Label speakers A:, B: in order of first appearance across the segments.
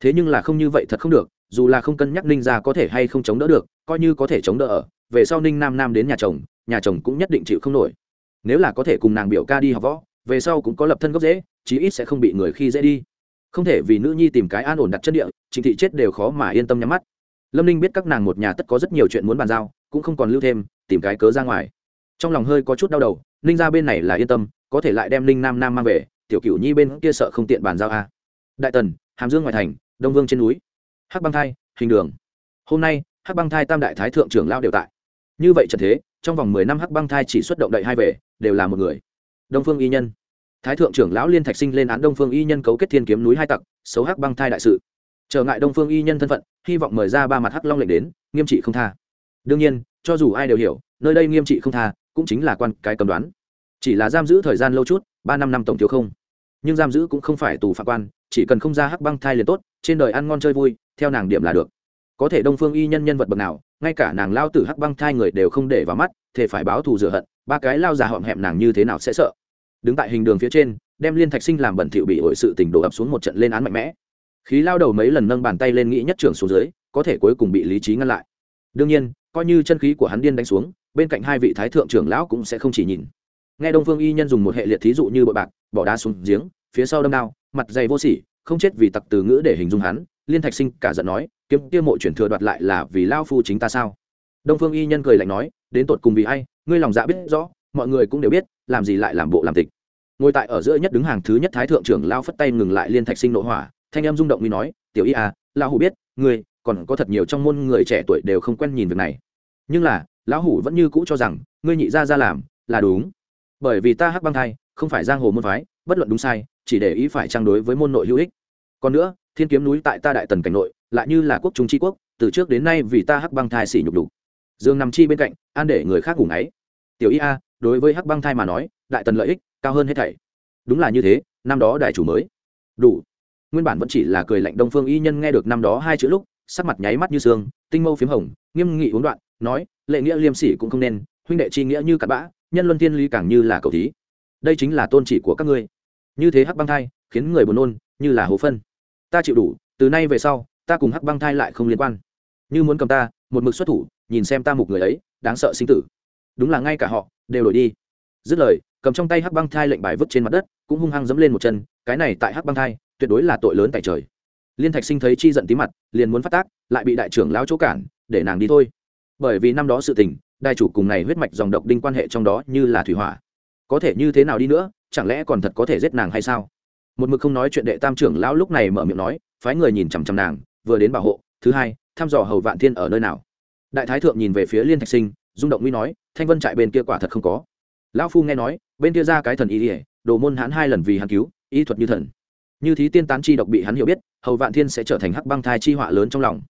A: thế nhưng là không như vậy thật không được, dù là không cân nhắc ninh ra có thể hay không chống đỡ được, coi như có thể chống đỡ ở, về sau ninh nam nam đến nhà chồng nhà chồng cũng nhất định chịu không nổi. Nếu là có thể cùng nàng biểu ca đi học võ, về sau cũng có lập thân gốc dễ chí ít sẽ không bị người khi dễ đi. Không thể vì nữ nhi tìm cái an ổn đặt chân địa trịnh thị chết đều khó mà yên tâm nhắm mắt. Lâm ninh biết các nàng một nhà tất có rất nhiều chuyện muốn bàn giao, cũng không còn lưu thêm, tìm cái cớ ra ngoài. Trong lòng hơi có chút đau đầu, ninh ra bên này là yên tâm, có thể lại đem ninh nam nam mang về, tiểu cửu nhi bên kia sợ không tiện bàn giao a đại tần, hàm dương ngoại thành đông vương trên núi. Hắc băng thai, hình đường. Hôm nay, hắc băng thai tam đại thái thượng trưởng lao đều tại. Như vậy trần thế, trong vòng mười năm hắc băng thai chỉ xuất động đậy hai về, đều là một người. Đông phương y nhân. Thái thượng trưởng lão liên thạch sinh lên án đông phương y nhân cấu kết thiên kiếm núi hai tặc, xấu hắc băng thai đại sự. Trở ngại đông phương y nhân thân phận, hy vọng mời ra ba mặt hắc long lệnh đến, nghiêm trị không tha. Đương nhiên, cho dù ai đều hiểu, nơi đây nghiêm trị không tha, cũng chính là quan cái cầm đoán. Chỉ là giam giữ thời gian lâu chút, ba năm năm tổng thiếu không. Nhưng giam giữ cũng không phải tù phạm quan chỉ cần không ra hắc băng thai liền tốt, trên đời ăn ngon chơi vui, theo nàng điểm là được. Có thể đông phương y nhân nhân vật bậc nào, ngay cả nàng lao tử hắc băng thai người đều không để vào mắt thể phải báo thù rửa hận, ba cái lao già họm hẹm nàng như thế nào sẽ sợ. Đứng tại hình đường phía trên, đem liên thạch sinh làm bẩn thỉu bị hội sự tình đổ ập xuống một trận lên án mạnh mẽ. Khí lao đầu mấy lần nâng bàn tay lên nghĩ nhất trưởng xuống dưới, có thể cuối cùng bị lý trí ngăn lại. Đương nhiên, coi như chân khí của hắn điên đánh xuống, bên cạnh hai vị thái thượng trưởng lão cũng sẽ không chỉ nhìn. Nghe đông phương y nhân dùng một hệ liệt thí dụ như bội bạc, bỏ đá xuống giếng, phía sau đâm đao mặt dày vô sỉ, không chết vì tặc từ ngữ để hình dung hắn, liên thạch sinh cả giận nói, kiếm kia mộ chuyển thừa đoạt lại là vì lao phu chính ta sao? Đông phương y nhân cười lạnh nói, đến tột cùng vì ai, ngươi lòng dạ biết rõ, mọi người cũng đều biết, làm gì lại làm bộ làm tịch. Ngồi tại ở giữa nhất đứng hàng thứ nhất thái thượng trưởng lao phất tay ngừng lại liên thạch sinh nội hỏa, thanh em rung động mi nói, tiểu y à lão hủ biết, ngươi còn có thật nhiều trong môn người trẻ tuổi đều không quen nhìn việc này. Nhưng là, lão hủ vẫn như cũ cho rằng, ngươi nhị ra ra làm, là đúng. Bởi vì ta hắc băng thai, không phải giang hồ môn phái bất luận đúng sai, chỉ để ý phải trang đối với môn nội hữu ích. Còn nữa, thiên kiếm núi tại ta đại tần cảnh nội, lại như là quốc trung tri quốc, từ trước đến nay vì ta hắc băng thai xỉ nhục đủ dương nằm chi bên cạnh, an để người khác ngủ ngáy. Tiểu y a, đối với hắc băng thai mà nói, đại tần lợi ích cao hơn hết thảy. Đúng là như thế, năm đó đại chủ mới. Đủ. Nguyên bản vẫn chỉ là cười lạnh đông phương y nhân nghe được năm đó hai chữ lúc, sắc mặt nháy mắt như sương, tinh mâu p h í m hồng, nghiêm nghị uống đoạn, nói, lệ nghĩa liêm sỉ cũng không nên, huynh đệ chi nghĩa như cặp bã, nhân luân thiên ly càng như là cầu thí đây chính là tôn chỉ của các ngươi. Như thế hắc băng thai, khiến người buồn nôn, như là hố phân. Ta chịu đủ, từ nay về sau, ta cùng hắc băng thai lại không liên quan. Như muốn cầm ta, một mực xuất thủ, nhìn xem ta một người ấy, đáng sợ sinh tử. Đúng là ngay cả họ, đều đổi đi. Dứt lời, cầm trong tay hắc băng thai lệnh bài vứt trên mặt đất, cũng hung hăng dẫm lên một chân, cái này tại hắc băng thai, tuyệt đối là tội lớn tại trời. Liên thạch sinh thấy chi giận tí mặt, liền muốn phát tác, lại bị đại trưởng lão chỗ cản, để nàng đi thôi. Bởi vì năm đó sự tình, đại chủ cùng này huyết mạch dòng độc đinh quan hệ trong đó như là thủy hỏa có thể như thế nào đi nữa, chẳng lẽ còn thật có thể giết nàng hay sao? Một mực không nói chuyện đệ tam trưởng lão lúc này mở miệng nói, phái người nhìn chằm chằm nàng, vừa đến bảo hộ, thứ hai, thăm dò hầu vạn thiên ở nơi nào. Đại thái thượng nhìn về phía liên thạch sinh, rung động nguy nói, thanh vân trại bên kia quả thật không có. Lão phu nghe nói, bên kia ra cái thần y ỉa đồ môn hắn hai lần vì hắn cứu, y thuật như thần. Như thí tiên tán chi độc bị hắn hiểu biết, hầu vạn thiên sẽ trở thành hắc băng thai chi họa lớn trong lòng.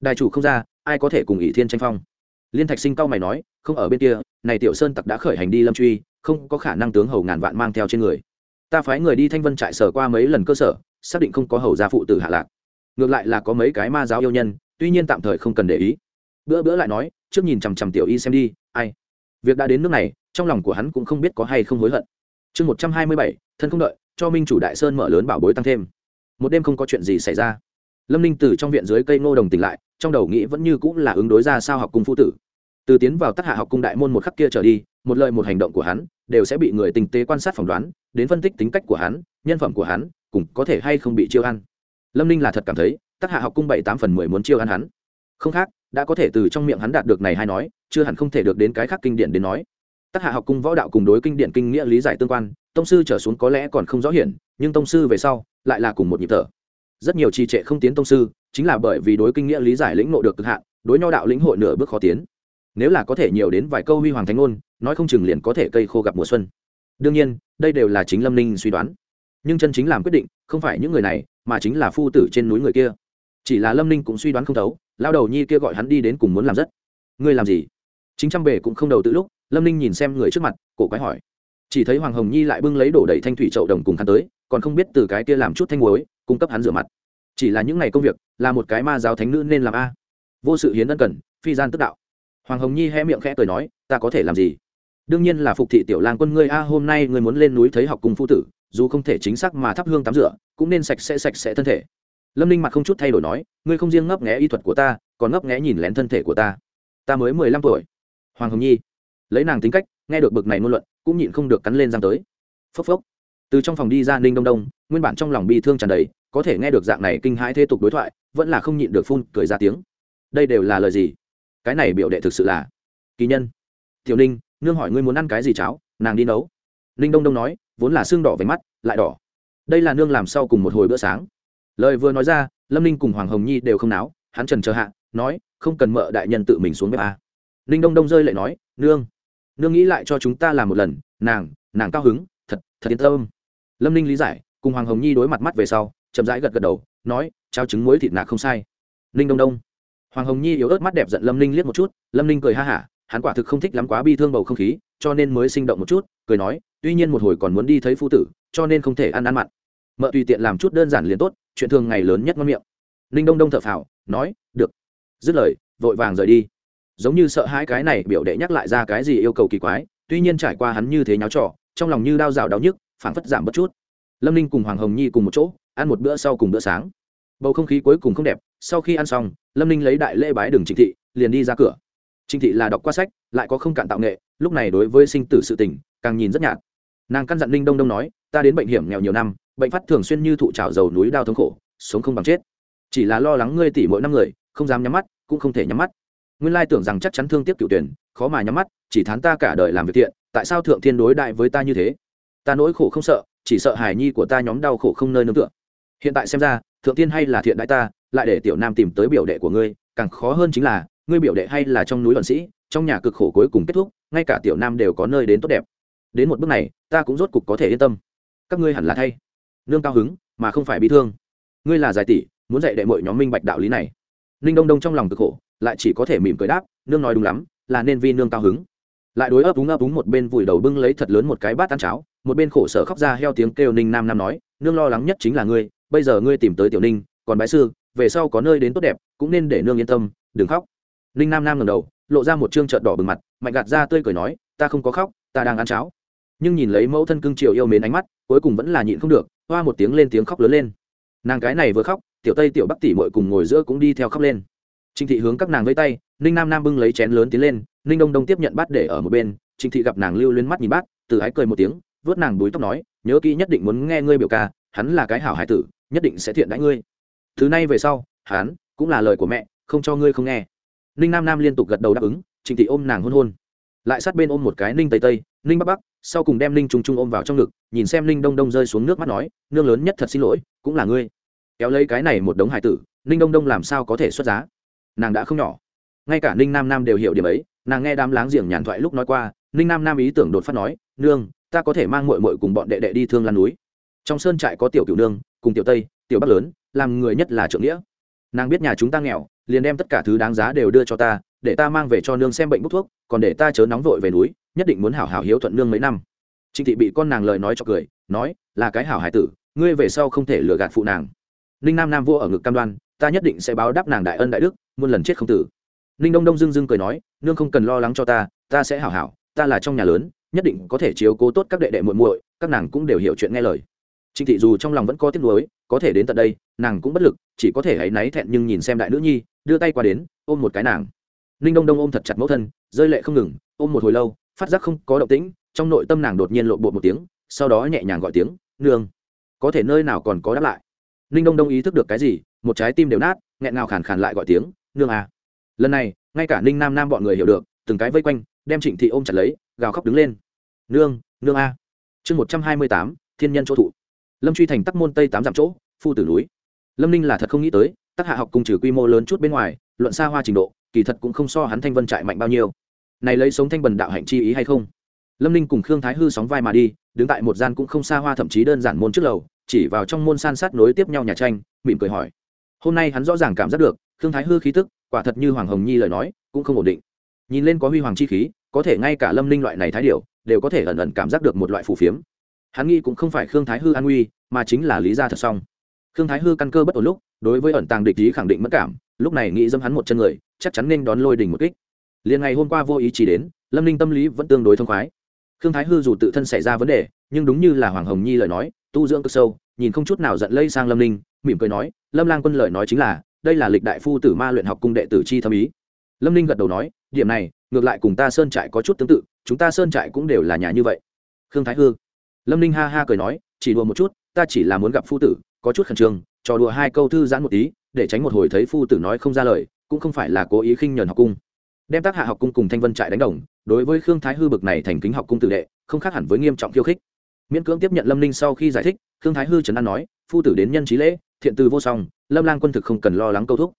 A: Đại chủ không ra, ai có thể cùng ỷ thiên tranh phong? Liên thạch sinh cao mày nói, không ở bên kia, này tiểu sơn tặc đã khởi hành đi lâm truy không có khả năng tướng hầu ngàn vạn mang theo trên người. Ta phái người đi thanh vân trại sở qua mấy lần cơ sở, xác định không có hầu gia phụ tử hạ lạc. Ngược lại là có mấy cái ma giáo yêu nhân, tuy nhiên tạm thời không cần để ý. Bữa bữa lại nói, trước nhìn chằm chằm tiểu y xem đi, ai? Việc đã đến nước này, trong lòng của hắn cũng không biết có hay không hối hận. Chương một trăm hai mươi bảy, thân không đợi, cho minh chủ đại sơn mở lớn bảo bối tăng thêm. Một đêm không có chuyện gì xảy ra. Lâm ninh từ trong viện dưới cây ngô đồng tỉnh lại, trong đầu nghĩ vẫn như cũng là ứng đối ra sao học cung phu tử. Từ tiến vào tác hạ học cung đại môn một khắc kia trở đi, một lời một hành động của hắn đều sẽ bị người tinh tế quan sát phỏng đoán, đến phân tích tính cách của hắn, nhân phẩm của hắn, cùng có thể hay không bị chiêu ăn. Lâm ninh là thật cảm thấy, tác hạ học cung bảy tám phần mười muốn chiêu ăn hắn. Không khác, đã có thể từ trong miệng hắn đạt được này hay nói, chưa hẳn không thể được đến cái khác kinh điển đến nói. Tác hạ học cung võ đạo cùng đối kinh điển kinh nghĩa lý giải tương quan, tông sư trở xuống có lẽ còn không rõ hiển, nhưng tông sư về sau, lại là cùng một nhịp thở. Rất nhiều trì trệ không tiến tông sư, chính là bởi vì đối kinh nghĩa lý giải lĩnh ngộ được cực hạn, đối nho đạo lĩnh hội nửa bước khó tiến nếu là có thể nhiều đến vài câu huy hoàng thánh ngôn, nói không chừng liền có thể cây khô gặp mùa xuân. Đương nhiên, đây đều là chính lâm ninh suy đoán. Nhưng chân chính làm quyết định, không phải những người này, mà chính là phu tử trên núi người kia. Chỉ là lâm ninh cũng suy đoán không thấu lao đầu nhi kia gọi hắn đi đến cùng muốn làm rất. Ngươi làm gì? Chính trăm bề cũng không đầu tự lúc, lâm ninh nhìn xem người trước mặt, cổ quái hỏi. Chỉ thấy hoàng hồng nhi lại bưng lấy đổ đầy thanh thủy chậu đồng cùng hắn tới, còn không biết từ cái kia làm chút thanh muối, cung cấp hắn rửa mặt. Chỉ là những ngày công việc, là một cái ma giáo thánh nữ nên làm a. Vô sự hiến ân cần, phi gian tức đạo hoàng hồng nhi hé miệng khẽ cười nói, ta có thể làm gì? Đương nhiên là phục thị tiểu lang quân ngươi a, hôm nay ngươi muốn lên núi thấy học cùng phu tử, dù không thể chính xác mà thắp hương tắm rửa, cũng nên sạch sẽ sạch sẽ thân thể. Lâm ninh mặt không chút thay đổi nói, ngươi không riêng ngấp nghẽ y thuật của ta, còn ngấp nghẽ nhìn lén thân thể của ta. Ta mới mười lăm tuổi. Hoàng hồng nhi, lấy nàng tính cách, nghe được bực này ngôn luận, cũng nhịn không được cắn lên răng tới. Phốc phốc. Từ trong phòng đi ra ninh đông đông, nguyên bản trong lòng bi thương tràn đầy, có thể nghe được dạng này kinh hãi thế tục đối thoại, vẫn là không nhịn được phun cười ra tiếng. Đây đều là lời gì? Cái này biểu đệ thực sự là kỳ nhân. Tiểu ninh, nương hỏi ngươi muốn ăn cái gì cháo? Nàng đi nấu. Ninh đông đông nói, vốn là xương đỏ về mắt, lại đỏ. Đây là nương làm sau cùng một hồi bữa sáng. Lời vừa nói ra, lâm ninh cùng hoàng hồng nhi đều không náo, hắn trần chờ hạ, nói, không cần mợ đại nhân tự mình xuống bếp à. ninh đông đông rơi lại nói, nương nương nghĩ lại cho chúng ta làm một lần, nàng nàng cao hứng, thật thật yên tâm. Lâm ninh lý giải, cùng hoàng hồng nhi đối mặt mắt về sau, chậm rãi gật gật đầu, nói, cháo trứng muối thịt nạc không sai. Ninh đông đông hoàng hồng nhi yếu ớt mắt đẹp giận lâm ninh liếc một chút, lâm ninh cười ha hả, hắn quả thực không thích lắm quá bi thương bầu không khí, cho nên mới sinh động một chút, cười nói, tuy nhiên một hồi còn muốn đi thấy phu tử, cho nên không thể ăn ăn mặn. Mợ tùy tiện làm chút đơn giản liền tốt, chuyện thường ngày lớn nhất ngon miệng. Ninh đông đông thở phào, nói, được. Dứt lời, vội vàng rời đi. Giống như sợ hãi cái này biểu đệ nhắc lại ra cái gì yêu cầu kỳ quái, tuy nhiên trải qua hắn như thế nháo trò, trong lòng như đau rào đau nhức, phảng phất giảm bất chút. Lâm ninh cùng hoàng hồng nhi cùng một chỗ, ăn một bữa sau cùng bữa sáng. Bầu không khí cuối cùng không đẹp, sau khi ăn xong lâm ninh lấy đại lễ bái đường trịnh thị, liền đi ra cửa. Trịnh thị là đọc qua sách, lại có không cạn tạo nghệ, lúc này đối với sinh tử sự tình, càng nhìn rất nhạt. Nàng căn dặn ninh đông đông nói, ta đến bệnh hiểm nghèo nhiều năm, bệnh phát thường xuyên như thụ trào dầu núi đao thống khổ, sống không bằng chết. Chỉ là lo lắng ngươi tỉ mỗi năm người, không dám nhắm mắt, cũng không thể nhắm mắt. Nguyên lai tưởng rằng chắc chắn thương tiếc cựu tuyển, khó mà nhắm mắt, chỉ thán ta cả đời làm việc thiện, tại sao thượng thiên đối đại với ta như thế? Ta nỗi khổ không sợ, chỉ sợ hải nhi của ta nhóm đau khổ không nơi nương tựa. Hiện tại xem ra, thượng thiên hay là thiện đại ta lại để tiểu nam tìm tới biểu đệ của ngươi, càng khó hơn chính là, ngươi biểu đệ hay là trong núi luận sĩ, trong nhà cực khổ cuối cùng kết thúc, ngay cả tiểu nam đều có nơi đến tốt đẹp. Đến một bước này, ta cũng rốt cục có thể yên tâm. Các ngươi hẳn là thay. Nương cao hứng, mà không phải bị thương. Ngươi là giải tỷ, muốn dạy đệ mọi nhóm minh bạch đạo lý này. Ninh đông đông trong lòng cực khổ, lại chỉ có thể mỉm cười đáp, nương nói đúng lắm, là nên vi nương cao hứng. Lại đối ấp úng ấp úng một bên vùi đầu bưng lấy thật lớn một cái bát ăn cháo, một bên khổ sở khóc ra heo tiếng kêu ninh nam nam nói, nương lo lắng nhất chính là ngươi, bây giờ ngươi tìm tới tiểu ninh, còn bái sư về sau có nơi đến tốt đẹp, cũng nên để nương yên tâm, đừng khóc. Ninh nam nam ngầm đầu, lộ ra một chương trợn đỏ bừng mặt, mạnh gạt ra tươi cười nói, ta không có khóc, ta đang ăn cháo. Nhưng nhìn lấy mẫu thân cưng chiều yêu mến ánh mắt, cuối cùng vẫn là nhịn không được, hoa một tiếng lên tiếng khóc lớn lên. Nàng cái này vừa khóc, tiểu tây, tiểu bắc tỷ mội cùng ngồi giữa cũng đi theo khóc lên. Trịnh thị hướng các nàng vây tay, ninh nam nam bưng lấy chén lớn tiến lên, ninh đông đông tiếp nhận bát để ở một bên trịnh thị gặp nàng lưu lên mắt nhìn bát, từ ái cười một tiếng vớt nàng búi tóc nói, nhớ kỹ nhất định muốn nghe ngươi biểu ca, hắn là cái hảo hải tử, nhất định sẽ thiện đãi ngươi thứ này về sau hán, cũng là lời của mẹ không cho ngươi không nghe. Ninh nam nam liên tục gật đầu đáp ứng trịnh thị ôm nàng hôn hôn. Lại sát bên ôm một cái ninh tây tây ninh bắc bắc sau cùng đem ninh trung trung ôm vào trong ngực nhìn xem ninh đông đông rơi xuống nước mắt nói nương lớn nhất thật xin lỗi cũng là ngươi. Kéo lấy cái này một đống hải tử ninh đông đông làm sao có thể xuất giá? Nàng đã không nhỏ. Ngay cả ninh nam nam đều hiểu điểm ấy nàng nghe đám láng giềng nhàn thoại lúc nói qua ninh nam nam ý tưởng đột phát nói nương ta có thể mang mội mội cùng bọn đệ đệ đi thương lan núi. Trong sơn trại có tiểu cửu nương cùng tiểu tây tiểu bắc lớn làm người nhất là trượng nghĩa. Nàng biết nhà chúng ta nghèo, liền đem tất cả thứ đáng giá đều đưa cho ta, để ta mang về cho nương xem bệnh bút thuốc, còn để ta chớ nóng vội về núi, nhất định muốn hảo hảo hiếu thuận nương mấy năm. Trịnh thị bị con nàng lời nói cho cười, nói, là cái hảo hải tử, ngươi về sau không thể lừa gạt phụ nàng. Ninh nam nam vua ở ngực cam đoan, ta nhất định sẽ báo đáp nàng đại ân đại đức, muôn lần chết không tử. Ninh đông đông dưng dưng cười nói, nương không cần lo lắng cho ta ta sẽ hảo hảo, ta là trong nhà lớn, nhất định có thể chiếu cố tốt các đệ đệ muội muội, các nàng cũng đều hiểu chuyện nghe lời trịnh thị dù trong lòng vẫn có tiếc nuối, có thể đến tận đây, nàng cũng bất lực, chỉ có thể hãy náy thẹn nhưng nhìn xem đại nữ nhi, đưa tay qua đến, ôm một cái nàng. Ninh đông đông ôm thật chặt mẫu thân, rơi lệ không ngừng, ôm một hồi lâu, phát giác không có động tĩnh, trong nội tâm nàng đột nhiên lộn bộ một tiếng, sau đó nhẹ nhàng gọi tiếng, nương. Có thể nơi nào còn có đáp lại. Ninh đông đông ý thức được cái gì, một trái tim đều nát, nghẹn ngào khàn khàn lại gọi tiếng, nương à. Lần này, ngay cả ninh nam nam bọn người hiểu được, từng cái vây quanh, đem trịnh thị ôm chặt lấy, gào khóc đứng lên. Nương nương a chương một trăm hai mươi tám, thiên nhân chỗ thụ lâm truy thành tắc môn tây tám dặm chỗ, phu tử núi. Lâm ninh là thật không nghĩ tới, Tắc hạ học cùng trừ quy mô lớn chút bên ngoài, luận xa hoa trình độ, kỳ thật cũng không so hắn thanh vân trại mạnh bao nhiêu. Này lấy sống thanh bần đạo hạnh chi ý hay không? Lâm ninh cùng khương thái hư sóng vai mà đi, đứng tại một gian cũng không xa hoa thậm chí đơn giản môn trước lầu, chỉ vào trong môn san sát nối tiếp nhau nhà tranh, mỉm cười hỏi. Hôm nay hắn rõ ràng cảm giác được, khương thái hư khí tức, quả thật như hoàng hồng nhi lời nói, cũng không ổn định. Nhìn lên có huy hoàng chi khí, có thể ngay cả lâm ninh loại này thái điệu đều có thể ẩn ẩn cảm giác được một loại phù phiếm hắn nghi cũng không phải khương thái hư an nguy, mà chính là lý gia thật xong. Khương thái hư căn cơ bất ổn lúc, đối với ẩn tàng địch ý khẳng định mất cảm, lúc này nghĩ dâm hắn một chân người, chắc chắn nên đón lôi đình một kích. Liền ngày hôm qua vô ý chỉ đến, lâm ninh tâm lý vẫn tương đối thông khoái. Khương thái hư dù tự thân xảy ra vấn đề, nhưng đúng như là hoàng hồng nhi lời nói, tu dưỡng cực sâu, nhìn không chút nào giận lây sang lâm ninh, mỉm cười nói, lâm lang quân lời nói chính là, đây là lịch đại phu tử ma luyện học cung đệ tử chi thâm ý. Lâm ninh gật đầu nói, điểm này, ngược lại cùng ta sơn trại có chút tương tự, chúng ta sơn trại cũng đều là nhà như vậy. Khương thái hư lâm ninh ha ha cười nói, chỉ đùa một chút, ta chỉ là muốn gặp phu tử, có chút khẩn trương trò đùa hai câu thư giãn một tí, để tránh một hồi thấy phu tử nói không ra lời, cũng không phải là cố ý khinh nhờn học cung. Đem tác hạ học cung cùng thanh vân trại đánh đồng, đối với khương thái hư bực này thành kính học cung tử đệ, không khác hẳn với nghiêm trọng khiêu khích. Miễn cưỡng tiếp nhận lâm ninh sau khi giải thích, khương thái hư trấn an nói, phu tử đến nhân trí lễ, thiện từ vô song, lâm lang quân thực không cần lo lắng câu thúc.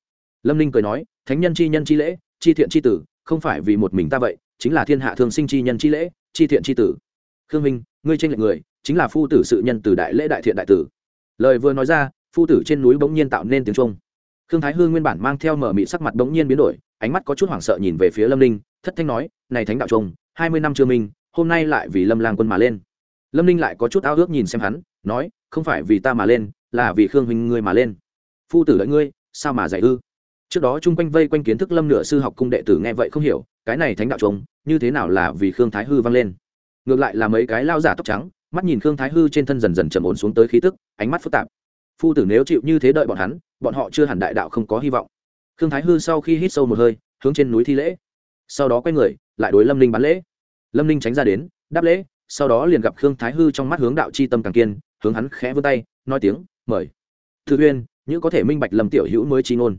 A: Lâm ninh cười nói, thánh nhân chi nhân chi lễ, chi thiện chi tử, không phải vì một mình ta vậy, chính là thiên hạ thường sinh chi nhân chi lễ, chi thiện chi tử. Khương minh ngươi tranh lệch người, chính là phu tử sự nhân từ đại lễ đại thiện đại tử. Lời vừa nói ra, phu tử trên núi bỗng nhiên tạo nên tiếng trung khương thái hương nguyên bản mang theo mở mị sắc mặt bỗng nhiên biến đổi, ánh mắt có chút hoảng sợ nhìn về phía lâm ninh, thất thanh nói, này thánh đạo trung hai mươi năm chưa minh, hôm nay lại vì lâm lang quân mà lên. Lâm ninh lại có chút ao ước nhìn xem hắn, nói, không phải vì ta mà lên, là vì khương huynh ngươi mà lên. Phu tử lợi ngươi, sao mà dạy ư trước đó chung quanh vây quanh kiến thức lâm nửa sư học cung đệ tử nghe vậy không hiểu, cái này thánh đạo trống như thế nào là vì khương thái hư vang lên? Ngược lại là mấy cái lao giả tóc trắng, mắt nhìn khương thái hư trên thân dần dần trầm ổn xuống tới khí tức, ánh mắt phức tạp. Phu tử nếu chịu như thế đợi bọn hắn, bọn họ chưa hẳn đại đạo không có hy vọng. Khương thái hư sau khi hít sâu một hơi, hướng trên núi thi lễ. Sau đó quay người, lại đối lâm ninh bắn lễ. Lâm ninh tránh ra đến, đáp lễ, sau đó liền gặp khương thái hư trong mắt hướng đạo c h i tâm càng kiên, hướng hắn khẽ vươn tay, nói tiếng, mời. Thư uyên những có thể minh bạch lâm tiểu hữu mới chi ngôn.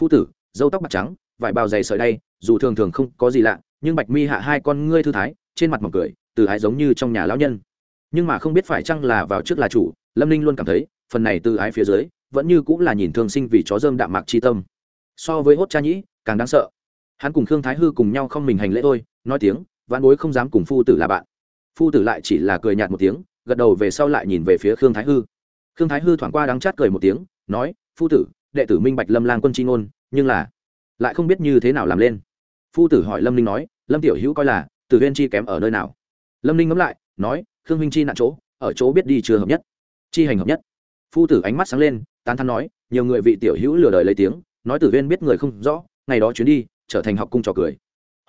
A: Phu tử, dâu tóc bạc trắng, vải bào dày sợi đay, dù thường thường không có gì lạ, nhưng bạch mi hạ hai con ngươi thư thái, trên mặt mỏng cười từ ái giống như trong nhà lão nhân. Nhưng mà không biết phải chăng là vào trước là chủ, lâm ninh luôn cảm thấy, phần này từ ái phía dưới, vẫn như cũng là nhìn thương sinh vì chó dơm đạm mạc chi tâm. So với hốt cha nhĩ, càng đáng sợ. Hắn cùng khương thái hư cùng nhau không mình hành lễ thôi, nói tiếng, vãn bối không dám cùng phu tử là bạn. Phu tử lại chỉ là cười nhạt một tiếng, gật đầu về sau lại nhìn về phía khương thái hư. Khương thái hư thoảng qua đắng chát cười một tiếng, nói, phu tử, đệ tử minh bạch lâm lang quân tri ngôn, nhưng là lại không biết như thế nào làm lên. Phu tử hỏi lâm ninh nói, lâm tiểu hữu coi là từ huyên chi kém ở nơi nào? Lâm ninh ngẫm lại, nói, khương Minh chi nạn chỗ, ở chỗ biết đi chưa hợp nhất. Chi hành hợp nhất? Phu tử ánh mắt sáng lên, tán thắn nói, nhiều người vị tiểu hữu lừa đời lấy tiếng, nói tử Viên biết người không rõ, ngày đó chuyến đi, trở thành học cung trò cười.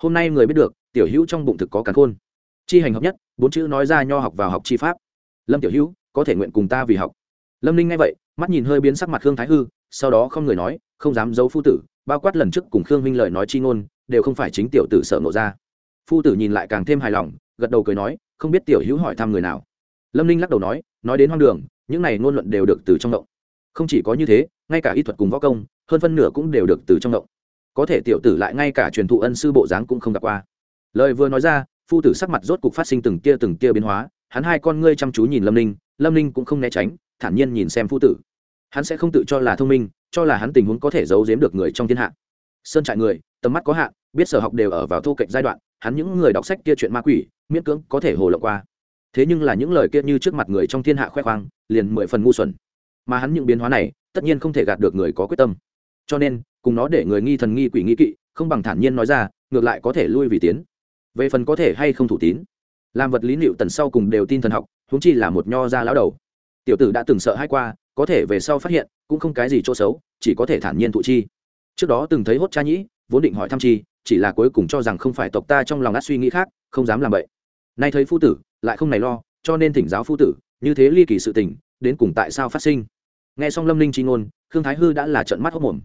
A: Hôm nay người biết được, tiểu hữu trong bụng thực có càn khôn. Chi hành hợp nhất, bốn chữ nói ra nho học vào học chi pháp. Lâm tiểu hữu, có thể nguyện cùng ta vì học. Lâm ninh nghe vậy, mắt nhìn hơi biến sắc mặt khương thái hư, sau đó không người nói, không dám giấu phu tử, bao quát lần trước cùng khương minh lời nói chi ngôn, đều không phải chính tiểu tử sợ nộ ra. Phu tử nhìn lại càng thêm hài lòng gật đầu cười nói, không biết tiểu hữu hỏi thăm người nào. Lâm ninh lắc đầu nói nói đến hoang đường, những này ngôn luận đều được từ trong động. Không chỉ có như thế, ngay cả y thuật cùng võ công, hơn phân nửa cũng đều được từ trong động. Có thể tiểu tử lại ngay cả truyền thụ ân sư bộ dáng cũng không gặp qua. Lời vừa nói ra, phu tử sắc mặt rốt cục phát sinh từng tia từng tia biến hóa, hắn hai con ngươi chăm chú nhìn lâm ninh lâm ninh cũng không né tránh, thản nhiên nhìn xem phu tử. Hắn sẽ không tự cho là thông minh, cho là hắn tình huống có thể giấu giếm được người trong thiên hạ. Sơn trại người, tầm mắt có hạn, biết sở học đều ở vào thô cạnh giai đoạn hắn những người đọc sách kia chuyện ma quỷ, miễn cưỡng có thể hồ lộng qua. Thế nhưng là những lời kia như trước mặt người trong thiên hạ khoe khoang, liền mười phần ngu xuẩn. Mà hắn những biến hóa này, tất nhiên không thể gạt được người có quyết tâm. Cho nên, cùng nó để người nghi thần nghi quỷ nghi kỵ, không bằng thản nhiên nói ra, ngược lại có thể lui vì tiến. Về phần có thể hay không thủ tín, làm vật lý liệu tần sau cùng đều tin thần học, huống chi là một nho gia lão đầu. Tiểu tử đã từng sợ hai qua, có thể về sau phát hiện, cũng không cái gì chỗ xấu, chỉ có thể thản nhiên thụ chi. Trước đó từng thấy hốt cha nhĩ, vốn định hỏi thăm chi chỉ là cuối cùng cho rằng không phải tộc ta trong lòng át suy nghĩ khác, không dám làm vậy nay thấy phu tử, lại không này lo, cho nên thỉnh giáo phu tử, như thế ly kỳ sự tình, đến cùng tại sao phát sinh? Nghe xong lâm ninh chi ngôn, khương thái hư đã là trận mắt hốc mồm.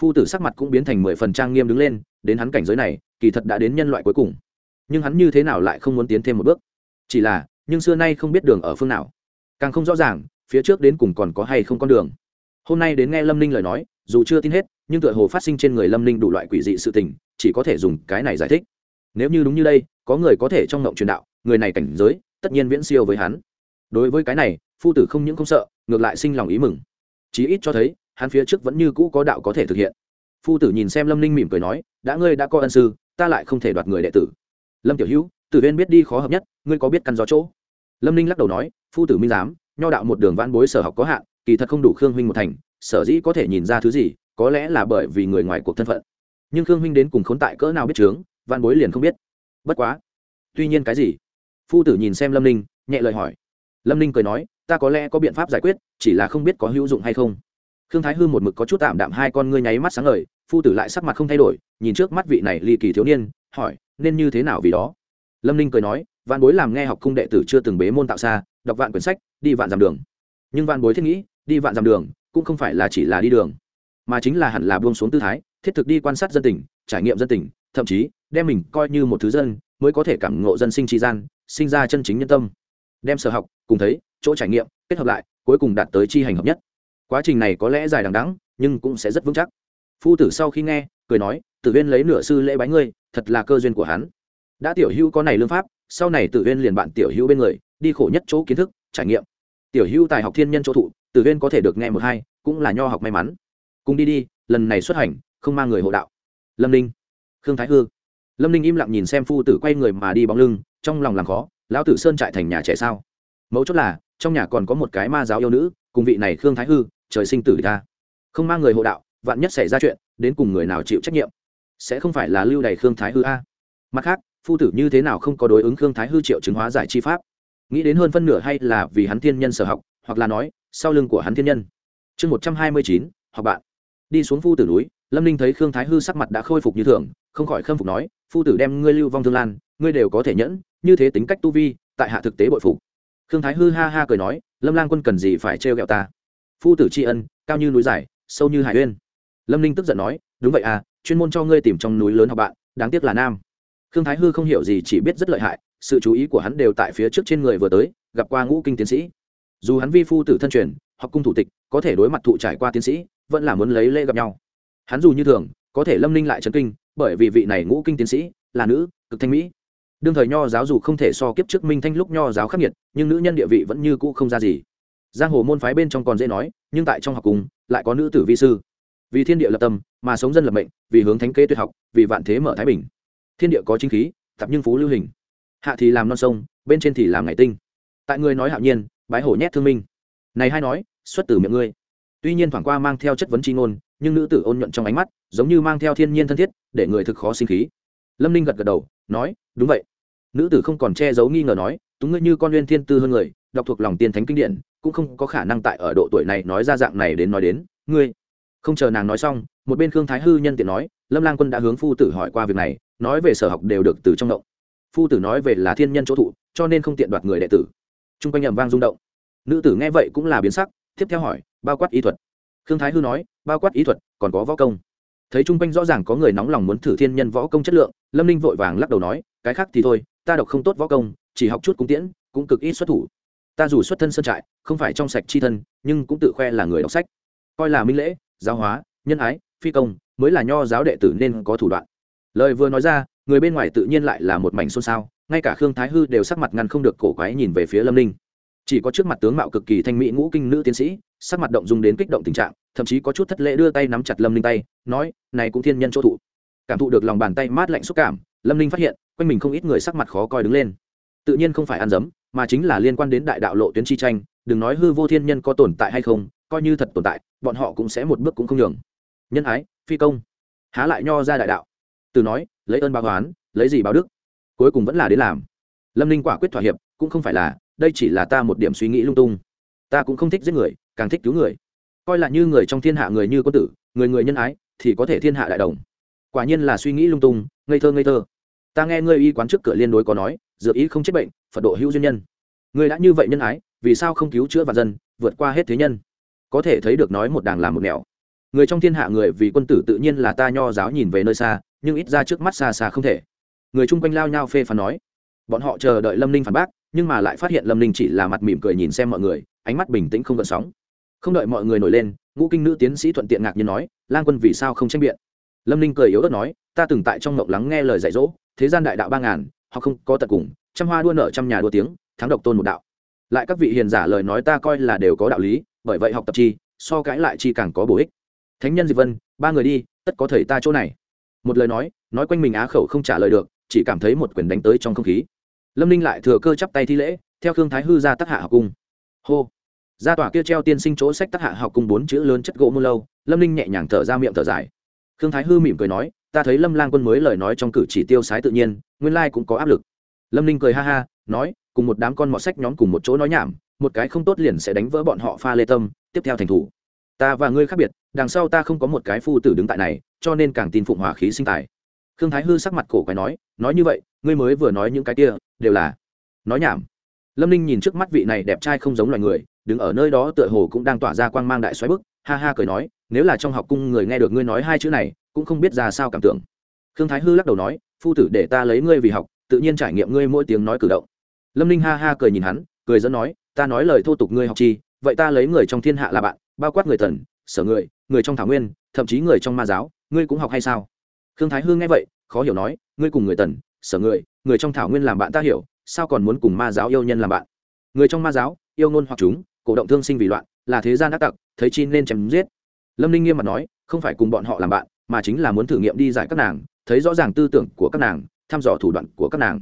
A: Phu tử sắc mặt cũng biến thành mười phần trang nghiêm đứng lên, đến hắn cảnh giới này, kỳ thật đã đến nhân loại cuối cùng. Nhưng hắn như thế nào lại không muốn tiến thêm một bước? Chỉ là, nhưng xưa nay không biết đường ở phương nào. Càng không rõ ràng, phía trước đến cùng còn có hay không con đường. Hôm nay đến nghe lâm ninh lời nói, dù chưa tin hết, nhưng tựa hồ phát sinh trên người lâm ninh đủ loại quỷ dị sự tình chỉ có thể dùng cái này giải thích. Nếu như đúng như đây, có người có thể trong ngộng truyền đạo, người này cảnh giới, tất nhiên viễn siêu với hắn. Đối với cái này, phu tử không những không sợ, ngược lại sinh lòng ý mừng. Chí ít cho thấy, hắn phía trước vẫn như cũ có đạo có thể thực hiện. Phu tử nhìn xem lâm ninh mỉm cười nói, đã ngươi đã có ân sư, ta lại không thể đoạt người đệ tử. Lâm tiểu hữu, tử viên biết đi khó hợp nhất, ngươi có biết căn gió chỗ? Lâm ninh lắc đầu nói, phu tử minh giám, nho đạo một đường văn bối sở học có hạn, kỳ thật không đủ khương huynh một thành, sở dĩ có thể nhìn ra thứ gì, có lẽ là bởi vì người ngoài cuộc thân phận nhưng khương huynh đến cùng khốn tại cỡ nào biết chướng, văn bối liền không biết. Bất quá. Tuy nhiên cái gì? Phu tử nhìn xem lâm ninh, nhẹ lời hỏi. Lâm ninh cười nói, ta có lẽ có biện pháp giải quyết, chỉ là không biết có hữu dụng hay không. Khương thái hư một mực có chút tạm đạm hai con ngươi nháy mắt sáng ngời, phu tử lại sắc mặt không thay đổi, nhìn trước mắt vị này ly kỳ thiếu niên, hỏi, nên như thế nào vì đó? Lâm ninh cười nói vạn bối làm nghe học cung đệ tử chưa từng bế môn tạo xa, đọc vạn quyển sách, đi vạn dặm đường. Nhưng vạn bối thiết nghĩ, đi vạn dặm đường, cũng không phải là chỉ là đi đường, mà chính là hẳn là buông xuống tư thái thiết thực đi quan sát dân tình, trải nghiệm dân tình, thậm chí đem mình coi như một thứ dân mới có thể cảm ngộ dân sinh tri gian, sinh ra chân chính nhân tâm. Đem sở học cùng thấy, chỗ trải nghiệm kết hợp lại, cuối cùng đạt tới chi hành hợp nhất. Quá trình này có lẽ dài đằng đắng nhưng cũng sẽ rất vững chắc. Phu tử sau khi nghe, cười nói, tử viên lấy nửa sư lễ bái ngươi, thật là cơ duyên của hắn. Đã tiểu hữu có này lương pháp, sau này tử viên liền bạn tiểu hữu bên người, đi khổ nhất chỗ kiến thức, trải nghiệm. Tiểu hữu tài học thiên nhân chỗ thụ, tử viên có thể được nghe một hai, cũng là nho học may mắn. Cùng đi đi, lần này xuất hành không mang người hộ đạo. Lâm ninh, khương thái hư. Lâm ninh im lặng nhìn xem phu tử quay người mà đi bóng lưng, trong lòng làm khó, lão tử sơn trại thành nhà trẻ sao? Mấu chốt là, trong nhà còn có một cái ma giáo yêu nữ, cùng vị này khương thái hư, trời sinh tử ta. Không mang người hộ đạo, vạn nhất xảy ra chuyện, đến cùng người nào chịu trách nhiệm? Sẽ không phải là lưu đầy khương thái hư a? Mặt khác, phu tử như thế nào không có đối ứng khương thái hư triệu chứng hóa giải chi pháp? Nghĩ đến hơn phân nửa hay là vì hắn thiên nhân sở học, hoặc là nói, sau lưng của hắn thiên nhân. Chương một trăm hai mươi chín hoặc bạn. Đi xuống phu tử núi lâm ninh thấy khương thái hư sắc mặt đã khôi phục như thường, không khỏi khâm phục nói, phu tử đem ngươi lưu vong thương lan, ngươi đều có thể nhẫn, như thế tính cách tu vi, tại hạ thực tế bội phục. Khương thái hư ha ha cười nói, lâm lang quân cần gì phải trêu ghẹo ta? Phu tử tri ân, cao như núi dài, sâu như hải uyên. Lâm ninh tức giận nói, đúng vậy à chuyên môn cho ngươi tìm trong núi lớn học bạn, đáng tiếc là nam. Khương thái hư không hiểu gì, chỉ biết rất lợi hại, sự chú ý của hắn đều tại phía trước trên người vừa tới, gặp qua ngũ kinh tiến sĩ. Dù hắn vi phu tử thân truyền, học cung thủ tịch, có thể đối mặt thụ trải qua tiến sĩ, vẫn là muốn lấy lễ gặp nhau hắn dù như thường, có thể lâm ninh lại chấn kinh, bởi vì vị này ngũ kinh tiến sĩ, là nữ, cực thanh mỹ. Đương thời nho giáo dù không thể so kiếp trước minh thanh lúc nho giáo khắc nghiệt, nhưng nữ nhân địa vị vẫn như cũ không ra gì. Giang hồ môn phái bên trong còn dễ nói, nhưng tại trong học cùng, lại có nữ tử vi sư. Vì thiên địa lập tâm, mà sống dân lập mệnh, vì hướng thánh kế tuyệt học, vì vạn thế mở thái bình. Thiên địa có chính khí tập nhưng phú lưu hình. Hạ thì làm non sông, bên trên thì làm ngày tinh. Tại người nói hạo nhiên, bái hổ nhét thương minh. Này hay nói, xuất từ miệng ngươi. Tuy nhiên thoảng qua mang theo chất vấn tri ngôn nhưng nữ tử ôn nhuận trong ánh mắt, giống như mang theo thiên nhiên thân thiết, để người thực khó sinh khí. Lâm ninh gật gật đầu, nói, đúng vậy. Nữ tử không còn che giấu nghi ngờ nói, túng ngươi như con liên thiên tư hơn người, đọc thuộc lòng tiên thánh kinh điển, cũng không có khả năng tại ở độ tuổi này nói ra dạng này đến nói đến. Ngươi. Không chờ nàng nói xong, một bên khương thái hư nhân tiện nói, lâm lang quân đã hướng phu tử hỏi qua việc này, nói về sở học đều được từ trong động. Phu tử nói về là thiên nhân chỗ thụ, cho nên không tiện đoạt người đệ tử. T r u n g quanh nhầm vang rung động. Nữ tử nghe vậy cũng là biến sắc, tiếp theo hỏi, bao quát y thuật? Khương thái hư nói bao quát ý thuật, còn có võ công. Thấy t r u n g quanh rõ ràng có người nóng lòng muốn thử thiên nhân võ công chất lượng, lâm ninh vội vàng lắc đầu nói, cái khác thì thôi, ta độc không tốt võ công, chỉ học chút cung tiễn, cũng cực ít xuất thủ. Ta dù xuất thân sơn trại, không phải trong sạch chi thân, nhưng cũng tự khoe là người đọc sách. Coi là minh lễ, giáo hóa, nhân ái, phi công, mới là nho giáo đệ tử nên có thủ đoạn. Lời vừa nói ra, người bên ngoài tự nhiên lại là một mảnh xôn xao, ngay cả khương thái hư đều sắc mặt ngăn không được cổ quái nhìn về phía lâm ninh. Chỉ có trước mặt tướng mạo cực kỳ thanh mỹ ngũ kinh nữ tiến sĩ, sắc mặt động dùng đến kích động tình trạng thậm chí có chút thất lễ đưa tay nắm chặt lâm ninh tay, nói, này cũng thiên nhân chỗ thụ. Cảm thụ được lòng bàn tay mát lạnh xúc cảm, lâm ninh phát hiện, quanh mình không ít người sắc mặt khó coi đứng lên. Tự nhiên không phải ăn dấm, mà chính là liên quan đến đại đạo lộ tuyến chi tranh, đừng nói hư vô thiên nhân có tồn tại hay không, coi như thật tồn tại, bọn họ cũng sẽ một bước cũng không nhường. Nhân ái, phi công. Há lại nho ra đại đạo. Từ nói, lấy ơn báo oán, lấy gì báo đức, cuối cùng vẫn là đến làm. Lâm ninh quả quyết thỏa hiệp, cũng không phải là, đây chỉ là ta một điểm suy nghĩ lung tung. Ta cũng không thích giết người, càng thích cứu người coi là như người trong thiên hạ người như có tử, người người nhân ái, thì có thể thiên hạ đại đồng. Quả nhiên là suy nghĩ lung tung, ngây thơ ngây thơ. Ta nghe ngươi y quán trước cửa liên đối có nói dựa ý không chết bệnh, phật độ hữu duyên nhân. Ngươi đã như vậy nhân ái, vì sao không cứu chữa và dân, vượt qua hết thế nhân? Có thể thấy được nói một đàng làm một nẻo. Người trong thiên hạ người vì quân tử tự nhiên là ta nho giáo nhìn về nơi xa, nhưng ít ra trước mắt xa xa không thể. Người chung quanh lao nhau phê phán nói. Bọn họ chờ đợi lâm ninh phản bác, nhưng mà lại phát hiện lâm ninh chỉ là mặt mỉm cười nhìn xem mọi người, ánh mắt bình tĩnh không gợn sóng không đợi mọi người nổi lên, ngũ kinh nữ tiến sĩ thuận tiện ngạc nhiên nói lan quân vì sao không tranh biện? Lâm ninh cười yếu ớt nói, ta từng tại trong mộng lắng nghe lời dạy dỗ, thế gian đại đạo ba ngàn, họ không có tận cùng, trăm hoa đua nở trăm nhà đua tiếng, thắng độc tôn một đạo. Lại các vị hiền giả lời nói ta coi là đều có đạo lý, bởi vậy học tập chi, so cãi lại chi càng có bổ ích. Thánh nhân diệp vân, ba người đi, tất có thầy ta chỗ này. Một lời nói nói quanh mình á khẩu không trả lời được, chỉ cảm thấy một quyền đánh tới trong không khí. Lâm ninh lại thừa cơ chắp tay thi lễ, theo khương thái hư ra tác hạ học cung. Hô! Ra tòa kia treo tiên sinh chỗ sách tác hạ học cung bốn chữ lớn chất gỗ mưa lâu, lâm ninh nhẹ nhàng thở ra miệng thở dài. Khương thái hư mỉm cười nói, ta thấy lâm lang quân mới lời nói trong cử chỉ tiêu sái tự nhiên, nguyên lai cũng có áp lực. Lâm ninh cười ha ha, nói, cùng một đám con mọt sách nhóm cùng một chỗ nói nhảm, một cái không tốt liền sẽ đánh vỡ bọn họ pha lê tâm, tiếp theo thành thủ. Ta và ngươi khác biệt, đằng sau ta không có một cái phu tử đứng tại này, cho nên càng tin phụng hòa khí sinh tài. Khương thái hư sắc mặt cổ quái nói nói như vậy, ngươi mới vừa nói những cái kia, đều là nói nhảm lâm ninh nhìn trước mắt vị này đẹp trai không giống loài người, đứng ở nơi đó tựa hồ cũng đang tỏa ra quang mang đại xoáy bức, ha ha cười nói, nếu là trong học cung người nghe được ngươi nói hai chữ này, cũng không biết ra sao cảm tưởng. Khương thái hư lắc đầu nói, phu tử để ta lấy ngươi vì học, tự nhiên trải nghiệm ngươi mỗi tiếng nói cử động. Lâm ninh ha ha cười nhìn hắn, cười dẫn nói, ta nói lời thô tục ngươi học chi, vậy ta lấy người trong thiên hạ là bạn, bao quát người thần, sở người người trong thảo nguyên, thậm chí người trong ma giáo, ngươi cũng học hay sao? Khương thái Hư nghe vậy, khó hiểu nói, ngươi cùng người tần sở người người trong thảo nguyên làm bạn ta hiểu sao còn muốn cùng ma giáo yêu nhân làm bạn? Người trong ma giáo, yêu ngôn hoặc chúng, cổ động thương sinh vì loạn, là thế gian ác tặc, thấy chi nên chém giết. Lâm ninh nghiêm mặt nói, không phải cùng bọn họ làm bạn, mà chính là muốn thử nghiệm đi giải các nàng, thấy rõ ràng tư tưởng của các nàng, thăm dò thủ đoạn của các nàng.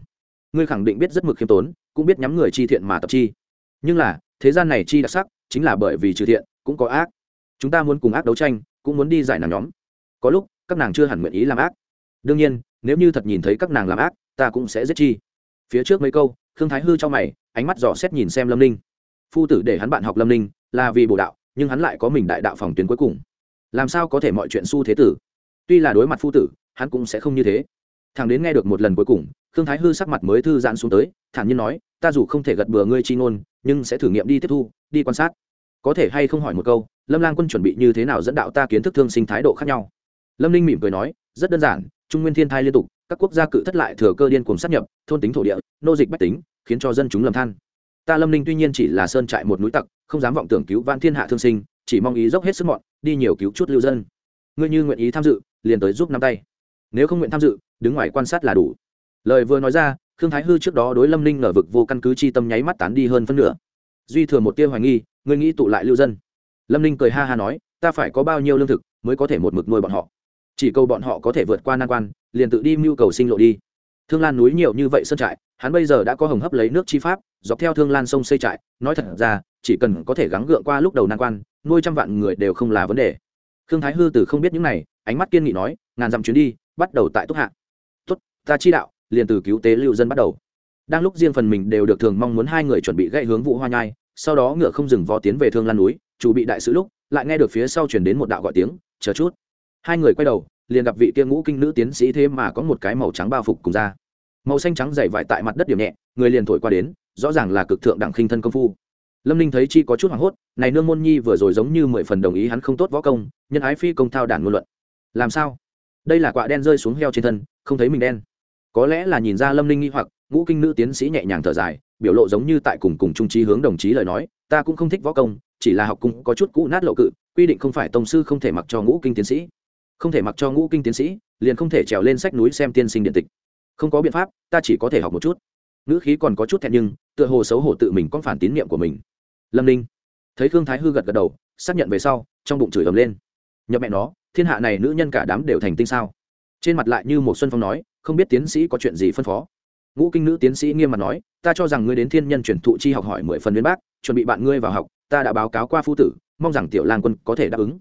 A: Ngươi khẳng định biết rất mực khiêm tốn, cũng biết nhắm người chi thiện mà tập chi. Nhưng là, thế gian này chi đặc sắc, chính là bởi vì trừ thiện, cũng có ác. Chúng ta muốn cùng ác đấu tranh, cũng muốn đi giải nàng nhóm. Có lúc, các nàng chưa hẳn nguyện ý làm ác. Đương nhiên, nếu như thật nhìn thấy các nàng làm ác, ta cũng sẽ giết chi phía trước mấy câu, khương thái hư cho mày, ánh mắt dò xét nhìn xem lâm ninh. Phu tử để hắn bạn học lâm ninh, là vì bổ đạo, nhưng hắn lại có mình đại đạo phòng tuyến cuối cùng. Làm sao có thể mọi chuyện s u thế tử? Tuy là đối mặt phu tử, hắn cũng sẽ không như thế. Thằng đến nghe được một lần cuối cùng, khương thái hư sắc mặt mới thư giãn xuống tới, thản nhiên nói, ta dù không thể gật bừa ngươi chi ngôn, nhưng sẽ thử nghiệm đi tiếp thu, đi quan sát. Có thể hay không hỏi một câu, lâm lang quân chuẩn bị như thế nào dẫn đạo ta kiến thức thương sinh thái độ khác nhau? Lâm ninh mỉm cười nói, rất đơn giản, trung nguyên thiên thai liên tục các quốc gia cự thất lại thừa cơ điên cùng sát nhập, thôn tính thổ địa, nô dịch bách tính, khiến cho dân chúng lầm than. Ta lâm ninh tuy nhiên chỉ là sơn trại một núi tặc, không dám vọng tưởng cứu van thiên hạ thương sinh, chỉ mong ý dốc hết sức mọn, đi nhiều cứu chút lưu dân. Ngươi như nguyện ý tham dự, liền tới giúp năm tay. Nếu không nguyện tham dự, đứng ngoài quan sát là đủ. Lời vừa nói ra, khương thái hư trước đó đối lâm ninh ở vực vô căn cứ chi tâm nháy mắt tán đi hơn phân nửa. Duy thừa một tia hoài nghi, ngươi nghĩ tụ lại lưu dân. Lâm ninh cười ha ha nói, ta phải có bao nhiêu lương thực mới có thể một mực nuôi bọn họ? Chỉ cầu bọn họ có thể vượt qua nan quan, liền tự đi mưu cầu sinh lộ đi. Thương lan núi nhiều như vậy sơn trại, hắn bây giờ đã có hồng hấp lấy nước chi pháp, dọc theo thương lan sông xây trại, nói thật ra, chỉ cần có thể gắng gượng qua lúc đầu nan quan, nuôi trăm vạn người đều không là vấn đề. Khương thái hư từ không biết những này, ánh mắt kiên nghị nói, ngàn dặm chuyến đi, bắt đầu tại túc hạ. Tuất ta chi đạo, liền từ cứu tế lưu dân bắt đầu. Đang lúc riêng phần mình đều được thường mong muốn hai người chuẩn bị gãy hướng vụ hoa nhai, sau đó ngựa không dừng vó tiến về thương lan núi chủ bị đại sứ lúc, lại nghe được phía sau chuyển đến một đạo gọi tiếng, chờ chút hai người quay đầu, liền gặp vị kia ngũ kinh nữ tiến sĩ thế mà có một cái màu trắng bao phục cùng ra màu xanh trắng dày vải tại mặt đất điểm nhẹ, người liền thổi qua đến, rõ ràng là cực thượng đẳng khinh thân công phu. Lâm ninh thấy chi có chút hoảng hốt, này nương môn nhi vừa rồi giống như mười phần đồng ý hắn không tốt võ công, nhân ái phi công thao đản ngôn luận. Làm sao? Đây là quạ đen rơi xuống heo trên thân, không thấy mình đen. Có lẽ là nhìn ra lâm ninh nghi hoặc, ngũ kinh nữ tiến sĩ nhẹ nhàng thở dài, biểu lộ giống như tại cùng cùng trung trí hướng đồng chí lời nói, ta cũng không thích võ công, chỉ là học cung có chút cũ nát lộ cự, quy định không phải tông sư không thể mặc cho ngũ kinh tiến sĩ không thể mặc cho ngũ kinh tiến sĩ, liền không thể trèo lên sách núi xem tiên sinh điện tịch. Không có biện pháp, ta chỉ có thể học một chút. Ngữ khí còn có chút thẹn nhưng, tựa hồ xấu hổ tự mình con phản tín nhiệm của mình. Lâm ninh. Thấy khương thái hư gật gật đầu, xác nhận về sau, trong bụng chửi ầm lên. Nhập mẹ nó, thiên hạ này nữ nhân cả đám đều thành tinh sao? Trên mặt lại như một xuân phong nói, không biết tiến sĩ có chuyện gì phân phó. Ngũ kinh nữ tiến sĩ nghiêm mặt nói, ta cho rằng ngươi đến thiên nhân chuyển thụ chi học hỏi mười phần viên bác, chuẩn bị bạn ngươi vào học, ta đã báo cáo qua phu tử, mong rằng tiểu lang quân có thể đáp ứng.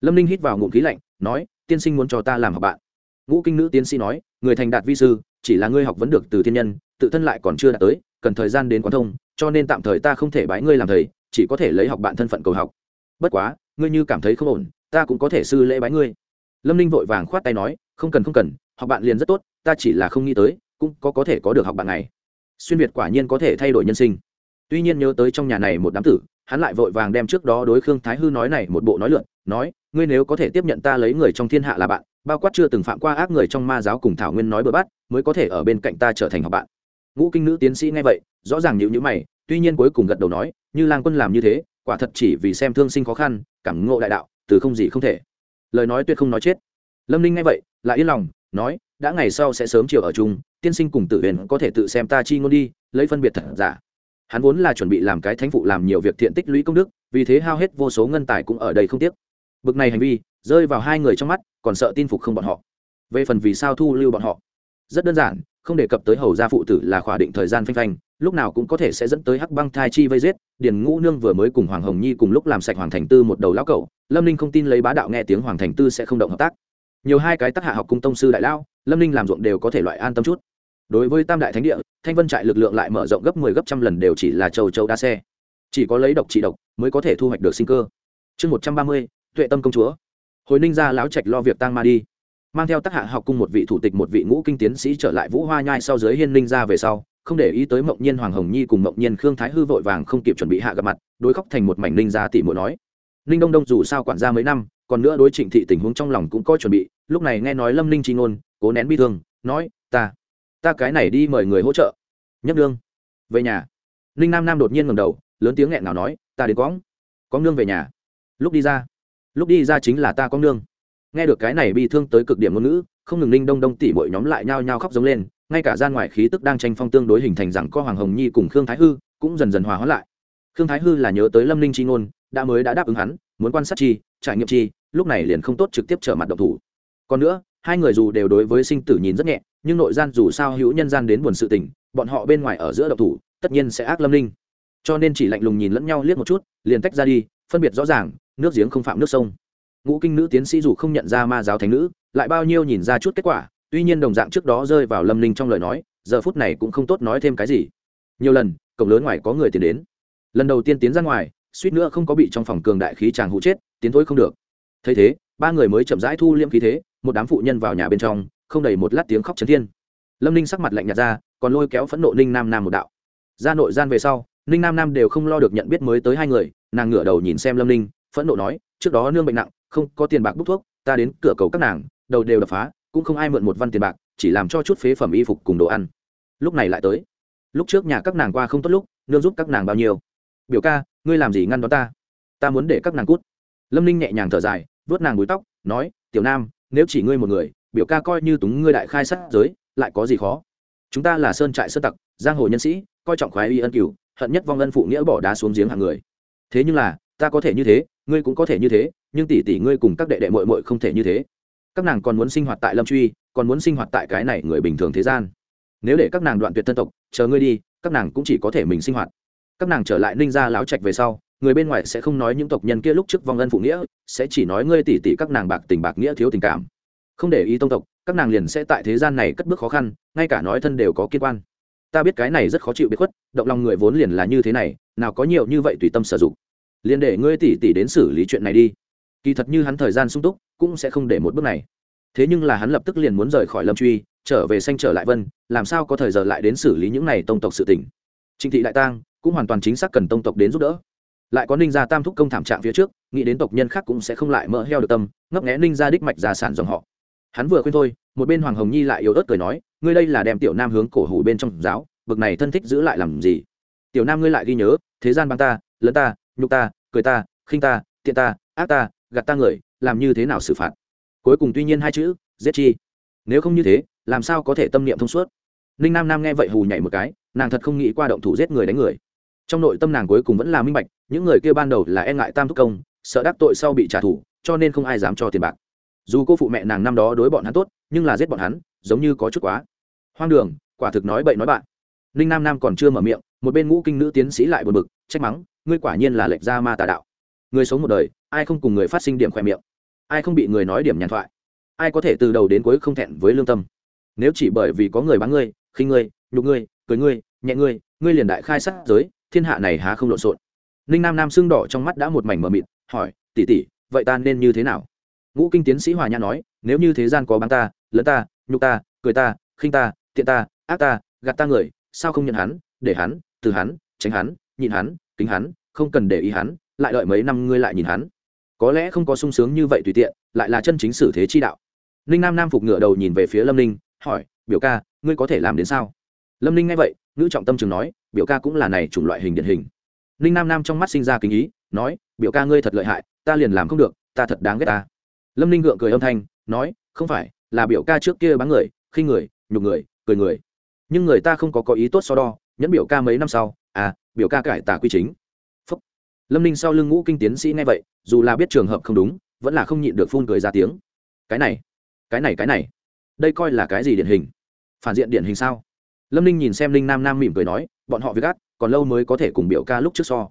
A: Lâm ninh hít vào ngụm khí lạnh, nói tiên sinh muốn cho ta làm học bạn. Ngũ kinh nữ tiến sĩ nói, người thành đạt vi sư, chỉ là ngươi học vấn được từ thiên nhân, tự thân lại còn chưa đạt tới, cần thời gian đến quán thông, cho nên tạm thời ta không thể bái ngươi làm thầy, chỉ có thể lấy học bạn thân phận cầu học. Bất quá, ngươi như cảm thấy không ổn, ta cũng có thể sư lễ bái ngươi. Lâm ninh vội vàng khoát tay nói, không cần không cần, học bạn liền rất tốt, ta chỉ là không nghĩ tới, cũng có có thể có được học bạn này. Xuyên việt quả nhiên có thể thay đổi nhân sinh. Tuy nhiên nhớ tới trong nhà này một đám tử, hắn lại vội vàng đem trước đó đối khương thái hư nói này một bộ nói lượn, nói ngươi nếu có thể tiếp nhận ta lấy người trong thiên hạ là bạn, bao quát chưa từng phạm qua ác người trong ma giáo cùng thảo nguyên nói bừa bát, mới có thể ở bên cạnh ta trở thành học bạn. Ngũ kinh nữ tiến sĩ nghe vậy, rõ ràng nhịu nhữ mày, tuy nhiên cuối cùng gật đầu nói, như lang quân làm như thế, quả thật chỉ vì xem thương sinh khó khăn, cảm ngộ đại đạo, từ không gì không thể. Lời nói tuyệt không nói chết. Lâm ninh nghe vậy, lại yên lòng, nói, đã ngày sau sẽ sớm chiều ở chung, tiên sinh cùng tử huyền có thể tự xem ta chi ngôn đi, lấy phân biệt thật giả. Hắn vốn là chuẩn bị làm cái thánh phụ làm nhiều việc thiện tích lũy công đức, vì thế hao hết vô số ngân tài cũng ở đây không tiếc bực này hành vi, rơi vào hai người trong mắt, còn sợ tin phục không bọn họ. Về phần vì sao thu lưu bọn họ, rất đơn giản, không đề cập tới hầu gia phụ tử là khỏa định thời gian phanh phanh, lúc nào cũng có thể sẽ dẫn tới hắc băng thai chi vây giết. Điền ngũ nương vừa mới cùng hoàng hồng nhi cùng lúc làm sạch hoàng thành tư một đầu lão cậu lâm ninh không tin lấy bá đạo nghe tiếng hoàng thành tư sẽ không động hợp tác. Nhiều hai cái tác hạ học cung tông sư đại lao lâm ninh làm ruộng đều có thể loại an tâm chút. Đối với tam đại thánh địa, thanh vân trại lực lượng lại mở rộng gấp mười 10 gấp trăm lần đều chỉ là châu châu đa xe. Chỉ có lấy độc trị độc mới có thể thu hoạch được sinh cơ. Chương một trăm ba mươi tuệ tâm công chúa. Hồi ninh ra lão trạch lo việc tang ma đi. Mang theo tác hạ học cung một vị thủ tịch một vị ngũ kinh tiến sĩ trở lại vũ hoa nhai sau dưới hiên ninh ra về sau, không để ý tới mộng nhiên hoàng hồng nhi cùng mộng nhiên khương thái hư vội vàng không kịp chuẩn bị hạ gặp mặt, đối khóc thành một mảnh ninh ra tỷ muội nói. Ninh đông đông dù sao quản gia mấy năm, còn nữa đối trịnh thị tình huống trong lòng cũng có chuẩn bị, lúc này nghe nói lâm ninh tri ngôn, cố nén bi thương, nói, ta ta cái này đi mời người hỗ trợ. Nhất đương về nhà. Ninh nam nam đột nhiên ngầm đầu, lớn tiếng nghẹn nào nói, ta đến quõng có nương về nhà. Lúc đi ra lúc đi ra chính là ta con nương. Nghe được cái này bi thương tới cực điểm ngôn ngữ, không ngừng ninh đông đông tỉ mọi nhóm lại nhao nhao khóc giống lên, ngay cả gian ngoài khí tức đang tranh phong tương đối hình thành rằng có hoàng hồng nhi cùng khương thái hư cũng dần dần hòa hóa lại. Khương thái hư là nhớ tới lâm ninh chi ngôn, đã mới đã đáp ứng hắn, muốn quan sát chi, trải nghiệm chi, lúc này liền không tốt trực tiếp trở mặt độc thủ. Còn nữa, hai người dù đều đối với sinh tử nhìn rất nhẹ, nhưng nội gian dù sao hữu nhân gian đến buồn sự tình, bọn họ bên ngoài ở giữa độc thủ, tất nhiên sẽ ác lâm ninh. Cho nên chỉ lạnh lùng nhìn lẫn nhau liếc một chút, liền tách ra đi, phân biệt rõ ràng nước giếng không phạm nước sông. Ngũ kinh nữ tiến sĩ dù không nhận ra ma giáo thánh nữ, lại bao nhiêu nhìn ra chút kết quả, tuy nhiên đồng dạng trước đó rơi vào lâm ninh trong lời nói, giờ phút này cũng không tốt nói thêm cái gì. Nhiều lần, cổng lớn ngoài có người tiến đến. Lần đầu tiên tiến ra ngoài, suýt nữa không có bị trong phòng cường đại khí chàng hụ chết, tiến thối không được. Thấy thế, ba người mới chậm rãi thu liêm khí thế, một đám phụ nhân vào nhà bên trong, không đầy một lát tiếng khóc chấn thiên. Lâm ninh sắc mặt lạnh nhạt ra, còn lôi kéo phẫn nộ ninh nam nam một đạo. Ra nội gian về sau, ninh nam nam đều không lo được nhận biết mới tới hai người, nàng ngửa đầu nhìn xem lâm ninh phẫn nộ nói, trước đó nương bệnh nặng, không có tiền bạc bút thuốc, ta đến cửa cầu các nàng, đầu đều đập phá, cũng không ai mượn một văn tiền bạc, chỉ làm cho chút phế phẩm y phục cùng đồ ăn. Lúc này lại tới. Lúc trước nhà các nàng qua không tốt lúc, nương giúp các nàng bao nhiêu? Biểu ca, ngươi làm gì ngăn đón ta? Ta muốn để các nàng cút. Lâm ninh nhẹ nhàng thở dài vớt nàng búi tóc, nói, tiểu nam, nếu chỉ ngươi một người, biểu ca coi như túng ngươi đại khai sát giới, lại có gì khó? Chúng ta là sơn trại sơ tặc, giang hồ nhân sĩ, coi trọng khoái y ân cửu, hận nhất vong ân phụ nghĩa bỏ đá xuống giếng hàng người. Thế nhưng là, ta có thể như thế ngươi cũng có thể như thế, nhưng tỷ tỷ ngươi cùng các đệ đệ mội mội không thể như thế. Các nàng còn muốn sinh hoạt tại lâm truy, còn muốn sinh hoạt tại cái này người bình thường thế gian. Nếu để các nàng đoạn tuyệt thân tộc, chờ ngươi đi, các nàng cũng chỉ có thể mình sinh hoạt. Các nàng trở lại ninh gia láo trạch về sau, người bên ngoài sẽ không nói những tộc nhân kia lúc trước vong ân phụ nghĩa, sẽ chỉ nói ngươi tỷ tỷ các nàng bạc tình bạc nghĩa thiếu tình cảm. Không để ý tông tộc, các nàng liền sẽ tại thế gian này cất bước khó khăn, ngay cả nói thân đều có kiên quan. Ta biết cái này rất khó chịu biết khuất, động lòng người vốn liền là như thế này, nào có nhiều như vậy tùy tâm sử dụng liền để ngươi tỷ tỷ đến xử lý chuyện này đi. Kỳ thật như hắn thời gian sung túc, cũng sẽ không để một bước này. Thế nhưng là hắn lập tức liền muốn rời khỏi lâm truy, trở về xanh trở lại vân, làm sao có thời giờ lại đến xử lý những này tông tộc sự tỉnh trịnh thị đại tang cũng hoàn toàn chính xác cần tông tộc đến giúp đỡ. Lại có ninh gia tam thúc công thảm trạng phía trước, nghĩ đến tộc nhân khác cũng sẽ không lại mỡ heo được tâm, ngấp nghẽ ninh gia đích mạch gia sản dòng họ. Hắn vừa khuyên thôi, một bên hoàng hồng nhi lại yếu ớt cười nói, ngươi đây là đem tiểu nam hướng cổ hủ bên trong giáo, bực này thân thích giữ lại làm gì? Tiểu nam ngươi lại ghi nhớ, thế gian băng ta lớn ta, nhục ta cười ta, khinh ta, tiện ta, ác ta, gạt ta người, làm như thế nào xử phạt? Cuối cùng tuy nhiên hai chữ, giết chi. Nếu không như thế, làm sao có thể tâm niệm thông suốt? Ninh nam nam nghe vậy hù nhảy một cái, nàng thật không nghĩ qua động thủ giết người đánh người. Trong nội tâm nàng cuối cùng vẫn là minh bạch, những người kia ban đầu là e ngại tam thúc công, sợ đắc tội sau bị trả thù, cho nên không ai dám cho tiền bạc. Dù cô phụ mẹ nàng năm đó đối bọn hắn tốt, nhưng là giết bọn hắn, giống như có chút quá. Hoang đường, quả thực nói bậy nói bạn. Ninh nam nam còn chưa mở miệng, một bên ngũ kinh nữ tiến sĩ lại buồn bực, trách mắng ngươi quả nhiên là lệch ra ma tà đạo. Người sống một đời, ai không cùng người phát sinh điểm khỏe miệng? Ai không bị người nói điểm nhàn thoại? Ai có thể từ đầu đến cuối không thẹn với lương tâm? Nếu chỉ bởi vì có người bán ngươi khi ngươi, nhục ngươi, cười ngươi, nhẹ ngươi ngươi liền đại khai sát giới, thiên hạ này há không lộn xộn. Ninh nam nam xương đỏ trong mắt đã một mảnh mờ mịt, hỏi tỉ tỉ vậy ta nên như thế nào? Ngũ kinh tiến sĩ hòa nhã nói, nếu như thế gian có bán ta, lẫn ta, nhục ta, cười ta, khinh ta, tiện ta, ác ta, gạt ta người, sao không nhận hắn, để hắn, từ hắn, tránh hắn, nhịn hắn kính hắn, không cần để ý hắn, lại đợi mấy năm ngươi lại nhìn hắn. Có lẽ không có sung sướng như vậy tùy tiện, lại là chân chính sử thế chi đạo. Ninh nam nam phục ngựa đầu nhìn về phía lâm ninh, hỏi, biểu ca, ngươi có thể làm đến sao? Lâm ninh nghe vậy nữ trọng tâm trường nói, biểu ca cũng là này chủng loại hình điển hình. Ninh nam nam trong mắt sinh ra kính ý, nói, biểu ca ngươi thật lợi hại, ta liền làm không được, ta thật đáng ghét ta. Lâm ninh gượng cười âm thanh, nói, không phải, là biểu ca trước kia bắn người khi người, nhục người, cười người. Nhưng người ta không có có ý tốt so đo, nhẫn biểu ca mấy năm sau à biểu ca cải tà quy chính. Phúc. lâm ninh sau lưng ngũ kinh tiến sĩ nghe vậy, dù là biết trường hợp không đúng, vẫn là không nhịn được phun cười ra tiếng. Cái này cái này cái này, đây coi là cái gì điển hình? Phản diện điển hình sao? Lâm ninh nhìn xem linh nam nam mỉm cười nói, bọn họ việc ác còn lâu mới có thể cùng biểu ca lúc trước so.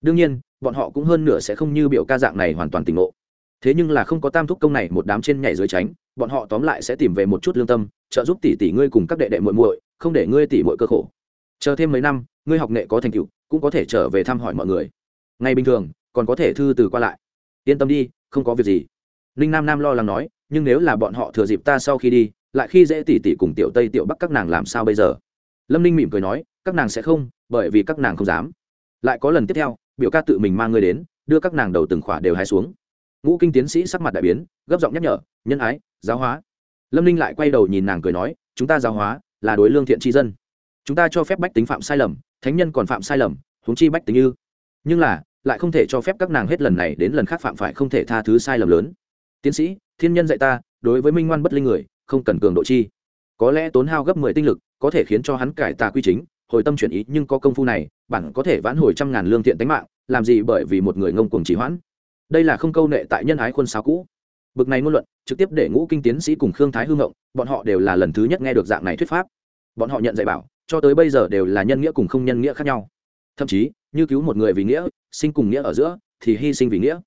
A: Đương nhiên, bọn họ cũng hơn nửa sẽ không như biểu ca dạng này hoàn toàn tỉnh ngộ. Thế nhưng là không có tam thúc công này một đám trên nhảy dưới tránh, bọn họ tóm lại sẽ tìm về một chút lương tâm, trợ giúp tỷ tỷ ngươi cùng các đệ đệ muội muội, không để ngươi tỷ muội cơ khổ. Chờ thêm mấy năm ngươi học nghệ có thành tựu, cũng có thể trở về thăm hỏi mọi người. Ngày bình thường, còn có thể thư từ qua lại. Yên tâm đi, không có việc gì. Ninh nam nam lo lắng nói, nhưng nếu là bọn họ thừa dịp ta sau khi đi, lại khi dễ tỉ tỉ cùng tiểu tây, tiểu bắc các nàng làm sao bây giờ? Lâm ninh mỉm cười nói, các nàng sẽ không, bởi vì các nàng không dám. Lại có lần tiếp theo, biểu ca tự mình mang ngươi đến, đưa các nàng đầu từng khỏa đều hai xuống. Ngũ kinh tiến sĩ sắc mặt đại biến, gấp giọng nhắc nhở, nhân ái, giáo hóa. Lâm ninh lại quay đầu nhìn nàng cười nói, chúng ta giáo hóa là đối lương thiện tri dân. Chúng ta cho phép bách tính phạm sai lầm thánh nhân còn phạm sai lầm, huống chi bách tính như. Nhưng là, lại không thể cho phép các nàng hết lần này đến lần khác phạm phải không thể tha thứ sai lầm lớn. Tiến sĩ, thiên nhân dạy ta, đối với minh ngoan bất linh người, không cần cường độ chi. Có lẽ tốn hao gấp mười tinh lực, có thể khiến cho hắn cải tà quy chính, hồi tâm chuyển ý, nhưng có công phu này bản có thể vãn hồi trăm ngàn lương thiện tánh mạng, làm gì bởi vì một người ngông cuồng chỉ hoãn. Đây là không câu nệ tại nhân ái khuôn sáo cũ. Bực này ngôn luận, trực tiếp để ngũ kinh tiến sĩ cùng khương thái hư ngộng, bọn họ đều là lần thứ nhất nghe được dạng này thuyết pháp. Bọn họ nhận dạy bảo cho tới bây giờ đều là nhân nghĩa cùng không nhân nghĩa khác nhau. Thậm chí, như cứu một người vì nghĩa, sinh cùng nghĩa ở giữa, thì hy sinh vì nghĩa.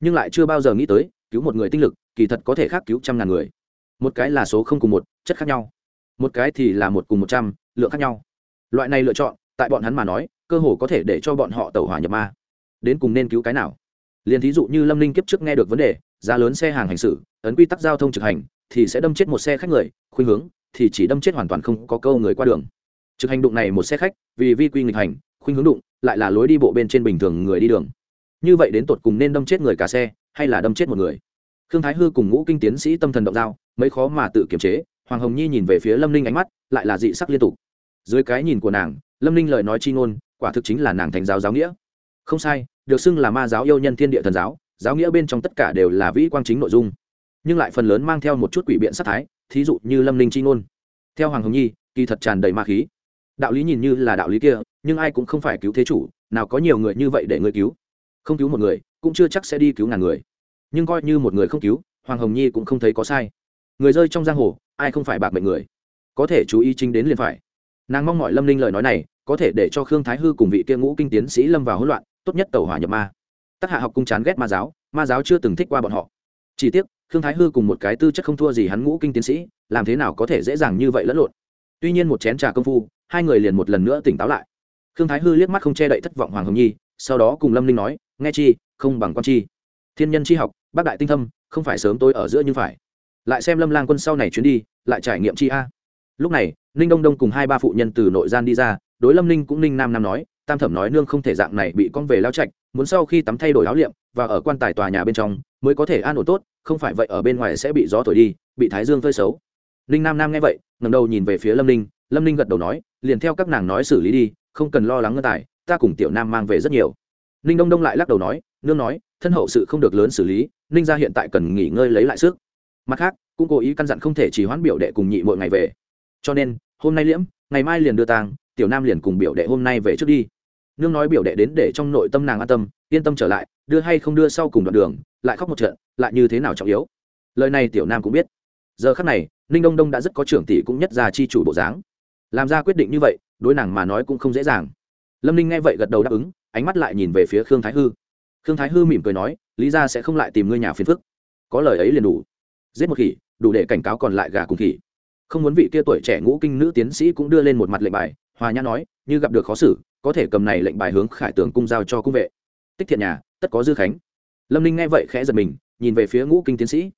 A: Nhưng lại chưa bao giờ nghĩ tới, cứu một người tinh lực, kỳ thật có thể khác cứu trăm ngàn người. Một cái là số không cùng một, chất khác nhau. Một cái thì là một cùng một trăm, lượng khác nhau. Loại này lựa chọn, tại bọn hắn mà nói, cơ hồ có thể để cho bọn họ tẩu hỏa nhập ma. Đến cùng nên cứu cái nào? Liền thí dụ như lâm ninh kiếp trước nghe được vấn đề, giá lớn xe hàng hành xử, ấn quy tắc giao thông trực hành, thì sẽ đâm chết một xe khách người, khuynh hướng, thì chỉ đâm chết hoàn toàn không có câu người qua đường trực hành đụng này một xe khách, vì vi quy nghịch hành, khuynh hướng đụng, lại là lối đi bộ bên trên bình thường người đi đường. Như vậy đến tột cùng nên đâm chết người cả xe, hay là đâm chết một người? Khương thái hư cùng ngũ kinh tiến sĩ tâm thần động giao, mấy khó mà tự kiềm chế, hoàng hồng nhi nhìn về phía lâm ninh ánh mắt, lại là dị sắc liên tục. Dưới cái nhìn của nàng, lâm ninh lời nói chi ngôn, quả thực chính là nàng thành giáo giáo nghĩa. Không sai, được xưng là ma giáo yêu nhân thiên địa thần giáo giáo nghĩa bên trong tất cả đều là vĩ quang chính nội dung. Nhưng lại phần lớn mang theo một chút quỷ biện sát thái, thí dụ như lâm ninh chi ngôn. Theo hoàng hồng nhi, kỳ thật tràn đầy ma khí đạo lý nhìn như là đạo lý kia, nhưng ai cũng không phải cứu thế chủ, nào có nhiều người như vậy để người cứu. Không cứu một người, cũng chưa chắc sẽ đi cứu ngàn người. Nhưng coi như một người không cứu, hoàng hồng nhi cũng không thấy có sai. Người rơi trong giang hồ, ai không phải bạc mệnh người? Có thể chú ý chính đến liền phải. Nàng mong mọi lâm linh lời nói này, có thể để cho khương thái hư cùng vị kia ngũ kinh tiến sĩ lâm vào hỗn loạn, tốt nhất tàu hỏa nhập ma. Tác hạ học cung chán ghét ma giáo ma giáo chưa từng thích qua bọn họ. Chỉ tiếc, khương thái hư cùng một cái tư chất không thua gì hắn ngũ kinh tiến sĩ, làm thế nào có thể dễ dàng như vậy lẫn lộn? Tuy nhiên một chén trà công phu hai người liền một lần nữa tỉnh táo lại. Khương thái hư liếc mắt không che đậy thất vọng hoàng hồng nhi, sau đó cùng lâm linh nói, nghe chi, không bằng con chi. Thiên nhân chi học, bác đại tinh thâm, không phải sớm tôi ở giữa như phải. Lại xem lâm lang quân sau này chuyến đi, lại trải nghiệm chi a. Lúc này, ninh đông đông cùng hai ba phụ nhân từ nội gian đi ra, đối lâm ninh cũng ninh nam nam nói, tam thẩm nói nương không thể dạng này bị con về lao trạch, muốn sau khi tắm thay đổi áo liệm và ở quan tài tòa nhà bên trong mới có thể an ổn tốt, không phải vậy ở bên ngoài sẽ bị gió thổi đi, bị thái dương phơi xấu. Ninh nam nam nghe vậy ngầm đầu nhìn về phía lâm ninh lâm ninh gật đầu nói liền theo các nàng nói xử lý đi, không cần lo lắng ngân tài, ta cùng tiểu nam mang về rất nhiều. Ninh đông đông lại lắc đầu nói, nương nói, thân hậu sự không được lớn xử lý, ninh gia hiện tại cần nghỉ ngơi lấy lại sức. Mặt khác, cũng cố ý căn dặn không thể chỉ hoãn biểu đệ cùng nhị mỗi ngày về. Cho nên, hôm nay liễm, ngày mai liền đưa tàng tiểu nam liền cùng biểu đệ hôm nay về trước đi. Nương nói biểu đệ đến để trong nội tâm nàng an tâm, yên tâm trở lại, đưa hay không đưa sau cùng đoạn đường, lại khóc một trận, lại như thế nào trọng yếu. Lời này tiểu nam cũng biết. Giờ khắc này, ninh đông đông đã rất có trưởng tỷ cũng nhất ra chi chủ bộ dáng làm ra quyết định như vậy, đối nàng mà nói cũng không dễ dàng. Lâm ninh nghe vậy gật đầu đáp ứng, ánh mắt lại nhìn về phía khương thái hư. Khương thái hư mỉm cười nói, lý ra sẽ không lại tìm ngươi nhà phiền phức. Có lời ấy liền đủ. Giết một khỉ, đủ để cảnh cáo còn lại gà cùng khỉ. Không muốn vị kia tuổi trẻ ngũ kinh nữ tiến sĩ cũng đưa lên một mặt lệnh bài. Hòa nhã nói, như gặp được khó xử, có thể cầm này lệnh bài hướng khải tường cung giao cho cung vệ. Tích thiện nhà, tất có dư khánh. Lâm ninh nghe vậy khẽ giật mình, nhìn về phía ngũ kinh tiến sĩ.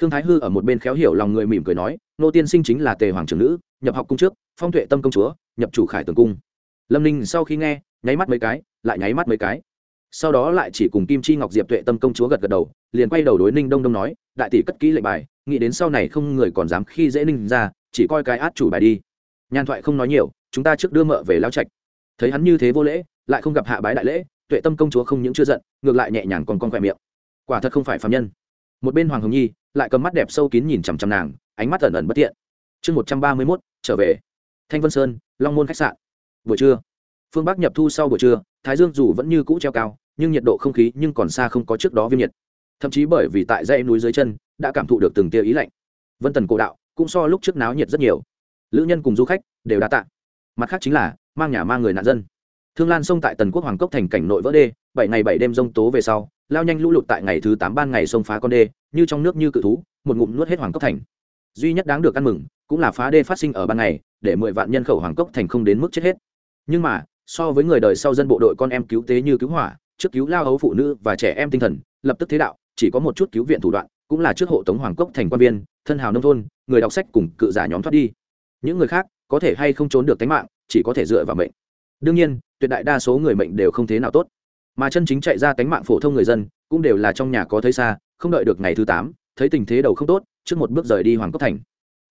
A: Khương thái hư ở một bên khéo hiểu lòng người mỉm cười nói nô tiên sinh chính là tề hoàng trưởng nữ, nhập học cung trước, phong tuệ tâm công chúa, nhập chủ khải tường cung. Lâm ninh sau khi nghe, nháy mắt mấy cái, lại nháy mắt mấy cái. Sau đó lại chỉ cùng kim chi ngọc diệp tuệ tâm công chúa gật gật đầu, liền quay đầu đối ninh đông đông nói, đại tỷ cất kỹ lệnh bài, nghĩ đến sau này không người còn dám khi dễ ninh ra, chỉ coi cái át chủ bài đi. Nhàn thoại không nói nhiều, chúng ta trước đưa mợ về lao trạch. Thấy hắn như thế vô lễ, lại không gặp hạ bái đại lễ, tuệ tâm công chúa không những chưa giận, ngược lại nhẹ nhàng còn con khỏe miệng. Quả thật không phải phạm nhân. Một bên hoàng hồng nhi, lại cầm mắt đẹp sâu kín nhìn chằm chằm nàng ánh mắt ẩn ẩn bất thiện. Chương một trăm ba mươi mốt, trở về. Thanh vân sơn, long môn khách sạn. Buổi trưa, phương bắc nhập thu sau buổi trưa, thái dương dù vẫn như cũ treo cao, nhưng nhiệt độ không khí nhưng còn xa không có trước đó viêm nhiệt. Thậm chí bởi vì tại dãy núi dưới chân, đã cảm thụ được từng tia ý lạnh. Vân tần cổ đạo cũng so lúc trước náo nhiệt rất nhiều. Lữ nhân cùng du khách đều đã tạ. Mặt khác chính là, mang nhà mang người nạn dân. Thương lan sông tại tần quốc hoàng cốc thành cảnh nội vỡ đê, bảy ngày bảy đêm rông tố về sau, lao nhanh lũ lụt tại ngày thứ tám ban ngày sông phá con đê, như trong nước như cự thú, một ngụm nuốt hết hoàng cốc thành duy nhất đáng được ăn mừng cũng là phá đê phát sinh ở ban ngày, để mười vạn nhân khẩu hoàng cốc thành không đến mức chết hết. Nhưng mà, so với người đời sau dân bộ đội con em cứu tế như cứu hỏa, trước cứu lao hấu phụ nữ và trẻ em tinh thần, lập tức thế đạo, chỉ có một chút cứu viện thủ đoạn, cũng là trước hộ tống hoàng cốc thành quan viên, thân hào nông thôn, người đọc sách cùng cự giả nhóm thoát đi. Những người khác, có thể hay không trốn được tính mạng, chỉ có thể dựa vào mệnh. Đương nhiên, tuyệt đại đa số người mệnh đều không thế nào tốt. Mà chân chính chạy ra tính mạng phổ thông người dân, cũng đều là trong nhà có thấy xa, không đợi được ngày thứ tám, thấy tình thế đầu không tốt trước một bước rời đi hoàng cốc thành.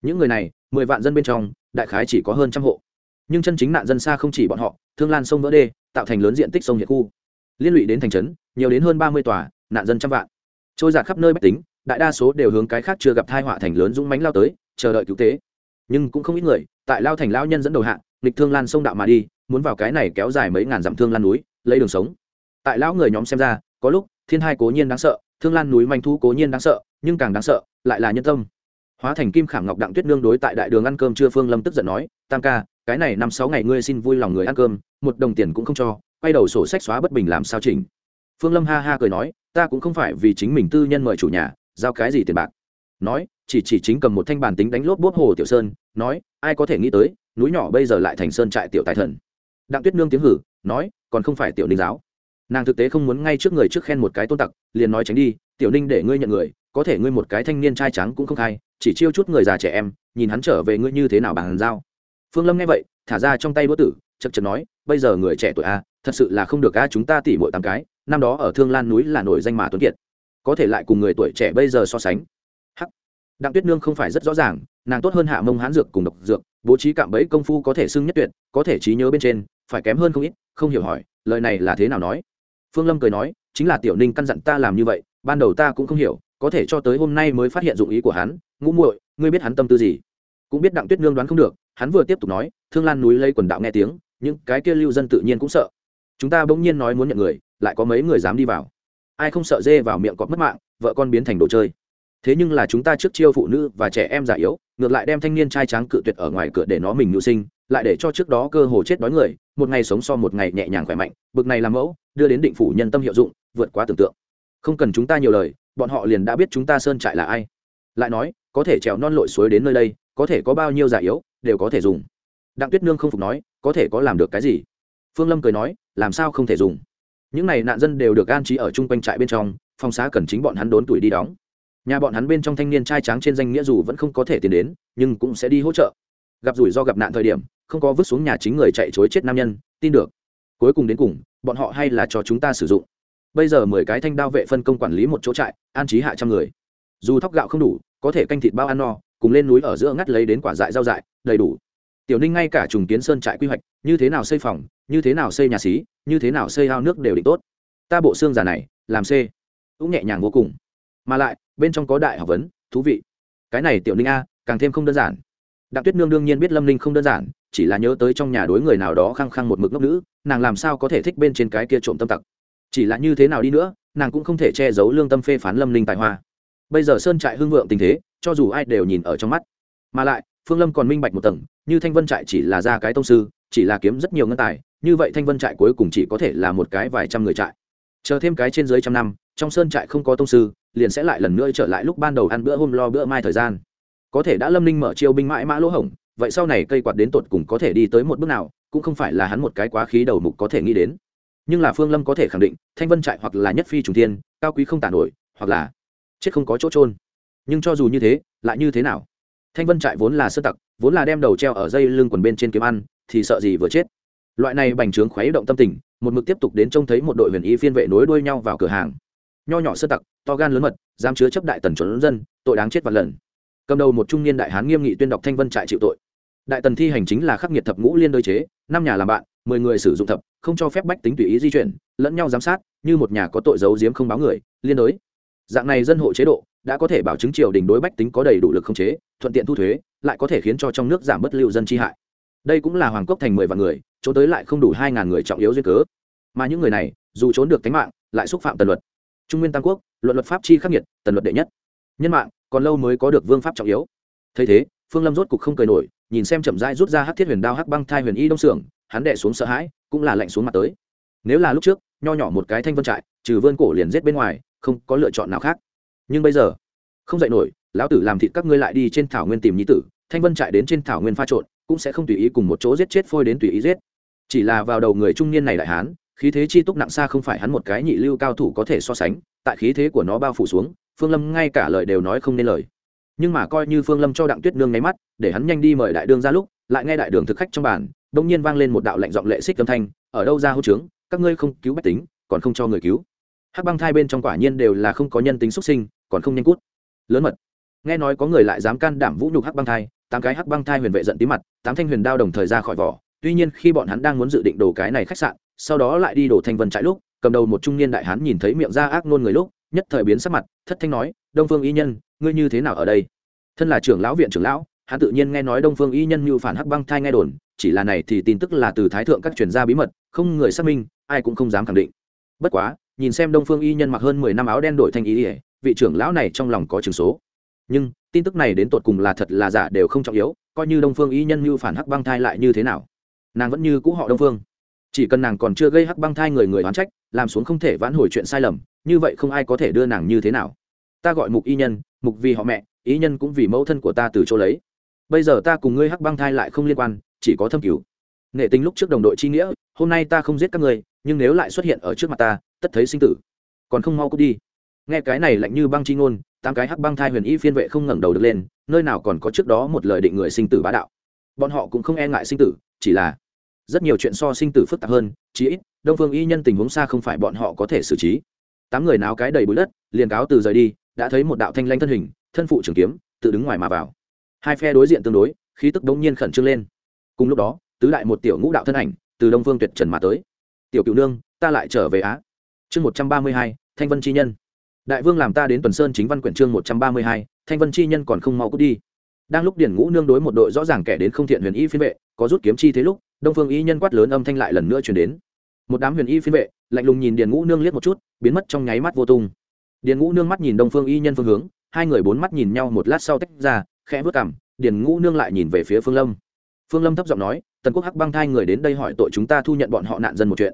A: Những người này, mười vạn dân bên trong, đại khái chỉ có hơn trăm hộ. Nhưng chân chính nạn dân xa không chỉ bọn họ, thương lan sông vỡ đê, tạo thành lớn diện tích sông hiện khu. Liên lụy đến thành trấn, nhiều đến hơn ba mươi tòa, nạn dân trăm vạn. Trôi giạt khắp nơi bách tính, đại đa số đều hướng cái khác chưa gặp thai họa thành lớn dũng mánh lao tới, chờ đợi cứu tế. Nhưng cũng không ít người, tại lao thành lao nhân dẫn đầu hạng nghịch thương lan sông đạo mà đi, muốn vào cái này kéo dài mấy ngàn dặm thương lan núi, lấy đường sống. Tại lão người nhóm xem ra, có lúc thiên hai cố nhiên đáng sợ, thương lan núi manh thu cố nhiên đáng sợ, nhưng càng đáng sợ lại là nhân tâm. Hóa thành kim khảm ngọc đặng tuyết nương đối tại đại đường ăn cơm chưa phương lâm tức giận nói, tam ca, cái này năm sáu ngày ngươi xin vui lòng người ăn cơm, một đồng tiền cũng không cho, quay đầu sổ sách xóa bất bình làm sao chỉnh? Phương lâm ha ha cười nói, ta cũng không phải vì chính mình tư nhân mời chủ nhà, giao cái gì tiền bạc. Nói, chỉ chỉ chính cầm một thanh bàn tính đánh lốp bốp hồ tiểu sơn, nói, ai có thể nghĩ tới, núi nhỏ bây giờ lại thành sơn trại tiểu tài thần. Đặng tuyết nương tiếng hử, nói, còn không phải tiểu ninh giáo. Nàng thực tế không muốn ngay trước người trước khen một cái tôn tặc, liền nói tránh đi, tiểu ninh để ngươi nhận người có thể ngươi một cái thanh niên trai trắng cũng không khai, chỉ chiêu chút người già trẻ em, nhìn hắn trở về ngươi như thế nào bàn giao. Phương lâm nghe vậy, thả ra trong tay đũa tử, chật chật nói, bây giờ người trẻ tuổi a, thật sự là không được a, chúng ta tỉ mỗi tám cái, năm đó ở thương lan núi là nổi danh mà tuấn kiệt. Có thể lại cùng người tuổi trẻ bây giờ so sánh. Hắc. Đặng tuyết nương không phải rất rõ ràng, nàng tốt hơn hạ mông hán dược cùng độc dược, bố trí cạm bẫy công phu có thể xưng nhất tuyệt, có thể trí nhớ bên trên, phải kém hơn không ít, không hiểu hỏi, lời này là thế nào nói? Phương lâm cười nói, chính là tiểu ninh căn dặn ta làm như vậy, ban đầu ta cũng không hiểu có thể cho tới hôm nay mới phát hiện dụng ý của hắn, ngũ muội, ngươi biết hắn tâm tư gì? Cũng biết đặng tuyết nương đoán không được, hắn vừa tiếp tục nói, thương lan núi lây quần đạo nghe tiếng, những cái kia lưu dân tự nhiên cũng sợ. Chúng ta bỗng nhiên nói muốn nhận người, lại có mấy người dám đi vào. Ai không sợ dê vào miệng cọp mất mạng, vợ con biến thành đồ chơi. Thế nhưng là chúng ta trước chiêu phụ nữ và trẻ em già yếu, ngược lại đem thanh niên trai tráng cự tuyệt ở ngoài cửa để nó mình nữ sinh, lại để cho trước đó cơ hồ chết đói người, một ngày sống so một ngày nhẹ nhàng khỏe mạnh, bực này làm mẫu, đưa đến định phủ nhân tâm hiệu dụng, vượt quá tưởng tượng. Không cần chúng ta nhiều lời bọn họ liền đã biết chúng ta sơn trại là ai. Lại nói, có thể trèo non lội suối đến nơi đây, có thể có bao nhiêu già yếu, đều có thể dùng. Đặng tuyết nương không phục nói, có thể có làm được cái gì? Phương lâm cười nói, làm sao không thể dùng? Những này nạn dân đều được an trí ở chung quanh trại bên trong phong xá cần chính bọn hắn đốn tuổi đi đóng. Nhà bọn hắn bên trong thanh niên trai tráng trên danh nghĩa dù vẫn không có thể tiến đến, nhưng cũng sẽ đi hỗ trợ. Gặp rủi do gặp nạn thời điểm, không có vứt xuống nhà chính người chạy chối chết nam nhân, tin được. Cuối cùng đến cùng, bọn họ hay là cho chúng ta sử dụng bây giờ mười cái thanh đao vệ phân công quản lý một chỗ trại, an trí hạ trăm người. Dù thóc gạo không đủ, có thể canh thịt bao ăn no, cùng lên núi ở giữa ngắt lấy đến quả dại rau dại, đầy đủ. Tiểu ninh ngay cả trùng kiến sơn trại quy hoạch, như thế nào xây phòng, như thế nào xây nhà xí, như thế nào xây ao nước đều định tốt. Ta bộ xương già này, làm c cũng nhẹ nhàng vô cùng. Mà lại, bên trong có đại học vấn, thú vị. Cái này tiểu ninh a, càng thêm không đơn giản. Đặng tuyết nương đương nhiên biết lâm ninh không đơn giản, chỉ là nhớ tới trong nhà đối người nào đó khăng khăng một mực ngốc nữ, nàng làm sao có thể thích bên trên cái kia trộm tâm tặc chỉ là như thế nào đi nữa, nàng cũng không thể che giấu lương tâm phê phán lâm Linh tài hoa. Bây giờ sơn trại hưng vượng tình thế, cho dù ai đều nhìn ở trong mắt. Mà lại, phương lâm còn minh bạch một tầng, như thanh vân trại chỉ là ra cái tông sư, chỉ là kiếm rất nhiều ngân tài, như vậy thanh vân trại cuối cùng chỉ có thể là một cái vài trăm người trại. Chờ thêm cái trên dưới trăm năm, trong sơn trại không có tông sư, liền sẽ lại lần nữa trở lại lúc ban đầu ăn bữa hôm lo bữa mai thời gian. Có thể đã lâm ninh mở chiêu binh mãi mã lỗ hổng, vậy sau này cây quạt đến tột cùng có thể đi tới một bước nào, cũng không phải là hắn một cái quá khí đầu mục có thể nghĩ đến nhưng là phương lâm có thể khẳng định thanh vân trại hoặc là nhất phi trùng thiên, cao quý không tàn nổi, hoặc là chết không có chỗ trôn nhưng cho dù như thế, lại như thế nào? Thanh vân trại vốn là sơ tặc, vốn là đem đầu treo ở dây lưng quần bên trên kiếm ăn, thì sợ gì vừa chết? Loại này bành trướng khuấy động tâm tình, một mực tiếp tục đến trông thấy một đội huyền y phiên vệ nối đuôi nhau vào cửa hàng. Nho nhỏ sơ tặc, to gan lớn mật, dám chứa chấp đại tần chuẩn dân, tội đáng chết vạn lần. Cầm đầu một trung niên đại hán nghiêm nghị tuyên đọc thanh vân trại chịu tội. Đại tần thi hành chính là khắc nghiệt thập ngũ liên đối chế, năm nhà làm bạn mười người sử dụng thập, không cho phép bách tính tùy ý di chuyển, lẫn nhau giám sát, như một nhà có tội giấu giếm không báo người, liên đối. Dạng này dân hộ chế độ đã có thể bảo chứng triều đình đối bách tính có đầy đủ lực không chế, thuận tiện thu thuế, lại có thể khiến cho trong nước giảm bất lưu dân chi hại. Đây cũng là hoàng cốc thành mười vạn người, trốn tới lại không đủ hai ngàn người trọng yếu duyên cớ. Mà những người này, dù trốn được tính mạng, lại xúc phạm tần luật. Trung nguyên tam quốc, luận luật pháp chi khắc nghiệt, tần luật đệ nhất. Nhân mạng, còn lâu mới có được vương pháp trọng yếu. Thấy thế, phương lâm rốt cục không cười nổi, nhìn xem chậm rãi rút ra hắc thiết huyền đao hắc băng thai huyền y đông sưởng hắn đệ xuống sợ hãi, cũng là lạnh xuống mặt tới. Nếu là lúc trước, nho nhỏ một cái thanh vân trại, trừ vươn cổ liền giết bên ngoài, không có lựa chọn nào khác. Nhưng bây giờ, không dạy nổi, lão tử làm thịt các ngươi lại đi trên thảo nguyên tìm nhi tử, thanh vân trại đến trên thảo nguyên pha trộn, cũng sẽ không tùy ý cùng một chỗ giết chết phôi đến tùy ý giết. Chỉ là vào đầu người trung niên này đại hán, khí thế chi túc nặng xa không phải hắn một cái nhị lưu cao thủ có thể so sánh, tại khí thế của nó bao phủ xuống, phương lâm ngay cả lời đều nói không nên lời. Nhưng mà coi như phương lâm cho đặng tuyết nương nháy mắt, để hắn nhanh đi mời đại đương ra lúc, lại nghe đại đường thực khách trong bàn đông nhiên vang lên một đạo lạnh giọng lệ xích âm thanh, ở đâu ra hỗ trướng? Các ngươi không cứu bách tính, còn không cho người cứu. Hắc băng thai bên trong quả nhiên đều là không có nhân tính xuất sinh, còn không nhanh cút. Lớn mật. Nghe nói có người lại dám can đảm vũ nhục hắc băng thai, tám cái hắc băng thai huyền vệ giận tí mặt, tám thanh huyền đao đồng thời ra khỏi vỏ. Tuy nhiên khi bọn hắn đang muốn dự định đổ cái này khách sạn, sau đó lại đi đổ thanh vân trại lúc, cầm đầu một trung niên đại hán nhìn thấy miệng ra ác nôn người lúc, nhất thời biến sắc mặt, thất thanh nói, đông phương y nhân, ngươi như thế nào ở đây? Thân là trưởng lão viện trưởng lão hắn tự nhiên nghe nói đông phương y nhân như phản hắc băng thai nghe đồn, chỉ là này thì tin tức là từ thái thượng các truyền gia bí mật, không người xác minh, ai cũng không dám khẳng định. Bất quá, nhìn xem đông phương y nhân mặc hơn mười năm áo đen đổi thanh ý ỉa vị trưởng lão này trong lòng có chừng số. Nhưng, tin tức này đến tột cùng là thật là giả đều không trọng yếu, coi như đông phương y nhân như phản hắc băng thai lại như thế nào. Nàng vẫn như cũ họ đông phương. Chỉ cần nàng còn chưa gây hắc băng thai người người oán trách, làm xuống không thể vãn hồi chuyện sai lầm, như vậy không ai có thể đưa nàng như thế nào. Ta gọi mục y nhân, mục vì họ mẹ ý nhân cũng vì mẫu thân của ta từ chỗ lấy bây giờ ta cùng ngươi hắc băng thai lại không liên quan, chỉ có thâm cứu nghệ tính lúc trước đồng đội chi nghĩa, hôm nay ta không giết các ngươi, nhưng nếu lại xuất hiện ở trước mặt ta, tất thấy sinh tử. Còn không mau cút đi. Nghe cái này lạnh như băng chi ngôn, tám cái hắc băng thai huyền y phiên vệ không ngẩng đầu được lên, nơi nào còn có trước đó một lời định người sinh tử bá đạo. Bọn họ cũng không e ngại sinh tử, chỉ là rất nhiều chuyện so sinh tử phức tạp hơn, chí ít, đông phương y nhân tình huống xa không phải bọn họ có thể xử trí. Tám người náo cái đầy bụi đất, liền cáo từ rời đi, đã thấy một đạo thanh lanh thân hình, thân phụ trường kiếm, tự đứng ngoài mà vào hai phe đối diện tương đối, khí tức đống nhiên khẩn trương lên. Cùng lúc đó, tứ đại một tiểu ngũ đạo thân ảnh từ đông phương tuyệt trần mà tới. Tiểu cựu nương, ta lại trở về á. Chương một trăm ba mươi hai, thanh vân chi nhân. Đại vương làm ta đến tuần sơn chính văn quyển chương một trăm ba mươi hai, thanh vân chi nhân còn không mau cút đi. Đang lúc điển ngũ nương đối một đội rõ ràng kẻ đến không thiện huyền y phiên vệ, có rút kiếm chi thế lúc, đông phương y nhân quát lớn âm thanh lại lần nữa chuyển đến. Một đám huyền y phiên vệ, lạnh lùng nhìn điền ngũ nương liếc một chút, biến mất trong nháy mắt vô tung. Điền ngũ nương mắt nhìn đông phương y nhân phương hướng, hai người bốn mắt nhìn nhau một lát sau tách ra khẽ vớt cằm, điền ngũ nương lại nhìn về phía phương lâm. Phương lâm thấp giọng nói tần quốc hắc băng thai người đến đây hỏi tội chúng ta thu nhận bọn họ nạn dân một chuyện.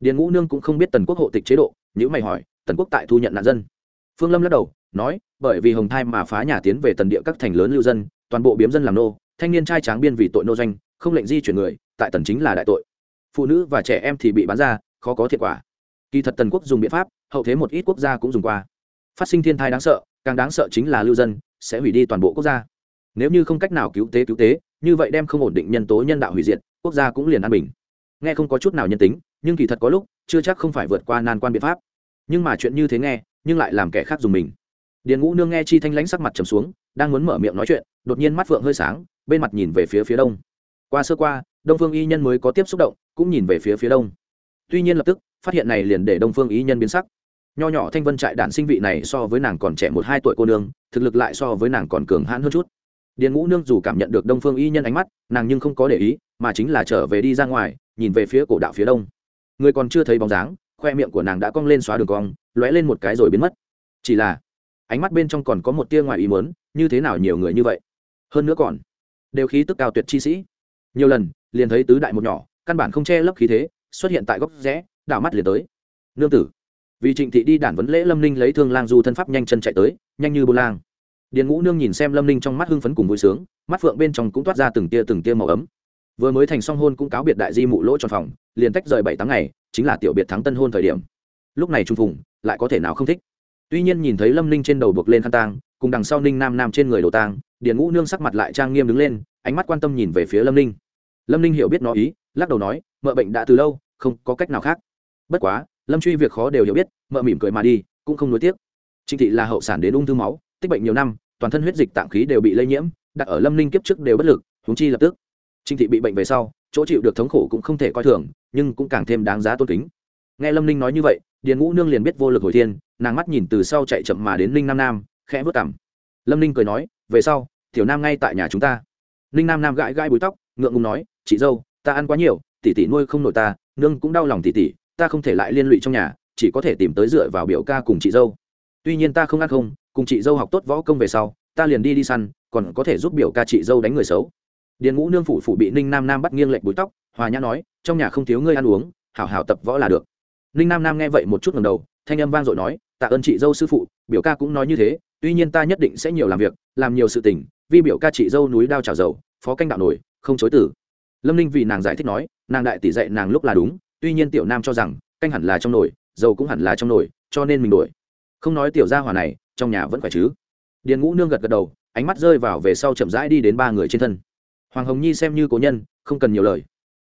A: Điền ngũ nương cũng không biết tần quốc hộ tịch chế độ nhữ mày hỏi tần quốc tại thu nhận nạn dân? Phương lâm lắc đầu nói bởi vì hồng thai mà phá nhà tiến về tần địa các thành lớn lưu dân toàn bộ biếm dân làm nô thanh niên trai tráng biên vì tội nô doanh không lệnh di chuyển người tại tần chính là đại tội. Phụ nữ và trẻ em thì bị bán ra khó có thiệt quả. Kỳ thật tần quốc dùng biện pháp hậu thế một ít quốc gia cũng dùng qua. Phát sinh thiên thai đáng sợ càng đáng sợ chính là lưu dân sẽ hủy đi toàn bộ quốc gia. Nếu như không cách nào cứu tế cứu tế, như vậy đem không ổn định nhân tố nhân đạo hủy diệt, quốc gia cũng liền an bình. Nghe không có chút nào nhân tính, nhưng kỳ thật có lúc, chưa chắc không phải vượt qua nan quan biện pháp. Nhưng mà chuyện như thế nghe, nhưng lại làm kẻ khác dùng mình. Điền ngũ nương nghe chi thanh lãnh sắc mặt trầm xuống, đang muốn mở miệng nói chuyện, đột nhiên mắt phượng hơi sáng, bên mặt nhìn về phía phía đông. Qua sơ qua, đông phương y nhân mới có tiếp xúc động, cũng nhìn về phía phía đông. Tuy nhiên lập tức, phát hiện này liền để đông phương y nhân biến sắc nho nhỏ thanh vân trại đản sinh vị này so với nàng còn trẻ một hai tuổi cô nương, thực lực lại so với nàng còn cường hãn hơn chút. Điền ngũ nương dù cảm nhận được đông phương y nhân ánh mắt, nàng nhưng không có để ý, mà chính là trở về đi ra ngoài, nhìn về phía cổ đạo phía đông. Người còn chưa thấy bóng dáng, khoe miệng của nàng đã cong lên xóa đường cong, lóe lên một cái rồi biến mất. Chỉ là, ánh mắt bên trong còn có một tia ngoài ý mớn như thế nào nhiều người như vậy? Hơn nữa còn, đều khí tức cao tuyệt chi sĩ. Nhiều lần, liền thấy tứ đại một nhỏ, căn bản không che lấp khí thế, xuất hiện tại góc rẽ, đảo mắt liền tới. Nương tử vì trịnh thị đi đản vấn lễ lâm ninh lấy thương lang du thân pháp nhanh chân chạy tới, nhanh như bô lang. Điền ngũ nương nhìn xem lâm ninh trong mắt hưng phấn cùng vui sướng, mắt phượng bên trong cũng toát ra từng tia từng tia màu ấm. Vừa mới thành song hôn cũng cáo biệt đại di mụ lỗ tròn phòng, liền tách rời bảy tháng ngày, chính là tiểu biệt thắng tân hôn thời điểm. Lúc này trung phùng, lại có thể nào không thích? Tuy nhiên nhìn thấy lâm ninh trên đầu buộc lên khăn tang, cùng đằng sau ninh nam nam trên người đồ tang, điền ngũ nương sắc mặt lại trang nghiêm đứng lên, ánh mắt quan tâm nhìn về phía lâm ninh. Lâm ninh hiểu biết nó ý, lắc đầu nói, mợ bệnh đã từ lâu, không có cách nào khác. Bất quá lâm truy việc khó đều hiểu biết mợ mỉm cười mà đi cũng không nuối tiếc trịnh thị là hậu sản đến ung thư máu tích bệnh nhiều năm toàn thân huyết dịch tạng khí đều bị lây nhiễm đặt ở lâm ninh kiếp trước đều bất lực húng chi lập tức trịnh thị bị bệnh về sau chỗ chịu được thống khổ cũng không thể coi thường nhưng cũng càng thêm đáng giá tôn kính nghe lâm ninh nói như vậy điền ngũ nương liền biết vô lực hồi thiên nàng mắt nhìn từ sau chạy chậm mà đến ninh nam nam khẽ vớt cảm lâm ninh cười nói về sau tiểu nam ngay tại nhà chúng ta ninh nam nam gãi gãi búi tóc ngượng ngùng nói chị dâu ta ăn quá nhiều tỷ tỷ nuôi không nổi ta nương cũng đau lòng tỷ tỷ ta không thể lại liên lụy trong nhà, chỉ có thể tìm tới dựa vào biểu ca cùng chị dâu. Tuy nhiên ta không ăn không, cùng chị dâu học tốt võ công về sau, ta liền đi đi săn, còn có thể giúp biểu ca chị dâu đánh người xấu. Điền ngũ nương phủ phủ bị ninh nam nam bắt nghiêng lệch búi tóc, hòa nhã nói, trong nhà không thiếu ngươi ăn uống, hảo hảo tập võ là được. Ninh nam nam nghe vậy một chút ngầm đầu, thanh âm vang dội nói, tạ ơn chị dâu sư phụ, biểu ca cũng nói như thế, tuy nhiên ta nhất định sẽ nhiều làm việc, làm nhiều sự tình, vì biểu ca chị dâu núi đao trào dầu, phó canh đạo nổi, không chối tử lâm ninh vì nàng giải thích nói, nàng đại tỷ dạy nàng lúc là đúng tuy nhiên tiểu nam cho rằng, canh hẳn là trong nồi, dầu cũng hẳn là trong nồi, cho nên mình đổi. Không nói tiểu gia hỏa này, trong nhà vẫn phải chứ. Điền ngũ nương gật gật đầu, ánh mắt rơi vào về sau chậm rãi đi đến ba người trên thân. Hoàng hồng nhi xem như cố nhân, không cần nhiều lời.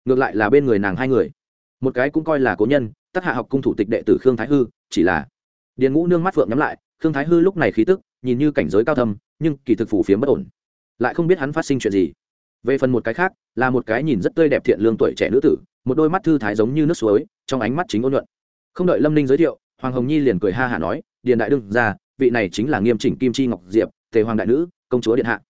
A: Ngược lại là bên người nàng hai người. Một cái cũng coi là cố nhân tất hạ học cung thủ tịch đệ tử khương thái hư, chỉ là điền ngũ nương mắt phượng nhắm lại, khương thái hư lúc này khí tức, nhìn như cảnh giới cao thâm, nhưng kỳ thực phủ phiếm bất ổn. Lại không biết hắn phát sinh chuyện gì về phần một cái khác, là một cái nhìn rất tươi đẹp thiện lương tuổi trẻ nữ tử, một đôi mắt thư thái giống như nước suối, trong ánh mắt chính ôn nhuận. Không đợi lâm ninh giới thiệu, hoàng hồng nhi liền cười ha hả nói, điền đại đương ra vị này chính là nghiêm chỉnh kim chi ngọc diệp, tề hoàng đại nữ, công chúa điện hạ.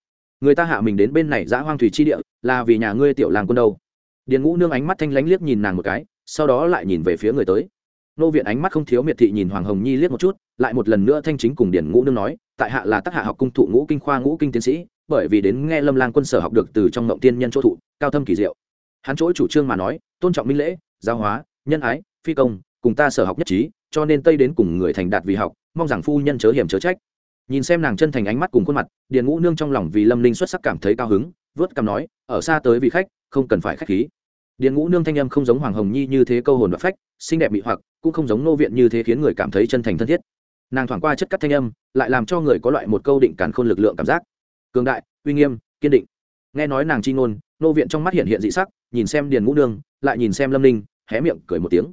A: Người ta hạ mình đến bên này giã hoang thủy chi địa, là vì nhà ngươi tiểu làng quân đâu. Điền ngũ nương ánh mắt thanh lánh liếc nhìn nàng một cái, sau đó lại nhìn về phía người tới. Nô viện ánh mắt không thiếu miệt thị nhìn hoàng hồng nhi liếc một chút, lại một lần nữa thanh chính cùng điền ngũ nương nói, tại hạ là tác hạ học cung thụ ngũ kinh khoa ngũ kinh tiến sĩ bởi vì đến nghe lâm lang quân sở học được từ trong ngộng tiên nhân chỗ thụ, cao thâm kỳ diệu. Hắn chỗ chủ trương mà nói, tôn trọng minh lễ, giáo hóa, nhân ái, phi công, cùng ta sở học nhất trí, cho nên tây đến cùng người thành đạt vì học, mong rằng phu nhân chớ hiểm chớ trách. Nhìn xem nàng chân thành ánh mắt cùng khuôn mặt, điền ngũ nương trong lòng vì lâm linh xuất sắc cảm thấy cao hứng, vớt cằm nói, ở xa tới vì khách, không cần phải khách khí. Điền ngũ nương thanh âm không giống hoàng hồng nhi như thế câu hồn và phách, xinh đẹp mị hoặc, cũng không giống nô viện như thế khiến người cảm thấy chân thành thân thiết. Nàng thoảng qua chất cắt thanh âm, lại làm cho người có loại một câu định cản khôn lực lượng cảm giác cường đại, uy nghiêm, kiên định. Nghe nói nàng chi ngôn, nô viện trong mắt hiện hiện dị sắc, nhìn xem điền ngũ nương, lại nhìn xem lâm ninh, hé miệng cười một tiếng.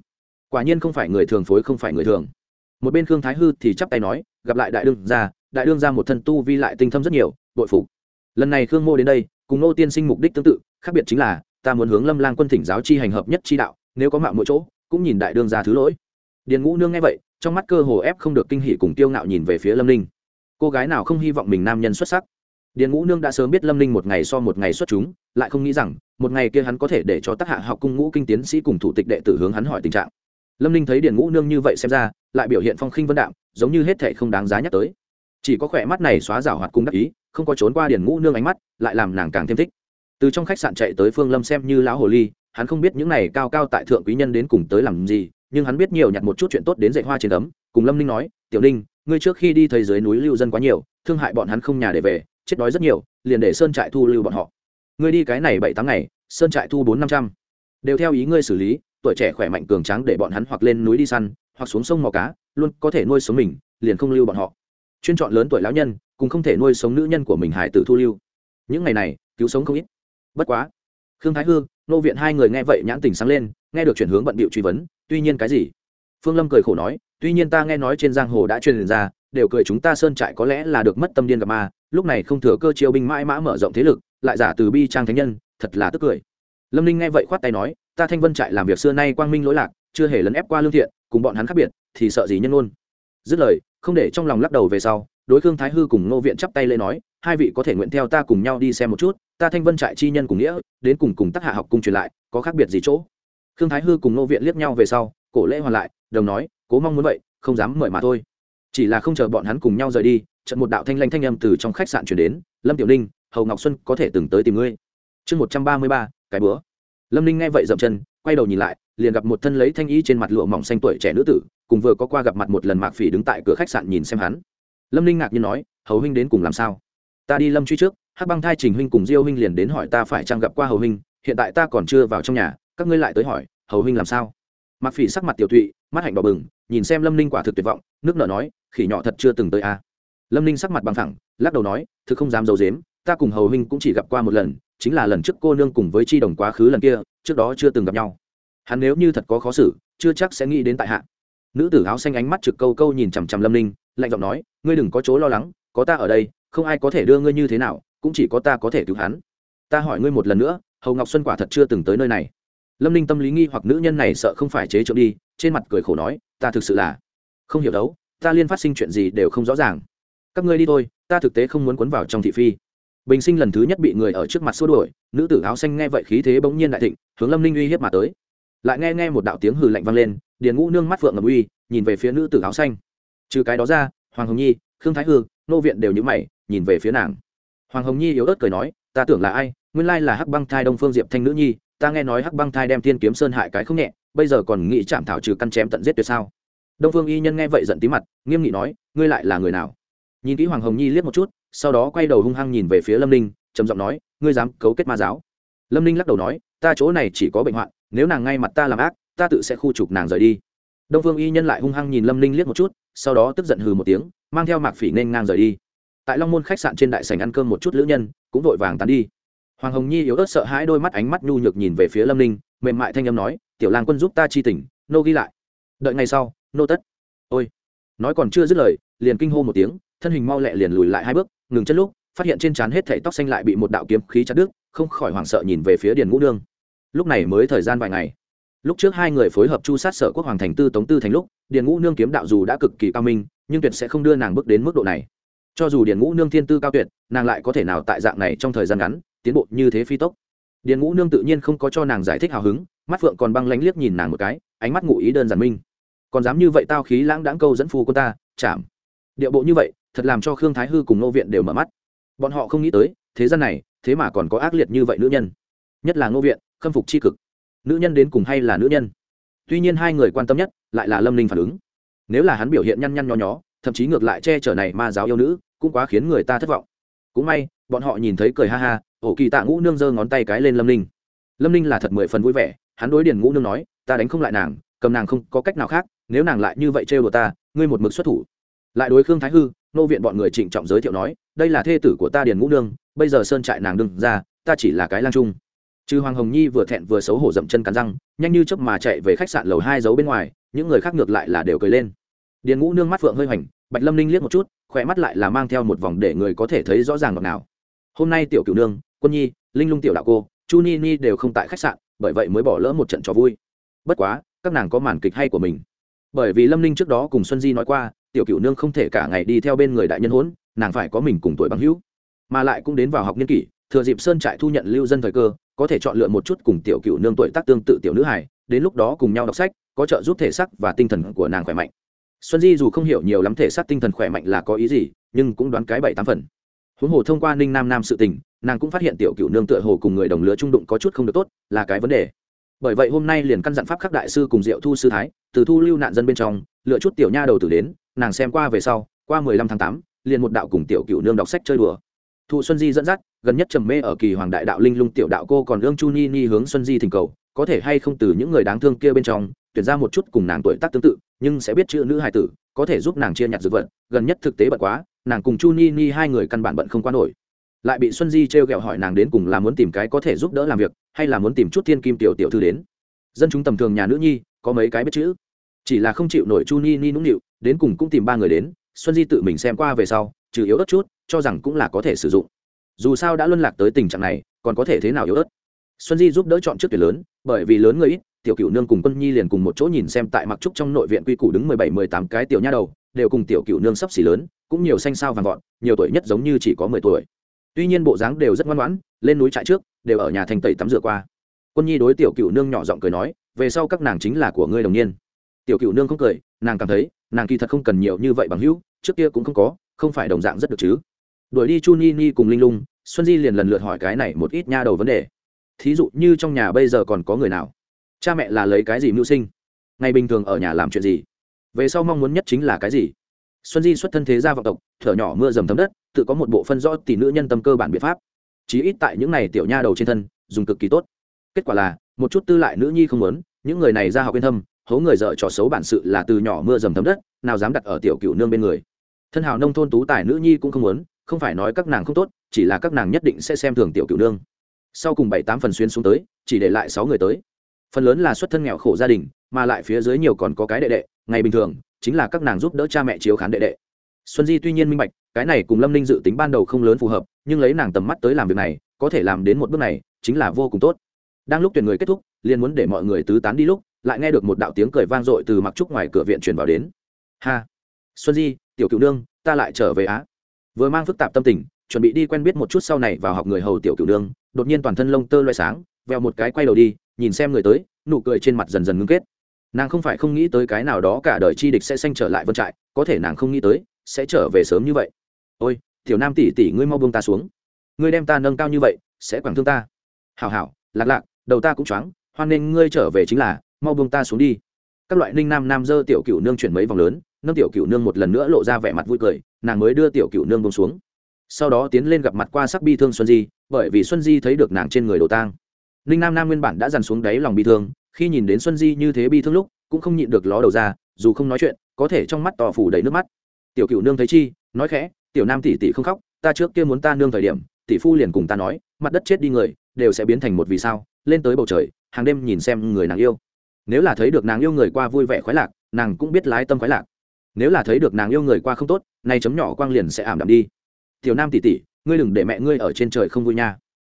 A: Quả nhiên không phải người thường phối không phải người thường. Một bên khương thái hư thì chắp tay nói, gặp lại đại đương gia, đại đương ra một thân tu vi lại tinh thâm rất nhiều, bội phục. Lần này khương mô đến đây, cùng nô tiên sinh mục đích tương tự, khác biệt chính là, ta muốn hướng lâm lang quân thỉnh giáo chi hành hợp nhất chi đạo, nếu có mạo mỗi chỗ, cũng nhìn đại đương ra thứ lỗi. Điền ngũ nương nghe vậy, trong mắt cơ hồ ép không được kinh hỉ cùng tiêu ngạo nhìn về phía lâm ninh. Cô gái nào không hy vọng mình nam nhân xuất sắc? Điền ngũ nương đã sớm biết lâm ninh một ngày so một ngày xuất chúng, lại không nghĩ rằng, một ngày kia hắn có thể để cho tác hạ học cung ngũ kinh tiến sĩ cùng thủ tịch đệ tử hướng hắn hỏi tình trạng. Lâm ninh thấy điền ngũ nương như vậy xem ra, lại biểu hiện phong khinh vân đạm, giống như hết thệ không đáng giá nhắc tới. Chỉ có khỏe mắt này xóa rào hoạt cung đắc ý, không có trốn qua điền ngũ nương ánh mắt, lại làm nàng càng thêm thích. Từ trong khách sạn chạy tới phương lâm xem như lão hồ ly, hắn không biết những này cao cao tại thượng quý nhân đến cùng tới làm gì, nhưng hắn biết nhiều nhặt một chút chuyện tốt đến dạy hoa trên tấm cùng lâm ninh nói, tiểu ninh, ngươi trước khi đi thấy dưới núi lưu dân quá nhiều, thương hại bọn hắn không nhà để về chết đói rất nhiều, liền để sơn trại thu lưu bọn họ. Ngươi đi cái này bảy tháng ngày, sơn trại thu bốn năm trăm. Đều theo ý ngươi xử lý, tuổi trẻ khỏe mạnh cường tráng để bọn hắn hoặc lên núi đi săn, hoặc xuống sông mò cá, luôn có thể nuôi sống mình, liền không lưu bọn họ. Chuyên chọn lớn tuổi lão nhân, cũng không thể nuôi sống nữ nhân của mình hải tử thu lưu. Những ngày này, cứu sống không ít. Bất quá, khương thái hương nô viện hai người nghe vậy nhãn tình sáng lên, nghe được chuyển hướng bận bịu truy vấn, tuy nhiên cái gì? Phương lâm cười khổ nói, tuy nhiên ta nghe nói trên giang hồ đã truyền ra đều cười chúng ta sơn trại có lẽ là được mất tâm điên gặp ma, lúc này không thừa cơ chiêu binh mãi mã mở rộng thế lực, lại giả từ bi trang thánh nhân, thật là tức cười. Lâm ninh nghe vậy khoát tay nói, ta thanh vân trại làm việc xưa nay quang minh lỗi lạc, chưa hề lấn ép qua lương thiện, cùng bọn hắn khác biệt, thì sợ gì nhân ôn dứt lời, không để trong lòng lắc đầu về sau, đối khương thái hư cùng ngô viện chắp tay lên nói, hai vị có thể nguyện theo ta cùng nhau đi xem một chút, ta thanh vân trại chi nhân cùng nghĩa, đến cùng cùng tác hạ học cùng truyền lại, có khác biệt gì chỗ? Khương thái hư cùng ngô viện liếc nhau về sau, cổ lễ hoàn lại, đồng nói, cố mong muốn vậy, không dám mời mà thôi chỉ là không chờ bọn hắn cùng nhau rời đi trận một đạo thanh lanh thanh âm từ trong khách sạn chuyển đến, lâm tiểu ninh, hầu ngọc xuân có thể từng tới tìm ngươi. Chương một trăm ba mươi ba, cái bữa. Lâm ninh nghe vậy dậm chân, quay đầu nhìn lại, liền gặp một thân lấy thanh y trên mặt lụa mỏng xanh tuổi trẻ nữ tử, cùng vừa có qua gặp mặt một lần mạc phỉ đứng tại cửa khách sạn nhìn xem hắn. Lâm ninh ngạc nhiên nói, hầu huynh đến cùng làm sao? Ta đi lâm truy trước, hắc băng thai trình huynh cùng diêu huynh liền đến hỏi ta phải chăng gặp qua hầu huynh, hiện tại ta còn chưa vào trong nhà, các ngươi lại tới hỏi, hầu huynh làm sao? Mạc phỉ sắc mặt tiểu thụy mắt hạnh đỏ bừng, nhìn xem lâm ninh quả thực tuyệt vọng, nước nở nói khỉ nhỏ thật chưa từng tới a à. lâm ninh sắc mặt bằng thẳng lắc đầu nói, thực không dám d i ấ u dếm ta cùng hầu huynh cũng chỉ gặp qua một lần, chính là lần trước cô nương cùng với chi đồng quá khứ lần kia, trước đó chưa từng gặp nhau. Hắn nếu như thật có khó xử, chưa chắc sẽ nghĩ đến tại hạ. Nữ tử áo xanh ánh mắt trực câu câu nhìn chằm chằm lâm ninh, lạnh giọng nói, ngươi đừng có chỗ lo lắng, có ta ở đây, không ai có thể đưa ngươi như thế nào, cũng chỉ có ta có thể cứu hắn. Ta hỏi ngươi một lần nữa, hầu ngọc xuân quả thật chưa từng tới nơi này. Lâm ninh tâm lý nghi hoặc nữ nhân này sợ không phải chế trộm đi, trên mặt cười khổ nói, ta thực sự là không hiểu đấu ta liên phát sinh chuyện gì đều không rõ ràng. Các ngươi đi thôi, ta thực tế không muốn quấn vào trong thị phi. Bình sinh lần thứ nhất bị người ở trước mặt xua đuổi, nữ tử áo xanh nghe vậy khí thế bỗng nhiên đại thịnh, hướng lâm ninh uy hiếp mà tới. Lại nghe nghe một đạo tiếng hừ lạnh vang lên, điền ngũ nương mắt phượng ngầm uy, nhìn về phía nữ tử áo xanh. Trừ cái đó ra, hoàng hồng nhi, khương thái hư, nô viện đều nhữ mày, nhìn về phía nàng. Hoàng hồng nhi yếu ớt cười nói, ta tưởng là ai? Nguyên lai là hắc băng thai đông phương diệp thanh nữ nhi, ta nghe nói hắc băng thai đem tiên kiếm sơn hại cái không nhẹ, bây giờ còn nghĩ chạm thảo trừ căn chém tận giết tuyệt sao? Đông phương y nhân nghe vậy giận tí mặt, nghiêm nghị nói, ngươi lại là người nào? Nhìn kỹ hoàng hồng nhi liếc một chút, sau đó quay đầu hung hăng nhìn về phía lâm ninh, trầm giọng nói, ngươi dám cấu kết ma giáo? Lâm ninh lắc đầu nói, ta chỗ này chỉ có bệnh hoạn, nếu nàng ngay mặt ta làm ác, ta tự sẽ khu trục nàng rời đi. Đông phương y nhân lại hung hăng nhìn lâm ninh liếc một chút, sau đó tức giận hừ một tiếng, mang theo mạc phỉ nên ngang rời đi. Tại long môn khách sạn trên đại sành ăn cơm một chút lữ nhân, cũng vội vàng tán đi. Hoàng hồng nhi yếu ớt sợ hãi đôi mắt ánh mắt nhu nhược nhìn về phía lâm ninh, mềm mại thanh âm nói, tiểu lang quân giúp ta chi tỉnh nô ghi lại. Đợi ngày sau nô tất. Ôi, nói còn chưa dứt lời, liền kinh hô một tiếng, thân hình mau lẹ liền lùi lại hai bước, ngừng chân lúc, phát hiện trên trán hết thảy tóc xanh lại bị một đạo kiếm khí chặt đứt, không khỏi hoảng sợ nhìn về phía điền ngũ đương lúc này mới thời gian vài ngày. Lúc trước hai người phối hợp chu sát sở quốc hoàng thành tư tống tư thành lúc, điền ngũ nương kiếm đạo dù đã cực kỳ cao minh, nhưng tuyệt sẽ không đưa nàng bước đến mức độ này. Cho dù điền ngũ nương thiên tư cao tuyệt, nàng lại có thể nào tại dạng này trong thời gian ngắn, tiến bộ như thế phi tốc? Điền ngũ nương tự nhiên không có cho nàng giải thích hào hứng, mắt phượng còn băng lánh liếc nhìn nàng một cái, ánh mắt ngụ ý đơn giản minh còn dám như vậy tao khí lãng đãng câu dẫn phu cô ta chạm điệu bộ như vậy, thật làm cho khương thái hư cùng nô viện đều mở mắt. Bọn họ không nghĩ tới, thế gian này, thế mà còn có ác liệt như vậy nữ nhân. Nhất là ngô viện, khâm phục c h i cực. Nữ nhân đến cùng hay là nữ nhân? Tuy nhiên hai người quan tâm nhất, lại là lâm linh phản ứng. Nếu là hắn biểu hiện nhăn nhăn nho nhó, thậm chí ngược lại che chở này ma giáo yêu nữ, cũng quá khiến người ta thất vọng. Cũng may, bọn họ nhìn thấy cười ha ha, ổ kỳ tạ ngũ nương giơ ngón tay cái lên lâm linh lâm linh là thật mười phần vui vẻ, hắn đối điền ngũ nương nói, ta đánh không lại nàng, cầm nàng không có cách nào khác nếu nàng lại như vậy trêu đồ ta, ngươi một mực xuất thủ. Lại đối khương thái hư, nô viện bọn người trịnh trọng giới thiệu nói, đây là thê tử của ta điền ngũ nương, bây giờ sơn trại nàng đừng ra, ta chỉ là cái lang trung. Trừ hoàng hồng nhi vừa thẹn vừa xấu hổ dậm chân cắn răng, nhanh như chớp mà chạy về khách sạn lầu hai giấu bên ngoài, những người khác ngược lại là đều cười lên. Điền ngũ nương mắt phượng hơi hoành, bạch lâm ninh liếc một chút, khỏe mắt lại là mang theo một vòng để người có thể thấy rõ ràng ngọt nào hôm nay tiểu cửu nương, quân nhi, linh lung tiểu đạo cô, chu ni ni đều không tại khách sạn, bởi vậy mới bỏ lỡ một trận trò vui. Bất quá, các nàng có màn kịch hay của mình bởi vì lâm ninh trước đó cùng xuân di nói qua, tiểu Cựu nương không thể cả ngày đi theo bên người đại nhân hỗn nàng phải có mình cùng tuổi bằng hữu. Mà lại cũng đến vào học niên kỷ, thừa dịp sơn trại thu nhận lưu dân thời cơ, có thể chọn lựa một chút cùng tiểu cựu nương tuổi tác tương tự tiểu nữ hải đến lúc đó cùng nhau đọc sách, có trợ giúp thể sắc và tinh thần của nàng khỏe mạnh. Xuân di dù không hiểu nhiều lắm thể xác tinh thần khỏe mạnh là có ý gì, nhưng cũng đoán cái bảy tám phần. Huống hồ thông qua ninh nam nam sự tình, nàng cũng phát hiện tiểu cựu nương tựa hồ cùng người đồng lứa trung đụng có chút không được tốt, là cái vấn đề bởi vậy hôm nay liền căn dặn pháp khắc đại sư cùng diệu thu sư thái, từ thu lưu nạn dân bên trong, lựa chút tiểu nha đầu tử đến, nàng xem qua về sau, qua mười lăm tháng tám, liền một đạo cùng tiểu cựu nương đọc sách chơi đùa. Thụ xuân di dẫn dắt, gần nhất trầm mê ở kỳ hoàng đại đạo linh lung tiểu đạo cô còn ương chu ni ni hướng xuân di thỉnh cầu, có thể hay không từ những người đáng thương kia bên trong, tuyển ra một chút cùng nàng tuổi tác tương tự, nhưng sẽ biết chữ nữ hài tử, có thể giúp nàng chia nhặt dược vật, gần nhất thực tế bận quá, nàng cùng chu ni ni hai người căn bản bận không qua nổi. Lại bị xuân di t r e o g ẹ o hỏi nàng đến cùng là muốn tìm cái có thể giúp đỡ làm việc hay là muốn tìm chút thiên kim tiểu tiểu thư đến? Dân chúng tầm thường nhà nữ nhi, có mấy cái biết chữ. Chỉ là không chịu nổi chu ni ni nũng nịu, đến cùng cũng tìm ba người đến, xuân di tự mình xem qua về sau, trừ yếu ớt chút, cho rằng cũng là có thể sử dụng. Dù sao đã luân lạc tới tình trạng này, còn có thể thế nào yếu ớt? Xuân di giúp đỡ chọn trước tuyển lớn, bởi vì lớn người ít, tiểu cựu nương cùng quân nhi liền cùng một chỗ nhìn xem tại mặc trúc trong nội viện quy củ đứng mười bảy, mười tám cái tiểu nha đầu, đều cùng tiểu cựu nương sắp xỉ lớn, cũng nhiều xanh sao vàng vọt, nhiều tuổi nhất giống như chỉ có mười tuổi. Tuy nhiên bộ dáng đều rất ngoan ngoãn, lên núi trại trước đều ở nhà thành tẩy tắm rửa qua. Quân nhi đối tiểu cựu nương nhỏ giọng cười nói, về sau các nàng chính là của ngươi đồng niên. Tiểu cựu nương không cười, nàng cảm thấy, nàng kỳ thật không cần nhiều như vậy bằng hữu, trước kia cũng không có, không phải đồng dạng rất được chứ. Đuổi đi chu ni ni cùng linh lung, xuân di liền lần lượt hỏi cái này một ít nha đầu vấn đề. Thí dụ như trong nhà bây giờ còn có người nào? Cha mẹ là lấy cái gì mưu sinh? Ngày bình thường ở nhà làm chuyện gì? Về sau mong muốn nhất chính là cái gì? Xuân di xuất thân thế gia vọng tộc, thở nhỏ mưa dầm thấm đất, tự có một bộ phân rõ tỷ nữ nhân tâm cơ bản biện pháp chí ít tại những này tiểu nha đầu trên thân, dùng cực kỳ tốt. Kết quả là, một chút tư lại nữ nhi không muốn, những người này ra học yên thâm, hố người dợ trò xấu bản sự là từ nhỏ mưa dầm thấm đất, nào dám đặt ở tiểu cựu nương bên người. Thân hào nông thôn tú tài nữ nhi cũng không muốn, không phải nói các nàng không tốt, chỉ là các nàng nhất định sẽ xem thường tiểu cựu nương. Sau cùng bảy tám phần xuyên xuống tới, chỉ để lại sáu người tới. Phần lớn là xuất thân nghèo khổ gia đình, mà lại phía dưới nhiều còn có cái đệ đệ, ngày bình thường, chính là các nàng giúp đỡ cha mẹ chiếu khán đệ đệ. Xuân di tuy nhiên minh bạch, cái này cùng lâm ninh dự tính ban đầu không lớn phù hợp nhưng lấy nàng tầm mắt tới làm việc này, có thể làm đến một bước này, chính là vô cùng tốt. Đang lúc tuyển người kết thúc, liền muốn để mọi người tứ tán đi lúc, lại nghe được một đạo tiếng cười vang dội từ mặc trúc ngoài cửa viện truyền vào đến. Ha! Xuân di, tiểu cựu nương, ta lại trở về á. Vừa mang phức tạp tâm tình, chuẩn bị đi quen biết một chút sau này vào học người hầu tiểu cựu nương, đột nhiên toàn thân lông tơ loay sáng veo một cái quay đầu đi, nhìn xem người tới, nụ cười trên mặt dần dần ngưng kết. Nàng không phải không nghĩ tới cái nào đó cả đời chi địch sẽ sanh trở lại vân trại, có thể nàng không nghĩ tới, sẽ trở về sớm như vậy. Ôi tiểu nam tỷ tỷ ngươi mau buông ta xuống. Ngươi đem ta nâng cao như vậy, sẽ quẳng thương ta. Hảo hảo, lạc lạc, đầu ta cũng choáng, hoan nên ngươi trở về chính là, mau buông ta xuống đi. Các loại ninh nam nam dơ tiểu cựu nương chuyển mấy vòng lớn, nâng tiểu cựu nương một lần nữa lộ ra vẻ mặt vui cười, nàng mới đưa tiểu cựu nương bông xuống. Sau đó tiến lên gặp mặt qua sắc bi thương xuân di, bởi vì xuân di thấy được nàng trên người đồ tang. Ninh nam nam nguyên bản đã dằn xuống đáy lòng bi thương, khi nhìn đến xuân di như thế bi thương lúc, cũng không nhịn được ló đầu ra, dù không nói chuyện, có thể trong mắt tỏ phủ đầy nước mắt. Tiểu cựu nương thấy chi, nói khẽ tiểu nam tỷ tỷ không khóc ta trước kia muốn ta nương thời điểm tỷ phu liền cùng ta nói mặt đất chết đi người đều sẽ biến thành một vì sao lên tới bầu trời hàng đêm nhìn xem người nàng yêu. Nếu là thấy được nàng yêu người qua vui vẻ khoái lạc nàng cũng biết lái tâm khoái lạc. Nếu là thấy được nàng yêu người qua không tốt nay chấm nhỏ quang liền sẽ ảm đạm đi. Tiểu nam tỷ tỷ, ngươi đừng để mẹ ngươi ở trên trời không vui nha.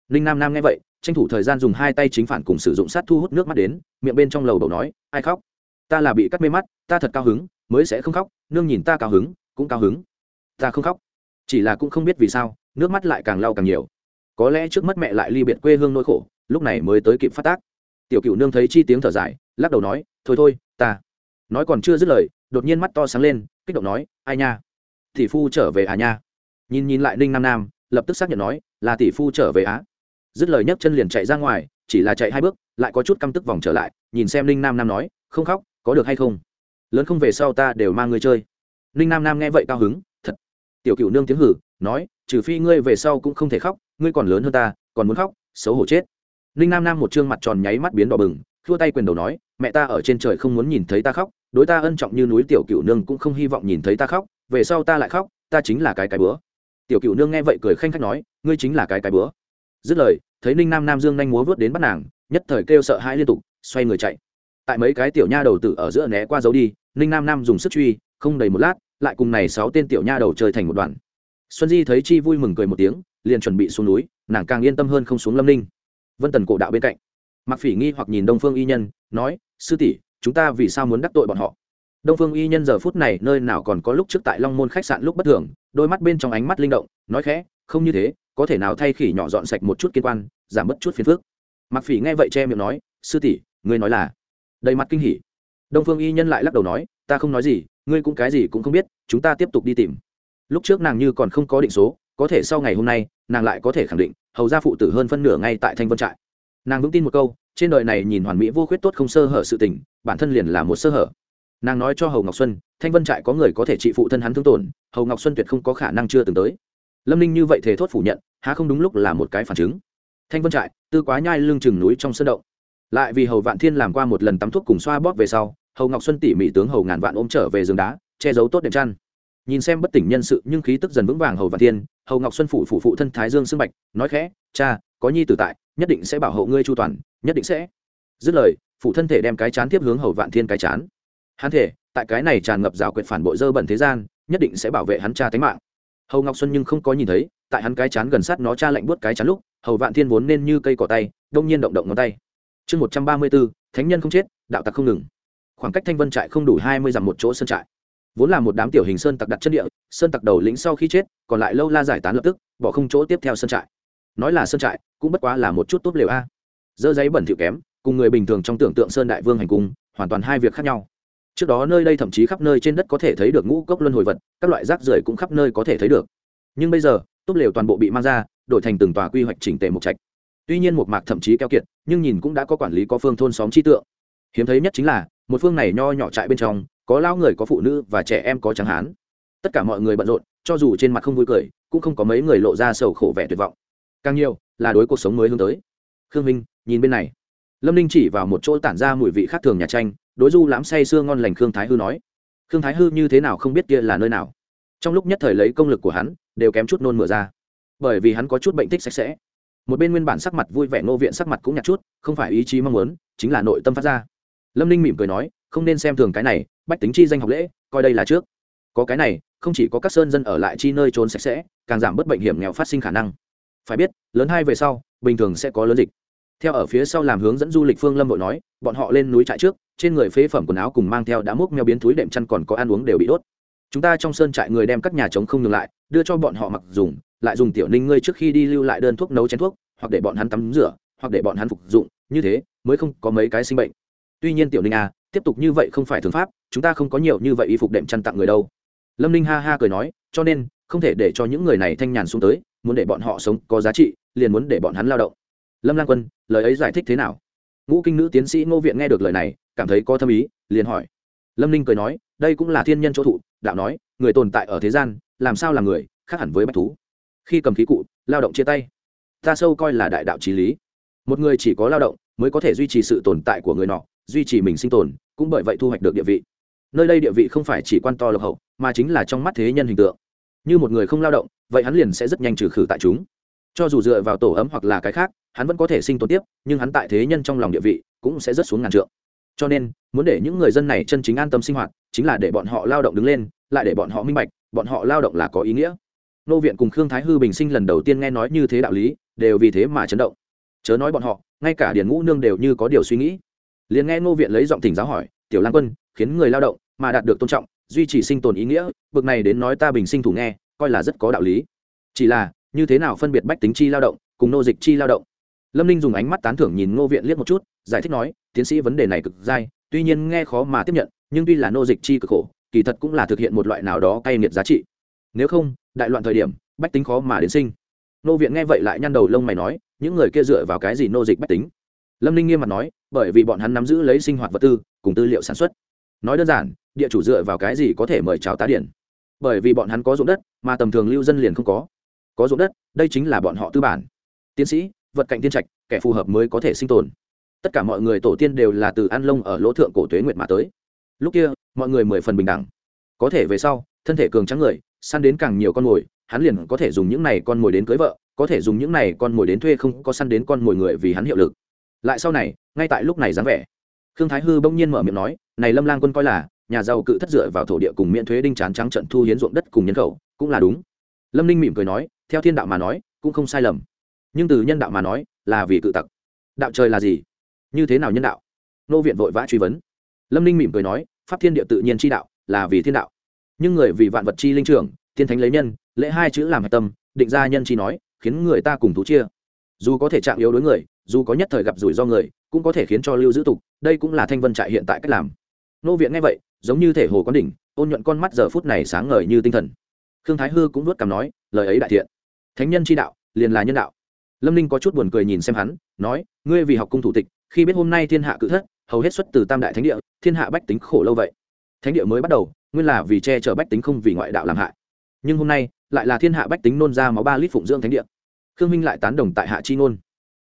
A: Ninh nam nam nghe vậy tranh thủ thời gian dùng hai tay chính phản cùng sử dụng sát thu hút nước mắt đến miệng bên trong lầu đầu nói ai khóc? Ta là bị cắt mê mắt ta thật cao hứng mới sẽ không khóc nương nhìn ta cao hứng cũng cao hứng. Ta không khóc chỉ là cũng không biết vì sao, nước mắt lại càng lau càng nhiều. Có lẽ trước mắt mẹ lại ly biệt quê hương nỗi khổ, lúc này mới tới kịp phát tác. Tiểu cựu nương thấy chi tiếng thở dài, lắc đầu nói, thôi thôi, ta. Nói còn chưa dứt lời, đột nhiên mắt to sáng lên, kích động nói, ai nha? Tỷ phu trở về à nha? Nhìn nhìn lại ninh nam nam, lập tức xác nhận nói, là tỷ phu trở về á. Dứt lời nhấc chân liền chạy ra ngoài, chỉ là chạy hai bước, lại có chút căm tức vòng trở lại, nhìn xem ninh nam nam nói, không khóc, có được hay không? Lớn không về sau ta đều mang người chơi. Ninh nam nam nghe vậy cao hứng tiểu cựu nương tiếng hử, nói, trừ phi ngươi về sau cũng không thể khóc, ngươi còn lớn hơn ta, còn muốn khóc, xấu hổ chết. Ninh nam nam một chương mặt tròn nháy mắt biến đỏ bừng thua tay quyền đầu nói, mẹ ta ở trên trời không muốn nhìn thấy ta khóc, đối ta ân trọng như núi tiểu cựu nương cũng không hy vọng nhìn thấy ta khóc, về sau ta lại khóc, ta chính là cái cái bữa. Tiểu cựu nương nghe vậy cười khanh khách nói, ngươi chính là cái cái bữa. Dứt lời, thấy ninh nam nam dương nhanh múa vớt đến bắt nàng, nhất thời kêu sợ hãi liên tục, xoay người chạy. Tại mấy cái tiểu nha đầu tử ở giữa né qua dấu đi ninh nam nam dùng sức truy, không đầy một lát lại cùng này sáu tên tiểu nha đầu chơi thành một đoàn. Xuân di thấy chi vui mừng cười một tiếng, liền chuẩn bị xuống núi, nàng càng yên tâm hơn không xuống lâm ninh. Vân tần cổ đạo bên cạnh. Mặc phỉ nghi hoặc nhìn đông phương y nhân, nói, sư tỷ, chúng ta vì sao muốn đắc tội bọn họ? Đông phương y nhân giờ phút này nơi nào còn có lúc trước tại long môn khách sạn lúc bất thường, đôi mắt bên trong ánh mắt linh động, nói khẽ, không như thế, có thể nào thay khỉ nhỏ dọn sạch một chút kiên quan, giảm bớt chút phiền phước mặc phỉ nghe vậy che miệng nói, sư tỷ, ngươi nói là? Đầy mặt kinh hỉ. Đông phương y nhân lại lắc đầu nói, ta không nói gì ngươi cũng cái gì cũng không biết, chúng ta tiếp tục đi tìm. Lúc trước nàng như còn không có định số, có thể sau ngày hôm nay, nàng lại có thể khẳng định, hầu ra phụ tử hơn phân nửa ngay tại thanh vân trại. Nàng vững tin một câu, trên đời này nhìn hoàn mỹ vô khuyết tốt không sơ hở sự tình, bản thân liền là một sơ hở. Nàng nói cho hầu ngọc xuân, thanh vân trại có người có thể trị phụ thân hắn thương tổn, hầu ngọc xuân tuyệt không có khả năng chưa từng tới. Lâm ninh như vậy thể thốt phủ nhận, há không đúng lúc là một cái phản chứng. Thanh vân trại, tư quá nhai lưng chừng núi trong sân động. Lại vì hầu vạn thiên làm qua một lần tắm thuốc cùng xoa bóp về sau hầu ngọc xuân tỉ mỉ tướng hầu ngàn vạn ôm trở về giường đá, che giấu tốt đệm chăn. Nhìn xem bất tỉnh nhân sự, nhưng khí tức dần vững vàng hầu vạn thiên, hầu ngọc xuân phụ phụ phụ thân thái dương sưng bạch, nói khẽ, cha, có nhi tử tại, nhất định sẽ bảo hộ ngươi chu toàn, nhất định sẽ. Dứt lời, phụ thân thể đem cái chán tiếp hướng hầu vạn thiên cái chán. Hắn thể, tại cái này tràn ngập rào quyệt phản bội dơ bẩn thế gian, nhất định sẽ bảo vệ hắn cha tính mạng. Hầu ngọc xuân nhưng không có nhìn thấy, tại hắn cái chán gần sát nó cha lạnh buốt cái chán lúc, hầu vạn thiên vốn nên như cây cỏ tay, đông nhiên động động ngón tay. Chương một trăm ba mươi bốn thánh nhân không chết, đạo tặc không ngừng khoảng cách thanh vân trại không đủ hai mươi dặm một chỗ sơn trại. Vốn là một đám tiểu hình sơn tặc đặt chân địa, sơn tặc đầu lĩnh sau khi chết, còn lại lâu la giải tán lập tức, bỏ không chỗ tiếp theo sơn trại. Nói là sơn trại, cũng bất quá là một chút tốt liều a. Dơ giấy bẩn thỉu kém, cùng người bình thường trong tưởng tượng sơn đại vương hành cung hoàn toàn hai việc khác nhau. Trước đó nơi đây thậm chí khắp nơi trên đất có thể thấy được ngũ cốc luân hồi vật, các loại rác rưởi cũng khắp nơi có thể thấy được. Nhưng bây giờ, tốt liều toàn bộ bị mang ra, đổi thành từng tòa quy hoạch chỉnh tề một trạch. Tuy nhiên một mạc thậm chí keo kiệt, nhưng nhìn cũng đã có quản lý có phương thôn xóm chi tượng. Hiếm thấy nhất chính là một phương này nho nhỏ trại bên trong, có lao người, có phụ nữ và trẻ em có trắng hán. Tất cả mọi người bận rộn, cho dù trên mặt không vui cười, cũng không có mấy người lộ ra sầu khổ vẻ tuyệt vọng. Càng nhiều, là đối cuộc sống mới hướng tới. Khương minh, nhìn bên này. Lâm ninh chỉ vào một chỗ tản ra mùi vị khác thường nhà tranh, đối du lãm say sưa ngon lành khương thái hư nói. Khương thái hư như thế nào không biết kia là nơi nào. Trong lúc nhất thời lấy công lực của hắn, đều kém chút nôn mửa ra. Bởi vì hắn có chút bệnh tích sạch sẽ. Một bên nguyên bản sắc mặt vui vẻ ngô viện sắc mặt cũng nhạt chút, không phải ý chí mong muốn, chính là nội tâm phát ra lâm ninh mỉm cười nói, không nên xem thường cái này, bách tính chi danh học lễ, coi đây là trước. Có cái này, không chỉ có các sơn dân ở lại chi nơi trốn sạch sẽ, càng giảm bớt bệnh hiểm nghèo phát sinh khả năng. Phải biết, lớn hai về sau, bình thường sẽ có lớn dịch. Theo ở phía sau làm hướng dẫn du lịch phương lâm vội nói, bọn họ lên núi trại trước, trên người phế phẩm quần áo cùng mang theo đã múc meo biến túi đệm chăn còn có ăn uống đều bị đốt. Chúng ta trong sơn trại người đem các nhà trống không ngừng lại, đưa cho bọn họ mặc dùng, lại dùng tiểu ninh ngươi trước khi đi lưu lại đơn thuốc nấu chén thuốc, hoặc để bọn hắn tắm rửa, hoặc để bọn hắn phục dụng, như thế mới không có mấy cái sinh bệnh tuy nhiên tiểu ninh a à, tiếp tục như vậy không phải thường pháp chúng ta không có nhiều như vậy y phục đệm chăn tặng người đâu. Lâm ninh ha ha cười nói cho nên không thể để cho những người này thanh nhàn xuống tới muốn để bọn họ sống có giá trị liền muốn để bọn hắn lao động. Lâm lang quân lời ấy giải thích thế nào? Ngũ kinh nữ tiến sĩ ngô viện nghe được lời này cảm thấy có thâm ý liền hỏi. Lâm ninh cười nói đây cũng là thiên nhân chỗ thụ đạo nói người tồn tại ở thế gian làm sao là người khác hẳn với bách thú. Khi cầm khí cụ lao động chia tay. Ta sâu coi là đại đạo trí lý. Một người chỉ có lao động mới có thể duy trì sự tồn tại của người nọ duy trì mình sinh tồn, cũng bởi vậy thu hoạch được địa vị. Nơi đây địa vị không phải chỉ quan to lộc hậu, mà chính là trong mắt thế nhân hình tượng. Như một người không lao động, vậy hắn liền sẽ rất nhanh trừ khử tại chúng. Cho dù dựa vào tổ ấm hoặc là cái khác, hắn vẫn có thể sinh tồn tiếp, nhưng hắn tại thế nhân trong lòng địa vị cũng sẽ rất xuống ngàn trượng. Cho nên, muốn để những người dân này chân chính an tâm sinh hoạt, chính là để bọn họ lao động đứng lên, lại để bọn họ minh bạch, bọn họ lao động là có ý nghĩa. Nô viện cùng khương thái hư bình sinh lần đầu tiên nghe nói như thế đạo lý, đều vì thế mà chấn động. Chớ nói bọn họ, ngay cả điền ngũ nương đều như có điều suy nghĩ liền nghe Ngô viện lấy giọng thỉnh giáo hỏi, tiểu lan quân, khiến người lao động mà đạt được tôn trọng, duy trì sinh tồn ý nghĩa, bực này đến nói ta bình sinh thủ nghe, coi là rất có đạo lý. Chỉ là, như thế nào phân biệt bách tính chi lao động cùng nô dịch chi lao động? Lâm ninh dùng ánh mắt tán thưởng nhìn ngô viện liếc một chút, giải thích nói, tiến sĩ vấn đề này cực dai, tuy nhiên nghe khó mà tiếp nhận, nhưng tuy là nô dịch chi cực khổ, kỳ thật cũng là thực hiện một loại nào đó cay nghiệt giá trị. Nếu không, đại loạn thời điểm, bách tính khó mà đến sinh. Nô viện nghe vậy lại nhăn đầu lông mày nói, những người kia dựa vào cái gì nô dịch bách tính? Lâm ninh nghiêm mặt nói, bởi vì bọn hắn nắm giữ lấy sinh hoạt vật tư, cùng tư liệu sản xuất. Nói đơn giản, địa chủ dựa vào cái gì có thể mời chào tá điển bởi vì bọn hắn có ruộng đất, mà tầm thường lưu dân liền không có. Có ruộng đất, đây chính là bọn họ tư bản. Tiến sĩ, vật cạnh tiên trạch, kẻ phù hợp mới có thể sinh tồn. Tất cả mọi người tổ tiên đều là từ An lông ở lỗ thượng cổ tuế nguyệt mà tới. Lúc kia, mọi người mười phần bình đẳng. Có thể về sau, thân thể cường trắng người, săn đến càng nhiều con mồi, hắn liền có thể dùng những này con mồi đến cưới vợ, có thể dùng những này con mồi đến thuê không có săn đến con mồi người vì hắn hiệu lực lại sau này, ngay tại lúc này dáng vẻ, khương thái hư bỗng nhiên mở miệng nói, này lâm lang quân coi là, nhà giàu cự thất dựa vào thổ địa cùng miễn thuế đinh chán trắng trận thu hiến ruộng đất cùng nhân khẩu, cũng là đúng. Lâm ninh mỉm cười nói, theo thiên đạo mà nói, cũng không sai lầm. Nhưng từ nhân đạo mà nói, là vì cự tặc. Đạo trời là gì? Như thế nào nhân đạo? Nô viện vội vã truy vấn. Lâm ninh mỉm cười nói, pháp thiên địa tự nhiên chi đạo, là vì thiên đạo. Nhưng người vì vạn vật chi linh trưởng, thiên thánh lấy nhân, lễ hai chữ làm hạch tâm, định ra nhân chi nói, khiến người ta cùng thú chia dù có thể chạm yếu đối người, dù có nhất thời gặp rủi ro người, cũng có thể khiến cho lưu giữ tục, đây cũng là thanh vân trại hiện tại cách làm. Nô viện nghe vậy, giống như thể hồ quán đỉnh, ôn nhuận con mắt giờ phút này sáng ngời như tinh thần. Khương thái hư cũng nuốt cằm nói, lời ấy đại thiện. Thánh nhân chi đạo, liền là nhân đạo. Lâm ninh có chút buồn cười nhìn xem hắn, nói, ngươi vì học cung thủ tịch, khi biết hôm nay thiên hạ cự thất, hầu hết xuất từ tam đại thánh địa, thiên hạ bách tính khổ lâu vậy. Thánh địa mới bắt đầu, nguyên là vì che chở bách tính không vì ngoại đạo làm hại. Nhưng hôm nay, lại là thiên hạ bách tính nôn ra máu ba lít phụng dưỡng thánh địa khương minh lại tán đồng tại hạ chi ngôn.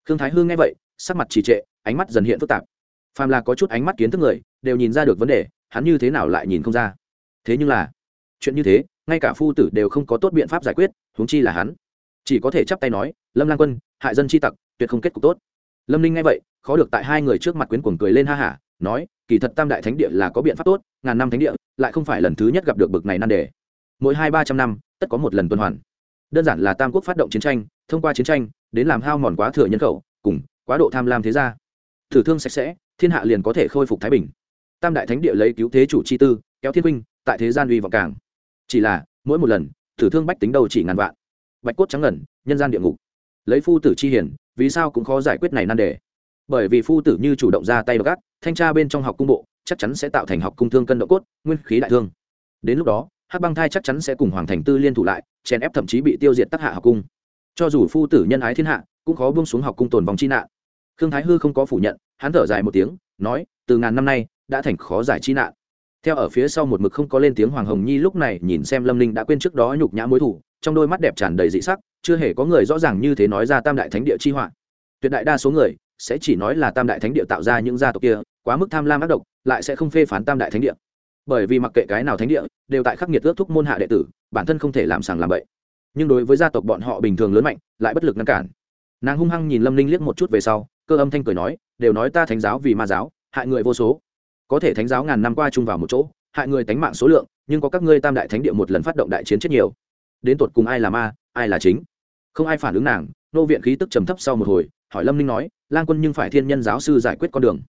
A: Khương thái hương nghe vậy, sắc mặt trì trệ, ánh mắt dần hiện phức tạp. Phàm là có chút ánh mắt kiến thức người, đều nhìn ra được vấn đề, hắn như thế nào lại nhìn không ra. Thế nhưng là, chuyện như thế, ngay cả phu tử đều không có tốt biện pháp giải quyết, huống chi là hắn. Chỉ có thể chắp tay nói, lâm lang quân, hại dân chi tặc, tuyệt không kết cục tốt. Lâm ninh nghe vậy, khó được tại hai người trước mặt quyến cuồng cười lên ha hả, nói, kỳ thật tam đại thánh địa là có biện pháp tốt, ngàn năm thánh địa, lại không phải lần thứ nhất gặp được bực này nan đề. Mỗi hai ba trăm năm, tất có một lần tuần hoàn. Đơn giản là tam quốc phát động chiến tranh thông qua chiến tranh, đến làm hao mòn quá thừa nhân khẩu, cùng quá độ tham lam thế gia. Thử thương sạch sẽ, thiên hạ liền có thể khôi phục thái bình. Tam đại thánh địa lấy cứu thế chủ chi tư, kéo thiên huynh, tại thế gian uy vọng càng. Chỉ là, mỗi một lần, thử thương bách tính đầu chỉ ngàn vạn. Bạch cốt trắng ngẩn nhân gian địa ngục. Lấy phu tử chi hiển vì sao cũng khó giải quyết này nan đề. Bởi vì phu tử như chủ động ra tay gác thanh tra bên trong học cung bộ, chắc chắn sẽ tạo thành học cung thương cân độ cốt, nguyên khí đại thương. Đến lúc đó, hắc băng thai chắc chắn sẽ cùng hoàng thành tư liên thủ lại, chèn ép thậm chí bị tiêu diệt tác hạ học cung cho dù phu tử nhân ái thiên hạ, cũng khó buông xuống học cung tồn vòng chi nạn. Khương thái hư không có phủ nhận, hắn thở dài một tiếng, nói, từ ngàn năm nay, đã thành khó giải chi nạn. Theo ở phía sau một mực không có lên tiếng hoàng hồng nhi lúc này nhìn xem lâm linh đã quên trước đó nhục nhã mối thủ, trong đôi mắt đẹp tràn đầy dị sắc, chưa hề có người rõ ràng như thế nói ra tam đại thánh địa chi họa. Tuyệt đại đa số người, sẽ chỉ nói là tam đại thánh địa tạo ra những gia tộc kia, quá mức tham lam ác độc, lại sẽ không phê phán tam đại thánh địa. Bởi vì mặc kệ cái nào thánh địa, đều tại khắc nghiệt ước thúc môn hạ đệ tử, bản thân không thể làm sàng làm bậy nhưng đối với gia tộc bọn họ bình thường lớn mạnh, lại bất lực ngăn cản. Nàng hung hăng nhìn lâm Ninh liếc một chút về sau, cơ âm thanh cười nói, đều nói ta thánh giáo vì ma giáo, hại người vô số. Có thể thánh giáo ngàn năm qua chung vào một chỗ, hại người tánh mạng số lượng, nhưng có các ngươi tam đại thánh địa một lần phát động đại chiến chết nhiều. Đến tột cùng ai là ma, ai là chính? Không ai phản ứng nàng, nô viện khí tức trầm thấp sau một hồi, hỏi lâm ninh nói, lang quân nhưng phải thiên nhân giáo sư giải quyết con đường.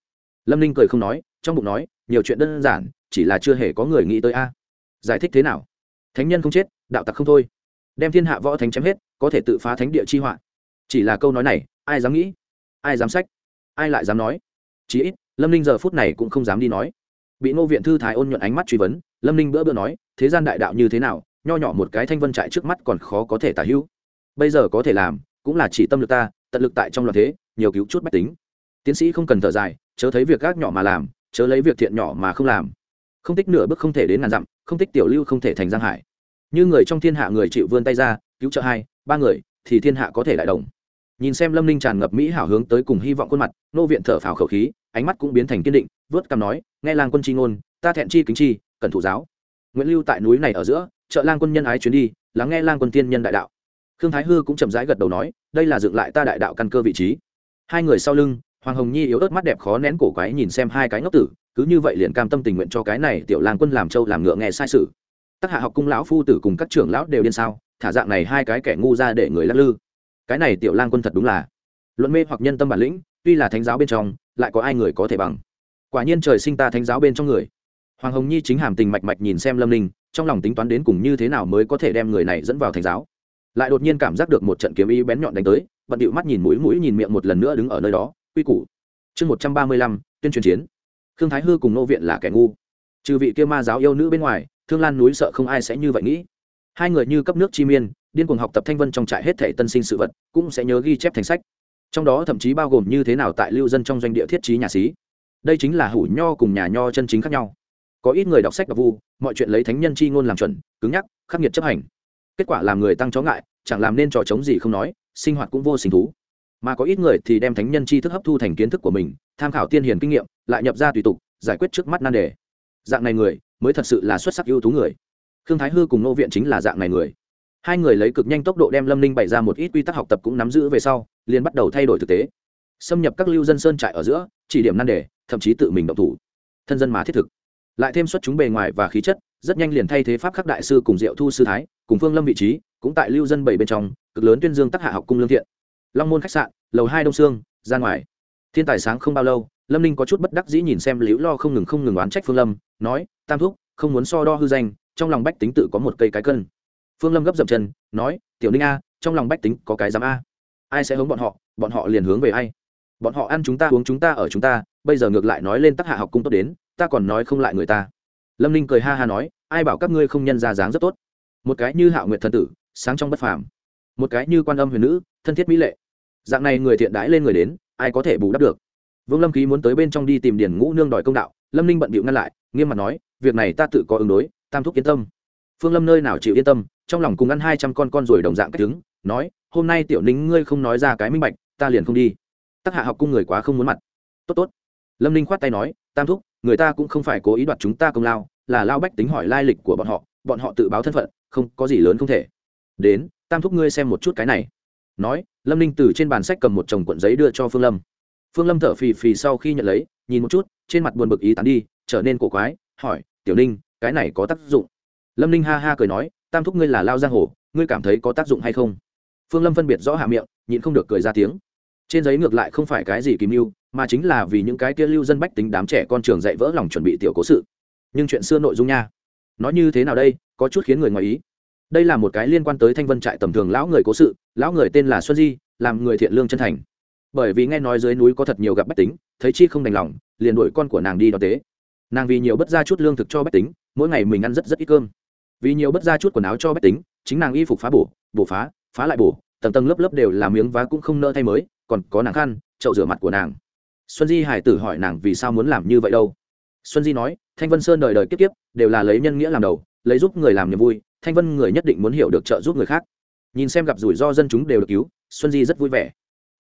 A: Lâm ninh cười không nói, trong bụng nói, nhiều chuyện đơn giản, chỉ là chưa hề có người nghĩ tới a. Giải thích thế nào? Thánh nhân không chết, đạo tặc không thôi đem thiên hạ võ thánh chém hết, có thể tự phá thánh địa chi họa. Chỉ là câu nói này, ai dám nghĩ? Ai dám sách? Ai lại dám nói? Chí ít, lâm ninh giờ phút này cũng không dám đi nói. Bị ngô viện thư thái ôn nhuận ánh mắt truy vấn, lâm ninh bữa bữa nói, thế gian đại đạo như thế nào, nho nhỏ một cái thanh vân trại trước mắt còn khó có thể tả hữu. Bây giờ có thể làm, cũng là chỉ tâm lực ta, tận lực tại trong loạt thế, nhiều cứu chút bách tính. Tiến sĩ không cần thở dài, chớ thấy việc gác nhỏ mà làm, chớ lấy việc thiện nhỏ mà không làm. Không tích nửa bước không thể đến ngàn dặm, không tích tiểu lưu không thể thành giang hải như người trong thiên hạ người chịu vươn tay ra, cứu trợ hai, ba người, thì thiên hạ có thể đại đồng. Nhìn xem lâm ninh tràn ngập mỹ hảo hướng tới cùng hy vọng khuôn mặt, nô viện thở phào khẩu khí, ánh mắt cũng biến thành kiên định, vớt cằm nói, nghe lang quân chi ngôn, ta thẹn chi kính chi cần thủ giáo. Nguyễn lưu tại núi này ở giữa, trợ lang quân nhân ái chuyến đi, lắng nghe lang quân tiên nhân đại đạo. Khương thái hư cũng chậm rãi gật đầu nói, đây là dựng lại ta đại đạo căn cơ vị trí. Hai người sau lưng, hoàng hồng nhi yếu ớt mắt đẹp khó nén cổ quái nhìn xem hai cái ngốc tử, cứ như vậy liền cam tâm tình nguyện cho cái này tiểu lang quân làm trâu làm ngựa nghe sai sự tác hạ học cung lão phu tử cùng các trưởng lão đều điên sao? Thả dạng này hai cái kẻ ngu ra để người lắc lư. Cái này tiểu lang quân thật đúng là luận mê hoặc nhân tâm bản lĩnh, tuy là thánh giáo bên trong, lại có ai người có thể bằng? Quả nhiên trời sinh ta thánh giáo bên trong người. Hoàng hồng nhi chính hàm tình mạch mạch nhìn xem lâm ninh, trong lòng tính toán đến cùng như thế nào mới có thể đem người này dẫn vào thánh giáo. Lại đột nhiên cảm giác được một trận kiếm ý bén nhọn đánh tới, bận điệu mắt nhìn mũi mũi nhìn miệng một lần nữa đứng ở nơi đó, quy củ. Chương một trăm ba mươi lăm, tuyên truyền chiến. Khương thái hư cùng nô viện là kẻ ngu. Trừ vị kia ma giáo yêu nữ bên ngoài thương lan núi sợ không ai sẽ như vậy nghĩ. Hai người như cấp nước chi miên, điên cuồng học tập thanh vân trong trại hết thể tân sinh sự vật, cũng sẽ nhớ ghi chép thành sách. Trong đó thậm chí bao gồm như thế nào tại lưu dân trong doanh địa thiết trí nhà xí. Đây chính là hủ nho cùng nhà nho chân chính khác nhau. Có ít người đọc sách và vu, mọi chuyện lấy thánh nhân chi ngôn làm chuẩn, cứng nhắc, khắc nghiệt chấp hành. Kết quả làm người tăng chó ngại, chẳng làm nên trò chống gì không nói, sinh hoạt cũng vô sinh thú. Mà có ít người thì đem thánh nhân chi thức hấp thu thành kiến thức của mình, tham khảo tiên hiền kinh nghiệm, lại nhập ra tùy tục, giải quyết trước mắt nan đề. Dạng này người mới thật sự là xuất sắc ưu tú người. Khương thái hư cùng nô viện chính là dạng này người. Hai người lấy cực nhanh tốc độ đem lâm ninh bày ra một ít quy tắc học tập cũng nắm giữ về sau, liền bắt đầu thay đổi thực tế. Xâm nhập các lưu dân sơn trại ở giữa, chỉ điểm nan đề, thậm chí tự mình động thủ. Thân dân mà thiết thực. Lại thêm xuất chúng bề ngoài và khí chất, rất nhanh liền thay thế pháp khắc đại sư cùng diệu thu sư thái, cùng phương lâm vị trí, cũng tại lưu dân bảy bên trong, cực lớn tuyên dương tác hạ học cung lương thiện. Long môn khách sạn, lầu hai đông sương, ra ngoài. Thiên tài sáng không bao lâu lâm ninh có chút bất đắc dĩ nhìn xem liễu lo không ngừng không ngừng oán trách phương lâm, nói, tam thúc, không muốn so đo hư danh, trong lòng bách tính tự có một cây cái cân. Phương lâm gấp dậm chân, nói, tiểu ninh a, trong lòng bách tính có cái dám a. Ai sẽ hướng bọn họ bọn họ liền hướng về ai. Bọn họ ăn chúng ta, uống chúng ta, ở chúng ta, bây giờ ngược lại nói lên tác hạ học cung tốt đến, ta còn nói không lại người ta. Lâm ninh cười ha ha nói, ai bảo các ngươi không nhân ra dáng rất tốt. Một cái như hạo nguyệt thần tử, sáng trong bất phàm. Một cái như quan âm huyền nữ, thân thiết mỹ lệ. Dạng này người thiện đãi lên người đến, ai có thể bù đắp được? Vương lâm ký muốn tới bên trong đi tìm điển ngũ nương đòi công đạo, lâm ninh bận bịu ngăn lại, nghiêm mặt nói, việc này ta tự có ứng đối, tam thúc yên tâm. Phương lâm nơi nào chịu yên tâm, trong lòng cùng ăn hai trăm con con rồi đồng dạng cách đứng, nói, hôm nay tiểu ninh ngươi không nói ra cái minh bạch, ta liền không đi. Tắc hạ học cung người quá không muốn mặt. Tốt tốt. Lâm ninh khoát tay nói, tam thúc, người ta cũng không phải cố ý đoạt chúng ta công lao, là lao bách tính hỏi lai lịch của bọn họ bọn họ tự báo thân phận, không, có gì lớn không thể. Đến, tam thúc ngươi xem một chút cái này. Nói, lâm ninh từ trên bàn sách cầm một chồng cuộn giấy đưa cho phương lâm phương lâm thở phì phì sau khi nhận lấy, nhìn một chút, trên mặt buồn bực ý tán đi, trở nên cổ quái, hỏi, tiểu ninh, cái này có tác dụng? Lâm ninh ha ha cười nói, tam thúc ngươi là lao giang hồ, ngươi cảm thấy có tác dụng hay không? Phương lâm phân biệt rõ hạ miệng, nhịn không được cười ra tiếng. Trên giấy ngược lại không phải cái gì kìm mưu, mà chính là vì những cái kia lưu dân bách tính đám trẻ con trường dạy vỡ lòng chuẩn bị tiểu cố sự. Nhưng chuyện xưa nội dung nha. Nói như thế nào đây, có chút khiến người ngoài ý. Đây là một cái liên quan tới thanh vân trại tầm thường lão người cố sự, lão người tên là xuân di, làm người thiện lương chân thành bởi vì nghe nói dưới núi có thật nhiều gặp bách tính, thấy chi không đành lòng, liền đuổi con của nàng đi đón tế. Nàng vì nhiều bất ra chút lương thực cho bách tính, mỗi ngày mình ăn rất rất ít cơm. Vì nhiều bất ra chút quần áo cho bách tính, chính nàng y phục phá bổ bổ phá phá lại bổ, tầng tầng lớp lớp đều là miếng vá cũng không nỡ thay mới, còn có nàng khăn, chậu rửa mặt của nàng. Xuân di hải tử hỏi nàng vì sao muốn làm như vậy đâu. Xuân di nói, thanh vân sơn đời đời kiếp kiếp, đều là lấy nhân nghĩa làm đầu, lấy giúp người làm niềm vui, thanh vân người nhất định muốn hiểu được trợ giúp người khác. Nhìn xem gặp rủi ro dân chúng đều được cứu, xuân di rất vui vẻ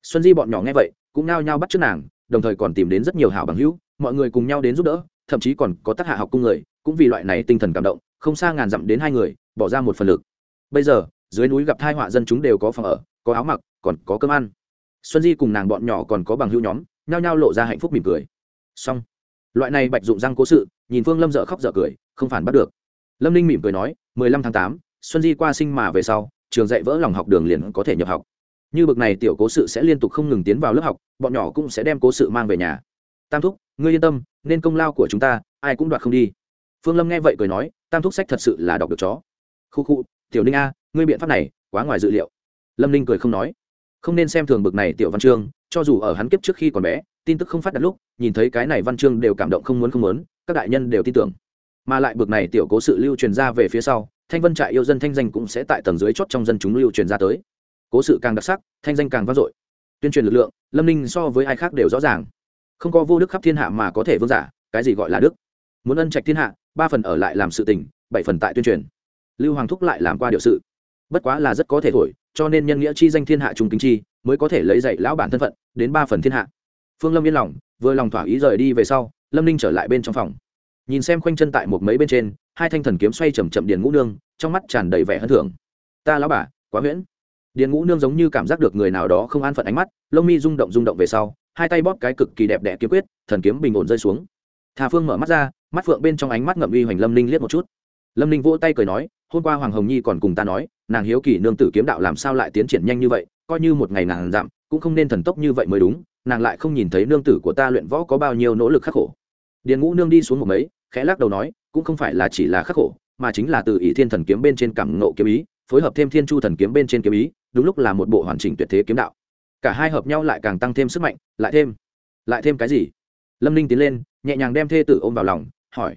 A: xuân di bọn nhỏ nghe vậy, cũng nao nhao bắt trước nàng, đồng thời còn tìm đến rất nhiều hảo bằng hữu, mọi người cùng nhau đến giúp đỡ, thậm chí còn có tác hạ học cung người, cũng vì loại này tinh thần cảm động, không xa ngàn dặm đến hai người, bỏ ra một phần lực. Bây giờ, dưới núi gặp thai họa dân chúng đều có phòng ở, có áo mặc, còn có cơm ăn. Xuân di cùng nàng bọn nhỏ còn có bằng hữu nhóm, nhao nhao lộ ra hạnh phúc mỉm cười. Xong. Loại này bạch dụng răng cố sự, nhìn phương lâm dợ khóc dợ cười, không phản bắt được. Lâm ninh mỉm cười nói, mười lăm tháng tám, xuân di qua sinh mà về sau, trường dạy vỡ lòng học đường liền có thể nhập học như bực này tiểu cố sự sẽ liên tục không ngừng tiến vào lớp học, bọn nhỏ cũng sẽ đem cố sự mang về nhà. Tam thúc, ngươi yên tâm, nên công lao của chúng ta, ai cũng đoạt không đi. Phương lâm nghe vậy cười nói, tam thúc sách thật sự là đọc được chó. Khu khu, tiểu ninh a, ngươi biện pháp này, quá ngoài dự liệu. Lâm ninh cười không nói. Không nên xem thường bực này tiểu văn chương, cho dù ở hắn kiếp trước khi còn bé, tin tức không phát đặt lúc, nhìn thấy cái này văn chương đều cảm động không muốn không muốn, các đại nhân đều tin tưởng. Mà lại bực này tiểu cố sự lưu truyền ra về phía sau, thanh vân trại yêu dân thanh danh cũng sẽ tại tầng dưới chót trong dân chúng lưu truyền ra tới cố sự càng đặc sắc, thanh danh càng vang dội. Tuyên truyền lực lượng, lâm ninh so với ai khác đều rõ ràng. Không có vô đức khắp thiên hạ mà có thể vương giả, cái gì gọi là đức? Muốn ân trạch thiên hạ, ba phần ở lại làm sự tình, bảy phần tại tuyên truyền. Lưu hoàng thúc lại làm qua điều sự. Bất quá là rất có thể thổi, cho nên nhân nghĩa chi danh thiên hạ trung kính chi, mới có thể lấy dạy lão bản thân phận, đến ba phần thiên hạ. Phương lâm yên lòng, vừa lòng thỏa ý rời đi về sau, lâm ninh trở lại bên trong phòng. Nhìn xem khoanh chân tại một mấy bên trên, hai thanh thần kiếm xoay chầm chậm điền ngũ nương, trong mắt tràn đầy vẻ hân thưởng. Ta lão bà, quá huyễn điền ngũ nương giống như cảm giác được người nào đó không an phận ánh mắt, lông mi rung động rung động về sau, hai tay bóp cái cực kỳ đẹp đẽ kiếm quyết, thần kiếm bình ổn rơi xuống. Thà phương mở mắt ra, mắt phượng bên trong ánh mắt ngậm uy hoành lâm ninh liếc một chút. Lâm ninh vỗ tay cười nói, hôm qua hoàng hồng nhi còn cùng ta nói, nàng hiếu kỳ nương tử kiếm đạo làm sao lại tiến triển nhanh như vậy, coi như một ngày nàng giảm, cũng không nên thần tốc như vậy mới đúng, nàng lại không nhìn thấy nương tử của ta luyện võ có bao nhiêu nỗ lực khắc khổ. Điền ngũ nương đi xuống một mấy, khẽ lắc đầu nói, cũng không phải là chỉ là khắc khổ, mà chính là từ ỷ thiên thần kiếm bên trên cảm ngộ kiếm ý phối hợp thêm thiên chu thần kiếm bên trên kiếm ý, đúng lúc là một bộ hoàn chỉnh tuyệt thế kiếm đạo. Cả hai hợp nhau lại càng tăng thêm sức mạnh, lại thêm lại thêm cái gì? Lâm ninh tiến lên, nhẹ nhàng đem thê tử ôm vào lòng, hỏi.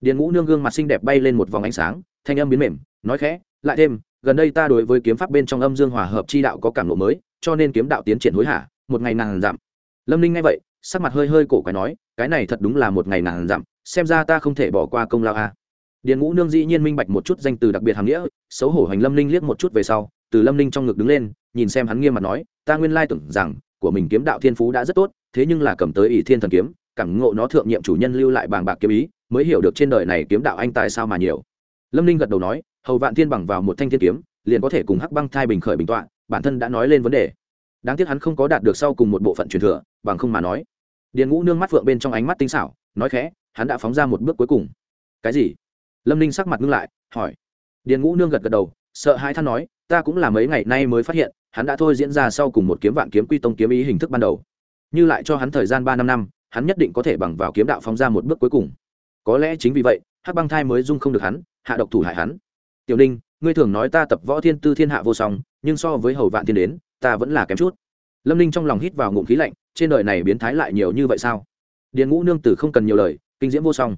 A: Điền ngũ nương gương mặt xinh đẹp bay lên một vòng ánh sáng, thanh âm biến mềm, nói khẽ, lại thêm, gần đây ta đối với kiếm pháp bên trong âm dương hòa hợp chi đạo có cảm ngộ mới, cho nên kiếm đạo tiến triển hối hả, một ngày nàng giảm lâm ninh nghe vậy, sắc mặt hơi hơi cổ quái nói, cái này thật đúng là một ngày nàng giảm xem ra ta không thể bỏ qua công lao a điền ngũ nương dĩ nhiên minh bạch một chút danh từ đặc biệt hàm nghĩa, xấu hổ hành lâm ninh liếc một chút về sau, từ lâm ninh trong ngực đứng lên, nhìn xem hắn nghiêm mặt nói, ta nguyên lai tưởng rằng, của mình kiếm đạo thiên phú đã rất tốt, thế nhưng là cầm tới ỷ thiên thần kiếm, cảm ngộ nó thượng nhiệm chủ nhân lưu lại bàng bạc kiếm ý, mới hiểu được trên đời này kiếm đạo anh tại sao mà nhiều. Lâm ninh gật đầu nói, hầu vạn thiên bằng vào một thanh thiên kiếm, liền có thể cùng hắc băng thai bình khởi bình tọa, bản thân đã nói lên vấn đề. Đáng tiếc hắn không có đạt được sau cùng một bộ phận truyền thừa, bằng không mà nói. Điền ngũ nương mắt phượng bên trong ánh mắt tinh xảo, nói khẽ, hắn đã phóng ra một bước cuối cùng. Cái gì? Lâm ninh sắc mặt ngưng lại, hỏi. Điền ngũ nương gật gật đầu, sợ hai than nói, ta cũng là mấy ngày nay mới phát hiện, hắn đã thôi diễn ra sau cùng một kiếm vạn kiếm quy tông kiếm ý hình thức ban đầu. Như lại cho hắn thời gian ba năm năm, hắn nhất định có thể bằng vào kiếm đạo phóng ra một bước cuối cùng. Có lẽ chính vì vậy, hắc băng thai mới dung không được hắn, hạ độc thủ hại hắn. Tiểu ninh, ngươi thường nói ta tập võ thiên tư thiên hạ vô song, nhưng so với hầu vạn thiên đến, ta vẫn là kém chút. Lâm ninh trong lòng hít vào ngụm khí lạnh, trên đời này biến thái lại nhiều như vậy sao? Điền ngũ nương tử không cần nhiều lời, kinh diễm vô song.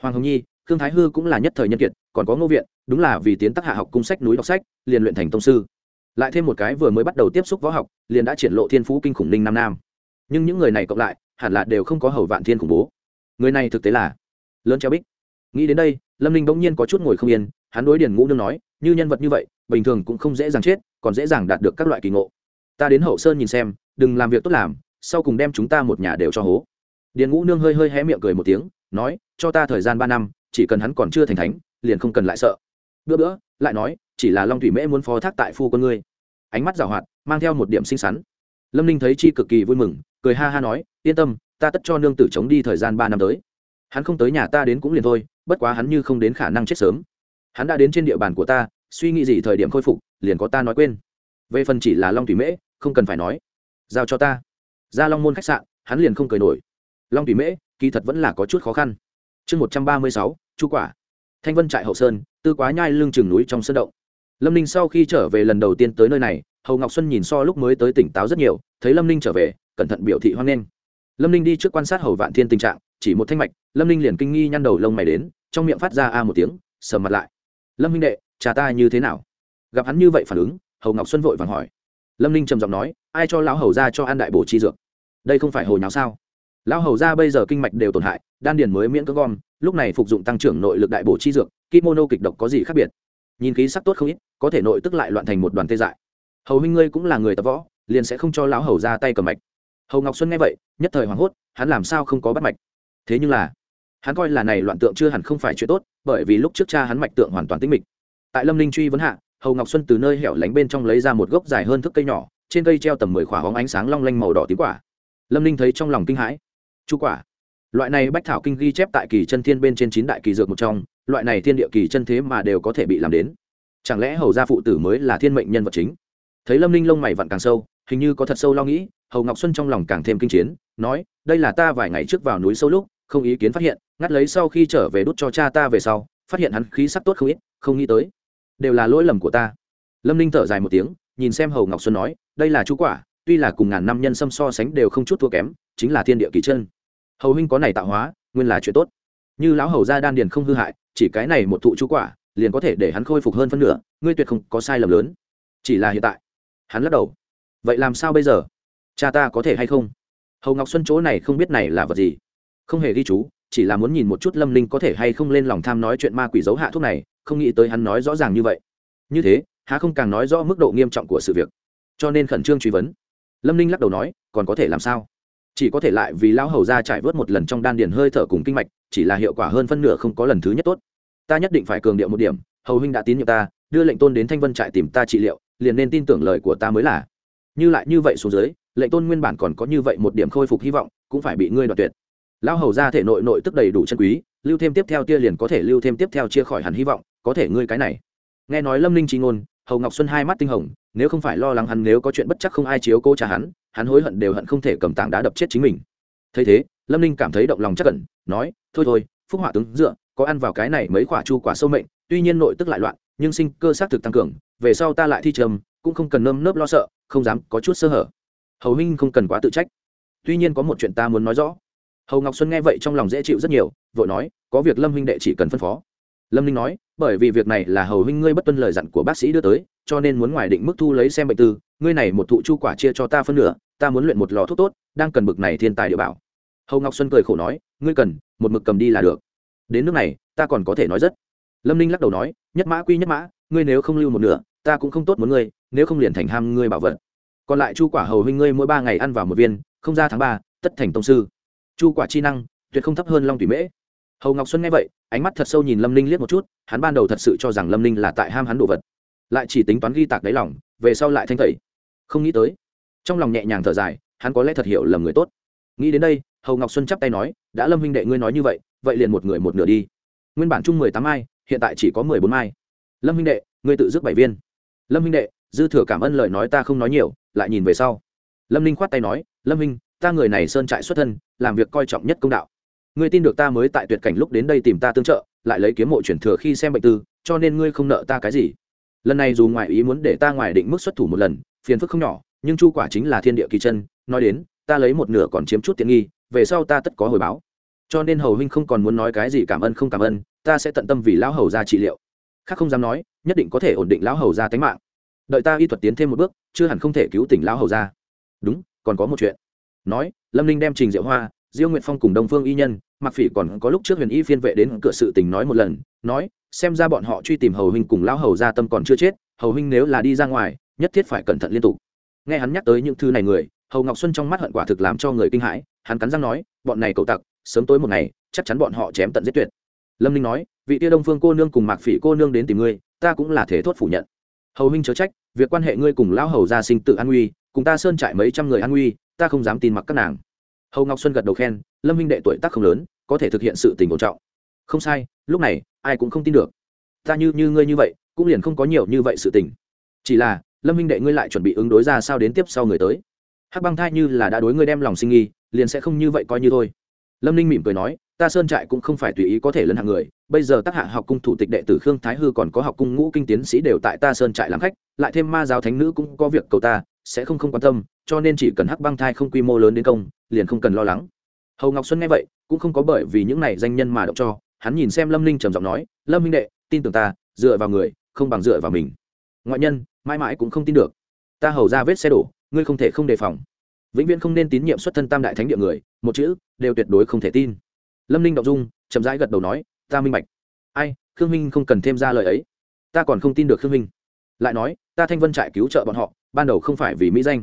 A: Hoàng hồng nhi khương thái hư cũng là nhất thời nhân kiệt, còn có ngô viện, đúng là vì tiến tác hạ học cung sách núi đọc sách, liền luyện thành tông sư. Lại thêm một cái vừa mới bắt đầu tiếp xúc võ học, liền đã triển lộ thiên phú kinh khủng ninh nam nam. Nhưng những người này cộng lại, hẳn là đều không có hầu vạn thiên khủng bố. Người này thực tế là lớn treo bích. Nghĩ đến đây, lâm ninh bỗng nhiên có chút ngồi không yên, hắn đối điền ngũ nương nói, như nhân vật như vậy, bình thường cũng không dễ dàng chết, còn dễ dàng đạt được các loại kỳ ngộ. Ta đến hậu sơn nhìn xem, đừng làm việc tốt làm, sau cùng đem chúng ta một nhà đều cho hố. Điền ngũ nương hơi hơi hé miệng cười một tiếng, nói, cho ta thời gian ba năm chỉ cần hắn còn chưa thành thánh, liền không cần lại sợ. Bữa bữa, lại nói, chỉ là long thủy mễ muốn phó thác tại phu con ngươi. Ánh mắt rào hoạt, mang theo một điểm xinh xắn. Lâm ninh thấy chi cực kỳ vui mừng, cười ha ha nói, yên tâm, ta tất cho nương tử chống đi thời gian ba năm tới. Hắn không tới nhà ta đến cũng liền thôi, bất quá hắn như không đến khả năng chết sớm. Hắn đã đến trên địa bàn của ta, suy nghĩ gì thời điểm khôi phục, liền có ta nói quên. Về phần chỉ là long thủy mễ, không cần phải nói. Giao cho ta. Ra long môn khách sạn, hắn liền không cười nổi. Long thủy mễ, kỳ thật vẫn là có chút khó khăn. Chương một trăm ba mươi sáu chu quả. Thanh vân trại hậu sơn, tư quá nhai lưng chừng núi trong sân động. Lâm ninh sau khi trở về lần đầu tiên tới nơi này, hầu ngọc xuân nhìn so lúc mới tới tỉnh táo rất nhiều, thấy lâm ninh trở về, cẩn thận biểu thị hoan nghênh. Lâm ninh đi trước quan sát hầu vạn thiên tình trạng, chỉ một thanh mạch, lâm ninh liền kinh nghi nhăn đầu lông mày đến, trong miệng phát ra a một tiếng, sờ mặt lại. Lâm minh đệ, cha ta như thế nào? Gặp hắn như vậy phản ứng, hầu ngọc xuân vội vàng hỏi. Lâm ninh trầm giọng nói, ai cho lão hầu ra cho ăn đại bổ chi dược? Đây không phải hồi nháo sao? Lão hầu ra bây giờ kinh mạch đều tổn hại đan điền mới miễn cưỡng gom, lúc này phục dụng tăng trưởng nội lực đại bổ chi dược, kimono kịch độc có gì khác biệt? Nhìn khí sắc tốt không ít, có thể nội tức lại loạn thành một đoàn tê dại. Hầu huynh ngươi cũng là người tập võ, liền sẽ không cho lão hầu ra tay cầm mạch. Hầu ngọc xuân nghe vậy, nhất thời hoảng hốt, hắn làm sao không có bắt mạch? Thế nhưng là, hắn coi là này loạn tượng chưa hẳn không phải chuyện tốt, bởi vì lúc trước cha hắn mạch tượng hoàn toàn tĩnh mịch. Tại lâm ninh truy vấn hạ, hầu ngọc xuân từ nơi hẻo lánh bên trong lấy ra một gốc dài hơn thức cây nhỏ, trên cây treo tầm mười khỏa hóng ánh sáng long lanh màu đỏ tím quả. Lâm ninh thấy trong lòng kinh hãi. Chu quả loại này bách thảo kinh ghi chép tại kỳ chân thiên bên trên chín đại kỳ dược một trong, loại này thiên địa kỳ chân thế mà đều có thể bị làm đến. Chẳng lẽ hầu gia phụ tử mới là thiên mệnh nhân vật chính? Thấy lâm ninh lông mày vặn càng sâu, hình như có thật sâu lo nghĩ, hầu ngọc xuân trong lòng càng thêm kinh chiến, nói, đây là ta vài ngày trước vào núi sâu lúc, không ý kiến phát hiện, ngắt lấy sau khi trở về đút cho cha ta về sau, phát hiện hắn khí sắc tốt không ít, không nghĩ tới, đều là lỗi lầm của ta. Lâm ninh thở dài một tiếng, nhìn xem hầu ngọc xuân nói, đây là chú quả, tuy là cùng ngàn năm nhân xâm so sánh đều không chút thua kém, chính là thiên địa kỳ chân hầu huynh có này tạo hóa, nguyên là chuyện tốt. Như lão hầu gia đan điền không hư hại, chỉ cái này một thụ chú quả, liền có thể để hắn khôi phục hơn phân nửa, ngươi tuyệt không có sai lầm lớn. Chỉ là hiện tại. Hắn lắc đầu. Vậy làm sao bây giờ? Cha ta có thể hay không? Hầu ngọc xuân chỗ này không biết này là vật gì. Không hề ghi chú, chỉ là muốn nhìn một chút lâm linh có thể hay không lên lòng tham nói chuyện ma quỷ giấu hạ thuốc này, không nghĩ tới hắn nói rõ ràng như vậy. Như thế, há không càng nói rõ mức độ nghiêm trọng của sự việc. Cho nên khẩn trương truy vấn. Lâm ninh lắc đầu nói, còn có thể làm sao? Chỉ có thể lại vì lão hầu ra trải vớt một lần trong đan điền hơi thở cùng kinh mạch, chỉ là hiệu quả hơn phân nửa không có lần thứ nhất tốt. Ta nhất định phải cường điệu một điểm, hầu huynh đã tín nhiệm ta, đưa lệnh tôn đến thanh vân trại tìm ta trị liệu, liền nên tin tưởng lời của ta mới là. Như lại như vậy xuống dưới, lệnh tôn nguyên bản còn có như vậy một điểm khôi phục hy vọng, cũng phải bị ngươi đoạt tuyệt. Lão hầu ra thể nội nội tức đầy đủ chân quý, lưu thêm tiếp theo tia liền có thể lưu thêm tiếp theo chia khỏi hẳn hy vọng, có thể ngươi cái này. Nghe nói lâm ninh tri ngôn, hầu ngọc xuân hai mắt tinh hồng, nếu không phải lo lắng hắn nếu có chuyện bất chắc không ai chiếu cô trả hắn hắn hối hận đều hận không thể cầm tảng đá đập chết chính mình. Thấy thế, lâm ninh cảm thấy động lòng chắc cẩn nói, thôi thôi, phúc họa tướng dựa, có ăn vào cái này mấy quả chu quả sâu mệnh, tuy nhiên nội tức lại loạn, nhưng sinh cơ xác thực tăng cường, về sau ta lại thi trầm, cũng không cần nơm nớp lo sợ, không dám có chút sơ hở. Hầu huynh không cần quá tự trách. Tuy nhiên có một chuyện ta muốn nói rõ. Hầu ngọc xuân nghe vậy trong lòng dễ chịu rất nhiều, vội nói, có việc lâm huynh đệ chỉ cần phân phó. Lâm ninh nói, bởi vì việc này là hầu huynh ngươi bất tuân lời dặn của bác sĩ đưa tới, cho nên muốn ngoài định mức thu lấy xem bệnh tư, ngươi này một thụ chu quả chia cho ta phân nửa ta muốn luyện một lò thuốc tốt, đang cần bực này thiên tài địa bảo. Hầu ngọc xuân cười khổ nói, ngươi cần, một mực cầm đi là được. Đến nước này, ta còn có thể nói rất. Lâm ninh lắc đầu nói, nhất mã quy nhất mã, ngươi nếu không lưu một nửa, ta cũng không tốt muốn ngươi, nếu không liền thành ham ngươi bảo vật. Còn lại chu quả hầu huynh ngươi mỗi ba ngày ăn vào một viên, không ra tháng ba, tất thành tông sư. Chu quả chi năng, tuyệt không thấp hơn long thủy mễ. Hầu ngọc xuân nghe vậy, ánh mắt thật sâu nhìn lâm ninh liếc một chút, hắn ban đầu thật sự cho rằng lâm ninh là tại ham hắn đồ vật. Lại chỉ tính toán ghi tạc đáy lòng, về sau lại thanh tẩy. Không nghĩ tới trong lòng nhẹ nhàng thở dài, hắn có lẽ thật hiểu lầm người tốt. Nghĩ đến đây, hầu ngọc xuân chắp tay nói, đã lâm huynh đệ ngươi nói như vậy vậy liền một người một nửa đi. Nguyên bản chung mười tám mai, hiện tại chỉ có mười bốn mai. Lâm huynh đệ, ngươi tự dứt bảy viên. Lâm huynh đệ, dư thừa cảm ơn lời nói ta không nói nhiều, lại nhìn về sau. Lâm ninh khoát tay nói, lâm huynh, ta người này sơn trại xuất thân, làm việc coi trọng nhất công đạo. Ngươi tin được ta mới tại tuyệt cảnh lúc đến đây tìm ta tương trợ, lại lấy kiếm mộ chuyển thừa khi xem bệnh tư, cho nên ngươi không nợ ta cái gì. Lần này dù ngoại ý muốn để ta ngoài định mức xuất thủ một lần, phiền phức không nhỏ nhưng chu quả chính là thiên địa kỳ chân, nói đến, ta lấy một nửa còn chiếm chút tiện nghi, về sau ta tất có hồi báo. Cho nên hầu huynh không còn muốn nói cái gì cảm ơn không cảm ơn, ta sẽ tận tâm vì lão hầu ra trị liệu. Khác không dám nói, nhất định có thể ổn định lão hầu ra tính mạng. Đợi ta y thuật tiến thêm một bước, chưa hẳn không thể cứu tỉnh lão hầu ra. Đúng, còn có một chuyện. Nói, lâm linh đem trình diệu hoa, diêu nguyện phong cùng đông phương y nhân mặc phỉ còn có lúc trước huyền y phiên vệ đến cửa sự tình nói một lần, nói, xem ra bọn họ truy tìm hầu huynh cùng lão hầu ra tâm còn chưa chết, hầu huynh nếu là đi ra ngoài, nhất thiết phải cẩn thận liên tục nghe hắn nhắc tới những thư này người, hầu ngọc xuân trong mắt hận quả thực làm cho người kinh hãi, hắn cắn răng nói, bọn này cậu tặc, sớm tối một ngày, chắc chắn bọn họ chém tận giết tuyệt. Lâm ninh nói, vị tia đông phương cô nương cùng mạc phỉ cô nương đến tìm ngươi, ta cũng là thể thốt phủ nhận. Hầu huynh chớ trách, việc quan hệ ngươi cùng lão hầu gia sinh tự an nguy, cùng ta sơn trại mấy trăm người an nguy, ta không dám tin mặc các nàng. Hầu ngọc xuân gật đầu khen, lâm minh đệ tuổi tác không lớn, có thể thực hiện sự tình ổn trọng. Không sai, lúc này, ai cũng không tin được. Ta như như ngươi như vậy, cũng liền không có nhiều như vậy sự tình. Chỉ là lâm Minh đệ ngươi lại chuẩn bị ứng đối ra sao đến tiếp sau người tới? Hắc băng thai như là đã đối ngươi đem lòng sinh nghi, liền sẽ không như vậy coi như thôi. Lâm ninh mỉm cười nói, ta sơn trại cũng không phải tùy ý có thể lấn hạng người, bây giờ tác hạ học cung thủ tịch đệ tử khương thái hư còn có học cung ngũ kinh tiến sĩ đều tại ta sơn trại làm khách, lại thêm ma giáo thánh nữ cũng có việc cầu ta, sẽ không không quan tâm, cho nên chỉ cần hắc băng thai không quy mô lớn đến công, liền không cần lo lắng. Hầu ngọc xuân nghe vậy, cũng không có bởi vì những này danh nhân mà động cho, hắn nhìn xem lâm ninh trầm giọng nói, lâm minh đệ, tin tưởng ta, dựa vào người, không bằng dựa vào mình ngoại nhân, mãi mãi cũng không tin được. Ta hầu ra vết xe đổ, ngươi không thể không đề phòng. Vĩnh viễn không nên tín nhiệm xuất thân tam đại thánh địa người, một chữ, đều tuyệt đối không thể tin. Lâm ninh đ dung, chậm rãi gật đầu nói, ta minh bạch. Ai, khương minh không cần thêm ra lời ấy. Ta còn không tin được khương minh. Lại nói, ta thanh vân trại cứu trợ bọn họ, ban đầu không phải vì mỹ danh.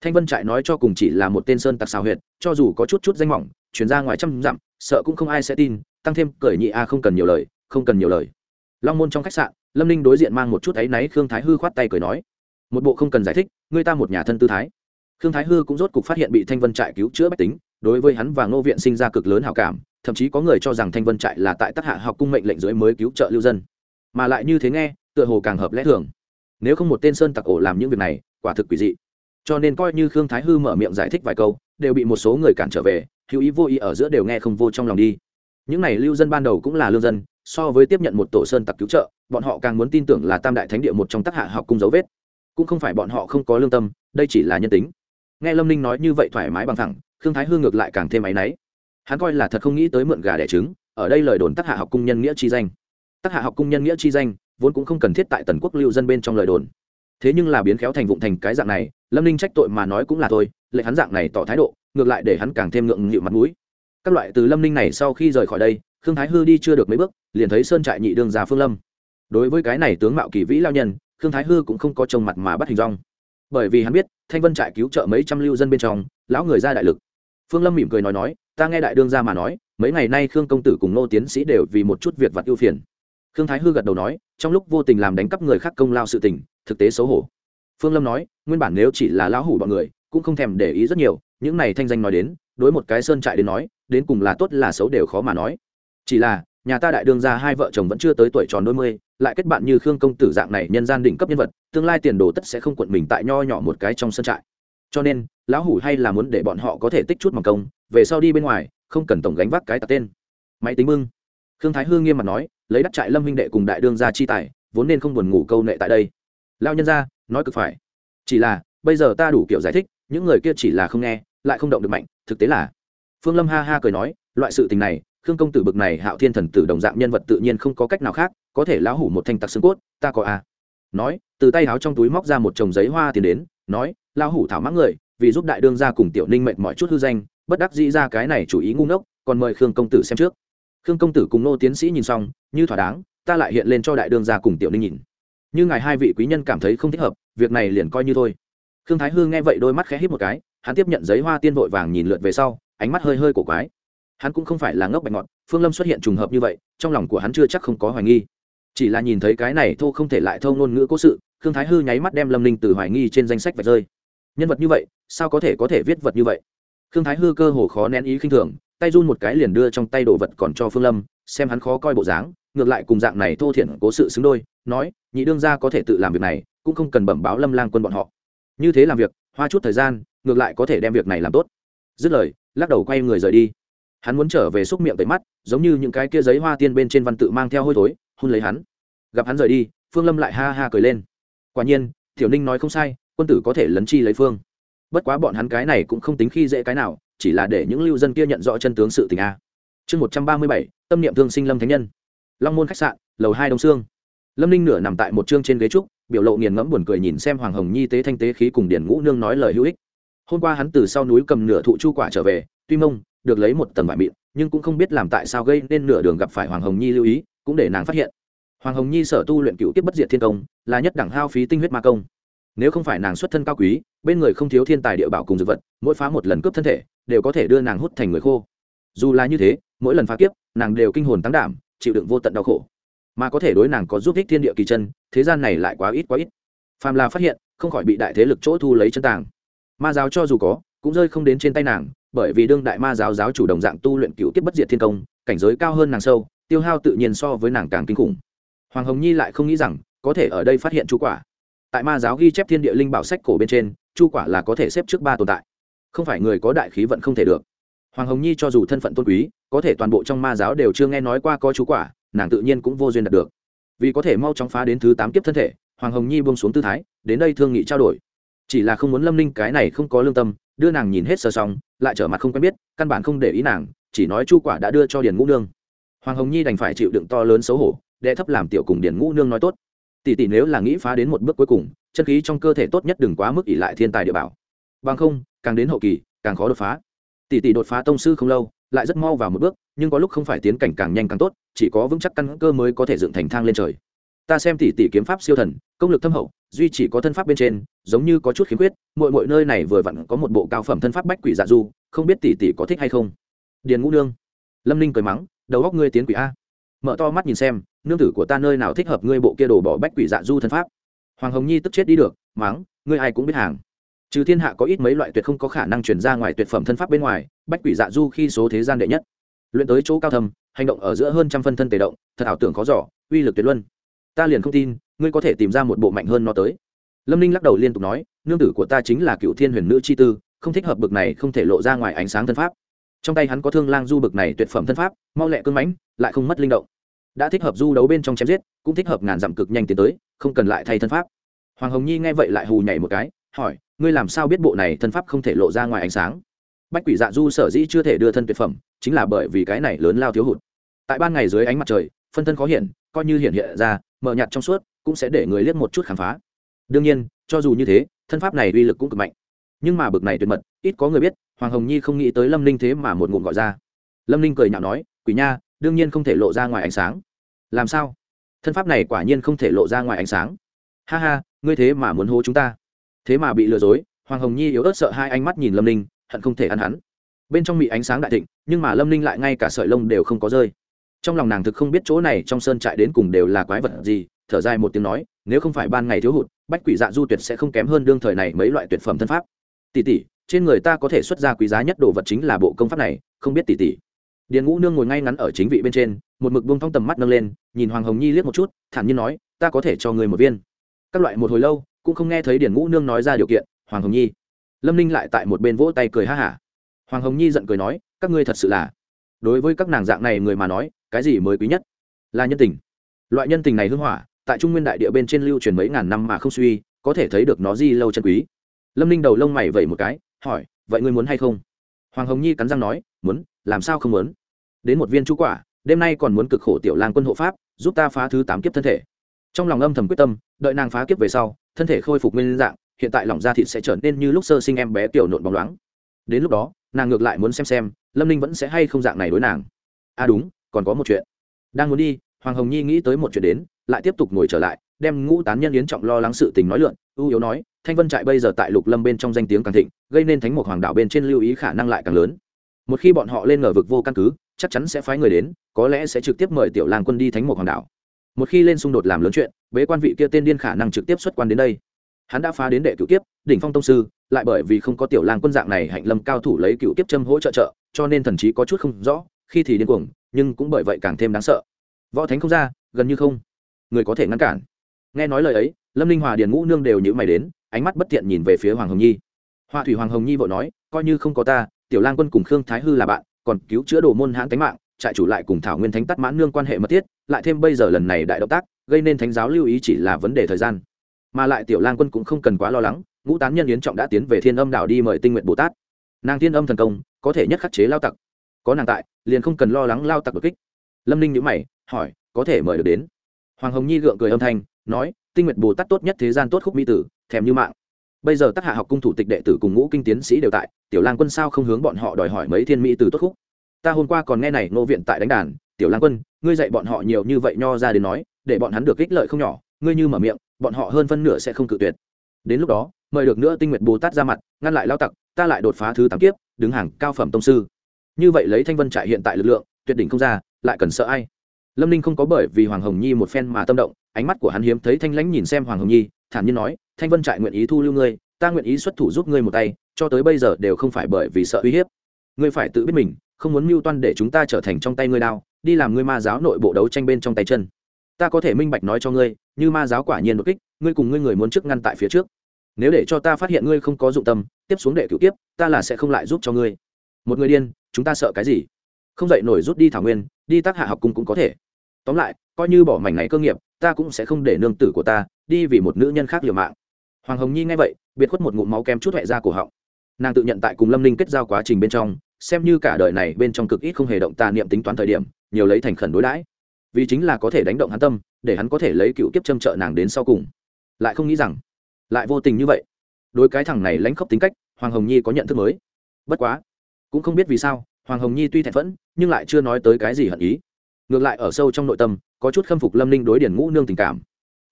A: Thanh vân trại nói cho cùng chỉ là một tên sơn tặc xào huyệt, cho dù có chút chút danh mỏng, chuyển ra ngoài trăm dặm, sợ cũng không ai sẽ tin, tăng thêm cởi nhị a không cần nhiều lời, không cần nhiều lời long môn trong khách sạn, lâm ninh đối diện mang một chút áy náy khương thái hư khoát tay cười nói, một bộ không cần giải thích người ta một nhà thân tư thái. Khương thái hư cũng rốt cục phát hiện bị thanh vân trại cứu chữa bách tính, đối với hắn và ngô viện sinh ra cực lớn hảo cảm, thậm chí có người cho rằng thanh vân trại là tại tác hạ học cung mệnh lệnh dưới mới cứu trợ lưu dân. Mà lại như thế nghe, tựa hồ càng hợp lẽ thường. Nếu không một tên sơn tặc ổ làm những việc này, quả thực quỷ dị. Cho nên coi như khương thái hư mở miệng giải thích vài câu, đều bị một số người cản trở về, hữu ý vô ý ở giữa đều nghe không vô trong lòng đi. Những này lưu dân ban đầu cũng là lưu dân so với tiếp nhận một tổ sơn tặc cứu trợ, bọn họ càng muốn tin tưởng là tam đại thánh địa một trong tác hạ học cung dấu vết. Cũng không phải bọn họ không có lương tâm, đây chỉ là nhân tính. Nghe lâm ninh nói như vậy thoải mái bằng thẳng, khương thái hương ngược lại càng thêm áy náy. Hắn coi là thật không nghĩ tới mượn gà đẻ trứng, ở đây lời đồn tác hạ học cung nhân nghĩa chi danh. Tác hạ học cung nhân nghĩa chi danh, vốn cũng không cần thiết tại tần quốc lưu dân bên trong lời đồn. Thế nhưng là biến khéo thành vụng thành cái dạng này, lâm ninh trách tội mà nói cũng là thôi, lệ hắn dạng này tỏ thái độ, ngược lại để hắn càng thêm ngượng nghịu mặt mũi các loại từ lâm ninh này sau khi rời khỏi đây, khương thái hư đi chưa được mấy bước, liền thấy sơn trại nhị đương già phương lâm. Đối với cái này tướng mạo kỳ vĩ lao nhân, khương thái hư cũng không có trông mặt mà bắt hình rong bởi vì hắn biết, thanh vân trại cứu trợ mấy trăm lưu dân bên trong, lão người ra đại lực. Phương lâm mỉm cười nói nói, ta nghe đại đương ra mà nói, mấy ngày nay khương công tử cùng nô tiến sĩ đều vì một chút việc vặt ưu phiền. Khương thái hư gật đầu nói, trong lúc vô tình làm đánh cắp người khác công lao sự tình, thực tế xấu hổ. Phương lâm nói, nguyên bản nếu chỉ là lão hủ bọn người, cũng không thèm để ý rất nhiều, những này thanh danh nói đến đối một cái sơn trại đến nói, đến cùng là tốt là xấu đều khó mà nói. Chỉ là, nhà ta đại đương ra hai vợ chồng vẫn chưa tới tuổi tròn đôi mươi, lại kết bạn như khương công tử dạng này nhân gian đỉnh cấp nhân vật, tương lai tiền đồ tất sẽ không quận mình tại nho nhỏ một cái trong sân trại. Cho nên, lão hủ hay là muốn để bọn họ có thể tích chút bằng công, về sau đi bên ngoài, không cần tổng gánh vác cái tạc tên. Máy tính mưng. Khương thái hương nghiêm mặt nói, lấy đắc trại lâm huynh đệ cùng đại đương ra chi tài, vốn nên không buồn ngủ câu nệ tại đây. Lao nhân ra nói cực phải. Chỉ là, bây giờ ta đủ kiểu giải thích, những người kia chỉ là không nghe lại không động được mạnh, thực tế là, phương lâm ha ha cười nói, loại sự tình này, khương công tử bực này, hạo thiên thần tử đồng dạng nhân vật tự nhiên không có cách nào khác, có thể lão hủ một thanh tặc xương cốt, ta có à. Nói, từ tay áo trong túi móc ra một chồng giấy hoa tiền đến, nói, lão hủ thảo mắc người, vì giúp đại đương gia cùng tiểu ninh mệnh mọi chút hư danh, bất đắc dĩ ra cái này chủ ý ngu ngốc, còn mời khương công tử xem trước. Khương công tử cùng nô tiến sĩ nhìn xong, như thỏa đáng, ta lại hiện lên cho đại đương gia cùng tiểu ninh nhìn. Như ngài hai vị quý nhân cảm thấy không thích hợp, việc này liền coi như thôi. Khương thái hư nghe vậy đôi mắt khẽ hít một cái hắn tiếp nhận giấy hoa tiên vội vàng nhìn lượt về sau, ánh mắt hơi hơi cổ quái. Hắn cũng không phải là ngốc bạch ngọt phương lâm xuất hiện trùng hợp như vậy, trong lòng của hắn chưa chắc không có hoài nghi. Chỉ là nhìn thấy cái này thô không thể lại thâu ngôn ngữ cố sự, khương thái hư nháy mắt đem lâm ninh từ hoài nghi trên danh sách vạch rơi. Nhân vật như vậy, sao có thể có thể viết vật như vậy? Khương thái hư cơ hồ khó nén ý khinh thường, tay run một cái liền đưa trong tay đồ vật còn cho phương lâm, xem hắn khó coi bộ dáng, ngược lại cùng dạng này thô thiển cố sự xứng đôi, nói, nhị đương gia có thể tự làm việc này, cũng không cần bẩm báo lâm lang quân bọn họ. Như thế làm việc, hoa chút thời gian ngược lại có thể đem việc này làm tốt. Dứt lời, lắc đầu quay người rời đi. Hắn muốn trở về xúc miệng tẩy mắt, giống như những cái kia giấy hoa tiên bên trên văn tự mang theo hôi thối, hôn lấy hắn. Gặp hắn rời đi, phương lâm lại ha ha cười lên. Quả nhiên, tiểu ninh nói không sai, quân tử có thể lấn chi lấy phương. Bất quá bọn hắn cái này cũng không tính khi dễ cái nào, chỉ là để những lưu dân kia nhận rõ chân tướng sự tình a. Chương một trăm ba mươi bảy, tâm niệm thương sinh lâm thánh nhân. Long môn khách sạn, lầu hai đông sương. Lâm ninh nửa nằm tại một chương trên ghế trúc, biểu lộ nghiền ngẫm buồn cười nhìn xem hoàng hồng nhi tế thanh tế khí cùng điển ngũ nương nói lời hữu ích hôm qua hắn từ sau núi cầm nửa thụ chu quả trở về, tuy mông, được lấy một tầng vải mịn, nhưng cũng không biết làm tại sao gây nên nửa đường gặp phải hoàng hồng nhi lưu ý, cũng để nàng phát hiện. Hoàng hồng nhi sở tu luyện cựu tiếp bất diệt thiên công, là nhất đẳng hao phí tinh huyết ma công. Nếu không phải nàng xuất thân cao quý, bên người không thiếu thiên tài địa bảo cùng dược vật, mỗi phá một lần cướp thân thể, đều có thể đưa nàng hút thành người khô. Dù là như thế, mỗi lần phá kiếp, nàng đều kinh hồn tăng đảm, chịu đựng vô tận đau khổ. Mà có thể đối nàng có giúp ích thiên địa kỳ chân, thế gian này lại quá ít quá ít. Phàm là phát hiện, không khỏi bị đại thế lực chỗ thu lấy chân tàng ma giáo cho dù có, cũng rơi không đến trên tay nàng, bởi vì đương đại ma giáo giáo chủ đồng dạng tu luyện cựu tiếp bất diệt thiên công, cảnh giới cao hơn nàng sâu, tiêu hao tự nhiên so với nàng càng kinh khủng. Hoàng hồng nhi lại không nghĩ rằng, có thể ở đây phát hiện chu quả. Tại ma giáo ghi chép thiên địa linh bảo sách cổ bên trên, chu quả là có thể xếp trước ba tồn tại. Không phải người có đại khí vận không thể được. Hoàng hồng nhi cho dù thân phận tôn quý, có thể toàn bộ trong ma giáo đều chưa nghe nói qua có chú quả, nàng tự nhiên cũng vô duyên đạt được. Vì có thể mau chóng phá đến thứ tám kiếp thân thể, hoàng hồng nhi buông xuống tư thái, đến đây thương nghị trao đổi chỉ là không muốn lâm ninh cái này không có lương tâm, đưa nàng nhìn hết sơ xong, lại trở mặt không quen biết, căn bản không để ý nàng, chỉ nói chu quả đã đưa cho điền ngũ nương. Hoàng hồng nhi đành phải chịu đựng to lớn xấu hổ đệ thấp làm tiểu cùng điền ngũ nương nói tốt. Tỷ tỷ nếu là nghĩ phá đến một bước cuối cùng, chân khí trong cơ thể tốt nhất đừng quá mức ỉ lại thiên tài địa bảo. Bằng không, càng đến hậu kỳ, càng khó đột phá. Tỷ tỷ đột phá tông sư không lâu, lại rất mau vào một bước, nhưng có lúc không phải tiến cảnh càng nhanh càng tốt, chỉ có vững chắc căn cơ mới có thể dựng thành thang lên trời ta xem tỷ tỷ kiếm pháp siêu thần, công lực thâm hậu, duy chỉ có thân pháp bên trên, giống như có chút khiếm khuyết mỗi mỗi nơi này vừa vặn có một bộ cao phẩm thân pháp bách quỷ dạ du, không biết tỷ tỷ có thích hay không? Điền ngũ nương. Lâm ninh cười mắng, đầu góc ngươi tiến quỷ a. Mở to mắt nhìn xem, nương tử của ta nơi nào thích hợp ngươi bộ kia đồ bỏ bách quỷ dạ du thân pháp? Hoàng hồng nhi tức chết đi được, mắng, ngươi ai cũng biết hàng. Trừ thiên hạ có ít mấy loại tuyệt không có khả năng chuyển ra ngoài tuyệt phẩm thân pháp bên ngoài, bách quỷ dạ du khi số thế gian đệ nhất. Luyện tới chỗ cao thầm hành động ở giữa hơn trăm phân thân tề động, thật ảo tưởng khó giỏ uy lực tuyệt luân ta liền không tin, ngươi có thể tìm ra một bộ mạnh hơn nó tới. Lâm ninh lắc đầu liên tục nói, nương tử của ta chính là cựu thiên huyền nữ chi tư, không thích hợp bực này, không thể lộ ra ngoài ánh sáng thân pháp. Trong tay hắn có thương lang du bực này tuyệt phẩm thân pháp, mau lẹ cưng mãnh, lại không mất linh động. Đã thích hợp du đấu bên trong chém giết, cũng thích hợp ngàn dặm cực nhanh tiến tới, không cần lại thay thân pháp. Hoàng hồng nhi nghe vậy lại hù nhảy một cái, hỏi, ngươi làm sao biết bộ này thân pháp không thể lộ ra ngoài ánh sáng? Bách quỷ dạ du sở dĩ chưa thể đưa thân tuyệt phẩm, chính là bởi vì cái này lớn lao thiếu hụt. Tại ban ngày dưới ánh mặt trời, phân thân khó hiện, coi như hiện hiện ra mờ nhạt trong suốt, cũng sẽ để người liếc một chút khám phá. Đương nhiên, cho dù như thế, thân pháp này uy lực cũng cực mạnh. Nhưng mà bực này tuyệt mật, ít có người biết, hoàng hồng nhi không nghĩ tới lâm ninh thế mà một ngụm gọi ra. Lâm ninh cười nhạo nói, quỷ nha, đương nhiên không thể lộ ra ngoài ánh sáng. Làm sao? Thân pháp này quả nhiên không thể lộ ra ngoài ánh sáng. Ha ha, ngươi thế mà muốn hố chúng ta. Thế mà bị lừa dối, hoàng hồng nhi yếu ớt sợ hai ánh mắt nhìn lâm ninh, hận không thể ăn hắn. Bên trong mị ánh sáng đại thịnh, nhưng mà lâm ninh lại ngay cả sợi lông đều không có rơi trong lòng nàng thực không biết chỗ này trong sơn trại đến cùng đều là quái vật gì, thở dài một tiếng nói, nếu không phải ban ngày thiếu hụt, bách quỷ dạ du tuyệt sẽ không kém hơn đương thời này mấy loại tuyệt phẩm thân pháp. Tỷ tỷ, trên người ta có thể xuất ra quý giá nhất đồ vật chính là bộ công pháp này, không biết tỷ tỷ. Điền ngũ nương ngồi ngay ngắn ở chính vị bên trên, một mực buông thong tầm mắt nâng lên, nhìn hoàng hồng nhi liếc một chút, thản nhiên nói, ta có thể cho người một viên. Các loại một hồi lâu, cũng không nghe thấy điền ngũ nương nói ra điều kiện, hoàng hồng nhi. Lâm ninh lại tại một bên vỗ tay cười ha hả. Hoàng hồng nhi giận cười nói, các ngươi thật sự là đối với các nàng dạng này người mà nói, cái gì mới quý nhất? Là nhân tình. Loại nhân tình này hưng hỏa, tại trung nguyên đại địa bên trên lưu truyền mấy ngàn năm mà không suy, có thể thấy được nó di lâu chân quý. Lâm ninh đầu lông mày vẩy một cái, hỏi, vậy ngươi muốn hay không? Hoàng hồng nhi cắn răng nói, muốn, làm sao không muốn? Đến một viên chú quả, đêm nay còn muốn cực khổ tiểu lang quân hộ pháp, giúp ta phá thứ tám kiếp thân thể. Trong lòng âm thầm quyết tâm, đợi nàng phá kiếp về sau, thân thể khôi phục nguyên dạng, hiện tại lòng da thịt sẽ trở nên như lúc sơ sinh em bé tiểu nộn bóng loáng. Đến lúc đó, nàng ngược lại muốn xem xem lâm ninh vẫn sẽ hay không dạng này đối nàng à đúng còn có một chuyện đang muốn đi hoàng hồng nhi nghĩ tới một chuyện đến lại tiếp tục ngồi trở lại đem ngũ tán nhân yến trọng lo lắng sự tình nói lượn ưu yếu nói thanh vân trại bây giờ tại lục lâm bên trong danh tiếng càng thịnh gây nên thánh mục hoàng đạo bên trên lưu ý khả năng lại càng lớn một khi bọn họ lên ngờ vực vô căn cứ chắc chắn sẽ phái người đến có lẽ sẽ trực tiếp mời tiểu lang quân đi thánh mục hoàng đạo một khi lên xung đột làm lớn chuyện bế quan vị kia tên điên khả năng trực tiếp xuất quan đến đây hắn đã phá đến đệ cựu kiếp đỉnh phong tông sư lại bởi vì không có tiểu lang quân dạng này hạnh lâm cao thủ lấy cựu kiếp châm hỗ trợ trợ cho nên thần trí có chút không rõ, khi thì điên cuồng, nhưng cũng bởi vậy càng thêm đáng sợ. Võ thánh không ra, gần như không. Người có thể ngăn cản. Nghe nói lời ấy, lâm ninh hòa điền ngũ nương đều nhữ mày đến, ánh mắt bất thiện nhìn về phía hoàng hồng nhi. Hoa thủy hoàng hồng nhi vội nói, coi như không có ta, tiểu lang quân cùng khương thái hư là bạn, còn cứu chữa đồ môn hãn tánh mạng, trại chủ lại cùng thảo nguyên thánh tắt mãn nương quan hệ mật thiết, lại thêm bây giờ lần này đại động tác, gây nên thánh giáo lưu ý chỉ là vấn đề thời gian. Mà lại tiểu lang quân cũng không cần quá lo lắng, ngũ tán nhân yến trọng đã tiến về thiên âm đảo đi mời tinh nguyện bồ tát nàng tiên âm thần công, có thể nhất khắc chế lao tặc. Có nàng tại, liền không cần lo lắng lao tặc đột kích. Lâm ninh nhữ mày, hỏi, có thể mời được đến? Hoàng hồng nhi gượng cười âm thanh, nói, tinh nguyện bồ tát tốt nhất thế gian tốt khúc mỹ tử, thèm như mạng. Bây giờ tác hạ học cung thủ tịch đệ tử cùng ngũ kinh tiến sĩ đều tại, tiểu lang quân sao không hướng bọn họ đòi hỏi mấy thiên mỹ từ tốt khúc? Ta hôm qua còn nghe này nô viện tại đánh đàn, tiểu lang quân, ngươi dạy bọn họ nhiều như vậy nho ra đến nói, để bọn hắn được ích lợi không nhỏ, ngươi như mở miệng, bọn họ hơn phân nửa sẽ không cự tuyệt. Đến lúc đó, mời được nữa tinh nguyệt bồ tát ra mặt, ngăn lại lao tặc ta lại đột phá thứ tám kiếp, đứng hàng cao phẩm tông sư. Như vậy lấy thanh vân trại hiện tại lực lượng, tuyệt đỉnh không ra, lại cần sợ ai? Lâm ninh không có bởi vì hoàng hồng nhi một phen mà tâm động, ánh mắt của hắn hiếm thấy thanh lãnh nhìn xem hoàng hồng nhi, thản nhiên nói, thanh vân trại nguyện ý thu lưu ngươi, ta nguyện ý xuất thủ giúp ngươi một tay, cho tới bây giờ đều không phải bởi vì sợ uy hiếp. Ngươi phải tự biết mình, không muốn mưu toan để chúng ta trở thành trong tay ngươi đao, đi làm ngươi ma giáo nội bộ đấu tranh bên trong tay chân. Ta có thể minh bạch nói cho ngươi, như ma giáo quả nhiên đột kích, ngươi cùng ngươi người muốn trước ngăn tại phía trước nếu để cho ta phát hiện ngươi không có dụng tâm, tiếp xuống đệ cựu tiếp ta là sẽ không lại giúp cho ngươi. Một người điên, chúng ta sợ cái gì? Không dậy nổi rút đi thảo nguyên, đi tác hạ học cung cũng có thể. Tóm lại, coi như bỏ mảnh này cơ nghiệp, ta cũng sẽ không để nương tử của ta đi vì một nữ nhân khác liều mạng. Hoàng hồng nhi nghe vậy, biệt khuất một ngụm máu kem chút hẹ ra cổ họng. Nàng tự nhận tại cùng lâm ninh kết giao quá trình bên trong, xem như cả đời này bên trong cực ít không hề động tà niệm tính toán thời điểm, nhiều lấy thành khẩn đối đãi. Vì chính là có thể đánh động hắn tâm, để hắn có thể lấy cựu kiếp châm trợ nàng đến sau cùng. Lại không nghĩ rằng lại vô tình như vậy. Đối cái thằng này lãnh khốc tính cách, hoàng hồng nhi có nhận thức mới. Bất quá, cũng không biết vì sao, hoàng hồng nhi tuy thẹn phẫn, nhưng lại chưa nói tới cái gì hận ý. Ngược lại ở sâu trong nội tâm, có chút khâm phục lâm ninh đối điển ngũ nương tình cảm.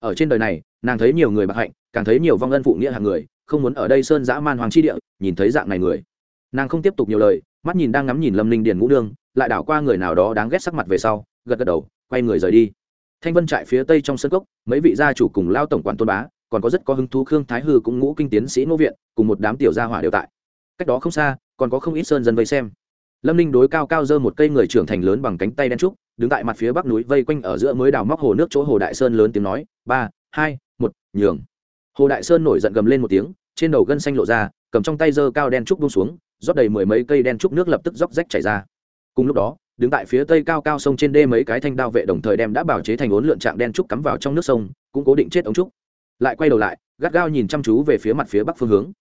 A: Ở trên đời này, nàng thấy nhiều người bạc hạnh, càng thấy nhiều vong ân phụ nghĩa hàng người, không muốn ở đây sơn dã man hoàng chi địa, nhìn thấy dạng này người. Nàng không tiếp tục nhiều lời, mắt nhìn đang ngắm nhìn lâm ninh điền ngũ nương, lại đảo qua người nào đó đáng ghét sắc mặt về sau, gật gật đầu, quay người rời đi. Thanh vân trại phía tây trong sân cốc, mấy vị gia chủ cùng lao tổng quản tôn bá còn có rất có hứng thú khương thái hư cũng ngũ kinh tiến sĩ ngô viện, cùng một đám tiểu gia hỏa đều tại. Cách đó không xa, còn có không ít sơn dân vây xem. Lâm ninh đối cao cao dơ một cây người trưởng thành lớn bằng cánh tay đen trúc, đứng tại mặt phía bắc núi vây quanh ở giữa mới đào móc hồ nước chỗ hồ đại sơn lớn tiếng nói, ba, hai, một, nhường. Hồ đại sơn nổi giận gầm lên một tiếng, trên đầu gân xanh lộ ra, cầm trong tay dơ cao đen trúc bung xuống, rót đầy mười mấy cây đen trúc nước lập tức róc rách chảy ra. Cùng lúc đó, đứng tại phía tây cao cao sông trên đê mấy cái thanh đao vệ đồng thời đem đã bảo chế thành ốn lượn trạng đen trúc cắm vào trong nước sông, cũng cố định chết ống trúc lại quay đầu lại, gắt gao nhìn chăm chú về phía mặt phía bắc phương hướng.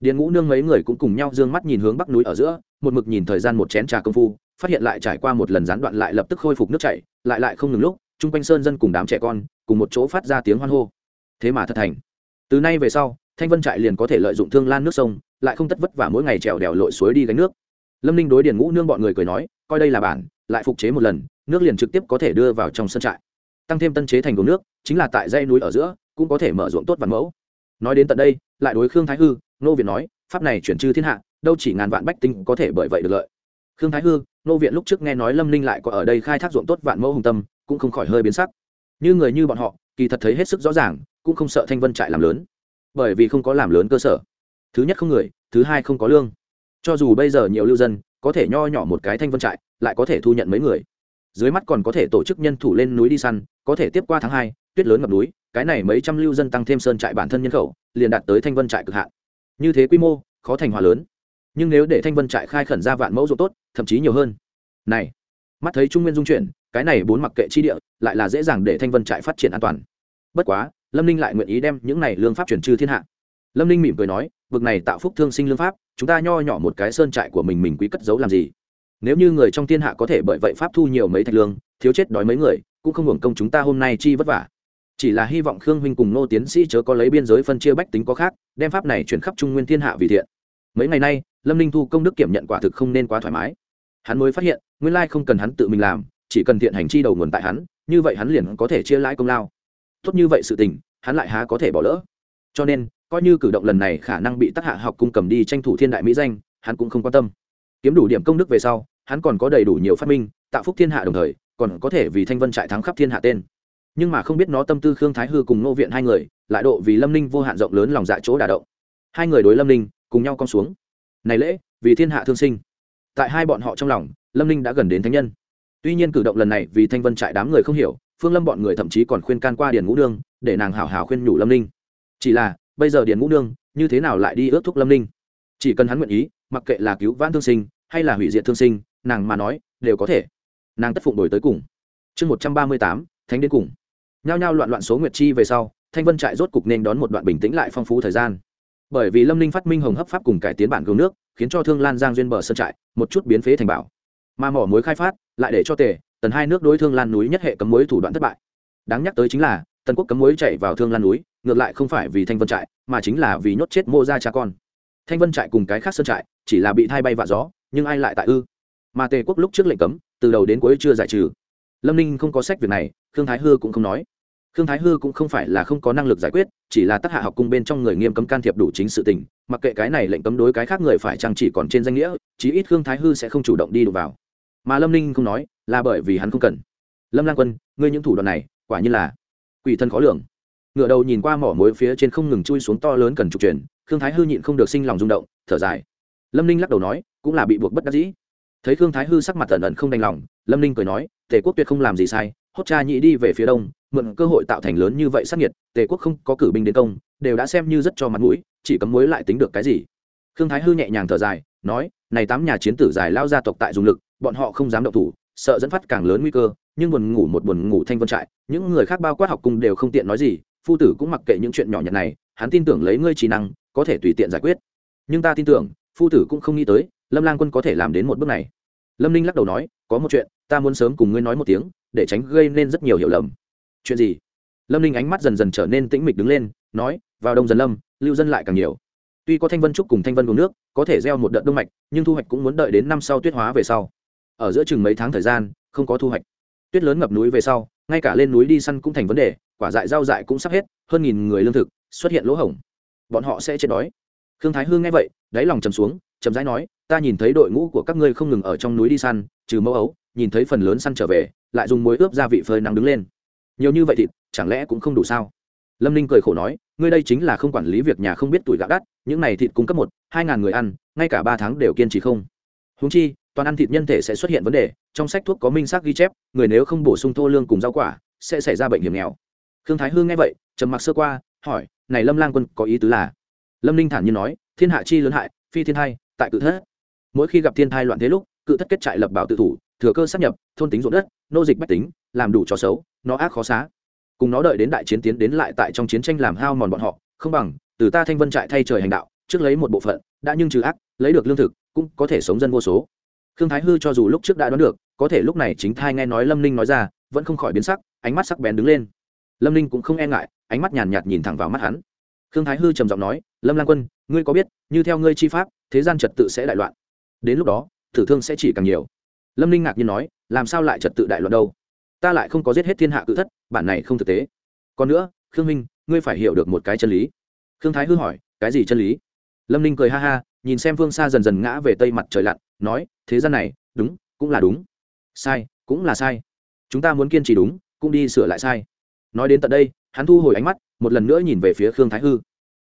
A: Điền ngũ nương mấy người cũng cùng nhau d ư ơ n g mắt nhìn hướng bắc núi ở giữa, một mực nhìn thời gian một chén trà công phu, phát hiện lại trải qua một lần gián đoạn lại lập tức khôi phục nước chảy, lại lại không ngừng lúc, chung quanh sơn dân cùng đám trẻ con, cùng một chỗ phát ra tiếng hoan hô. Thế mà thật thành. Từ nay về sau, thanh vân trại liền có thể lợi dụng thương lan nước sông, lại không tất vất vả mỗi ngày trèo đèo lội suối đi gánh nước. Lâm ninh đối điền ngũ nương bọn người cười nói, coi đây là bản, lại phục chế một lần, nước liền trực tiếp có thể đưa vào trong sân trại. Tăng thêm tân chế thành gồm nước, chính là tại dây núi ở giữa cũng có thể mở ruộng tốt vạn mẫu. Nói đến tận đây, lại đối khương thái hư nô viện nói, pháp này chuyển chư thiên hạ, đâu chỉ ngàn vạn bách tinh có thể bởi vậy được lợi. Khương thái hư nô viện lúc trước nghe nói lâm ninh lại có ở đây khai thác ruộng tốt vạn mẫu hùng tâm, cũng không khỏi hơi biến sắc. Như người như bọn họ, kỳ thật thấy hết sức rõ ràng, cũng không sợ thanh vân trại làm lớn. Bởi vì không có làm lớn cơ sở. Thứ nhất không người, thứ hai không có lương. Cho dù bây giờ nhiều lưu dân, có thể nho nhỏ một cái thanh vân trại, lại có thể thu nhận mấy người. Dưới mắt còn có thể tổ chức nhân thủ lên núi đi săn, có thể tiếp qua tháng hai, tuyết lớn ngập núi cái này mấy trăm lưu dân tăng thêm sơn trại bản thân nhân khẩu, liền đạt tới thanh vân trại cực hạn. Như thế quy mô, khó thành hòa lớn. Nhưng nếu để thanh vân trại khai khẩn ra vạn mẫu ruộng tốt, thậm chí nhiều hơn. Này, mắt thấy trung nguyên dung chuyển, cái này bốn mặc kệ chi địa, lại là dễ dàng để thanh vân trại phát triển an toàn. Bất quá, lâm ninh lại nguyện ý đem những này lương pháp chuyển trừ thiên hạ. Lâm ninh mỉm cười nói, vực này tạo phúc thương sinh lương pháp, chúng ta nho nhỏ một cái sơn trại của mình mình quý cất giấu làm gì? Nếu như người trong thiên hạ có thể bởi vậy pháp thu nhiều mấy thạch lương, thiếu chết đói mấy người, cũng không hưởng công chúng ta hôm nay chi vất vả chỉ là hy vọng khương huynh cùng nô tiến sĩ chớ có lấy biên giới phân chia bách tính có khác, đem pháp này chuyển khắp trung nguyên thiên hạ vì thiện. Mấy ngày nay, lâm ninh thu công đức kiểm nhận quả thực không nên quá thoải mái. Hắn mới phát hiện, nguyên lai không cần hắn tự mình làm, chỉ cần thiện hành chi đầu nguồn tại hắn, như vậy hắn liền có thể chia lãi công lao. Tốt như vậy sự tình, hắn lại há có thể bỏ lỡ. Cho nên, coi như cử động lần này khả năng bị tác hạ học cung cầm đi tranh thủ thiên đại mỹ danh, hắn cũng không quan tâm. Kiếm đủ điểm công đức về sau, hắn còn có đầy đủ nhiều phát minh, tạo phúc thiên hạ đồng thời, còn có thể vì thanh vân trại thắng khắp thiên hạ tên nhưng mà không biết nó tâm tư khương thái hư cùng nô viện hai người, lại độ vì lâm ninh vô hạn rộng lớn lòng dạ chỗ đà động. Hai người đối lâm ninh, cùng nhau cong xuống. Này lễ, vì thiên hạ thương sinh. Tại hai bọn họ trong lòng, lâm ninh đã gần đến thánh nhân. Tuy nhiên cử động lần này vì thanh vân trại đám người không hiểu, phương lâm bọn người thậm chí còn khuyên can qua điền ngũ nương, để nàng hảo hảo khuyên nhủ lâm ninh. Chỉ là, bây giờ điền ngũ nương, như thế nào lại đi ước thúc lâm ninh? Chỉ cần hắn nguyện ý, mặc kệ là cứu vãn thương sinh, hay là hủy diệt thương sinh, nàng mà nói, đều có thể. Nàng tất phụng đổi tới cùng. Chương một trăm ba mươi tám, thánh đến cùng nhao nhao loạn loạn số nguyệt chi về sau, thanh vân trại rốt cục nên đón một đoạn bình tĩnh lại phong phú thời gian. Bởi vì lâm ninh phát minh hồng hấp pháp cùng cải tiến bản gương nước, khiến cho thương lan giang duyên bờ sơn trại một chút biến phế thành bảo. Mà mỏ muối khai phát, lại để cho tề, tần hai nước đối thương lan núi nhất hệ cấm muối thủ đoạn thất bại. Đáng nhắc tới chính là, tần quốc cấm muối chạy vào thương lan núi, ngược lại không phải vì thanh vân trại, mà chính là vì nhốt chết mô ra cha con. Thanh vân trại cùng cái khác sơn trại, chỉ là bị thay bay vạ gió, nhưng ai lại tại ư? Mà tề quốc lúc trước lệnh cấm, từ đầu đến cuối chưa giải trừ. Lâm ninh không có sách việc này, khương thái hư cũng không nói khương thái hư cũng không phải là không có năng lực giải quyết chỉ là tác hạ học cung bên trong người nghiêm cấm can thiệp đủ chính sự tình mặc kệ cái này lệnh cấm đối cái khác người phải chăng chỉ còn trên danh nghĩa chí ít khương thái hư sẽ không chủ động đi đụng vào. Mà lâm ninh không nói là bởi vì hắn không cần. Lâm Lan quân ngươi những thủ đoạn này quả như là quỷ thân khó lường. Ngựa đầu nhìn qua mỏ mối phía trên không ngừng chui xuống to lớn cần trục truyền, khương thái hư nhịn không được sinh lòng rung động thở dài. Lâm ninh lắc đầu nói cũng là bị buộc bất đắc dĩ. Thấy khương thái hư sắc mặt tần ẩn không đành lòng lâm ninh cười nói tề quốc tuyệt không làm gì sai hốt cha nhị đi về phía đông mượn cơ hội tạo thành lớn như vậy sát nhiệt tề quốc không có cử binh đến công, đều đã xem như rất cho mặt mũi, chỉ cấm mối lại tính được cái gì. Khương thái hư nhẹ nhàng thở dài, nói, này tám nhà chiến tử dài lao gia tộc tại dùng lực, bọn họ không dám động thủ, sợ dẫn phát càng lớn nguy cơ, nhưng buồn ngủ một buồn ngủ thanh vân trại, những người khác bao quát học cung đều không tiện nói gì, phu tử cũng mặc kệ những chuyện nhỏ nhặt này, hắn tin tưởng lấy ngươi trí năng, có thể tùy tiện giải quyết. Nhưng ta tin tưởng, phu tử cũng không nghĩ tới, lâm lang quân có thể làm đến một bước này. Lâm ninh lắc đầu nói, có một chuyện, ta muốn sớm cùng ngươi nói một tiếng, để tránh gây nên rất nhiều hiểu lầm chuyện gì? Lâm ninh ánh mắt dần dần trở nên tĩnh mịch đứng lên, nói, vào đông dần lâm, lưu dân lại càng nhiều. Tuy có thanh vân trúc cùng thanh vân uống nước, có thể gieo một đợt đông mạch, nhưng thu hoạch cũng muốn đợi đến năm sau tuyết hóa về sau. Ở giữa chừng mấy tháng thời gian, không có thu hoạch. Tuyết lớn ngập núi về sau, ngay cả lên núi đi săn cũng thành vấn đề, quả dại rau dại cũng sắp hết, hơn nghìn người lương thực, xuất hiện lỗ hổng. Bọn họ sẽ chết đói. Khương thái hương nghe vậy, đáy lòng chầm xuống chầm rãi nói, ta nhìn thấy đội ngũ của các ngươi không ngừng ở trong núi đi săn, trừ mẫu ấu, nhìn thấy phần lớn săn trở về, lại dùng muối ướp gia vị phơi nắng đứng lên nhiều như vậy thịt, chẳng lẽ cũng không đủ sao? Lâm ninh cười khổ nói, ngươi đây chính là không quản lý việc nhà không biết tuổi gạo đắt, những này thịt cung cấp một, hai ngàn người ăn, ngay cả ba tháng đều kiên trì không? Húng chi, toàn ăn thịt nhân thể sẽ xuất hiện vấn đề, trong sách thuốc có minh xác ghi chép, người nếu không bổ sung thô lương cùng rau quả, sẽ xảy ra bệnh hiểm nghèo. Khương thái hương nghe vậy, trầm mặc sơ qua, hỏi, này lâm lang quân có ý tứ là? Lâm ninh thản nhiên nói, thiên hạ chi lớn hại, phi thiên hai tại cự thất. Mỗi khi gặp thiên thai loạn thế lúc, cự thất kết trại lập bảo tự thủ, thừa cơ sắp nhập, thôn tính ruộng đất, nô dịch bách tính, làm đủ trò xấu nó ác khó xá. Cùng nó đợi đến đại chiến tiến đến lại tại trong chiến tranh làm hao mòn bọn họ, không bằng, từ ta thanh vân trại thay trời hành đạo, trước lấy một bộ phận, đã nhưng trừ ác, lấy được lương thực, cũng có thể sống dân vô số. Khương thái hư cho dù lúc trước đã đoán được, có thể lúc này chính thai nghe nói lâm ninh nói ra, vẫn không khỏi biến sắc, ánh mắt sắc bén đứng lên. Lâm ninh cũng không e ngại, ánh mắt nhàn nhạt nhìn thẳng vào mắt hắn. Khương thái hư trầm giọng nói, lâm Lan quân, ngươi có biết, như theo ngươi chi pháp, thế gian trật tự sẽ đại loạn. Đến lúc đó tử thương sẽ chỉ càng nhiều. Lâm ninh ngạc nhiên nói, làm sao lại trật tự đại loạn đâu? Ta lại không có giết hết thiên hạ cự thất, bản này không thực tế. Còn nữa, khương minh, ngươi phải hiểu được một cái chân lý. Khương thái hư hỏi, cái gì chân lý? Lâm ninh cười ha ha, nhìn xem phương xa dần dần ngã về tây mặt trời lặn, nói, thế gian này, đúng, cũng là đúng. Sai, cũng là sai. Chúng ta muốn kiên trì đúng, cũng đi sửa lại sai. Nói đến tận đây, hắn thu hồi ánh mắt, một lần nữa nhìn về phía khương thái hư.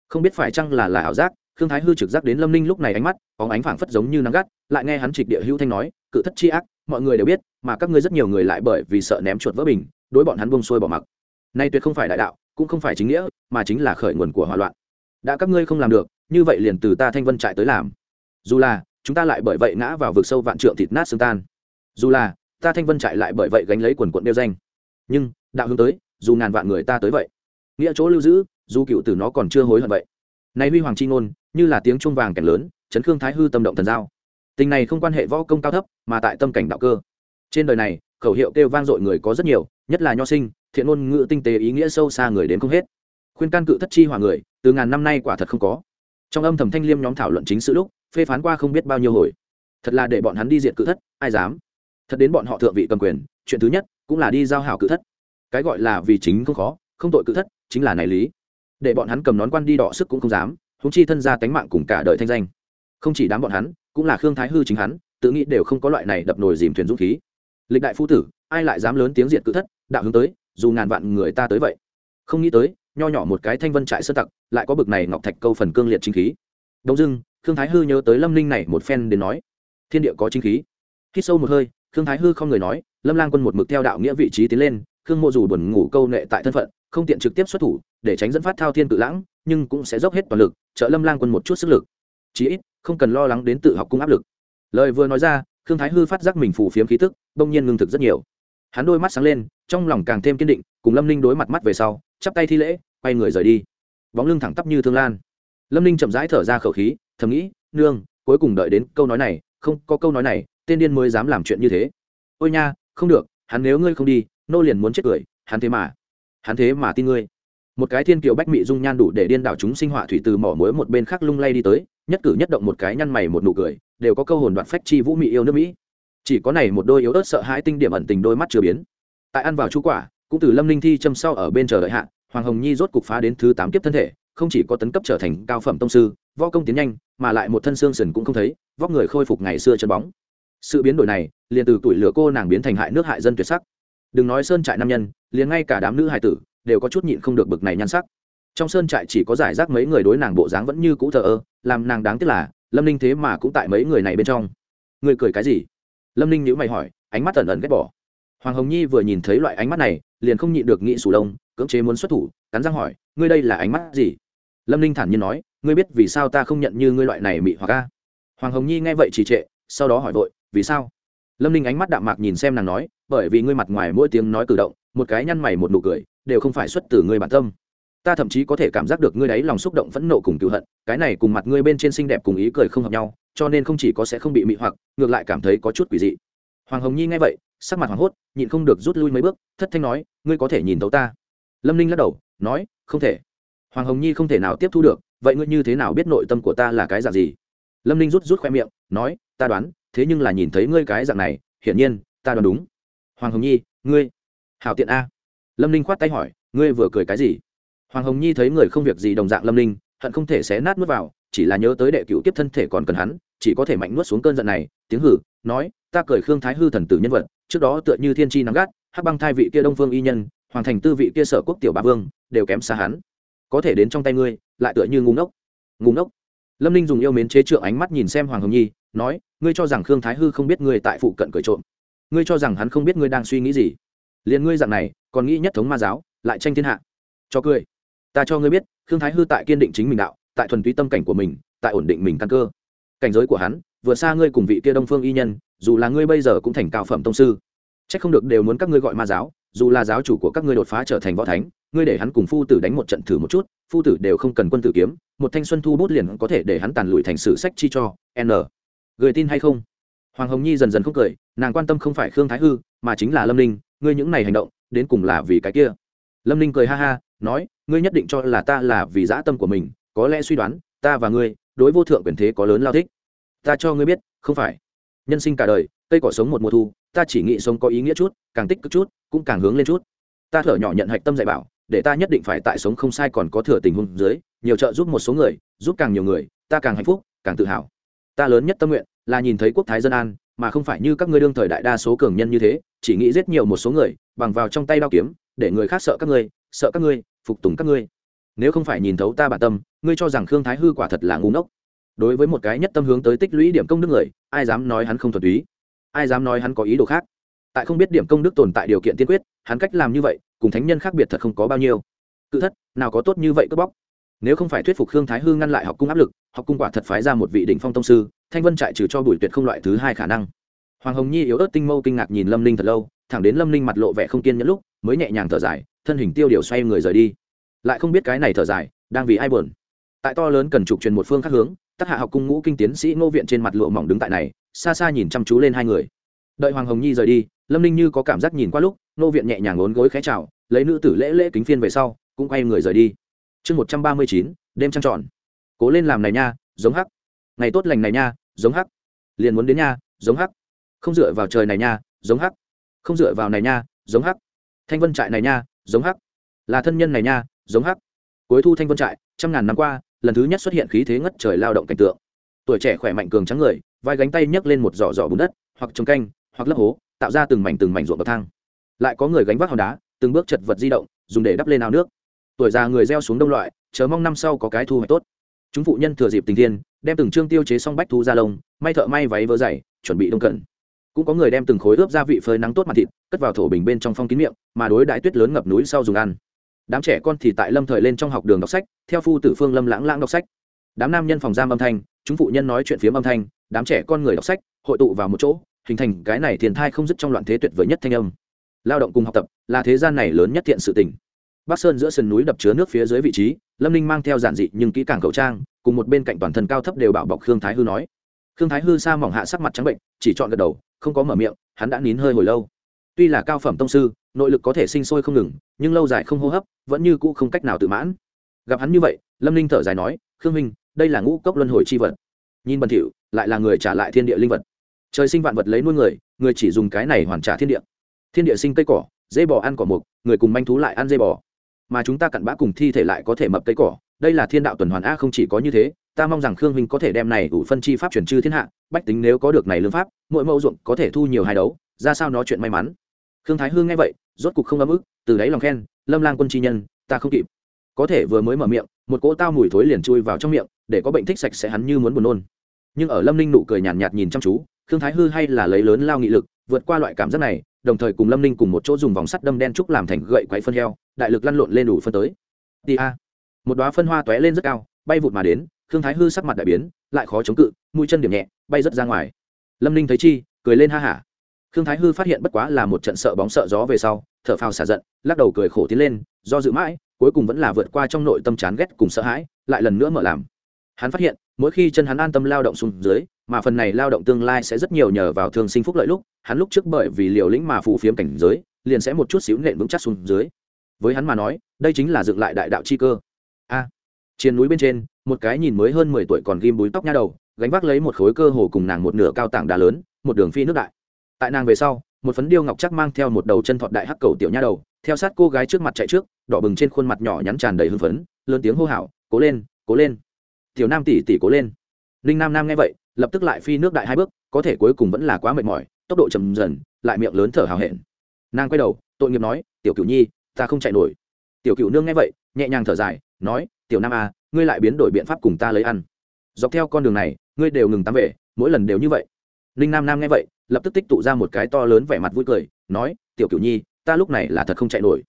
A: Không biết phải chăng là là ảo giác, khương thái hư trực giác đến lâm ninh lúc này ánh mắt có ánh phảng phất giống như nắng gắt, lại nghe hắn trịch địa hữu thanh nói, cự thất chi ác mọi người đều biết, mà các ngươi rất nhiều người lại bởi vì sợ ném chuột vỡ bình, đối bọn hắn bông xuôi bỏ mặc. Nay tuyệt không phải đại đạo, cũng không phải chính nghĩa, mà chính là khởi nguồn của hỏa loạn. Đã các ngươi không làm được, như vậy liền từ ta thanh vân trại tới làm. Dù là, chúng ta lại bởi vậy ngã vào vực sâu vạn trượng thịt nát xương tan. Dù là, ta thanh vân trại lại bởi vậy gánh lấy quần quận đeo danh. Nhưng, đạo hướng tới, dù ngàn vạn người ta tới vậy. Nghĩa chỗ lưu giữ, dù cựu tử nó còn chưa hối hận vậy. Này huy hoàng chi ngôn, như là tiếng chuông vàng cảnh lớn, chấn khương thái hư tâm động thần giao tình này không quan hệ võ công cao thấp, mà tại tâm cảnh đạo cơ. Trên đời này, khẩu hiệu kêu vang dội người có rất nhiều, nhất là nho sinh, thiện ngôn ngữ tinh tế ý nghĩa sâu xa người đến không hết. Khuyên can cự thất chi hòa người, từ ngàn năm nay quả thật không có. Trong âm thầm thanh liêm nhóm thảo luận chính sự lúc, phê phán qua không biết bao nhiêu hồi. Thật là để bọn hắn đi diện cự thất, ai dám? Thật đến bọn họ thượng vị cầm quyền, chuyện thứ nhất cũng là đi giao hảo cự thất. Cái gọi là vì chính không khó, không tội cự thất, chính là này lý. Để bọn hắn cầm nón quan đi đọ sức cũng không dám húng chi thân ra tánh mạng cùng cả đời thanh danh. Không chỉ đám bọn hắn cũng là khương thái hư chính hắn, tự nghĩ đều không có loại này đập nồi dìm thuyền dũng khí. Lịch đại phu tử, ai lại dám lớn tiếng diện cự thất, đạo hướng tới, dù ngàn vạn người ta tới vậy. Không nghĩ tới, nho nhỏ một cái thanh vân trại sơ tặc, lại có bực này ngọc thạch câu phần cương liệt chính khí. Đông dưng khương thái hư nhớ tới lâm linh này một phen đến nói, thiên địa có chính khí. Hít sâu một hơi, khương thái hư không người nói, lâm lang quân một mực theo đạo nghĩa vị trí tiến lên, khương mộ dù buồn ngủ câu nệ tại thân phận, không tiện trực tiếp xuất thủ, để tránh dẫn phát thao thiên cự lãng, nhưng cũng sẽ dốc hết toàn lực, trợ lâm lang quân một chút sức lực. Chí ít không cần lo lắng đến tự học cung áp lực. Lời vừa nói ra, khương thái hư phát giác mình phủ phiếm khí tức, bỗng nhiên ngưng thực rất nhiều. Hắn đôi mắt sáng lên, trong lòng càng thêm kiên định, cùng lâm ninh đối mặt mắt về sau, chắp tay thi lễ, quay người rời đi. Bóng lưng thẳng tắp như thương lan. Lâm ninh chậm rãi thở ra khẩu khí, thầm nghĩ, nương, cuối cùng đợi đến câu nói này, không, có câu nói này, tên điên mới dám làm chuyện như thế. Ôi nha, không được, hắn nếu ngươi không đi, nô liền muốn chết cười, hắn thế mà, hắn thế mà tin ngươi. Một cái thiên kiều bách mị dung nhan đủ để điên đảo chúng sinh họa thủy từ mỏ mối một bên khác lung lay đi tới nhất cử nhất động một cái nhăn mày một nụ cười, đều có câu hồn đoạn phách chi vũ mị yêu nước mỹ. Chỉ có này một đôi yếu ớt sợ hãi tinh điểm ẩn tình đôi mắt chưa biến. Tại ăn vào chú quả, cũng từ lâm linh thi châm sau ở bên chờ đợi hạ, hoàng hồng nhi rốt cục phá đến thứ tám kiếp thân thể, không chỉ có tấn cấp trở thành cao phẩm tông sư, võ công tiến nhanh, mà lại một thân xương sần cũng không thấy, vóc người khôi phục ngày xưa chân bóng. Sự biến đổi này, liền từ tuổi lửa cô nàng biến thành hại nước hại dân tuyệt sắc. Đừng nói sơn trại nam nhân, liền ngay cả đám nữ hài tử, đều có chút nhịn không được bực này nhan sắc. Trong sơn trại chỉ có giải rác mấy người đối nàng bộ dáng vẫn như cũ thờ ơ làm nàng đáng tiếc là, lâm ninh thế mà cũng tại mấy người này bên trong. Người cười cái gì? Lâm ninh nhữ mày hỏi, ánh mắt ẩn ẩn ghét bỏ. Hoàng hồng nhi vừa nhìn thấy loại ánh mắt này, liền không nhịn được nghĩ sủ đông cưỡng chế muốn xuất thủ, cắn răng hỏi, ngươi đây là ánh mắt gì? Lâm ninh thản nhiên nói, ngươi biết vì sao ta không nhận như ngươi loại này mị hoặc ca hoàng hồng nhi nghe vậy trì trệ, sau đó hỏi vội, vì sao? Lâm ninh ánh mắt đạm mạc nhìn xem nàng nói, bởi vì ngươi mặt ngoài mỗi tiếng nói cử động, một cái nhăn mày một nụ cười, đều không phải xuất từ ngươi bản tâm ta thậm chí có thể cảm giác được ngươi đấy lòng xúc động phẫn nộ cùng cựu hận, cái này cùng mặt ngươi bên trên xinh đẹp cùng ý cười không hợp nhau, cho nên không chỉ có sẽ không bị mị hoặc, ngược lại cảm thấy có chút quỷ dị. Hoàng hồng nhi nghe vậy, sắc mặt hoảng hốt, nhịn không được rút lui mấy bước, thất thanh nói, ngươi có thể nhìn thấu ta. Lâm ninh lắc đầu, nói, không thể. Hoàng hồng nhi không thể nào tiếp thu được, vậy ngươi như thế nào biết nội tâm của ta là cái dạng gì? Lâm ninh rút rút khoe miệng, nói, ta đoán, thế nhưng là nhìn thấy ngươi cái dạng này, hiển nhiên, ta đoán đúng. Hoàng hồng nhi, ngươi, hảo tiện a. Lâm ninh khoát tay hỏi, ngươi vừa cười cái gì? Hoàng hồng nhi thấy người không việc gì đồng dạng lâm Linh, hận không thể xé nát nuốt vào chỉ là nhớ tới đệ cựu tiếp thân thể còn cần hắn chỉ có thể mạnh nuốt xuống cơn giận này tiếng hử nói ta cười khương thái hư thần tử nhân vật trước đó tựa như thiên tri nắng gắt hắc băng thai vị kia đông phương y nhân hoàng thành tư vị kia sở quốc tiểu ba vương đều kém xa hắn. Có thể đến trong tay ngươi lại tựa như ngu ngốc. Ngu ngốc. Lâm ninh dùng yêu mến chế trượng ánh mắt nhìn xem hoàng hồng nhi nói ngươi cho rằng khương thái hư không biết ngươi tại phụ cận cởi trộm. Ngươi cho rằng hắn không biết ngươi đang suy nghĩ gì. Liền ngươi dạng này còn nghĩ nhất thống ma giáo lại tranh thiên hạ. Cho cười ta cho ngươi biết, khương thái hư tại kiên định chính mình đạo, tại thuần túy tâm cảnh của mình, tại ổn định mình căn cơ. Cảnh giới của hắn, vừa xa ngươi cùng vị kia đông phương y nhân, dù là ngươi bây giờ cũng thành cao phẩm tông sư. C h ắ c không được đều muốn các ngươi gọi ma giáo, dù là giáo chủ của các ngươi đột phá trở thành võ thánh, ngươi để hắn cùng phu tử đánh một trận thử một chút, phu tử đều không cần quân tử kiếm, một thanh xuân thu bút liền có thể để hắn tàn lụi thành sử sách chi cho, n. Gửi tin hay không? Hoàng hồng nhi dần dần không cười, nàng quan tâm không phải khương thái hư, mà chính là lâm ninh, ngươi những này hành động, đến cùng là vì cái kia. Lâm ninh cười ha ha nói, ngươi nhất định cho là ta là vì dã tâm của mình, có lẽ suy đoán, ta và ngươi, đối vô thượng quyền thế có lớn lao thích. Ta cho ngươi biết, không phải. Nhân sinh cả đời, cây cỏ sống một mùa thu, ta chỉ nghĩ sống có ý nghĩa chút, càng tích cực chút, cũng càng hướng lên chút. Ta thở nhỏ nhận hạch tâm dạy bảo, để ta nhất định phải tại sống không sai còn có thừa tình huống dưới, nhiều trợ giúp một số người, giúp càng nhiều người, ta càng hạnh phúc, càng tự hào. Ta lớn nhất tâm nguyện là nhìn thấy quốc thái dân an, mà không phải như các ngươi đương thời đại đa số cường nhân như thế, chỉ nghĩ giết nhiều một số người bằng vào trong tay đao kiếm, để người khác sợ các ngươi, sợ các ngươi, phục tùng các ngươi. Nếu không phải nhìn thấu ta bản tâm, ngươi cho rằng khương thái hư quả thật là ngu ngốc. Đối với một cái nhất tâm hướng tới tích lũy điểm công đức người, ai dám nói hắn không thuần túy? Ai dám nói hắn có ý đồ khác? Tại không biết điểm công đức tồn tại điều kiện tiên quyết, hắn cách làm như vậy, cùng thánh nhân khác biệt thật không có bao nhiêu. Cự thất, nào có tốt như vậy cướp bóc? Nếu không phải thuyết phục khương thái hư ngăn lại học cung áp lực, học cung quả thật phái ra một vị đỉnh phong tông sư, thanh vân trại trừ cho bùi tuyệt không loại thứ hai khả năng. Hoàng hồng nhi yếu ớt tinh mâu kinh ngạc nhìn lâm linh thật lâu thẳng đến lâm linh mặt lộ vẻ không kiên nhẫn lúc, mới nhẹ nhàng thở dài, thân hình tiêu điều xoay người rời đi. Lại không biết cái này thở dài, đang vì ai buồn. Tại to lớn cần trục truyền một phương khác hướng tác hạ học cung ngũ kinh tiến sĩ ngô viện trên mặt lụa mỏng đứng tại này, xa xa nhìn chăm chú lên hai người. Đợi hoàng hồng nhi rời đi, lâm ninh như có cảm giác nhìn qua lúc, ngô viện nhẹ nhàng ốn gối khé chào, lấy nữ tử lễ lễ kính phiên về sau, cũng quay người rời đi. Chương một trăm ba mươi chín, đêm trăng tròn. Cố lên làm này nha, giống hắc. Ngày tốt lành này nha, giống hắc. Liền muốn đến nha, giống hắc. Không dựa vào trời này nha, giống hắc không dựa vào này nha, giống hắc. Thanh vân trại này nha, giống hắc. Là thân nhân này nha, giống hắc. Cuối thu thanh vân trại, trăm ngàn năm qua, lần thứ nhất xuất hiện khí thế ngất trời lao động cảnh tượng. Tuổi trẻ khỏe mạnh cường trắng người, vai gánh tay nhấc lên một giỏ giỏ bùn đất, hoặc trồng canh, hoặc lấp hố, tạo ra từng mảnh từng mảnh ruộng bậc thang. Lại có người gánh vác hòn đá, từng bước chật vật di động, dùng để đắp lên ao nước. Tuổi già người gieo xuống đông loại, chờ mong năm sau có cái thu hoạch tốt. Chúng phụ nhân thừa dịp tình thiên, đem từng chương tiêu chế xong bách thu ra lông, may thợ may váy vỡ dày, chuẩn bị đông cận cũng có người đem từng khối ướp gia vị phơi nắng tốt mặt thịt, cất vào thổ bình bên trong phong kín miệng, mà đối đại tuyết lớn ngập núi sau dùng ăn. Đám trẻ con thì tại lâm thời lên trong học đường đọc sách, theo phu tử phương lâm lãng lãng đọc sách. Đám nam nhân phòng giam âm thanh, chúng phụ nhân nói chuyện phiếm âm thanh, đám trẻ con người đọc sách, hội tụ vào một chỗ, hình thành cái này thiền thai không dứt trong loạn thế tuyệt vời nhất thanh âm. Lao động cùng học tập là thế gian này lớn nhất thiện sự tình. Bắc sơn giữa sườn núi đập chứa nước phía dưới vị trí, lâm ninh mang theo giản dị nhưng kỹ càng khẩu trang, cùng một bên cạnh toàn thân cao thấp đều bảo bọc khương thái hư nói. Khương thái hư sa mỏng hạ sắc mặt trắng bệnh, chỉ chọn gật đầu không có mở miệng, hắn đã nín hơi hồi lâu. Tuy là cao phẩm tông sư, nội lực có thể sinh sôi không ngừng, nhưng lâu dài không hô hấp, vẫn như cũ không cách nào tự mãn. Gặp hắn như vậy, lâm ninh thở dài nói, khương minh đây là ngũ cốc luân hồi c h i vật. Nhìn bẩn thỉu lại là người trả lại thiên địa linh vật. Trời sinh vạn vật lấy nuôi người người chỉ dùng cái này hoàn trả thiên địa. Thiên địa sinh cây cỏ dây bò ăn cỏ mục, người cùng manh thú lại ăn dây bò. Mà chúng ta cặn bã cùng thi thể lại có thể mập cây cỏ, đây là thiên đạo tuần hoàn a, không chỉ có như thế ta mong rằng khương minh có thể đem này đủ phân chi pháp chuyển chư thiên hạ bách tính nếu có được này lương pháp mỗi mẫu ruộng có thể thu nhiều hai đấu ra sao nó chuyện may mắn. Khương thái hương nghe vậy rốt cục không ấm ức từ đáy lòng khen lâm lang quân chi nhân ta không kịp. Có thể vừa mới mở miệng một cỗ tao mùi thối liền chui vào trong miệng để có bệnh thích sạch sẽ hắn như muốn buồn nôn. Nhưng ở lâm ninh nụ cười nhàn nhạt, nhạt nhìn chăm chú khương thái hư hay là lấy lớn lao nghị lực vượt qua loại cảm giác này đồng thời cùng lâm ninh cùng một chỗ dùng vòng sắt đâm đen trúc làm thành gậy quay phân heo đại lực lăn lộn lên đủ phân tới. Tì a. Một đoá phân hoa tóe lên rất cao bay vụt mà đến khương thái hư sắc mặt đại biến, lại khó chống cự, mũi chân điểm nhẹ, bay rất ra ngoài. Lâm ninh thấy chi, cười lên ha hả. Khương thái hư phát hiện bất quá là một trận sợ bóng sợ gió về sau, thở phào xả giận, lắc đầu cười khổ tiến lên, do dự mãi, cuối cùng vẫn là vượt qua trong nội tâm chán ghét cùng sợ hãi, lại lần nữa mở làm. Hắn phát hiện, mỗi khi chân hắn an tâm lao động xuống dưới, mà phần này lao động tương lai sẽ rất nhiều nhờ vào thương sinh phúc lợi lúc, hắn lúc trước bởi vì liều lĩnh mà phù phiếm cảnh giới, liền sẽ một chút xíu nện vững chắc xuống dưới. Với hắn mà nói, đây chính là dựng lại đại đạo chi cơ. A trên núi bên trên một cái nhìn mới hơn mười tuổi còn ghim búi tóc nha đầu gánh vác lấy một khối cơ hồ cùng nàng một nửa cao tảng đá lớn một đường phi nước đại. Tại nàng về sau một phấn điêu ngọc chắc mang theo một đầu chân thọt đại hắc cầu tiểu nha đầu theo sát cô gái trước mặt chạy trước đỏ bừng trên khuôn mặt nhỏ nhắn tràn đầy hưng phấn lớn tiếng hô hào cố lên cố lên. Tiểu nam tỷ tỷ cố lên. Ninh nam nam nghe vậy lập tức lại phi nước đại hai bước có thể cuối cùng vẫn là quá mệt mỏi tốc độ chầm dần lại miệng lớn thở hào hẹn. Nàng quay đầu tội nghiệp nói tiểu cửu nhi ta không chạy nổi. Tiểu cửu nương nghe vậy nhẹ nhàng thở dài nói tiểu nam a à, ngươi lại biến đổi biện pháp cùng ta lấy ăn. Dọc theo con đường này, ngươi đều ngừng tắm về, mỗi lần đều như vậy. Ninh nam nam nghe vậy, lập tức tích tụ ra một cái to lớn vẻ mặt vui cười, nói, tiểu cửu nhi, ta lúc này là thật không chạy nổi.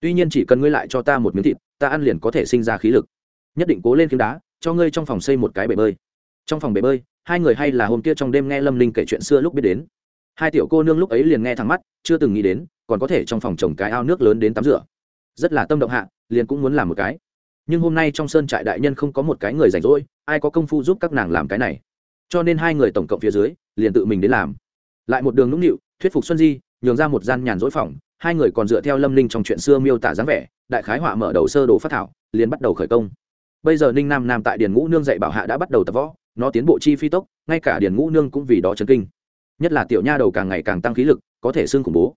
A: Tuy nhiên chỉ cần ngươi lại cho ta một miếng thịt, ta ăn liền có thể sinh ra khí lực. Nhất định cố lên kiếm đá, cho ngươi trong phòng xây một cái bể bơi. Trong phòng bể bơi, hai người hay là hôm kia trong đêm nghe lâm linh kể chuyện xưa lúc biết đến. Hai tiểu cô nương lúc ấy liền nghe thẳng mắt, chưa từng nghĩ đến, còn có thể trong phòng trồng cái ao nước lớn đến tắm rửa. Rất là tâm động hạ, liền cũng muốn làm một cái nhưng hôm nay trong sơn trại đại nhân không có một cái người rảnh rỗi, ai có công phu giúp các nàng làm cái này? Cho nên hai người tổng cộng phía dưới, liền tự mình đến làm. Lại một đường nũng nịu, thuyết phục xuân di, nhường ra một gian nhàn rỗi phòng, hai người còn dựa theo lâm ninh trong chuyện xưa miêu tả dáng vẻ, đại khái họa mở đầu sơ đồ phát thảo, liền bắt đầu khởi công. Bây giờ ninh nam nam tại điền ngũ nương dạy bảo hạ đã bắt đầu tập võ, nó tiến bộ chi phi tốc, ngay cả điền ngũ nương cũng vì đó chấn kinh. Nhất là tiểu nha đầu càng ngày càng tăng khí lực, có thể xương khủng bố.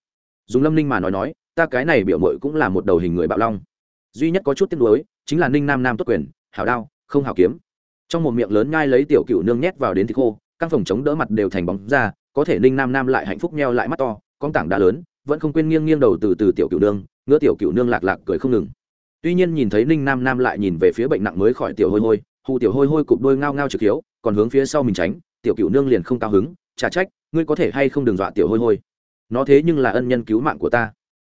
A: Dùng lâm ninh mà nói nói, ta cái này biểu mội cũng là một đầu hình người bạo long duy nhất có chút tiếc nuối chính là ninh nam nam tốt quyền hảo đao không hảo kiếm trong một miệng lớn nhai lấy tiểu cựu nương nhét vào đến thịt khô căng phòng chống đỡ mặt đều thành bóng ra có thể ninh nam nam lại hạnh phúc meo lại mắt to con tảng đá lớn vẫn không quên nghiêng nghiêng đầu từ từ tiểu cựu nương ngỡ tiểu cựu nương lạc lạc cười không ngừng tuy nhiên nhìn thấy ninh nam nam lại nhìn về phía bệnh nặng mới khỏi tiểu hôi hôi hù tiểu hôi hôi cụp đôi ngao ngao trực hiếu còn hướng phía sau mình tránh tiểu cựu nương liền không cao hứng trả trách ngươi có thể hay không đừng dọa tiểu hôi hôi nó thế nhưng là ân nhân cứu mạng của ta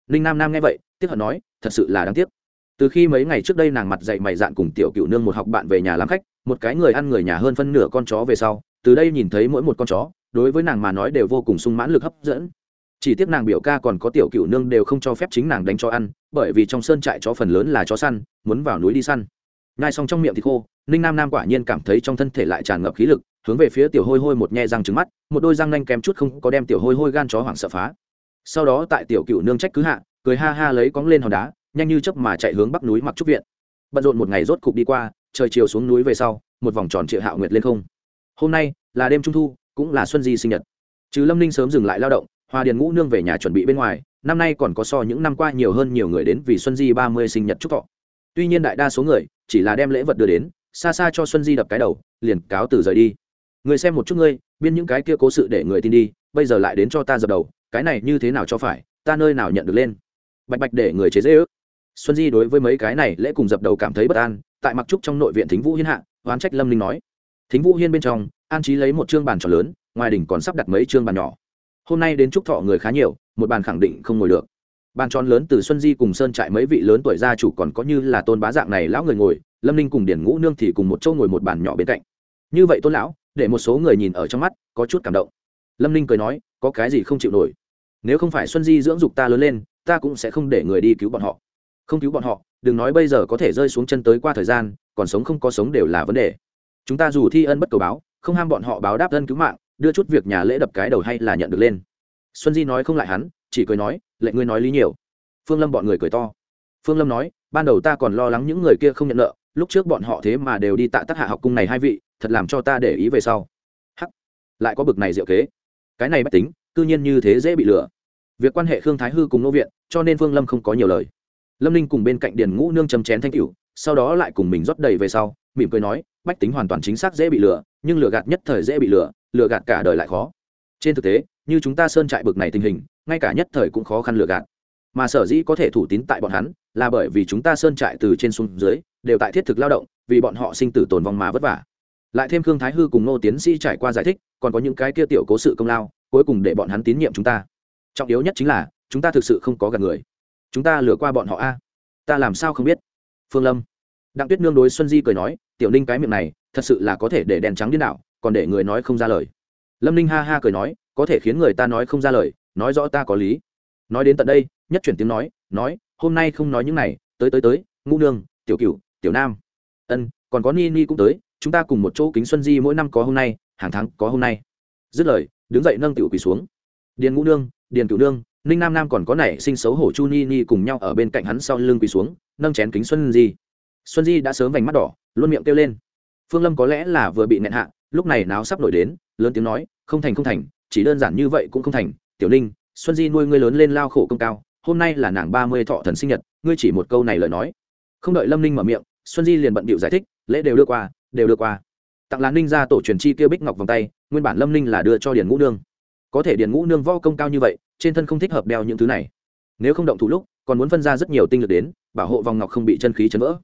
A: ninh nam nam nghe vậy tiếc hận nói thật sự là đáng tiếc từ khi mấy ngày trước đây nàng mặt dậy mày dạn cùng tiểu cựu nương một học bạn về nhà làm khách, một cái người ăn người nhà hơn phân nửa con chó về sau, từ đây nhìn thấy mỗi một con chó, đối với nàng mà nói đều vô cùng sung mãn lực hấp dẫn. Chỉ tiếc nàng biểu ca còn có tiểu cựu nương đều không cho phép chính nàng đánh cho ăn, bởi vì trong sơn trại chó phần lớn là chó săn, muốn vào núi đi săn. Ngay xong trong miệng thì khô, ninh nam nam quả nhiên cảm thấy trong thân thể lại tràn ngập khí lực, hướng về phía tiểu hôi hôi một nhe răng trứng mắt, một đôi răng nanh kém chút không có đem tiểu hôi hôi gan chó hoảng sợ phá. Sau đó tại tiểu cựu nương trách cứ hạ, cười ha ha lấy cóng lên hòn đá nhanh như chớp mà chạy hướng bắc núi mặc trúc viện. Bận rộn một ngày rốt cục đi qua, trời chiều xuống núi về sau, một vòng tròn triệu hạo nguyệt lên không. Hôm nay là đêm trung thu, cũng là xuân di sinh nhật. Chứ lâm ninh sớm dừng lại lao động, hoa điền ngũ nương về nhà chuẩn bị bên ngoài, năm nay còn có so những năm qua nhiều hơn nhiều người đến vì xuân di ba mươi sinh nhật chúc thọ. Tuy nhiên đại đa số người chỉ là đem lễ vật đưa đến, xa xa cho xuân di đập cái đầu, liền cáo từ rời đi. Người xem một chút ngươi, biên những cái kia cố sự để người tin đi, bây giờ lại đến cho ta dập đầu, cái này như thế nào cho phải, ta nơi nào nhận được lên? Bạch bạch để người chế dễ ước xuân di đối với mấy cái này lễ cùng dập đầu cảm thấy bất an, tại mặc trúc trong nội viện thính vũ hiên hạ, oán trách lâm ninh nói. Thính vũ hiên bên trong, an trí lấy một chương bàn trò lớn, ngoài đỉnh còn sắp đặt mấy chương bàn nhỏ. Hôm nay đến trúc thọ người khá nhiều, một bàn khẳng định không ngồi được. Bàn tròn lớn từ xuân di cùng sơn trại mấy vị lớn tuổi gia chủ còn có như là tôn bá dạng này lão người ngồi, lâm ninh cùng điển ngũ nương thì cùng một chỗ ngồi một bàn nhỏ bên cạnh. Như vậy tôn lão, để một số người nhìn ở trong mắt, có chút cảm động. Lâm ninh cười nói, có cái gì không chịu nổi. Nếu không phải xuân di dưỡng dục ta lớn lên, ta cũng sẽ không để người đi cứu bọn họ không cứu bọn họ, đừng nói bây giờ có thể rơi xuống chân tới qua thời gian, còn sống không có sống đều là vấn đề. Chúng ta dù thi ân bất cầu báo, không ham bọn họ báo đáp ân cứu mạng, đưa chút việc nhà lễ đập cái đầu hay là nhận được lên. Xuân di nói không lại hắn, chỉ cười nói lệ ngươi nói lý nhiều. Phương lâm bọn người cười to. Phương lâm nói, ban đầu ta còn lo lắng những người kia không nhận nợ, lúc trước bọn họ thế mà đều đi tạ tác hạ học cung này hai vị, thật làm cho ta để ý về sau. Hắc. Lại có bực này diệu kế. Cái này bất tính, cư nhiên như thế dễ bị lừa. Việc quan hệ khương thái hư cùng nô viện, cho nên phương lâm không có nhiều lời lâm ninh cùng bên cạnh điền ngũ nương chấm chén thanh cửu sau đó lại cùng mình rót đầy về sau, mỉm cười nói, bách tính hoàn toàn chính xác dễ bị lừa, nhưng lừa gạt nhất thời dễ bị lừa lừa gạt cả đời lại khó. Trên thực tế, như chúng ta sơn trại bực này tình hình, ngay cả nhất thời cũng khó khăn lừa gạt. Mà sở dĩ có thể thủ tín tại bọn hắn, là bởi vì chúng ta sơn trại từ trên xuống dưới, đều tại thiết thực lao động, vì bọn họ sinh tử tồn vong mà vất vả. Lại thêm khương thái hư cùng Ngô tiến sĩ trải qua giải thích, còn có những cái kia tiểu cố sự công lao, cuối cùng để bọn hắn tín nhiệm chúng ta. Trọng yếu nhất chính là, chúng ta thực sự không có gạt người chúng ta lừa qua bọn họ a. Ta làm sao không biết? Phương lâm. Đặng tuyết nương đối xuân di cười nói, tiểu ninh cái miệng này, thật sự là có thể để đèn trắng điên đảo, còn để người nói không ra lời. Lâm ninh ha ha cười nói, có thể khiến người ta nói không ra lời, nói rõ ta có lý. Nói đến tận đây, nhất chuyển tiếng nói nói, hôm nay không nói những này, tới tới tới, ngũ nương, tiểu cửu, tiểu nam. Ân, còn có ni ni cũng tới, chúng ta cùng một chỗ kính xuân di mỗi năm có hôm nay, hàng tháng có hôm nay. Dứt lời, đứng dậy nâng tiểu quỳ xuống. Điền ngũ nương, điền cửu nương ninh nam nam còn có nảy sinh xấu hổ chu ni ni cùng nhau ở bên cạnh hắn sau lưng quỳ xuống, nâng chén kính xuân di. Xuân di đã sớm vành mắt đỏ, luôn miệng kêu lên. Phương lâm có lẽ là vừa bị nẹn hạ, lúc này náo sắp nổi đến, lớn tiếng nói, không thành không thành, chỉ đơn giản như vậy cũng không thành. Tiểu ninh, xuân di nuôi ngươi lớn lên lao khổ công cao, hôm nay là nàng ba mươi thọ thần sinh nhật, ngươi chỉ một câu này lời nói. Không đợi lâm ninh mở miệng, xuân di liền bận bịu giải thích, lễ đều đưa qua, đều đưa qua. Tặng là ninh ra tổ truyền chi kia bích ngọc vòng tay, nguyên bản lâm ninh là đưa cho điền ngũ nương. Có thể điền ngũ nương vo công cao như vậy trên thân không thích hợp đeo những thứ này. Nếu không động thủ lúc, còn muốn phân ra rất nhiều tinh lực đến, bảo hộ vòng ngọc không bị chân khí chấn vỡ.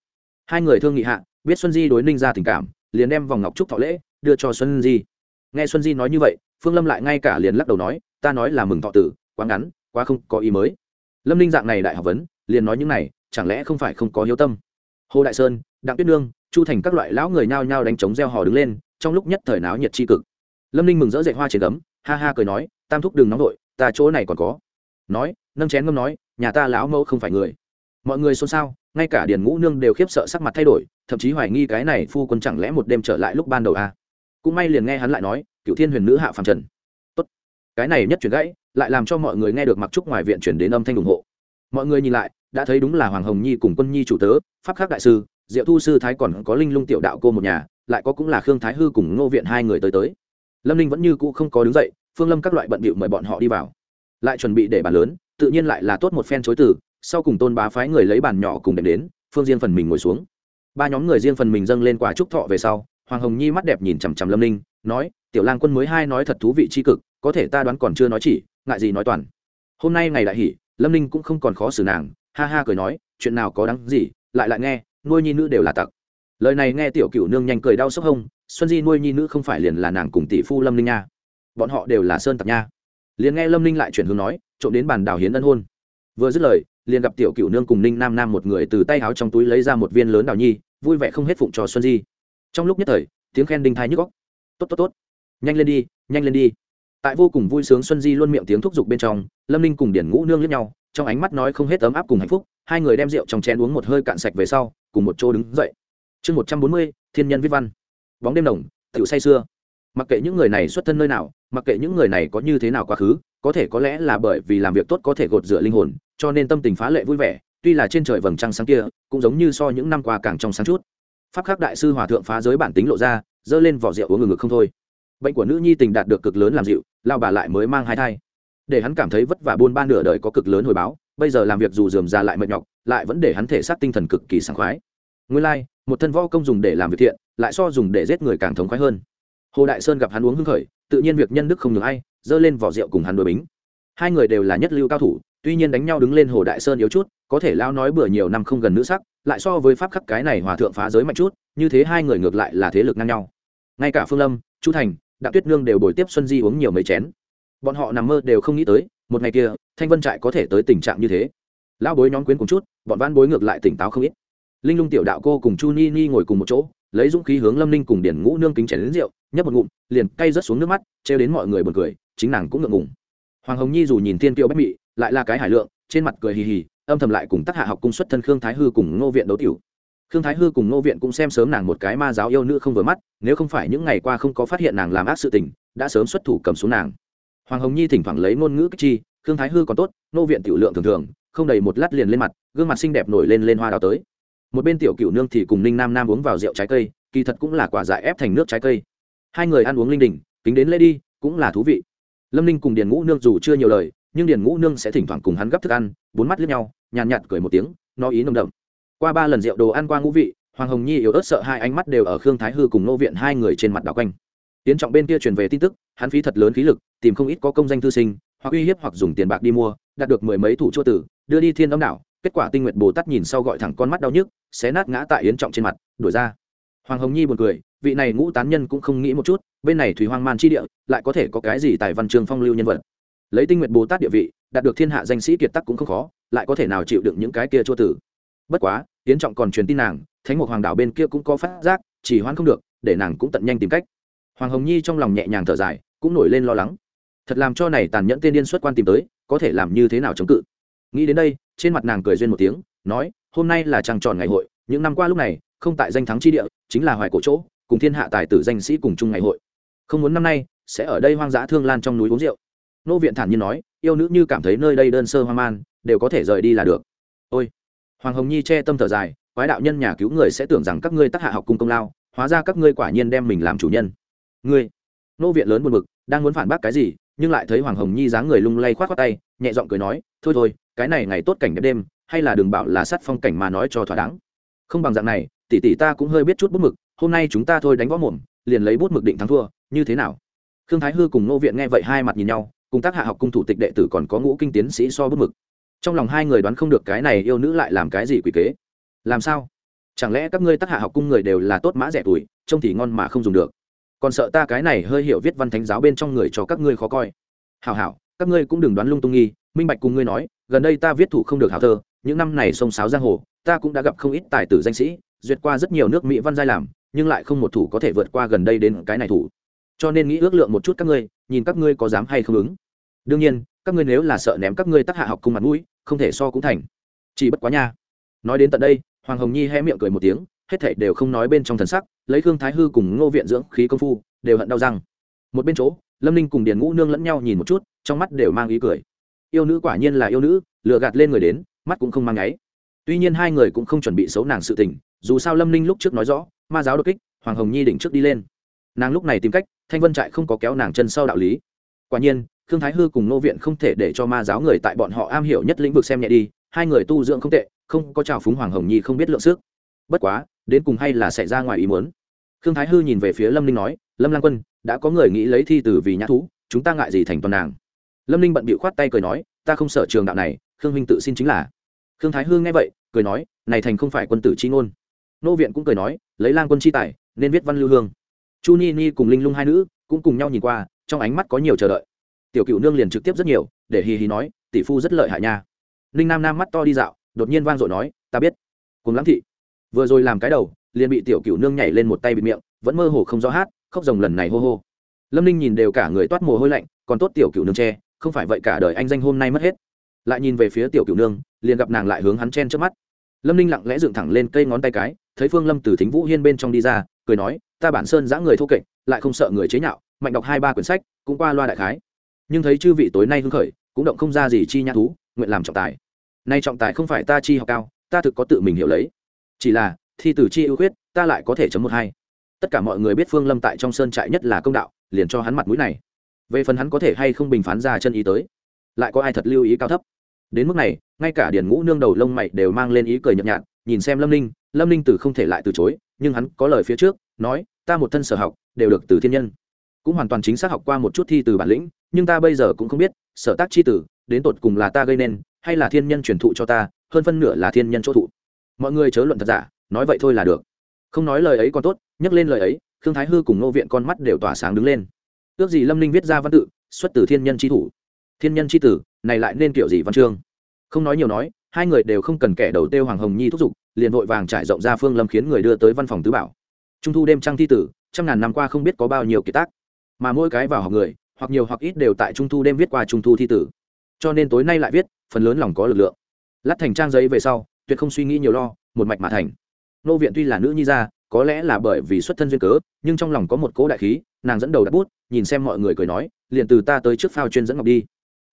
A: Hai người thương nghị hạ, biết xuân di đối ninh ra tình cảm, liền đem vòng ngọc trúc thọ lễ, đưa cho xuân di. Nghe xuân di nói như vậy, phương lâm lại ngay cả liền lắc đầu nói, ta nói là mừng thọ tử, quá ngắn, quá không có ý mới. Lâm ninh dạng này đại học vấn, liền nói những này, chẳng lẽ không phải không có hiếu tâm? Hồ đại sơn, đặng tuyết nương, chu thành các loại lão người nhao nhao đánh trống gieo hò đứng lên, trong lúc nhất thời náo nhiệt tri cực. Lâm ninh mừng rỡ dậy hoa trên gấm, ha ha cười nói, tam thúc đừng nóng vội ta chỗ này còn có. Nói, nâng chén ngâm nói, nhà ta lão mẫu không phải người. Mọi người xôn xao, ngay cả điền ngũ nương đều khiếp sợ sắc mặt thay đổi, thậm chí hoài nghi cái này phu quân chẳng lẽ một đêm trở lại lúc ban đầu à. cũng may liền nghe hắn lại nói, cựu thiên huyền nữ hạ phàm trần. Tốt. Cái này nhất chuyển gãy, lại làm cho mọi người nghe được mặc trúc ngoài viện chuyển đến âm thanh ủng hộ. Mọi người nhìn lại, đã thấy đúng là hoàng hồng nhi cùng quân nhi chủ tớ, pháp khắc đại sư, diệu thu sư thái còn có linh lung tiểu đạo cô một nhà, lại có cũng là khương thái hư cùng ngô viện hai người tới tới. Lâm ninh vẫn như cũ không có đứng dậy phương lâm các loại bận bịu mời bọn họ đi vào. Lại chuẩn bị để bàn lớn, tự nhiên lại là tốt một phen chối từ, sau cùng tôn bá phái người lấy bàn nhỏ cùng đệm đến, phương riêng phần mình ngồi xuống. Ba nhóm người riêng phần mình dâng lên quả trúc thọ về sau, hoàng hồng nhi mắt đẹp nhìn chằm chằm lâm ninh, nói, tiểu lang quân mới hai nói thật thú vị c h i cực, có thể ta đoán còn chưa nói chỉ, ngại gì nói toàn. Hôm nay ngày đại hỷ, lâm ninh cũng không còn khó xử nàng, ha ha cười nói, chuyện nào có đáng gì, lại lại nghe, nuôi nhi nữ đều là tặc. Lời này nghe tiểu cựu nương nhanh cười đau sốc hông, xuân di nuôi nhi nữ không phải liền là nàng cùng tỷ phu lâm ninh nha bọn họ đều là sơn tặc nha. Liền nghe lâm ninh lại chuyển hướng nói, trộm đến bàn đào hiến ân hôn. Vừa dứt lời, liền gặp tiểu cựu nương cùng ninh nam nam một người từ tay áo trong túi lấy ra một viên lớn đào nhi, vui vẻ không hết phụng trò xuân di. Trong lúc nhất thời, tiếng khen đinh thái nhức góc tốt tốt tốt. Nhanh lên đi, nhanh lên đi. Tại vô cùng vui sướng xuân di luôn miệng tiếng thúc giục bên trong, lâm ninh cùng điển ngũ nương lẫn nhau, trong ánh mắt nói không hết ấm áp cùng hạnh phúc, hai người đem rượu trong chén uống một hơi cạn sạch về sau, cùng một chỗ đứng dậy. Chương một trăm bốn mươi, thiên nhân viết văn. Bóng đêm đồng, tiểu say xưa mặc kệ những người này xuất thân nơi nào mặc kệ những người này có như thế nào quá khứ có thể có lẽ là bởi vì làm việc tốt có thể gột rửa linh hồn cho nên tâm tình phá lệ vui vẻ tuy là trên trời vầng trăng sáng kia cũng giống như so những năm qua càng trong sáng chút. Pháp khắc đại sư hòa thượng phá giới bản tính lộ ra dơ lên vỏ rượu uống ngừng ngực không thôi. Bệnh của nữ nhi tình đạt được cực lớn làm dịu lao bà lại mới mang hai thai. Để hắn cảm thấy vất vả buôn ba nửa đời có cực lớn hồi báo bây giờ làm việc dù dườm ra lại mệt nhọc lại vẫn để hắn thể xác tinh thần cực kỳ sảng khoái. Nguyên lai、like, một thân võ công dùng để làm việc thiện lại so dùng để giết người càng thống khoái hơn hồ đại sơn gặp hắn uống hưng khởi, tự nhiên việc nhân đức không được ai, dơ lên vỏ rượu cùng hắn đối bính. Hai người đều là nhất lưu cao thủ, tuy nhiên đánh nhau đứng lên hồ đại sơn yếu chút, có thể lao nói bừa nhiều năm không gần nữ sắc, lại so với pháp khắc cái này hòa thượng phá giới mạnh chút, như thế hai người ngược lại là thế lực ngang nhau. Ngay cả phương lâm, chu thành, đặng tuyết nương đều bồi tiếp xuân di uống nhiều mấy chén. Bọn họ nằm mơ đều không nghĩ tới, một ngày kia, thanh vân trại có thể tới tình trạng như thế. Lão bối nhóm quyến cùng chút, bọn van bối ngược lại tỉnh táo không ít. Linh lung tiểu đạo cô cùng chu ni ni ngồi cùng một chỗ lấy dũng khí hướng lâm ninh cùng điển ngũ nương kính chén đến rượu, nhấp một ngụm, liền cay rớt xuống nước mắt, trêu đến mọi người buồn cười, chính nàng cũng ngượng ngùng. Hoàng hồng nhi dù nhìn Thiên kiệu bách mị, lại là cái hải lượng, trên mặt cười hì hì, âm thầm lại cùng tác hạ học cung xuất thân khương thái hư cùng ngô viện đấu tiểu. Khương thái hư cùng ngô viện cũng xem sớm nàng một cái ma giáo yêu nữ không vừa mắt, nếu không phải những ngày qua không có phát hiện nàng làm ác sự tình, đã sớm xuất thủ cầm xuống nàng. Hoàng hồng nhi thỉnh thoảng lấy ngôn ngữ kích chi, khương thái hư còn tốt, ngô viện tiểu lượng thường thường, không đầy một lát liền lên mặt, gương mặt xinh đẹp nổi lên lên hoa đào tới một bên tiểu cựu nương thì cùng ninh nam nam uống vào rượu trái cây kỳ thật cũng là quả dại ép thành nước trái cây. Hai người ăn uống linh đình tính đến lễ đi cũng là thú vị. Lâm ninh cùng điền ngũ nương dù chưa nhiều lời nhưng điền ngũ nương sẽ thỉnh thoảng cùng hắn gấp thức ăn bốn mắt lướt nhau nhàn nhạt, nhạt cười một tiếng no ý nồng đậm. Qua ba lần rượu đồ ăn qua ngũ vị hoàng hồng nhi yếu ớt sợ hai ánh mắt đều ở khương thái hư cùng nô viện hai người trên mặt đảo quanh. Tiến trọng bên kia truyền về tin tức hắn phí thật lớn khí lực tìm không ít có công danh thư sinh hoặc uy hiếp hoặc dùng tiền bạc đi mua đạt được mười mấy thủ chua tử đưa đi thiên âm đảo kết quả tinh nguyện bồ tát nhìn sau gọi thẳng con mắt đau nhức, xé nát ngã tại yến trọng trên mặt, đuổi ra. Hoàng hồng nhi buồn cười, vị này ngũ tán nhân cũng không nghĩ một chút, bên này thủy hoang man chi địa, lại có thể có cái gì tài văn trường phong lưu nhân vật. Lấy tinh nguyện bồ tát địa vị, đạt được thiên hạ danh sĩ kiệt tắc cũng không khó, lại có thể nào chịu đựng những cái kia chua tử. Bất quá, yến trọng còn truyền tin nàng, thánh mục hoàng đảo bên kia cũng có phát giác, chỉ hoan không được, để nàng cũng tận nhanh tìm cách. Hoàng hồng nhi trong lòng nhẹ nhàng thở dài, cũng nổi lên lo lắng. Thật làm cho này tàn nhẫn tên điên xuất quan tìm tới, có thể làm như thế nào chống cự? Nghĩ đến đây, trên mặt nàng cười duyên một tiếng, nói, hôm nay là trăng tròn ngày hội, những năm qua lúc này, không tại danh thắng chi địa, chính là hoài cổ chỗ, cùng thiên hạ tài tử danh sĩ cùng chung ngày hội. Không muốn năm nay, sẽ ở đây hoang dã thương lan trong núi uống rượu. Nô viện thản nhiên nói, yêu nữ như cảm thấy nơi đây đơn sơ hoang man, đều có thể rời đi là được. Ôi! Hoàng hồng nhi che tâm thở dài, quái đạo nhân nhà cứu người sẽ tưởng rằng các ngươi tác hạ học cung công lao, hóa ra các ngươi quả nhiên đem mình làm chủ nhân. Ngươi! Nô viện lớn buồn bực, đang muốn phản bác cái gì, nhưng lại thấy hoàng hồng nhi dáng người lung lay khoát khoát tay, nhẹ giọng cười nói, thôi thôi cái này ngày tốt cảnh đẹp đêm, hay là đừng bảo là sát phong cảnh mà nói cho thỏa đáng. Không bằng dạng này, tỷ tỷ ta cũng hơi biết chút bút mực, hôm nay chúng ta thôi đánh võ mồm, liền lấy bút mực định thắng thua, như thế nào? Khương thái hư cùng nô viện nghe vậy hai mặt nhìn nhau, cùng tác hạ học cung thủ tịch đệ tử còn có ngũ kinh tiến sĩ so bút mực. Trong lòng hai người đoán không được cái này yêu nữ lại làm cái gì quỷ kế. Làm sao? Chẳng lẽ các ngươi tác hạ học cung người đều là tốt mã rẻ tuổi, trông thì ngon mà không dùng được? Còn sợ ta cái này hơi hiểu viết văn thánh giáo bên trong người cho các ngươi khó coi. Hảo hảo, các ngươi cũng đừng đoán lung tung nghi, minh bạch cùng ngươi nói gần đây ta viết thủ không được hảo thơ, những năm này sông sáo giang hồ, ta cũng đã gặp không ít tài tử danh sĩ, duyệt qua rất nhiều nước mỹ văn giai làm, nhưng lại không một thủ có thể vượt qua gần đây đến cái này thủ. Cho nên nghĩ ước lượng một chút các ngươi, nhìn các ngươi có dám hay không ứng. Đương nhiên, các ngươi nếu là sợ ném các ngươi tác hạ học cùng mặt mũi, không thể so cũng thành. Chỉ bất quá nha. Nói đến tận đây, hoàng hồng nhi hé miệng cười một tiếng, hết thảy đều không nói bên trong thần sắc, lấy hương thái hư cùng ngô viện dưỡng khí công phu, đều hận đau răng. Một bên chỗ, lâm ninh cùng điền ngũ nương lẫn nhau nhìn một chút, trong mắt đều mang ý cười yêu nữ quả nhiên là yêu nữ, lừa gạt lên người đến, mắt cũng không mang ngáy tuy nhiên hai người cũng không chuẩn bị xấu nàng sự tình, dù sao lâm ninh lúc trước nói rõ, ma giáo đột kích, hoàng hồng nhi đỉnh trước đi lên. Nàng lúc này tìm cách, thanh vân trại không có kéo nàng chân sau đạo lý. Quả nhiên, khương thái hư cùng nô viện không thể để cho ma giáo người tại bọn họ am hiểu nhất lĩnh vực xem nhẹ đi, hai người tu dưỡng không tệ, không có trào phúng hoàng hồng nhi không biết lượng sức. Bất quá, đến cùng hay là xảy ra ngoài ý muốn. Khương thái hư nhìn về phía lâm ninh nói, lâm lang quân, đã có người nghĩ lấy thi từ vì nhã thú, chúng ta ngại gì thành toàn nàng? Lâm ninh bận bịu khoát tay cười nói, ta không sợ trường đạo này, khương huynh tự xin chính là. Khương thái Hương nghe vậy, cười nói, này thành không phải quân tử chi ngôn. Nô viện cũng cười nói, lấy lang quân chi tài, nên viết văn lưu hương. Chu ni ni cùng linh lung hai nữ cũng cùng nhau nhìn qua, trong ánh mắt có nhiều chờ đợi. Tiểu cựu nương liền trực tiếp rất nhiều, để hì hì nói, tỷ phu rất lợi hại nha. Ninh nam nam mắt to đi dạo, đột nhiên vang dội nói, ta biết. Cùng lãng thị, vừa rồi làm cái đầu, liền bị tiểu cựu nương nhảy lên một tay bịt miệng, vẫn mơ hồ không rõ hát, khóc rồng lần này hô hô. Lâm ninh nhìn đều cả người toát mồ hôi lạnh, còn tốt tiểu cựu nương tre không phải vậy cả đời anh danh hôm nay mất hết. Lại nhìn về phía tiểu cựu nương, liền gặp nàng lại hướng hắn chen trước mắt. Lâm ninh lặng lẽ dựng thẳng lên cây ngón tay cái, thấy phương lâm từ thính vũ hiên bên trong đi ra, cười nói, ta bản sơn giã người thô kệch, lại không sợ người chế nhạo, mạnh đọc hai ba quyển sách, cũng qua loa đại khái. Nhưng thấy chư vị tối nay hưng khởi, cũng động không ra gì chi nhã thú, nguyện làm trọng tài. Nay trọng tài không phải ta chi học cao, ta thực có tự mình hiểu lấy. Chỉ là, thi từ chi ưu khuyết, ta lại có thể chấm một hai. Tất cả mọi người biết phương lâm tại trong sơn trại nhất là công đạo, liền cho hắn mặt mũi này về phần hắn có thể hay không bình phán ra chân ý tới, lại có ai thật lưu ý cao thấp. Đến mức này, ngay cả điển ngũ nương đầu lông mày đều mang lên ý cười nhợt nhạt, nhìn xem lâm ninh lâm ninh từ không thể lại từ chối, nhưng hắn có lời phía trước, nói, ta một thân sở học, đều được từ thiên nhân. Cũng hoàn toàn chính xác học qua một chút thi từ bản lĩnh, nhưng ta bây giờ cũng không biết, sở tác chi tử, đến tột cùng là ta gây nên, hay là thiên nhân truyền thụ cho ta, hơn phân nửa là thiên nhân chỗ thụ. Mọi người chớ luận thật giả, nói vậy thôi là được. Không nói lời ấy còn tốt, nhắc lên lời ấy, khương thái hư cùng nô viện con mắt đều tỏa sáng đứng lên ước gì lâm ninh viết ra văn tự, xuất từ thiên nhân tri thủ. Thiên nhân tri tử, này lại nên kiểu gì văn chương? Không nói nhiều nói, hai người đều không cần kẻ đầu tiêu hoàng hồng nhi thúc giục, liền vội vàng trải rộng ra phương lâm khiến người đưa tới văn phòng tứ bảo. Trung thu đêm trăng thi tử, trăm ngàn năm qua không biết có bao nhiêu kiệt tác. Mà mỗi cái vào học người, hoặc nhiều hoặc ít đều tại trung thu đêm viết qua trung thu thi tử. Cho nên tối nay lại viết, phần lớn lòng có lực lượng. Lát thành trang giấy về sau, tuyệt không suy nghĩ nhiều lo, một mạch mà thành. Nô viện tuy là nữ nhi gia có lẽ là bởi vì xuất thân duyên cớ, nhưng trong lòng có một cỗ đại khí, nàng dẫn đầu đặt bút, nhìn xem mọi người cười nói, liền từ ta tới trước phao chuyên dẫn ngọc đi.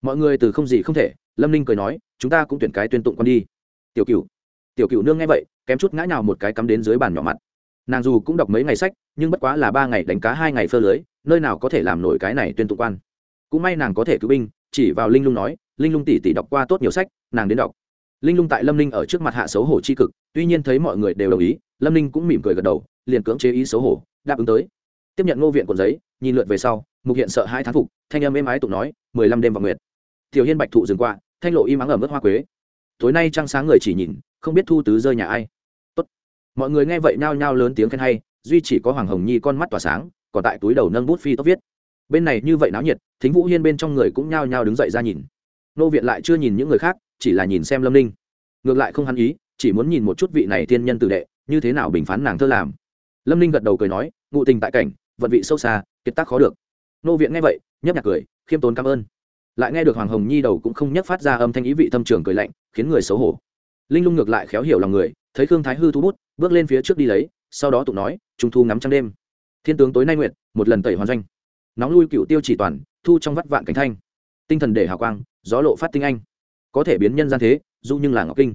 A: Mọi người từ không gì không thể, lâm ninh cười nói, chúng ta cũng tuyển cái tuyên tụng con đi. Tiểu cựu tiểu cựu nương nghe vậy, kém chút ngã nhào một cái cắm đến dưới bàn nhỏ mặt. Nàng dù cũng đọc mấy ngày sách, nhưng bất quá là ba ngày đánh cá hai ngày phơ lưới, nơi nào có thể làm nổi cái này tuyên tụng quan. Cũng may nàng có thể cứu binh, chỉ vào linh lung nói, linh lung tỷ tỷ đọc qua tốt nhiều sách, nàng đến đọc. Linh lung tại lâm ninh ở trước mặt hạ xấu hổ c h i cực, tuy nhiên thấy mọi người đều đồng ý lâm ninh cũng mỉm cười gật đầu liền cưỡng chế ý xấu hổ đáp ứng tới. Tiếp nhận ngô viện cuộn giấy nhìn lượt về sau mục hiện sợ hai thán phục thanh âm êm ái tụng nói mười lăm đêm vào nguyệt. Tiểu hiên bạch thụ dừng qua, thanh lộ im ắng ở mức hoa quế. Tối nay trăng sáng người chỉ nhìn không biết thu tứ rơi nhà ai. Tốt. mọi người nghe vậy nhao nhao lớn tiếng khen hay duy chỉ có hoàng hồng nhi con mắt tỏa sáng còn tại túi đầu nâng bút phi tốc viết. Bên này như vậy náo nhiệt thính vũ hiên bên trong người cũng nhao nhao đứng dậy ra nhìn. Nô viện lại chưa nhìn những người khác chỉ là nhìn xem lâm ninh. Ngược lại không hắn ý chỉ muốn nhìn một chút vị này thiên nhân tử đệ như thế nào bình phán nàng thơ làm? Lâm ninh gật đầu cười nói, ngụ tình tại cảnh, vận vị sâu xa, kiệt tác khó được. Nô viện nghe vậy, nhấp nhạc cười, khiêm tốn cảm ơn. Lại nghe được hoàng hồng nhi đầu cũng không nhắc phát ra âm thanh ý vị thâm trường cười lạnh, khiến người xấu hổ. Linh lung ngược lại khéo hiểu lòng người, thấy khương thái hư thu bút, bước lên phía trước đi lấy, sau đó tụng nói, trung thu ngắm trăng đêm. Thiên tướng tối nay nguyện một lần tẩy hoàn doanh. Nóng lui cựu tiêu chỉ toàn, thu trong vắt vạn cánh thanh. Tinh thần để hào quang, gió lộ phát tinh anh. Có thể biến nhân gian thế, dù nhưng là ngọc kinh.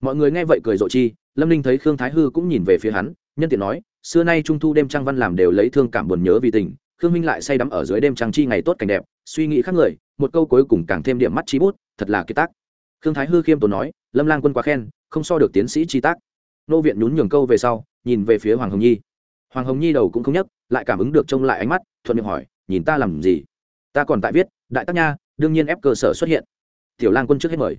A: Mọi người nghe vậy cười rộ chi lâm ninh thấy khương thái hư cũng nhìn về phía hắn, nhân tiện nói, xưa nay trung thu đêm trăng văn làm đều lấy thương cảm buồn nhớ vì tình, khương minh lại say đắm ở dưới đêm trăng chi ngày tốt cảnh đẹp, suy nghĩ khác người, một câu cuối cùng càng thêm điểm mắt chi bút, thật là kiệt tác. Khương thái hư khiêm tốn nói, lâm lang quân quá khen, không so được tiến sĩ chi tác. Nô viện nhún nhường câu về sau, nhìn về phía hoàng hồng nhi. Hoàng hồng nhi đầu cũng không nhấc, lại cảm ứng được trông lại ánh mắt, thuận miệng hỏi, nhìn ta làm gì? Ta còn tại viết, đại tác nha, đương nhiên ép cơ sở xuất hiện. Tiểu lang quân trước hết mời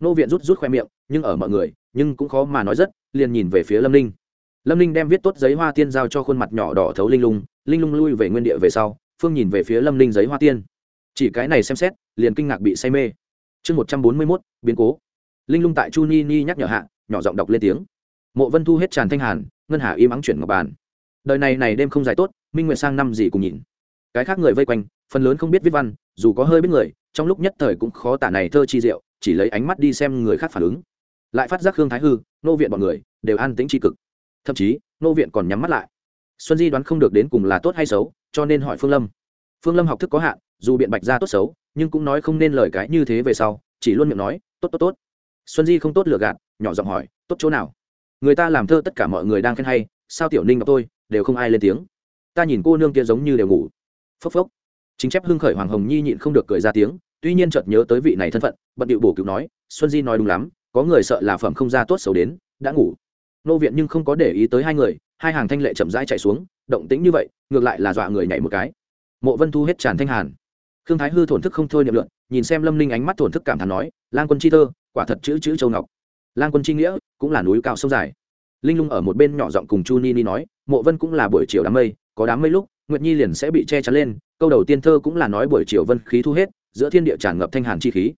A: nô viện rút rút khoe miệng, nhưng ở mọi người, nhưng cũng khó mà nói rất, liền nhìn về phía lâm ninh. Lâm ninh đem viết tốt giấy hoa tiên giao cho khuôn mặt nhỏ đỏ thấu linh lung linh lung lui về nguyên địa về sau, phương nhìn về phía lâm ninh giấy hoa tiên. Chỉ cái này xem xét, liền kinh ngạc bị say mê. Chương một trăm bốn mươi mốt, biến cố. Linh lung tại chu ni ni nhắc nhở hạ, nhỏ giọng đọc lên tiếng. Mộ vân thu hết tràn thanh hàn, ngân hà im ắng chuyển ngọc bàn. Đời này này đêm không dài tốt, minh nguyệt sang năm gì cùng nhìn. Cái khác người vây quanh, phần lớn không biết viết văn, dù có hơi biết người, trong lúc nhất thời cũng khó tả này thơ chi diệu chỉ lấy ánh mắt đi xem người khác phản ứng. Lại phát giác khương thái hư, nô viện bọn người, đều an tĩnh tri cực. Thậm chí, nô viện còn nhắm mắt lại. Xuân di đoán không được đến cùng là tốt hay xấu, cho nên hỏi phương lâm. Phương lâm học thức có hạn, dù biện bạch ra tốt xấu, nhưng cũng nói không nên lời cái như thế về sau, chỉ luôn miệng nói, tốt tốt tốt. Xuân di không tốt lừa gạt, nhỏ giọng hỏi, tốt chỗ nào? Người ta làm thơ tất cả mọi người đang khen hay, sao tiểu ninh gặp tôi, đều không ai lên tiếng. Ta nhìn cô nương kia giống như đều ngủ. Phốc phốc. Chính chép hưng khởi hoàng hồng nhi nhịn không được cười ra tiếng tuy nhiên chợt nhớ tới vị này thân phận, bận điệu bổ cứu nói, xuân di nói đúng lắm, có người sợ là phẩm không ra tốt xấu đến, đã ngủ. Nô viện nhưng không có để ý tới hai người, hai hàng thanh lệ chậm rãi chạy xuống, động tĩnh như vậy, ngược lại là dọa người nhảy một cái. Mộ vân thu hết tràn thanh hàn. Khương thái hư thổn thức không thôi niệm luận, nhìn xem lâm ninh ánh mắt thổn thức cảm thán nói, lang quân chi thơ, quả thật chữ chữ châu ngọc. Lang quân chi nghĩa, cũng là núi cao sông dài. Linh lung ở một bên nhỏ giọng cùng chu ni ni nói, mộ vân cũng là buổi chiều đám mây, có đám mây lúc, nguyệt nhi liền sẽ bị che chắn lên, câu đầu tiên thơ cũng là nói buổi chiều vân khí thu hết giữa thiên địa tràn ngập thanh hàn chi khí.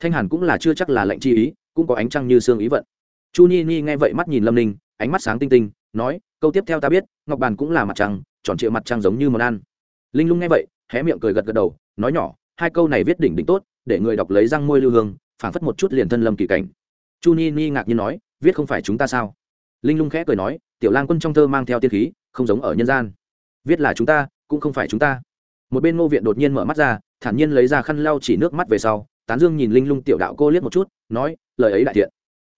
A: Thanh hàn cũng là chưa chắc là lệnh chi ý, cũng có ánh trăng như xương ý vận. Chu ni ni nghe vậy mắt nhìn lâm ninh, ánh mắt sáng tinh tinh, nói, câu tiếp theo ta biết, ngọc bàn cũng là mặt trăng, tròn trịa mặt trăng giống như món ăn. Linh lung nghe vậy, hé miệng cười gật gật đầu, nói nhỏ, hai câu này viết đỉnh đỉnh tốt, để người đọc lấy răng môi lưu hương, phảng phất một chút liền thân lâm kỳ cảnh. Chu ni ni ngạc nhiên nói, viết không phải chúng ta sao? Linh lung khẽ cười nói, tiểu lang quân trong thơ mang theo tiên khí, không giống ở nhân gian. Viết là chúng ta, cũng không phải chúng ta. Một bên ngô viện đột nhiên mở mắt ra thản nhiên lấy ra khăn lau chỉ nước mắt về sau, tán dương nhìn linh lung tiểu đạo cô liếc một chút, nói, lời ấy đại thiện.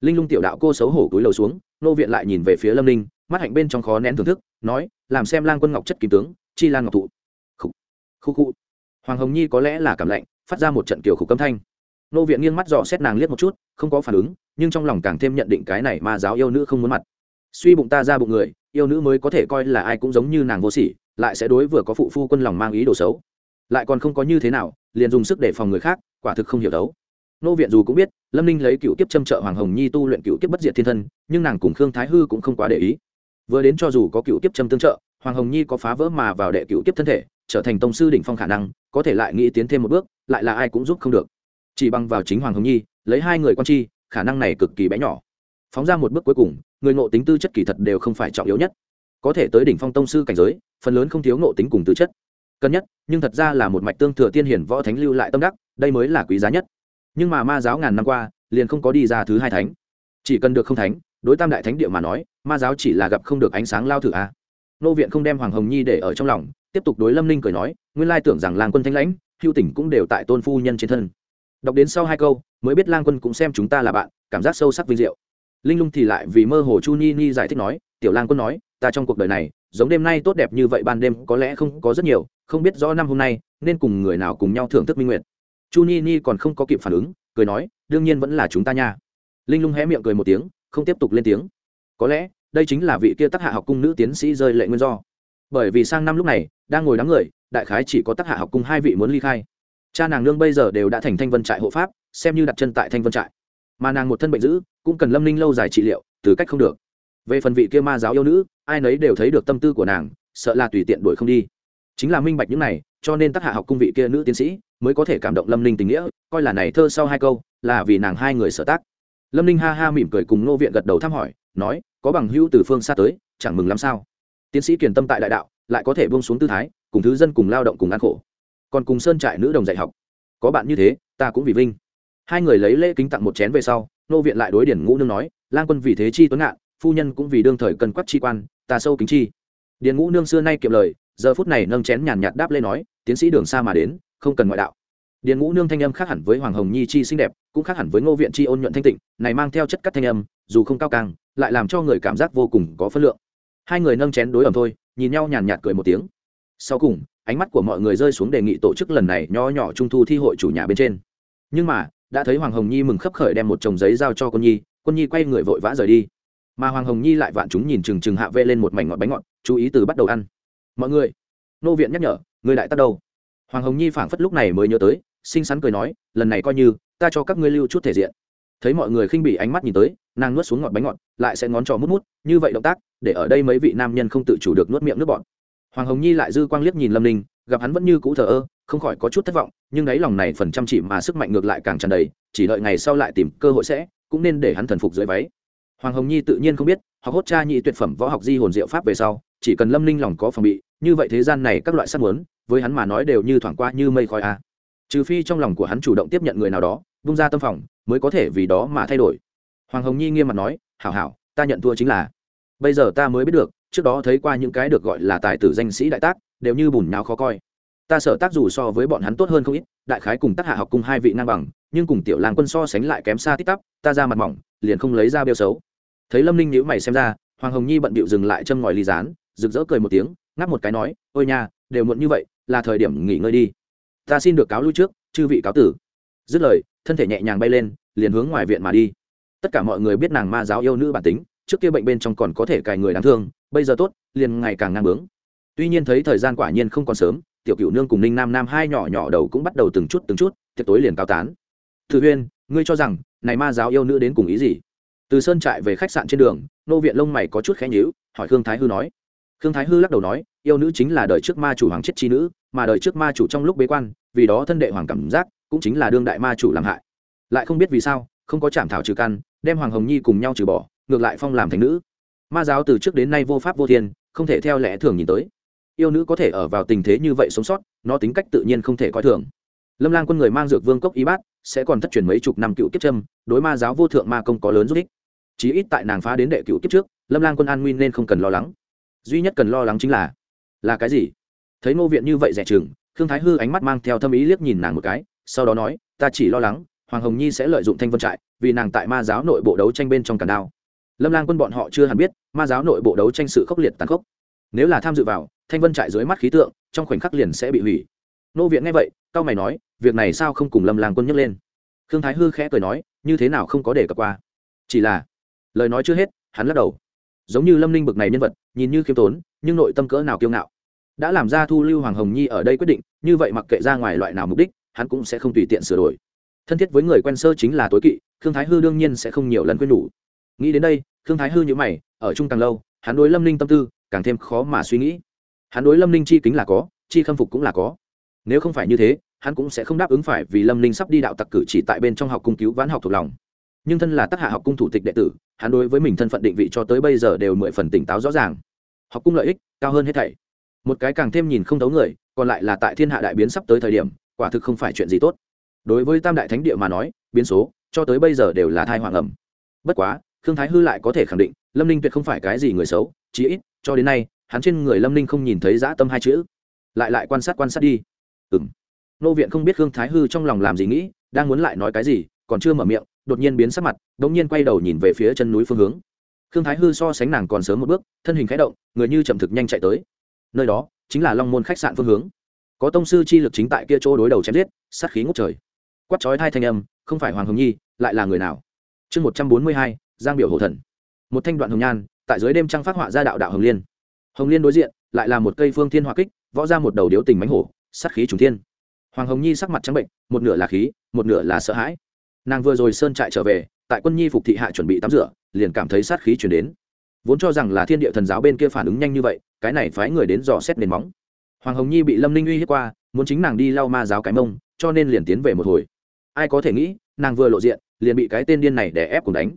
A: Linh lung tiểu đạo cô xấu hổ cúi đầu xuống ngô viện lại nhìn về phía lâm linh mắt hạnh bên trong khó nén thưởng thức, nói, làm xem lang quân ngọc chất kim tướng, chi lan ngọc thụ. Khu khu khu hoàng hồng nhi có lẽ là cảm lạnh, phát ra một trận kiểu khục câm thanh. Nô viện nghiêng mắt dò xét nàng liếc một chút, không có phản ứng, nhưng trong lòng càng thêm nhận định cái này mà giáo yêu nữ không muốn mặt. Suy bụng ta ra bụng người, yêu nữ mới có thể coi là ai cũng giống như nàng vô sỉ, lại sẽ đối vừa có phụ phu quân lòng mang ý đồ xấu lại còn không có như thế nào, liền dùng sức để phòng người khác, quả thực không hiểu đấu. Nô viện dù cũng biết, lâm ninh lấy cựu kiếp châm trợ hoàng hồng nhi tu luyện cựu kiếp bất diệt thiên thân, nhưng nàng cùng khương thái hư cũng không quá để ý. Vừa đến cho dù có cựu kiếp châm tương trợ, hoàng hồng nhi có phá vỡ mà vào đệ cựu kiếp thân thể, trở thành tông sư đỉnh phong khả năng, có thể lại nghĩ tiến thêm một bước, lại là ai cũng giúp không được. Chỉ bằng vào chính hoàng hồng nhi, lấy hai người quan chi, khả năng này cực kỳ bé nhỏ. Phóng ra một bước cuối cùng, người ngộ tính tư chất kỳ thật đều không phải trọng yếu nhất. Có thể tới đỉnh phong tông sư cảnh giới, phần lớn không thiếu ngộ tính cùng tư chất cân nhất, nhưng thật ra là một mạch tương thừa tiên hiển võ thánh lưu lại tâm đắc, đây mới là quý giá nhất. Nhưng mà ma giáo ngàn năm qua, liền không có đi ra thứ hai thánh. Chỉ cần được không thánh, đối tam đại thánh địa mà nói, ma giáo chỉ là gặp không được ánh sáng lao thử a nô viện không đem hoàng hồng nhi để ở trong lòng, tiếp tục đối lâm ninh cười nói, nguyên lai tưởng rằng làng quân thanh lãnh, hưu tỉnh cũng đều tại tôn phu nhân trên thân. Đọc đến sau hai câu, mới biết lang quân cũng xem chúng ta là bạn, cảm giác sâu sắc vinh diệu. Linh lung thì lại vì mơ hồ chu ni ni giải thích nói, tiểu lang quân nói, ta trong cuộc đời này giống đêm nay tốt đẹp như vậy ban đêm có lẽ không có rất nhiều, không biết rõ năm hôm nay nên cùng người nào cùng nhau thưởng thức minh nguyệt. Chu ni ni còn không có kịp phản ứng, cười nói, đương nhiên vẫn là chúng ta nha. Linh lung hé miệng cười một tiếng, không tiếp tục lên tiếng. Có lẽ, đây chính là vị kia tác hạ học cung nữ tiến sĩ rơi lệ nguyên do. Bởi vì sang năm lúc này, đang ngồi đám người, đại khái chỉ có tác hạ học cung hai vị muốn ly khai. Cha nàng nương bây giờ đều đã thành thanh vân trại hộ pháp, xem như đặt chân tại thanh vân trại. Mà nàng một thân bệnh dữ, cũng cần lâm ninh lâu dài trị liệu, từ cách không được. Về phần vị kia ma giáo yêu nữ ai nấy đều thấy được tâm tư của nàng, sợ là tùy tiện đuổi không đi. Chính là minh bạch những này, cho nên tác hạ học cung vị kia nữ tiến sĩ mới có thể cảm động lâm ninh tình nghĩa, coi là này thơ sau hai câu, là vì nàng hai người sở tác. Lâm ninh ha ha mỉm cười cùng nô viện gật đầu thăm hỏi, nói, có bằng hữu từ phương xa tới, chẳng mừng lắm sao? Tiến sĩ kiền tâm tại đại đạo, lại có thể buông xuống tư thái, cùng thứ dân cùng lao động cùng ăn khổ. Còn cùng sơn trại nữ đồng dạy học. Có bạn như thế, ta cũng vì vinh. Hai người lấy lễ kính tặng một chén về sau nô viện lại đối điển ngũ nương nói, lang quân vì thế chi tuấn ngạn, phu nhân cũng vì đương thời cần quắc chi quan ta sâu kính chi. Điền ngũ nương xưa nay kiệm lời, giờ phút này nâng chén nhàn nhạt đáp lên nói, tiến sĩ đường xa mà đến, không cần ngoại đạo. Điền ngũ nương thanh âm khác hẳn với hoàng hồng nhi chi xinh đẹp, cũng khác hẳn với ngô viện chi ôn nhuận thanh tịnh, này mang theo chất cắt thanh âm, dù không cao càng, lại làm cho người cảm giác vô cùng có phân lượng. Hai người nâng chén đối ẩm thôi, nhìn nhau nhàn nhạt cười một tiếng. Sau cùng, ánh mắt của mọi người rơi xuống đề nghị tổ chức lần này nho nhỏ trung thu thi hội chủ nhà bên trên. Nhưng mà, đã thấy hoàng hồng nhi mừng khấp khởi đem một chồng giấy giao cho con nhi con nhi quay người vội vã rời đi mà hoàng hồng nhi lại vạn chúng nhìn chừng chừng hạ vê lên một mảnh ngọt bánh ngọt, chú ý từ bắt đầu ăn. Mọi người, nô viện nhắc nhở, người đại tắt đâu? Hoàng hồng nhi phảng phất lúc này mới nhớ tới, xinh xắn cười nói, lần này coi như, ta cho các ngươi lưu chút thể diện. Thấy mọi người khinh bị ánh mắt nhìn tới, nàng nuốt xuống ngọt bánh ngọt, lại sẽ ngón trò mút mút, như vậy động tác, để ở đây mấy vị nam nhân không tự chủ được nuốt miệng nước bọn hoàng hồng nhi lại dư quang liếc nhìn lâm ninh, gặp hắn vẫn như cũ thờ ơ, không khỏi có chút thất vọng, nhưng đáy lòng này phần chăm chỉ mà sức mạnh ngược lại càng tràn đầy, chỉ đợi ngày sau lại tìm cơ hội sẽ, cũng nên để hắn thần phục dưới váy hoàng hồng nhi tự nhiên không biết, học hốt cha nhị tuyệt phẩm võ học di hồn diệu pháp về sau, chỉ cần lâm ninh lòng có phòng bị, như vậy thế gian này các loại sát muốn, với hắn mà nói đều như thoảng qua như mây khói a. Trừ phi trong lòng của hắn chủ động tiếp nhận người nào đó, vung ra tâm phòng, mới có thể vì đó mà thay đổi. Hoàng hồng nhi nghiêm mặt nói, hảo hảo, ta nhận thua chính là. Bây giờ ta mới biết được, trước đó thấy qua những cái được gọi là tài tử danh sĩ đại tác, đều như bùn nhão khó coi ta sợ tác dù so với bọn hắn tốt hơn không ít đại khái cùng tác hạ học cùng hai vị ngang bằng nhưng cùng tiểu làng quân so sánh lại kém xa tít tắp ta ra mặt mỏng liền không lấy ra bêu xấu. Thấy lâm ninh nhữ mày xem ra hoàng hồng nhi bận bịu dừng lại châm ngòi ly dán, rực rỡ cười một tiếng ngáp một cái nói ôi nha đều muộn như vậy là thời điểm nghỉ ngơi đi. Ta xin được cáo lui trước chư vị cáo tử. Dứt lời thân thể nhẹ nhàng bay lên liền hướng ngoài viện mà đi. Tất cả mọi người biết nàng ma giáo yêu nữ bản tính trước kia bệnh bên trong còn có thể cài người đáng thương bây giờ tốt liền ngày càng ngang bướng. Tuy nhiên thấy thời gian quả nhiên không còn sớm tiểu cựu nương cùng ninh nam nam hai nhỏ nhỏ đầu cũng bắt đầu từng chút từng chút, tiệc tối liền cao tán. Thử huyên, ngươi cho rằng, này ma giáo yêu nữ đến cùng ý gì? Từ sơn trại về khách sạn trên đường, nô viện lông mày có chút khẽ nhíu, hỏi khương thái hư nói. Khương thái hư lắc đầu nói, yêu nữ chính là đời trước ma chủ hoàng chết chi nữ, mà đời trước ma chủ trong lúc bế quan, vì đó thân đệ hoàng cảm giác, cũng chính là đương đại ma chủ làm hại. Lại không biết vì sao, không có chạm thảo trừ căn, đem hoàng hồng nhi cùng nhau trừ bỏ, ngược lại phong làm thành nữ. Ma giáo từ trước đến nay vô pháp vô thiên, không thể theo lẽ thường nhìn tới yêu nữ có thể ở vào tình thế như vậy sống sót, nó tính cách tự nhiên không thể coi thường. Lâm lang quân người mang dược vương cốc y bát, sẽ còn thất truyền mấy chục năm cựu kiếp trâm đối ma giáo vô thượng ma công có lớn giúp ích. Chí ít tại nàng phá đến đệ cựu kiếp trước, lâm lang quân an nguy nên không cần lo lắng. Duy nhất cần lo lắng chính là là cái gì? Thấy ngô viện như vậy rẻ chừng, khương thái hư ánh mắt mang theo thâm ý liếc nhìn nàng một cái, sau đó nói, ta chỉ lo lắng, hoàng hồng nhi sẽ lợi dụng thanh vân trại, vì nàng tại ma giáo nội bộ đấu tranh bên trong cản đao. Lâm lang quân bọn họ chưa hẳn biết, ma giáo nội bộ đấu tranh sự khốc liệt tàn khốc nếu là tham dự vào, thanh vân trại dưới mắt khí tượng, trong khoảnh khắc liền sẽ bị hủy. Nô viện nghe vậy, cao mày nói, việc này sao không cùng lâm lang quân nhấc lên? Khương thái hư khẽ cười nói, như thế nào không có để cập qua. Chỉ là, lời nói chưa hết, hắn lắc đầu. Giống như lâm ninh bực này nhân vật, nhìn như khiêm tốn, nhưng nội tâm cỡ nào kiêu ngạo. Đã làm ra thu lưu hoàng hồng nhi ở đây quyết định, như vậy mặc kệ ra ngoài loại nào mục đích, hắn cũng sẽ không tùy tiện sửa đổi. Thân thiết với người quen sơ chính là tối kỵ, khương thái hư đương nhiên sẽ không nhiều lần quên nhủ. Nghĩ đến đây, khương thái hư nhữ mày, ở chung càng lâu hắn đối lâm ninh tâm tư càng thêm khó mà suy nghĩ. Hắn đối lâm ninh chi kính là có, chi khâm phục cũng là có. Nếu không phải như thế, hắn cũng sẽ không đáp ứng phải vì lâm ninh sắp đi đạo tặc cử chỉ tại bên trong học cung cứu vãn học thuộc lòng. Nhưng thân là tác hạ học cung thủ tịch đệ tử, hắn đối với mình thân phận định vị cho tới bây giờ đều mười phần tỉnh táo rõ ràng. Học cung lợi ích cao hơn hết thảy. Một cái càng thêm nhìn không thấu người, còn lại là tại thiên hạ đại biến sắp tới thời điểm, quả thực không phải chuyện gì tốt. Đối với tam đại thánh địa mà nói, biến số cho tới bây giờ đều là thai hoàng ẩm. Bất quá thương thái hư lại có thể khẳng định lâm ninh tuyệt không phải cái gì người xấu, chí ít, cho đến nay, hắn trên người lâm ninh không nhìn thấy dã tâm hai chữ. Lại lại quan sát quan sát đi. Ừ m nô viện không biết khương thái hư trong lòng làm gì nghĩ, đang muốn lại nói cái gì, còn chưa mở miệng, đột nhiên biến sắc mặt đ ỗ n g nhiên quay đầu nhìn về phía chân núi phương hướng. Khương thái hư so sánh nàng còn sớm một bước, thân hình k h ẽ động, người như chậm thực nhanh chạy tới. Nơi đó, chính là long môn khách sạn phương hướng. Có tông sư chi lực chính tại kia chỗ đối đầu chém giết, sát khí ngốc trời. Quắt chói hai thanh âm, không phải hoàng hồng nhi, lại là người nào? Chương một trăm bốn mươi hai, giang biểu hổ thần một thanh đoạn hồng nhan, tại dưới đêm trăng phát họa ra đạo đạo hồng liên. Hồng liên đối diện, lại là một cây phương thiên hỏa kích, võ ra một đầu điếu tình mánh hổ, sát khí trùng thiên. Hoàng hồng nhi sắc mặt trắng bệnh, một nửa là khí, một nửa là sợ hãi. Nàng vừa rồi sơn trại trở về, tại quân nhi phục thị hạ chuẩn bị tắm rửa, liền cảm thấy sát khí chuyển đến. Vốn cho rằng là thiên địa thần giáo bên kia phản ứng nhanh như vậy, cái này phái người đến dò xét nền móng. Hoàng hồng nhi bị lâm ninh uy hiếp qua, muốn chính nàng đi lau ma giáo cái mông, cho nên liền tiến về một hồi. Ai có thể nghĩ, nàng vừa lộ diện, liền bị cái tên điên này đè ép cùng đánh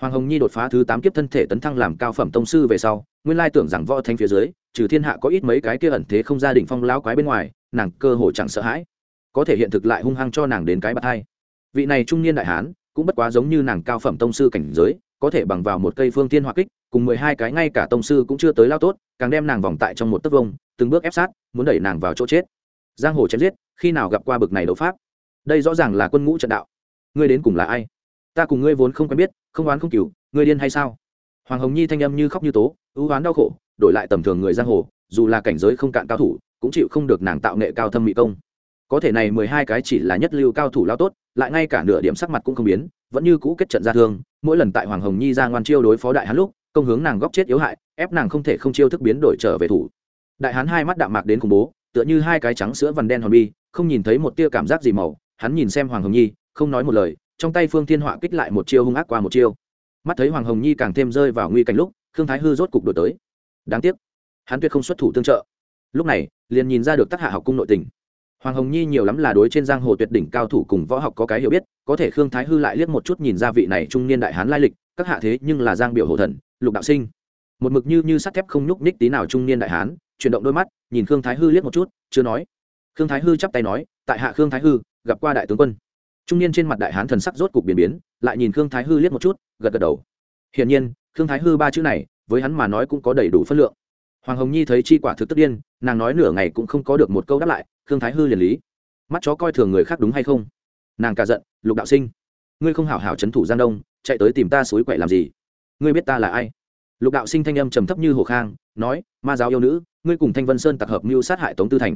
A: hoàng hồng nhi đột phá thứ tám kiếp thân thể tấn thăng làm cao phẩm tông sư về sau, nguyên lai tưởng rằng võ thanh phía dưới, trừ thiên hạ có ít mấy cái kia ẩn thế không gia đình phong lão quái bên ngoài, nàng cơ hồ chẳng sợ hãi. Có thể hiện thực lại hung hăng cho nàng đến cái bạt hai. Vị này trung niên đại hán, cũng bất quá giống như nàng cao phẩm tông sư cảnh giới, có thể bằng vào một cây phương tiên hoa kích, cùng mười hai cái ngay cả tông sư cũng chưa tới lao tốt, càng đem nàng vòng tại trong một tấc vông, từng bước ép sát, muốn đẩy nàng vào chỗ chết. Giang hồ chém giết, khi nào gặp qua bực này đấu pháp? Đây rõ ràng là quân ngũ trận đạo. Ngươi đến cùng là ai? Ta cùng ngươi vốn không quen biết, không oán không cừu, ngươi điên hay sao? Hoàng hồng nhi thanh âm như khóc như tố, ưu oán đau khổ, đổi lại tầm thường người giang hồ, dù là cảnh giới không cạn cao thủ, cũng chịu không được nàng tạo nghệ cao thâm mỹ công. Có thể này mười hai cái chỉ là nhất lưu cao thủ lao tốt, lại ngay cả nửa điểm sắc mặt cũng không biến, vẫn như cũ kết trận ra thương, mỗi lần tại hoàng hồng nhi ra ngoan chiêu đối phó đại hán lúc, công hướng nàng góc chết yếu hại, ép nàng không thể không chiêu thức biến đổi trở về thủ. Đại hán hai mắt đạm mạc đến khủng bố, tựa như hai cái trắng sữa vằn đen hòn bi, không nhìn thấy một tia cảm giác gì màu, hắn nhìn xem hoàng hồng nhi, không nói một lời trong tay phương thiên họa kích lại một chiêu hung ác qua một chiêu. Mắt thấy hoàng hồng nhi càng thêm rơi vào nguy cảnh lúc, khương thái hư rốt cục đổi tới. Đáng tiếc, hắn tuyệt không xuất thủ tương trợ. Lúc này, liền nhìn ra được tác hạ học cung nội tình. Hoàng hồng nhi nhiều lắm là đối trên giang hồ tuyệt đỉnh cao thủ cùng võ học có cái hiểu biết, có thể khương thái hư lại liếc một chút nhìn ra vị này trung niên đại hán lai lịch, các hạ thế nhưng là giang biểu hồ thần, lục đạo sinh. Một mực như như sắt thép không nhúc ních tí nào trung niên đại hán, chuyển động đôi mắt, nhìn khương thái hư liếc một chút, chưa nói. Khương thái hư chắp tay nói, tại hạ khương thái hư, gặp qua đại tướng quân trung niên trên mặt đại hán thần sắc rốt cục biến biến, lại nhìn khương thái hư liếc một chút, gật gật đầu. Hiển nhiên, khương thái hư ba chữ này, với hắn mà nói cũng có đầy đủ phân lượng. Hoàng hồng nhi thấy chi quả thực tức điên, nàng nói nửa ngày cũng không có được một câu đáp lại, khương thái hư liền lý. Mắt chó coi thường người khác đúng hay không? Nàng cả giận, lục đạo sinh, ngươi không hảo hảo c h ấ n thủ giang đông, chạy tới tìm ta suối quậy làm gì? Ngươi biết ta là ai? Lục đạo sinh thanh âm trầm thấp như hồ khang, nói, ma giáo yêu nữ, ngươi cùng thanh vân sơn tập hợp mưu sát hại tống tư thành.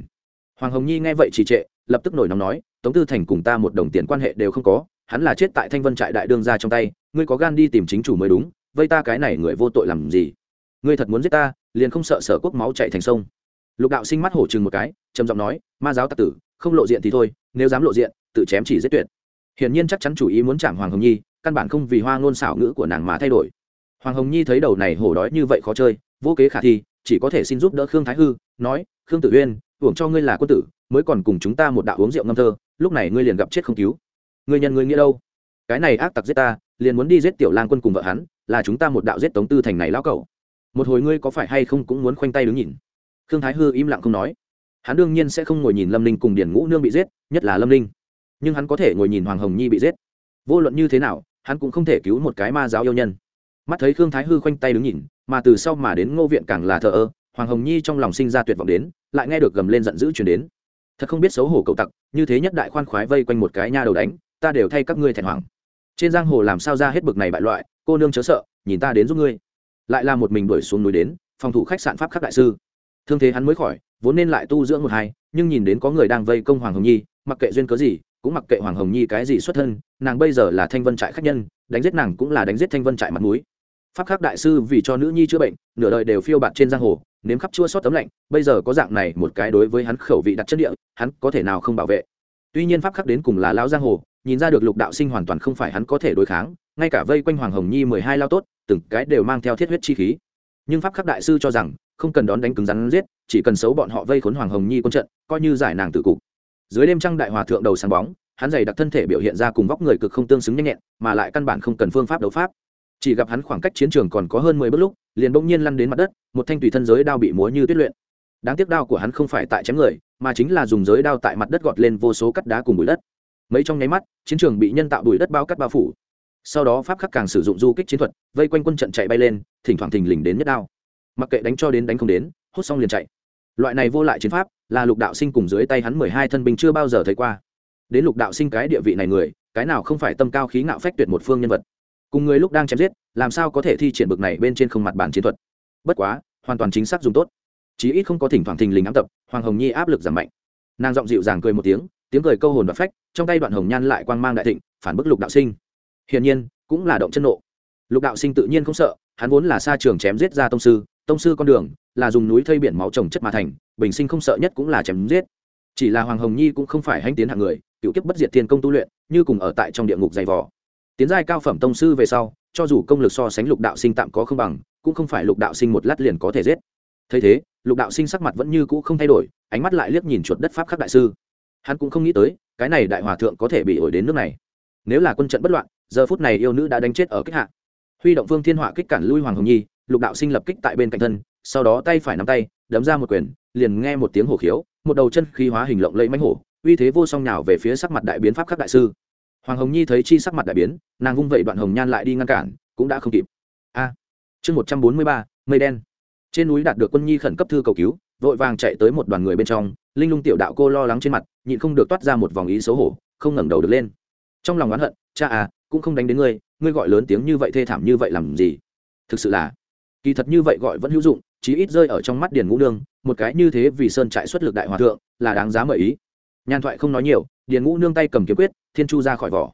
A: Hoàng hồng nhi nghe vậy trì trệ, lập tức nổi nóng nói tống tư thành cùng ta một đồng tiền quan hệ đều không có, hắn là chết tại thanh vân trại đại đương ra trong tay, ngươi có gan đi tìm chính chủ mới đúng, vây ta cái này người vô tội làm gì? Ngươi thật muốn giết ta, liền không sợ sở quốc máu chạy thành sông. Lục đạo sinh mắt hổ chừng một cái, trầm giọng nói, ma giáo tặc tử, không lộ diện thì thôi, nếu dám lộ diện, tự chém chỉ giết tuyệt. Hiển nhiên chắc chắn chủ ý muốn chạm hoàng hồng nhi, căn bản không vì hoa ngôn xảo ngữ của nàng mà thay đổi. Hoàng hồng nhi thấy đầu này hổ đói như vậy khó chơi, vô kế khả thi, chỉ có thể xin giúp đỡ khương thái hư, nói, khương tử uyên uổng cho ngươi là quân tử, mới còn cùng chúng ta một đạo uống rượu ngâm thơ, lúc này ngươi liền gặp chết không cứu. Ngươi nhân ngươi nghĩa đâu? Cái này ác tặc giết ta, liền muốn đi giết tiểu lang quân cùng vợ hắn, là chúng ta một đạo giết tống tư thành này lão cẩu. Một hồi ngươi có phải hay không cũng muốn khoanh tay đứng nhìn. Khương thái hư im lặng không nói. Hắn đương nhiên sẽ không ngồi nhìn lâm ninh cùng điển ngũ nương bị giết, nhất là lâm ninh. Nhưng hắn có thể ngồi nhìn hoàng hồng nhi bị giết. Vô luận như thế nào, hắn cũng không thể cứu một cái ma giáo yêu nhân. Mắt thấy khương thái hư khoanh tay đứng nhìn, mà từ sau mà đến ngô viện càng là thờ ơ, hoàng hồng nhi trong lòng sinh ra tuyệt vọng đến lại nghe được gầm lên giận dữ chuyển đến. Thật không biết xấu hổ cậu tặc, như thế nhất đại khoan khoái vây quanh một cái nha đầu đánh, ta đều thay các ngươi thẹn hoàng trên giang hồ làm sao ra hết bực này bại loại, cô nương chớ sợ, nhìn ta đến giúp ngươi. Lại là một mình đuổi xuống núi đến, phòng thủ khách sạn pháp khắc đại sư. Thương thế hắn mới khỏi, vốn nên lại tu dưỡng một hai, nhưng nhìn đến có người đang vây công hoàng hồng nhi, mặc kệ duyên cớ gì, cũng mặc kệ hoàng hồng nhi cái gì xuất thân, nàng bây giờ là thanh vân trại khách nhân, đánh giết nàng cũng là đánh giết thanh vân trại mặt mũi pháp khắc đại sư vì cho nữ nhi chữa bệnh, nửa đời đều phiêu bạt trên giang hồ, nếm khắp chua xót tấm lạnh, bây giờ có dạng này một cái đối với hắn khẩu vị đặt chất địa, hắn có thể nào không bảo vệ. Tuy nhiên pháp khắc đến cùng là lao giang hồ, nhìn ra được lục đạo sinh hoàn toàn không phải hắn có thể đối kháng, ngay cả vây quanh hoàng hồng nhi mười hai lao tốt, từng cái đều mang theo thiết huyết chi khí. Nhưng pháp khắc đại sư cho rằng, không cần đón đánh cứng rắn giết, chỉ cần xấu bọn họ vây khốn hoàng hồng nhi quân trận, coi như giải nàng tự cục. Dưới đêm trăng đại hòa thượng đầu sáng bóng, hắn dày đặc thân thể biểu hiện ra cùng vóc người cực không tương xứng nhanh nhẹn, mà lại căn bản không cần phương pháp đấu pháp chỉ gặp hắn khoảng cách chiến trường còn có hơn mười bước lúc, liền bỗng nhiên lăn đến mặt đất, một thanh tùy thân giới đao bị múa như tuyết luyện. Đáng tiếc đao của hắn không phải tại chém người, mà chính là dùng giới đao tại mặt đất gọt lên vô số cắt đá cùng bụi đất. Mấy trong nháy mắt, chiến trường bị nhân tạo bụi đất bao cắt bao phủ. Sau đó pháp khắc càng sử dụng du kích chiến thuật, vây quanh quân trận chạy bay lên, thỉnh thoảng thình lình đến nhất đao. Mặc kệ đánh cho đến đánh không đến hút xong liền chạy. Loại này vô lại chiến pháp, là lục đạo sinh cùng dưới tay hắn mười hai thân binh chưa bao giờ thấy qua. Đến lục đạo sinh cái địa vị này người, cái nào không phải tâm cao khí ngạo phách tuyệt một phương nhân vật cùng người lúc đang chém giết, làm sao có thể thi triển bực này bên trên không mặt bản chiến thuật? Bất quá, hoàn toàn chính xác dùng tốt. Chí ít không có thỉnh thoảng thình lình ám tập, hoàng hồng nhi áp lực giảm mạnh. Nàng giọng dịu dàng cười một tiếng tiếng cười câu hồn và phách, trong tay đoạn hồng nhan lại quang mang đại thịnh, phản bức lục đạo sinh. Hiển nhiên, cũng là động chân nộ. Lục đạo sinh tự nhiên không sợ, hắn vốn là xa trường chém giết ra tông sư tông sư con đường là dùng núi thây biển máu trồng chất mà thành, bình sinh không sợ nhất cũng là chém giết. Chỉ là hoàng hồng nhi cũng không phải hanh tiến hạng người, cựu kiếp bất diệt thiên công tu luyện, như cùng ở tại trong địa ngục dày vò tiến giai cao phẩm tông sư về sau, cho dù công lực so sánh lục đạo sinh tạm có không bằng, cũng không phải lục đạo sinh một lát liền có thể giết. Thấy thế, lục đạo sinh sắc mặt vẫn như cũ không thay đổi, ánh mắt lại liếc nhìn chuột đất pháp khắc đại sư. Hắn cũng không nghĩ tới, cái này đại hòa thượng có thể bị ổi đến nước này. Nếu là quân trận bất loạn, giờ phút này yêu nữ đã đánh chết ở kích hạ. Huy động phương thiên họa kích cản lui hoàng hồng nhi, lục đạo sinh lập kích tại bên cạnh thân, sau đó tay phải nắm tay, đấm ra một quyền, liền nghe một tiếng hổ khiếu, một đầu chân khí hóa hình lộng lẫy mánh hổ, uy thế vô song nào về phía sắc mặt đại biến pháp khắc đại sư hoàng hồng nhi thấy chi sắc mặt đại biến, nàng vung vẩy đoạn hồng nhan lại đi ngăn cản, cũng đã không kịp. A! Chương một trăm bốn mươi ba, mây đen. Trên núi đạt được quân nhi khẩn cấp thư cầu cứu, vội vàng chạy tới một đoàn người bên trong, linh lung tiểu đạo cô lo lắng trên mặt, nhịn không được toát ra một vòng ý xấu hổ, không ngẩng đầu được lên. Trong lòng oán hận, cha à cũng không đánh đến ngươi ngươi gọi lớn tiếng như vậy thê thảm như vậy làm gì? Thực sự là, kỳ thật như vậy gọi vẫn hữu dụng, chí ít rơi ở trong mắt điền ngũ nương, một cái như thế vì sơn trại xuất lực đại hòa thượng, là đáng giá mời ý. Nhàn thoại không nói nhiều, điền ngũ nương tay cầm kiếm quyết thiên chu ra khỏi vỏ.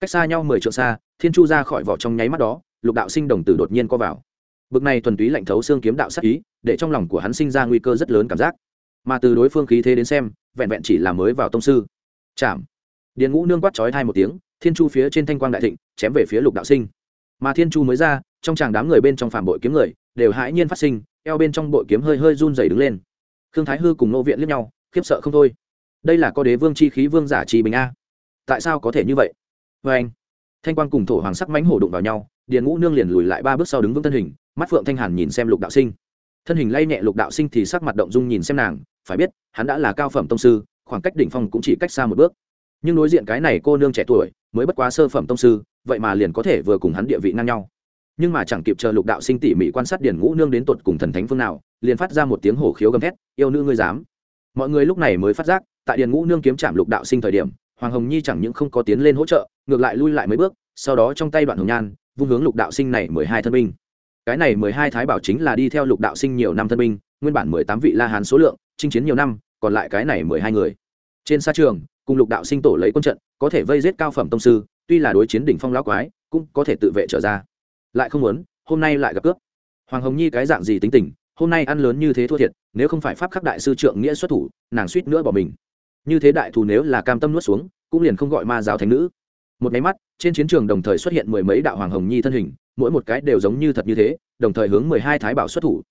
A: Cách xa nhau mười trượng xa, thiên chu ra khỏi vỏ trong nháy mắt đó, lục đạo sinh đồng tử đột nhiên co vào. Bực này thuần túy lạnh thấu xương kiếm đạo sắc ý, để trong lòng của hắn sinh ra nguy cơ rất lớn cảm giác. Mà từ đối phương khí thế đến xem, vẹn vẹn chỉ là mới vào tông sư. Chạm. Điền ngũ nương quát chói hai một tiếng, thiên chu phía trên thanh quang đại thịnh, chém về phía lục đạo sinh. Mà thiên chu mới ra, trong chàng đám người bên trong phản bội kiếm người, đều hãi nhiên phát sinh, eo bên trong bội kiếm hơi hơi run dày đứng lên. Khương thái hư cùng nô viện liếc nhau, khiếp sợ không thôi. Đây là có đế vương chi khí vương giả trì bình a tại sao có thể như vậy? Vê anh, thanh quang cùng thổ hoàng sắc mánh hổ đụng vào nhau, điền ngũ nương liền lùi lại ba bước sau đứng vững thân hình, mắt phượng thanh hàn nhìn xem lục đạo sinh. Thân hình lay nhẹ lục đạo sinh thì sắc mặt động dung nhìn xem nàng, phải biết, hắn đã là cao phẩm tông sư, khoảng cách đỉnh phong cũng chỉ cách xa một bước. Nhưng đối diện cái này cô nương trẻ tuổi, mới bất quá sơ phẩm tông sư, vậy mà liền có thể vừa cùng hắn địa vị ngang nhau. Nhưng mà chẳng kịp chờ lục đạo sinh tỉ mỉ quan sát điển ngũ nương đến tột cùng thần thánh phương nào, liền phát ra một tiếng hổ khiếu gầm thét, yêu nữ ngươi dám. Mọi người lúc này mới phát giác, tại điền ngũ nương kiếm chạm lục đạo sinh thời điểm hoàng hồng nhi chẳng những không có tiến lên hỗ trợ, ngược lại lui lại mấy bước, sau đó trong tay đoạn hồng nhan, vung hướng lục đạo sinh này mười hai thân binh. Cái này mười hai thái bảo chính là đi theo lục đạo sinh nhiều năm thân binh, nguyên bản mười tám vị la hán số lượng, chinh chiến nhiều năm, còn lại cái này mười hai người. Trên xa trường, cùng lục đạo sinh tổ lấy quân trận, có thể vây giết cao phẩm tông sư, tuy là đối chiến đỉnh phong lão quái, cũng có thể tự vệ trở ra. Lại không muốn, hôm nay lại gặp cướp. Hoàng hồng nhi cái dạng gì tính tình, hôm nay ăn lớn như thế thua thiệt, nếu không phải pháp khắc đại sư trượng nghĩa xuất thủ, nàng suýt nữa bỏ mình như thế đại thù nếu là cam tâm nuốt xuống, cũng liền không gọi ma giáo thánh nữ. Một máy mắt, trên chiến trường đồng thời xuất hiện mười mấy đạo hoàng hồng nhi thân hình, mỗi một cái đều giống như thật như thế, đồng thời hướng mười hai thái bảo xuất thủ.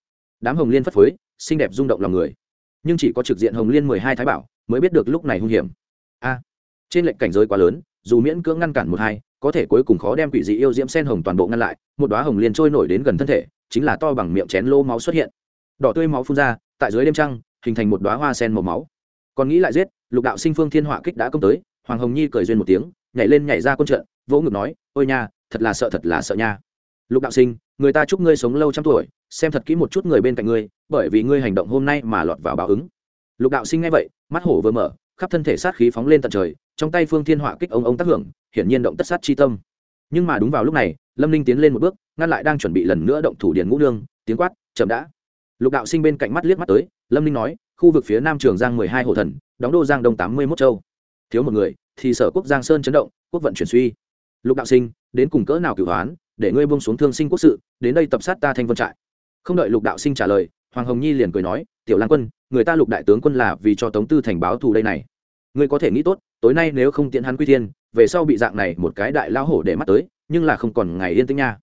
A: Đám hồng liên phất phới, xinh đẹp rung động lòng người. Nhưng chỉ có trực diện hồng liên mười hai thái bảo mới biết được lúc này hung hiểm. A, trên lệnh cảnh giới quá lớn, dù miễn cưỡng ngăn cản một hai, có thể cuối cùng khó đem quỷ dị yêu diễm sen hồng toàn bộ ngăn lại, một đoá hồng liên trôi nổi đến gần thân thể, chính là to bằng miệng chén lô máu xuất hiện. Đỏ tươi máu phun ra, tại dưới đêm trăng, hình thành một đoá hoa sen màu máu. Còn nghĩ lại giết lục đạo sinh phương thiên họa kích đã công tới, hoàng hồng nhi cười duyên một tiếng, nhảy lên nhảy ra quân trận, vỗ ngực nói, ôi nha, thật là sợ thật là sợ nha. Lục đạo sinh, người ta chúc ngươi sống lâu trăm tuổi, xem thật kỹ một chút người bên cạnh ngươi, bởi vì ngươi hành động hôm nay mà lọt vào báo ứng. Lục đạo sinh nghe vậy, mắt hổ vừa mở, khắp thân thể sát khí phóng lên tận trời, trong tay phương thiên họa kích ông ông tác hưởng, hiển nhiên động tất sát chi tâm. Nhưng mà đúng vào lúc này, lâm ninh tiến lên một bước, ngăn lại đang chuẩn bị lần nữa động thủ điền ngũ nương, tiếng quát, chậm đã. Lục đạo sinh bên cạnh mắt liếc mắt tới, lâm ninh nói khu vực phía nam trường giang mười hai hộ thần, đóng đô giang đông tám mươi mốt châu. Thiếu một người, thì sở quốc giang sơn chấn động, quốc vận chuyển suy. Lục đạo sinh, đến cùng cỡ nào cửu hoán, để ngươi buông xuống thương sinh quốc sự, đến đây tập sát ta thanh vân trại. Không đợi lục đạo sinh trả lời, hoàng hồng nhi liền cười nói, tiểu lan quân, người ta lục đại tướng quân là vì cho tống tư thành báo thù đây này. Ngươi có thể nghĩ tốt, tối nay nếu không tiện hắn quy thiên, về sau bị dạng này một cái đại lao hổ để mắt tới, nhưng là không còn ngày yên tĩnh nha.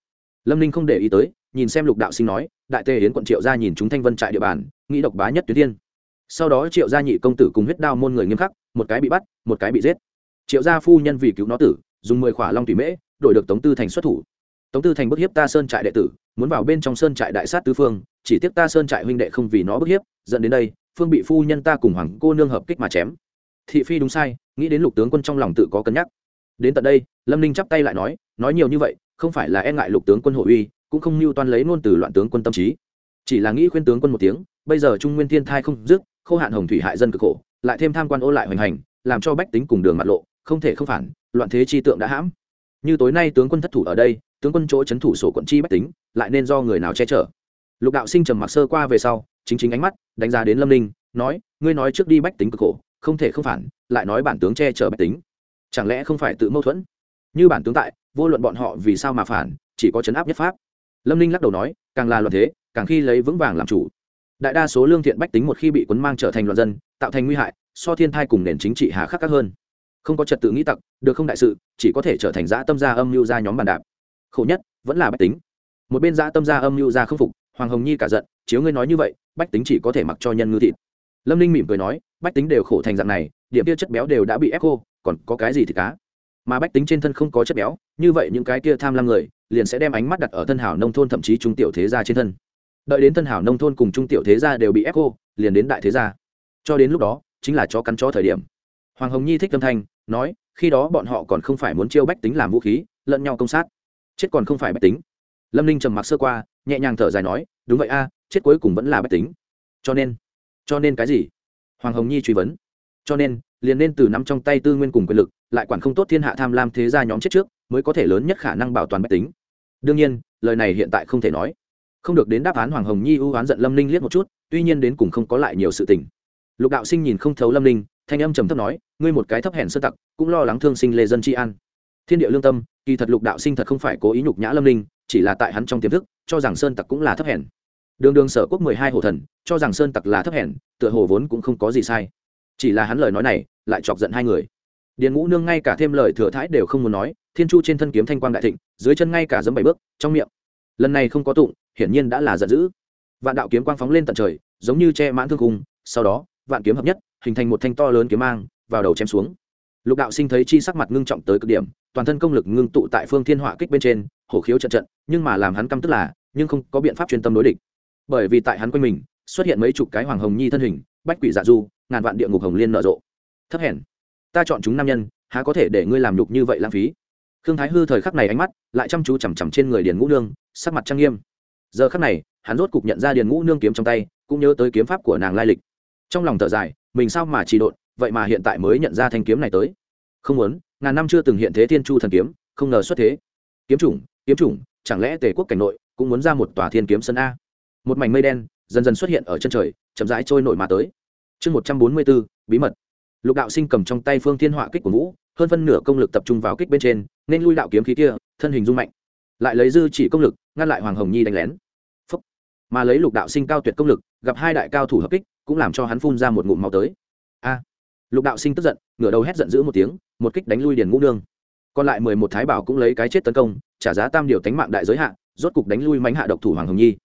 A: Lâm ninh không để ý tới, nhìn xem lục đạo sinh nói, đại tề yến quận triệu gia nhìn chúng thanh vân trại địa bàn, nghĩ độc bá nhất tuyến thiên sau đó triệu gia nhị công tử cùng huyết đao môn người nghiêm khắc, một cái bị bắt, một cái bị giết. Triệu gia phu nhân vì cứu nó tử, dùng mười khỏa long thủy mễ, đổi được tống tư thành xuất thủ. Tống tư thành bức hiếp ta sơn trại đệ tử, muốn vào bên trong sơn trại đại sát tứ phương, chỉ tiếc ta sơn trại huynh đệ không vì nó bức hiếp, dẫn đến đây, phương bị phu nhân ta cùng hoàng cô nương hợp kích mà chém. Thị phi đúng sai, nghĩ đến lục tướng quân trong lòng tự có cân nhắc. Đến tận đây, lâm ninh chắp tay lại nói nói nhiều như vậy, không phải là e ngại lục tướng quân hộ uy, cũng không mưu toan lấy ngôn từ loạn tướng quân tâm trí. Chỉ là nghĩ khuyên tướng quân một tiếng, bây giờ trung nguyên thiên thai không dứt Khô hạn hồng thủy hại dân cực khổ, lại thêm tham quan ô lại hoành hành, làm cho bách tính cùng đường mặt lộ, không thể không phản, loạn thế chi tượng đã hãm. Như tối nay tướng quân thất thủ ở đây, tướng quân chỗ c thủ sổ quận chi bách tính, lại nên do người nào che chở? Lục đạo sinh trầm mặc sơ qua về sau, chính chính ánh mắt đánh giá đến lâm ninh, nói, ngươi nói trước đi bách tính cực khổ, không thể không phản, lại nói bản tướng che chở bách tính. Chẳng lẽ không phải tự mâu thuẫn? Như bản tướng tại, vô luận bọn họ vì sao mà phản, chỉ có chấn áp nhất pháp. Lâm ninh lắc đầu nói, càng là loạn thế, càng khi lấy vững vàng làm chủ đại đa số lương thiện bách tính một khi bị quấn mang trở thành loạn dân, tạo thành nguy hại, so thiên thai cùng nền chính trị hà khắc các hơn. Không có trật tự nghĩ tặc, được không đại sự, chỉ có thể trở thành dã tâm gia âm mưu ra nhóm bàn đạp. Khổ nhất, vẫn là bách tính. Một bên dã tâm gia âm mưu ra không phục, hoàng hồng nhi cả giận, chiếu ngươi nói như vậy, bách tính chỉ có thể mặc cho nhân ngư thịt. Lâm ninh mỉm cười nói, bách tính đều khổ thành dạng này, điểm kia chất béo đều đã bị ép khô, còn có cái gì thì cá? Mà bách tính trên thân không có chất béo, như vậy những cái kia tham lam người, liền sẽ đem ánh mắt đặt ở thân hảo nông thôn thậm chí trung tiểu thế gia trên thân đợi đến thân hảo nông thôn cùng trung tiểu thế gia đều bị ép cô liền đến đại thế gia. Cho đến lúc đó, chính là chó cắn chó thời điểm. Hoàng hồng nhi thích âm thanh, nói, khi đó bọn họ còn không phải muốn chiêu bách tính làm vũ khí, lẫn nhau công sát. Chết còn không phải bách tính. Lâm ninh trầm mặc sơ qua, nhẹ nhàng thở dài nói, đúng vậy a, chết cuối cùng vẫn là bách tính. Cho nên cho nên cái gì? Hoàng hồng nhi truy vấn. Cho nên, liền nên từ nắm trong tay tư nguyên cùng quyền lực, lại quản không tốt thiên hạ tham lam thế gia nhóm chết trước, mới có thể lớn nhất khả năng bảo toàn bách tính. Đương nhiên, lời này hiện tại không thể nói không được đến đáp án hoàng hồng nhi ưu oán giận lâm ninh liếc một chút, tuy nhiên đến cùng không có lại nhiều sự tình. Lục đạo sinh nhìn không thấu lâm ninh, thanh âm trầm thấp nói, ngươi một cái thấp hèn sơ tặc, cũng lo lắng thương sinh lê dân tri an. Thiên địa lương tâm, kỳ thật lục đạo sinh thật không phải cố ý nhục nhã lâm ninh, chỉ là tại hắn trong tiềm thức, cho rằng sơn tặc cũng là thấp hèn. Đường đường sở quốc mười hai hồ thần, cho rằng sơn tặc là thấp hèn, tựa hồ vốn cũng không có gì sai. Chỉ là hắn lời nói này, lại chọc giận hai người. Điền ngũ nương ngay cả thêm lời thừa thãi đều không muốn nói, thiên chu trên thân kiếm thanh quang đại thịnh, dưới chân ngay cả dấm bảy bước, trong miệng. Lần này không có tụng hiển nhiên đã là giận dữ. Vạn đạo kiếm quang phóng lên tận trời, giống như che mãn thương cung sau đó, vạn kiếm hợp nhất, hình thành một thanh to lớn kiếm mang, vào đầu chém xuống. Lục đạo sinh thấy chi sắc mặt ngưng trọng tới cực điểm, toàn thân công lực ngưng tụ tại phương thiên họa kích bên trên, hổ khiếu trận trận, nhưng mà làm hắn căm tức là, nhưng không có biện pháp chuyên tâm đối địch. Bởi vì tại hắn quanh mình, xuất hiện mấy chục cái hoàng hồng nhi thân hình, bách quỷ dạ du, ngàn vạn địa ngục hồng liên nở rộ. Thấp hèn. Ta chọn chúng nam nhân, há có thể để ngươi làm nhục như vậy lãng phí? Khương thái hư thời khắc này ánh mắt, lại chăm chú chằm chằm trên người điền ngũ nương, sắc mặt trang nghiêm giờ khắc này, hắn rốt cục nhận ra điền ngũ nương kiếm trong tay, cũng nhớ tới kiếm pháp của nàng lai lịch. Trong lòng thở dài, mình sao mà trì độn, vậy mà hiện tại mới nhận ra thanh kiếm này tới. Không muốn, ngàn năm chưa từng hiện thế thiên chu thần kiếm, không ngờ xuất thế. Kiếm chủng kiếm chủng, chẳng lẽ tề quốc cảnh nội cũng muốn ra một tòa thiên kiếm sân a? Một mảnh mây đen, dần dần xuất hiện ở chân trời, chậm rãi trôi nổi mà tới. Chương một trăm bốn mươi bốn, bí mật. Lục đạo sinh cầm trong tay phương thiên họa kích của vũ hơn phân nửa công lực tập trung vào kích bên trên, nên lui đạo kiếm khí kia, thân hình dung mạnh. Lại lấy dư chỉ công lực, ngăn lại hoàng hồng nhi đánh lén mà lấy lục đạo sinh cao tuyệt công lực, gặp hai đại cao thủ hợp kích, cũng làm cho hắn phun ra một ngụm máu tới. A! Lục đạo sinh tức giận, ngửa đầu hét giận dữ một tiếng, một kích đánh lui điền ngũ nương. Còn lại mười một thái bảo cũng lấy cái chết tấn công, trả giá tam điều tánh mạng đại giới hạn rốt cục đánh lui mánh hạ độc thủ hoàng hồng nhi.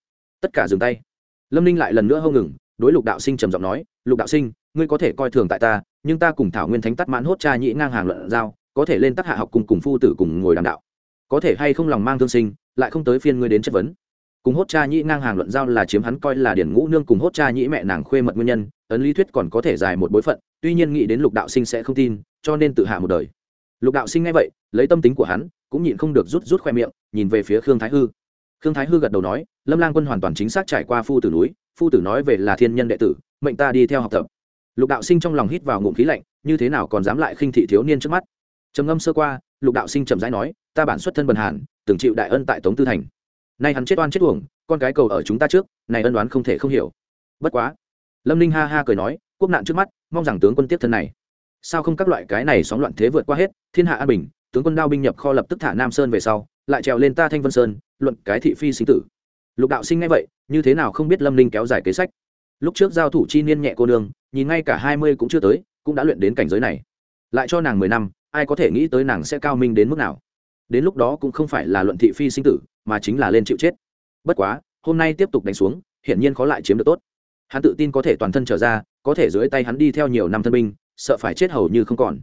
A: Tất cả dừng tay. Lâm ninh lại lần nữa hông ngừng, đối lục đạo sinh trầm giọng nói, lục đạo sinh, ngươi có thể coi thường tại ta, nhưng ta cùng thảo nguyên thánh tắt mãn hốt cha nhĩ ngang hàng luận giao, có thể lên tác hạ học cùng cùng phu tử cùng ngồi đàm đạo. Có thể hay không lòng mang thương sinh, lại không tới phiên ngươi đến chất vấn cùng hốt cha nhĩ ngang hàng luận giao là chiếm hắn coi là điển ngũ nương cùng hốt cha nhĩ mẹ nàng khuê mật nguyên nhân, ấn lý thuyết còn có thể dài một bối phận, tuy nhiên nghĩ đến lục đạo sinh sẽ không tin, cho nên tự hạ một đời. Lục đạo sinh ngay vậy, lấy tâm tính của hắn, cũng nhịn không được rút rút khoe miệng, nhìn về phía khương thái hư. Khương thái hư gật đầu nói, lâm lang quân hoàn toàn chính xác trải qua phu tử núi, phu tử nói về là thiên nhân đệ tử, mệnh ta đi theo học tập. Lục đạo sinh trong lòng hít vào ngụm khí lạnh, như thế nào còn dám lại khinh thị thiếu niên trước mắt? Trầm ngâm sơ qua, lục đạo sinh trầm rãi nói, ta bản xuất thân bần hàn, từng chịu đại ân tại tống tư thành nay hắn chết oan chết uổng, con cái cầu ở chúng ta trước, này ân đoán không thể không hiểu. Bất quá, lâm ninh ha ha cười nói, quốc nạn trước mắt, mong rằng tướng quân tiếp thân này. Sao không các loại cái này sóng loạn thế vượt qua hết, thiên hạ an bình, tướng quân đao binh nhập kho lập tức thả nam sơn về sau, lại trèo lên ta thanh vân sơn, luận cái thị phi sinh tử. Lục đạo sinh ngay vậy, như thế nào không biết lâm ninh kéo dài kế sách. Lúc trước giao thủ chi niên nhẹ cô nương, nhìn ngay cả hai mươi cũng chưa tới, cũng đã luyện đến cảnh giới này. Lại cho nàng mười năm, ai có thể nghĩ tới nàng sẽ cao minh đến mức nào? Đến lúc đó cũng không phải là luận thị phi sinh tử, mà chính là lên chịu chết. Bất quá, hôm nay tiếp tục đánh xuống, hiển nhiên khó lại chiếm được tốt. Hắn tự tin có thể toàn thân trở ra, có thể dưới tay hắn đi theo nhiều năm thân binh, sợ phải chết hầu như không còn.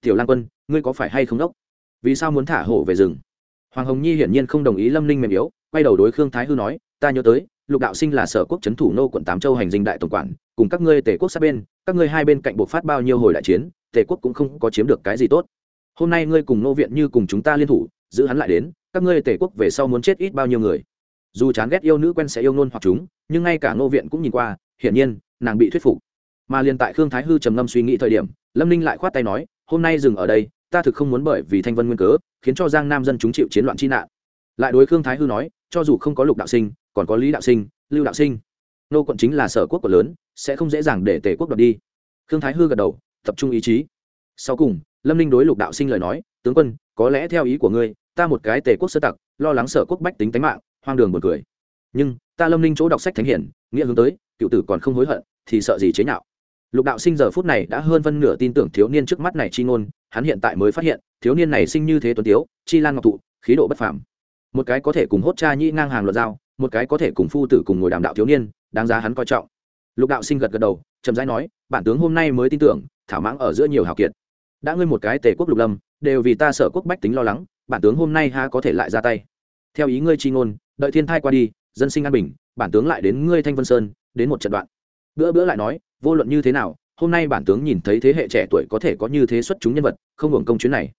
A: Tiểu lang quân, ngươi có phải hay không đốc? Vì sao muốn thả hổ về rừng? Hoàng hồng nhi hiển nhiên không đồng ý lâm ninh mềm yếu, quay đầu đối khương thái hư nói, ta nhớ tới, lục đạo sinh là sở quốc c h ấ n thủ nô quận tám châu hành dinh đại tổng quản, cùng các ngươi tể quốc sát bên, các ngươi hai bên cạnh buộc phát bao nhiêu hồi đại chiến tể quốc cũng không có chiếm được cái gì tốt hôm nay ngươi cùng nô viện như cùng chúng ta liên thủ, giữ hắn lại đến, các ngươi tể quốc về sau muốn chết ít bao nhiêu người. Dù chán ghét yêu nữ quen sẽ yêu nôn hoặc chúng, nhưng ngay cả nô viện cũng nhìn qua, hiển nhiên, nàng bị thuyết phục. Mà liền tại khương thái hư trầm ngâm suy nghĩ thời điểm, lâm ninh lại khoát tay nói, hôm nay dừng ở đây, ta thực không muốn bởi vì thanh vân nguyên cớ, khiến cho giang nam dân chúng chịu chiến loạn chi nạn. Lại đối khương thái hư nói, cho dù không có lục đạo sinh, còn có lý đạo sinh, lưu đạo sinh. Nô quận chính là sở quốc của lớn, sẽ không dễ dàng để tể quốc đoạt đi. Khương thái hư gật đầu, tập trung ý chí. Sau cùng lâm ninh đối lục đạo sinh lời nói, tướng quân, có lẽ theo ý của ngươi, ta một cái tề quốc sơ tặc, lo lắng sở quốc bách tính tánh mạng, hoang đường buồn cười. Nhưng, ta lâm ninh chỗ đọc sách thánh hiển, nghĩa hướng tới, cựu tử còn không hối hận, thì sợ gì chế nhạo. Lục đạo sinh giờ phút này đã hơn phân nửa tin tưởng thiếu niên trước mắt này chi ngôn, hắn hiện tại mới phát hiện, thiếu niên này sinh như thế tuấn tiếu, chi lan ngọc thụ khí độ bất phàm. Một cái có thể cùng hốt cha nhĩ ngang hàng luật giao, một cái có thể cùng phu tử cùng ngồi đàm đạo thiếu niên, đáng giá hắn coi trọng. Lục đạo sinh gật gật đầu, chậm rãi nói, bản tướng hôm nay mới tin tưởng, thảo mãng ở giữa nhiều hào kiệt đã ngươi một cái tề quốc lục lâm, đều vì ta sợ quốc bách tính lo lắng, bản tướng hôm nay ha có thể lại ra tay. Theo ý ngươi chi ngôn, đợi thiên thai qua đi, dân sinh an bình, bản tướng lại đến ngươi thanh vân sơn, đến một trận đoạn. Bữa bữa lại nói, vô luận như thế nào, hôm nay bản tướng nhìn thấy thế hệ trẻ tuổi có thể có như thế xuất chúng nhân vật, không hưởng công chuyến này.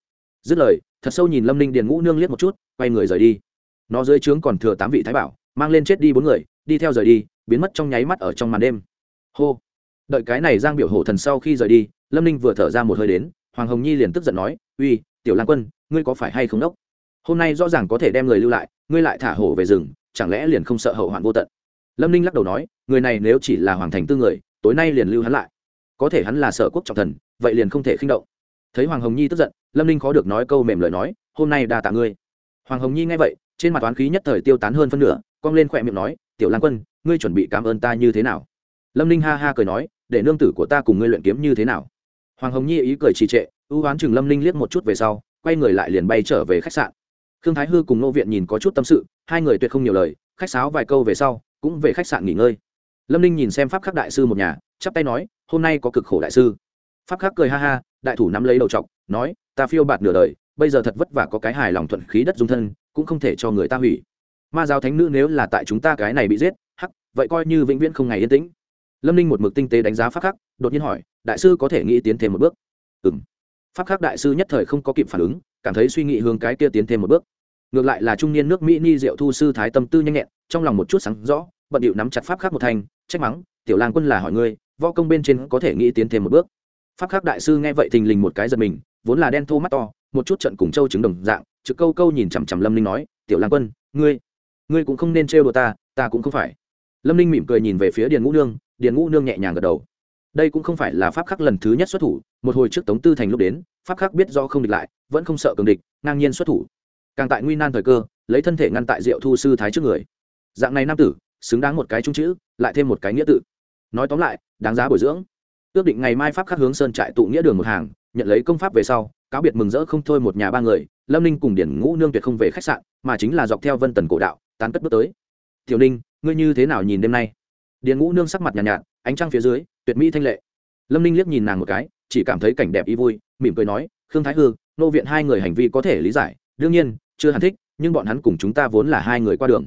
A: Dứt lời, thật sâu nhìn lâm ninh điền ngũ nương liếc một chút, quay người rời đi. Nó dưới trướng còn thừa tám vị thái bảo, mang lên chết đi bốn người, đi theo rời đi, biến mất trong nháy mắt ở trong màn đêm. Hô. Đợi cái này giang biểu hổ thần sau khi rời đi, lâm ninh vừa thở ra một hơi đến hoàng hồng nhi liền tức giận nói, uy, tiểu lan quân, ngươi có phải hay không đốc? Hôm nay rõ ràng có thể đem người lưu lại, ngươi lại thả hổ về rừng, chẳng lẽ liền không sợ hậu hoạn vô tận? Lâm ninh lắc đầu nói, người này nếu chỉ là hoàng thành tư người, tối nay liền lưu hắn lại. Có thể hắn là sở quốc trọng thần, vậy liền không thể khinh động. Thấy hoàng hồng nhi tức giận, lâm ninh khó được nói câu mềm lời nói, hôm nay đa tạ ngươi. Hoàng hồng nhi nghe vậy, trên mặt toán khí nhất thời tiêu tán hơn phân nửa, cong lên khỏe miệng nói, tiểu lan quân, ngươi chuẩn bị cảm ơn ta như thế nào? Lâm ninh ha ha cười nói, để nương tử của ta cùng ngươi luyện kiếm như thế nào? Hoàng hồng nhi ý cười trì trệ, ưu oán chừng lâm ninh liếc một chút về sau, quay người lại liền bay trở về khách sạn. Khương thái hư cùng nô viện nhìn có chút tâm sự, hai người tuyệt không nhiều lời, khách sáo vài câu về sau, cũng về khách sạn nghỉ ngơi. Lâm ninh nhìn xem pháp khắc đại sư một nhà, chắp tay nói, hôm nay có cực khổ đại sư. Pháp khắc cười ha ha, đại thủ nắm lấy đầu t nói, ta phiêu bạt nửa đời, bây giờ thật vất vả có cái hài lòng thuận khí đất dung thân, cũng không thể cho người ta hủy. Ma giáo thánh nữ nếu là tại chúng ta cái này bị giết, hắc, vậy coi như vĩnh viễn không ngày yên tĩnh lâm ninh một mực tinh tế đánh giá pháp khắc, đột nhiên hỏi, đại sư có thể nghĩ tiến thêm một bước? Ừ m pháp khắc đại sư nhất thời không có kịp phản ứng, cảm thấy suy nghĩ hướng cái kia tiến thêm một bước. Ngược lại là trung niên nước mỹ ni diệu thu sư thái tâm tư nhanh nhẹn, trong lòng một chút sáng rõ, bận điệu nắm chặt pháp khắc một thành, trách mắng, tiểu lang quân là hỏi ngươi, võ công bên trên có thể nghĩ tiến thêm một bước. Pháp khắc đại sư nghe vậy thình lình một cái giật mình, vốn là đen thô mắt to, một chút trận cùng châu chứng đồng dạng, trực câu câu nhìn chằm chằm lâm ninh nói, tiểu lang quân, ngươi ngươi cũng không nên trêu đùa ta ta cũng không phải. Lâm ninh mỉm cười nhìn về phía điền ngũ nương điền ngũ nương nhẹ nhàng gật đầu. Đây cũng không phải là pháp khắc lần thứ nhất xuất thủ, một hồi trước tống tư thành lúc đến, pháp khắc biết do không địch lại, vẫn không sợ cường địch, ngang nhiên xuất thủ. Càng tại nguy nan thời cơ, lấy thân thể ngăn tại diệu thu sư thái trước người. Dạng này nam tử, xứng đáng một cái trung chữ, lại thêm một cái nghĩa tự. Nói tóm lại, đáng giá bồi dưỡng. Ước định ngày mai pháp khắc hướng sơn trại tụ nghĩa đường một hàng, nhận lấy công pháp về sau, cáo biệt mừng rỡ không thôi một nhà ba người, lâm ninh cùng điển ngũ nương tuyệt không về khách sạn, mà chính là dọc theo vân tần cổ đạo, tán cất bước tới. Tiểu ninh, ngươi như thế nào nhìn đêm nay? Điền ngũ nương sắc mặt nhàn nhạt, nhạt ánh trăng phía dưới tuyệt mỹ thanh lệ. Lâm ninh liếc nhìn nàng một cái chỉ cảm thấy cảnh đẹp ý vui mỉm cười nói khương thái hư nô viện hai người hành vi có thể lý giải. Đương nhiên chưa hẳn thích nhưng bọn hắn cùng chúng ta vốn là hai người qua đường.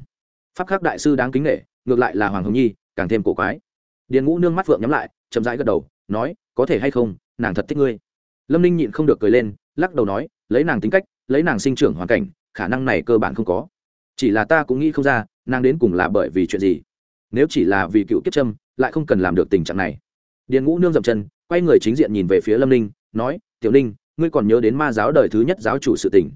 A: Pháp khắc đại sư đáng kính nghệ ngược lại là hoàng hồng nhi càng thêm cổ quái. Điền ngũ nương mắt phượng nhắm lại chậm rãi gật đầu nói có thể hay không nàng thật thích ngươi. Lâm ninh nhịn không được cười lên lắc đầu nói lấy nàng tính cách lấy nàng sinh trưởng hoàn cảnh khả năng này cơ bản không có. Chỉ là ta cũng nghĩ không ra nàng đến cùng là bởi vì chuyện gì nếu chỉ là vì cựu kiếp trâm lại không cần làm được tình trạng này. Điền ngũ nương dậm chân quay người chính diện nhìn về phía lâm ninh nói tiểu ninh ngươi còn nhớ đến ma giáo đời thứ nhất giáo chủ sự tỉnh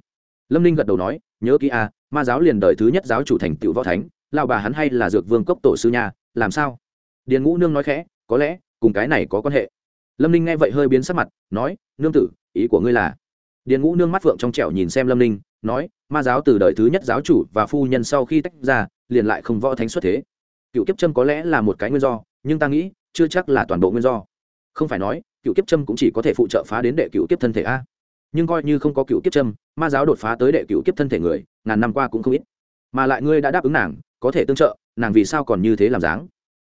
A: lâm ninh gật đầu nói nhớ kỹ a à, ma giáo liền đời thứ nhất giáo chủ thành tựu võ thánh lao bà hắn hay là dược vương cốc tổ sư nhà làm sao? Điền ngũ nương nói khẽ có lẽ cùng cái này có quan hệ. Lâm ninh nghe vậy hơi biến sắc mặt nói nương tử ý của ngươi là? Điền ngũ nương mắt phượng trong trẻo nhìn xem lâm ninh nói ma giáo từ đời thứ nhất giáo chủ và phu nhân sau khi tách ra liền lại không võ thánh xuất thế cựu kiếp châm có lẽ là một cái nguyên do, nhưng ta nghĩ, chưa chắc là toàn bộ nguyên do. Không phải nói, cựu kiếp châm cũng chỉ có thể phụ trợ phá đến đệ cựu kiếp thân thể a. Nhưng coi như không có cựu kiếp châm, ma giáo đột phá tới đệ cựu kiếp thân thể người, ngàn năm qua cũng không ít. Mà lại ngươi đã đáp ứng nàng, có thể tương trợ, nàng vì sao còn như thế làm dáng?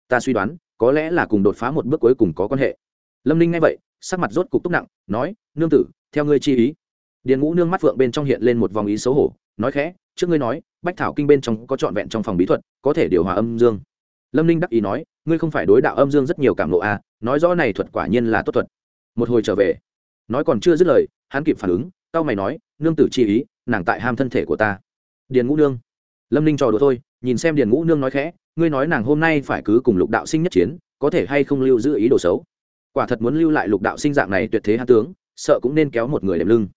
A: Ta suy đoán, có lẽ là cùng đột phá một bước cuối cùng có quan hệ. Lâm ninh nghe vậy, sắc mặt rốt cục túc nặng, nói, nương tử, theo ngươi chi ý. Điền ngũ nương mắt phượng bên trong hiện lên một vòng ý xấu hổ, nói khẽ, trước ngươi nói, bách thảo kinh bên trong có trọn vẹn trong phòng bí thuật, có thể điều hòa âm dương lâm ninh đắc ý nói, ngươi không phải đối đạo âm dương rất nhiều cảm nộ à nói rõ này thuật quả nhiên là tốt thuật. Một hồi trở về, nói còn chưa dứt lời, hắn kịp phản ứng tao mày nói, nương tử chi ý, nàng tại ham thân thể của ta. Điền ngũ nương. Lâm ninh trò đùa thôi, nhìn xem điền ngũ nương nói khẽ, ngươi nói nàng hôm nay phải cứ cùng lục đạo sinh nhất chiến, có thể hay không lưu giữ ý đồ xấu? Quả thật muốn lưu lại lục đạo sinh dạng này tuyệt thế hạ tướng, sợ cũng nên kéo một người đệm lưng.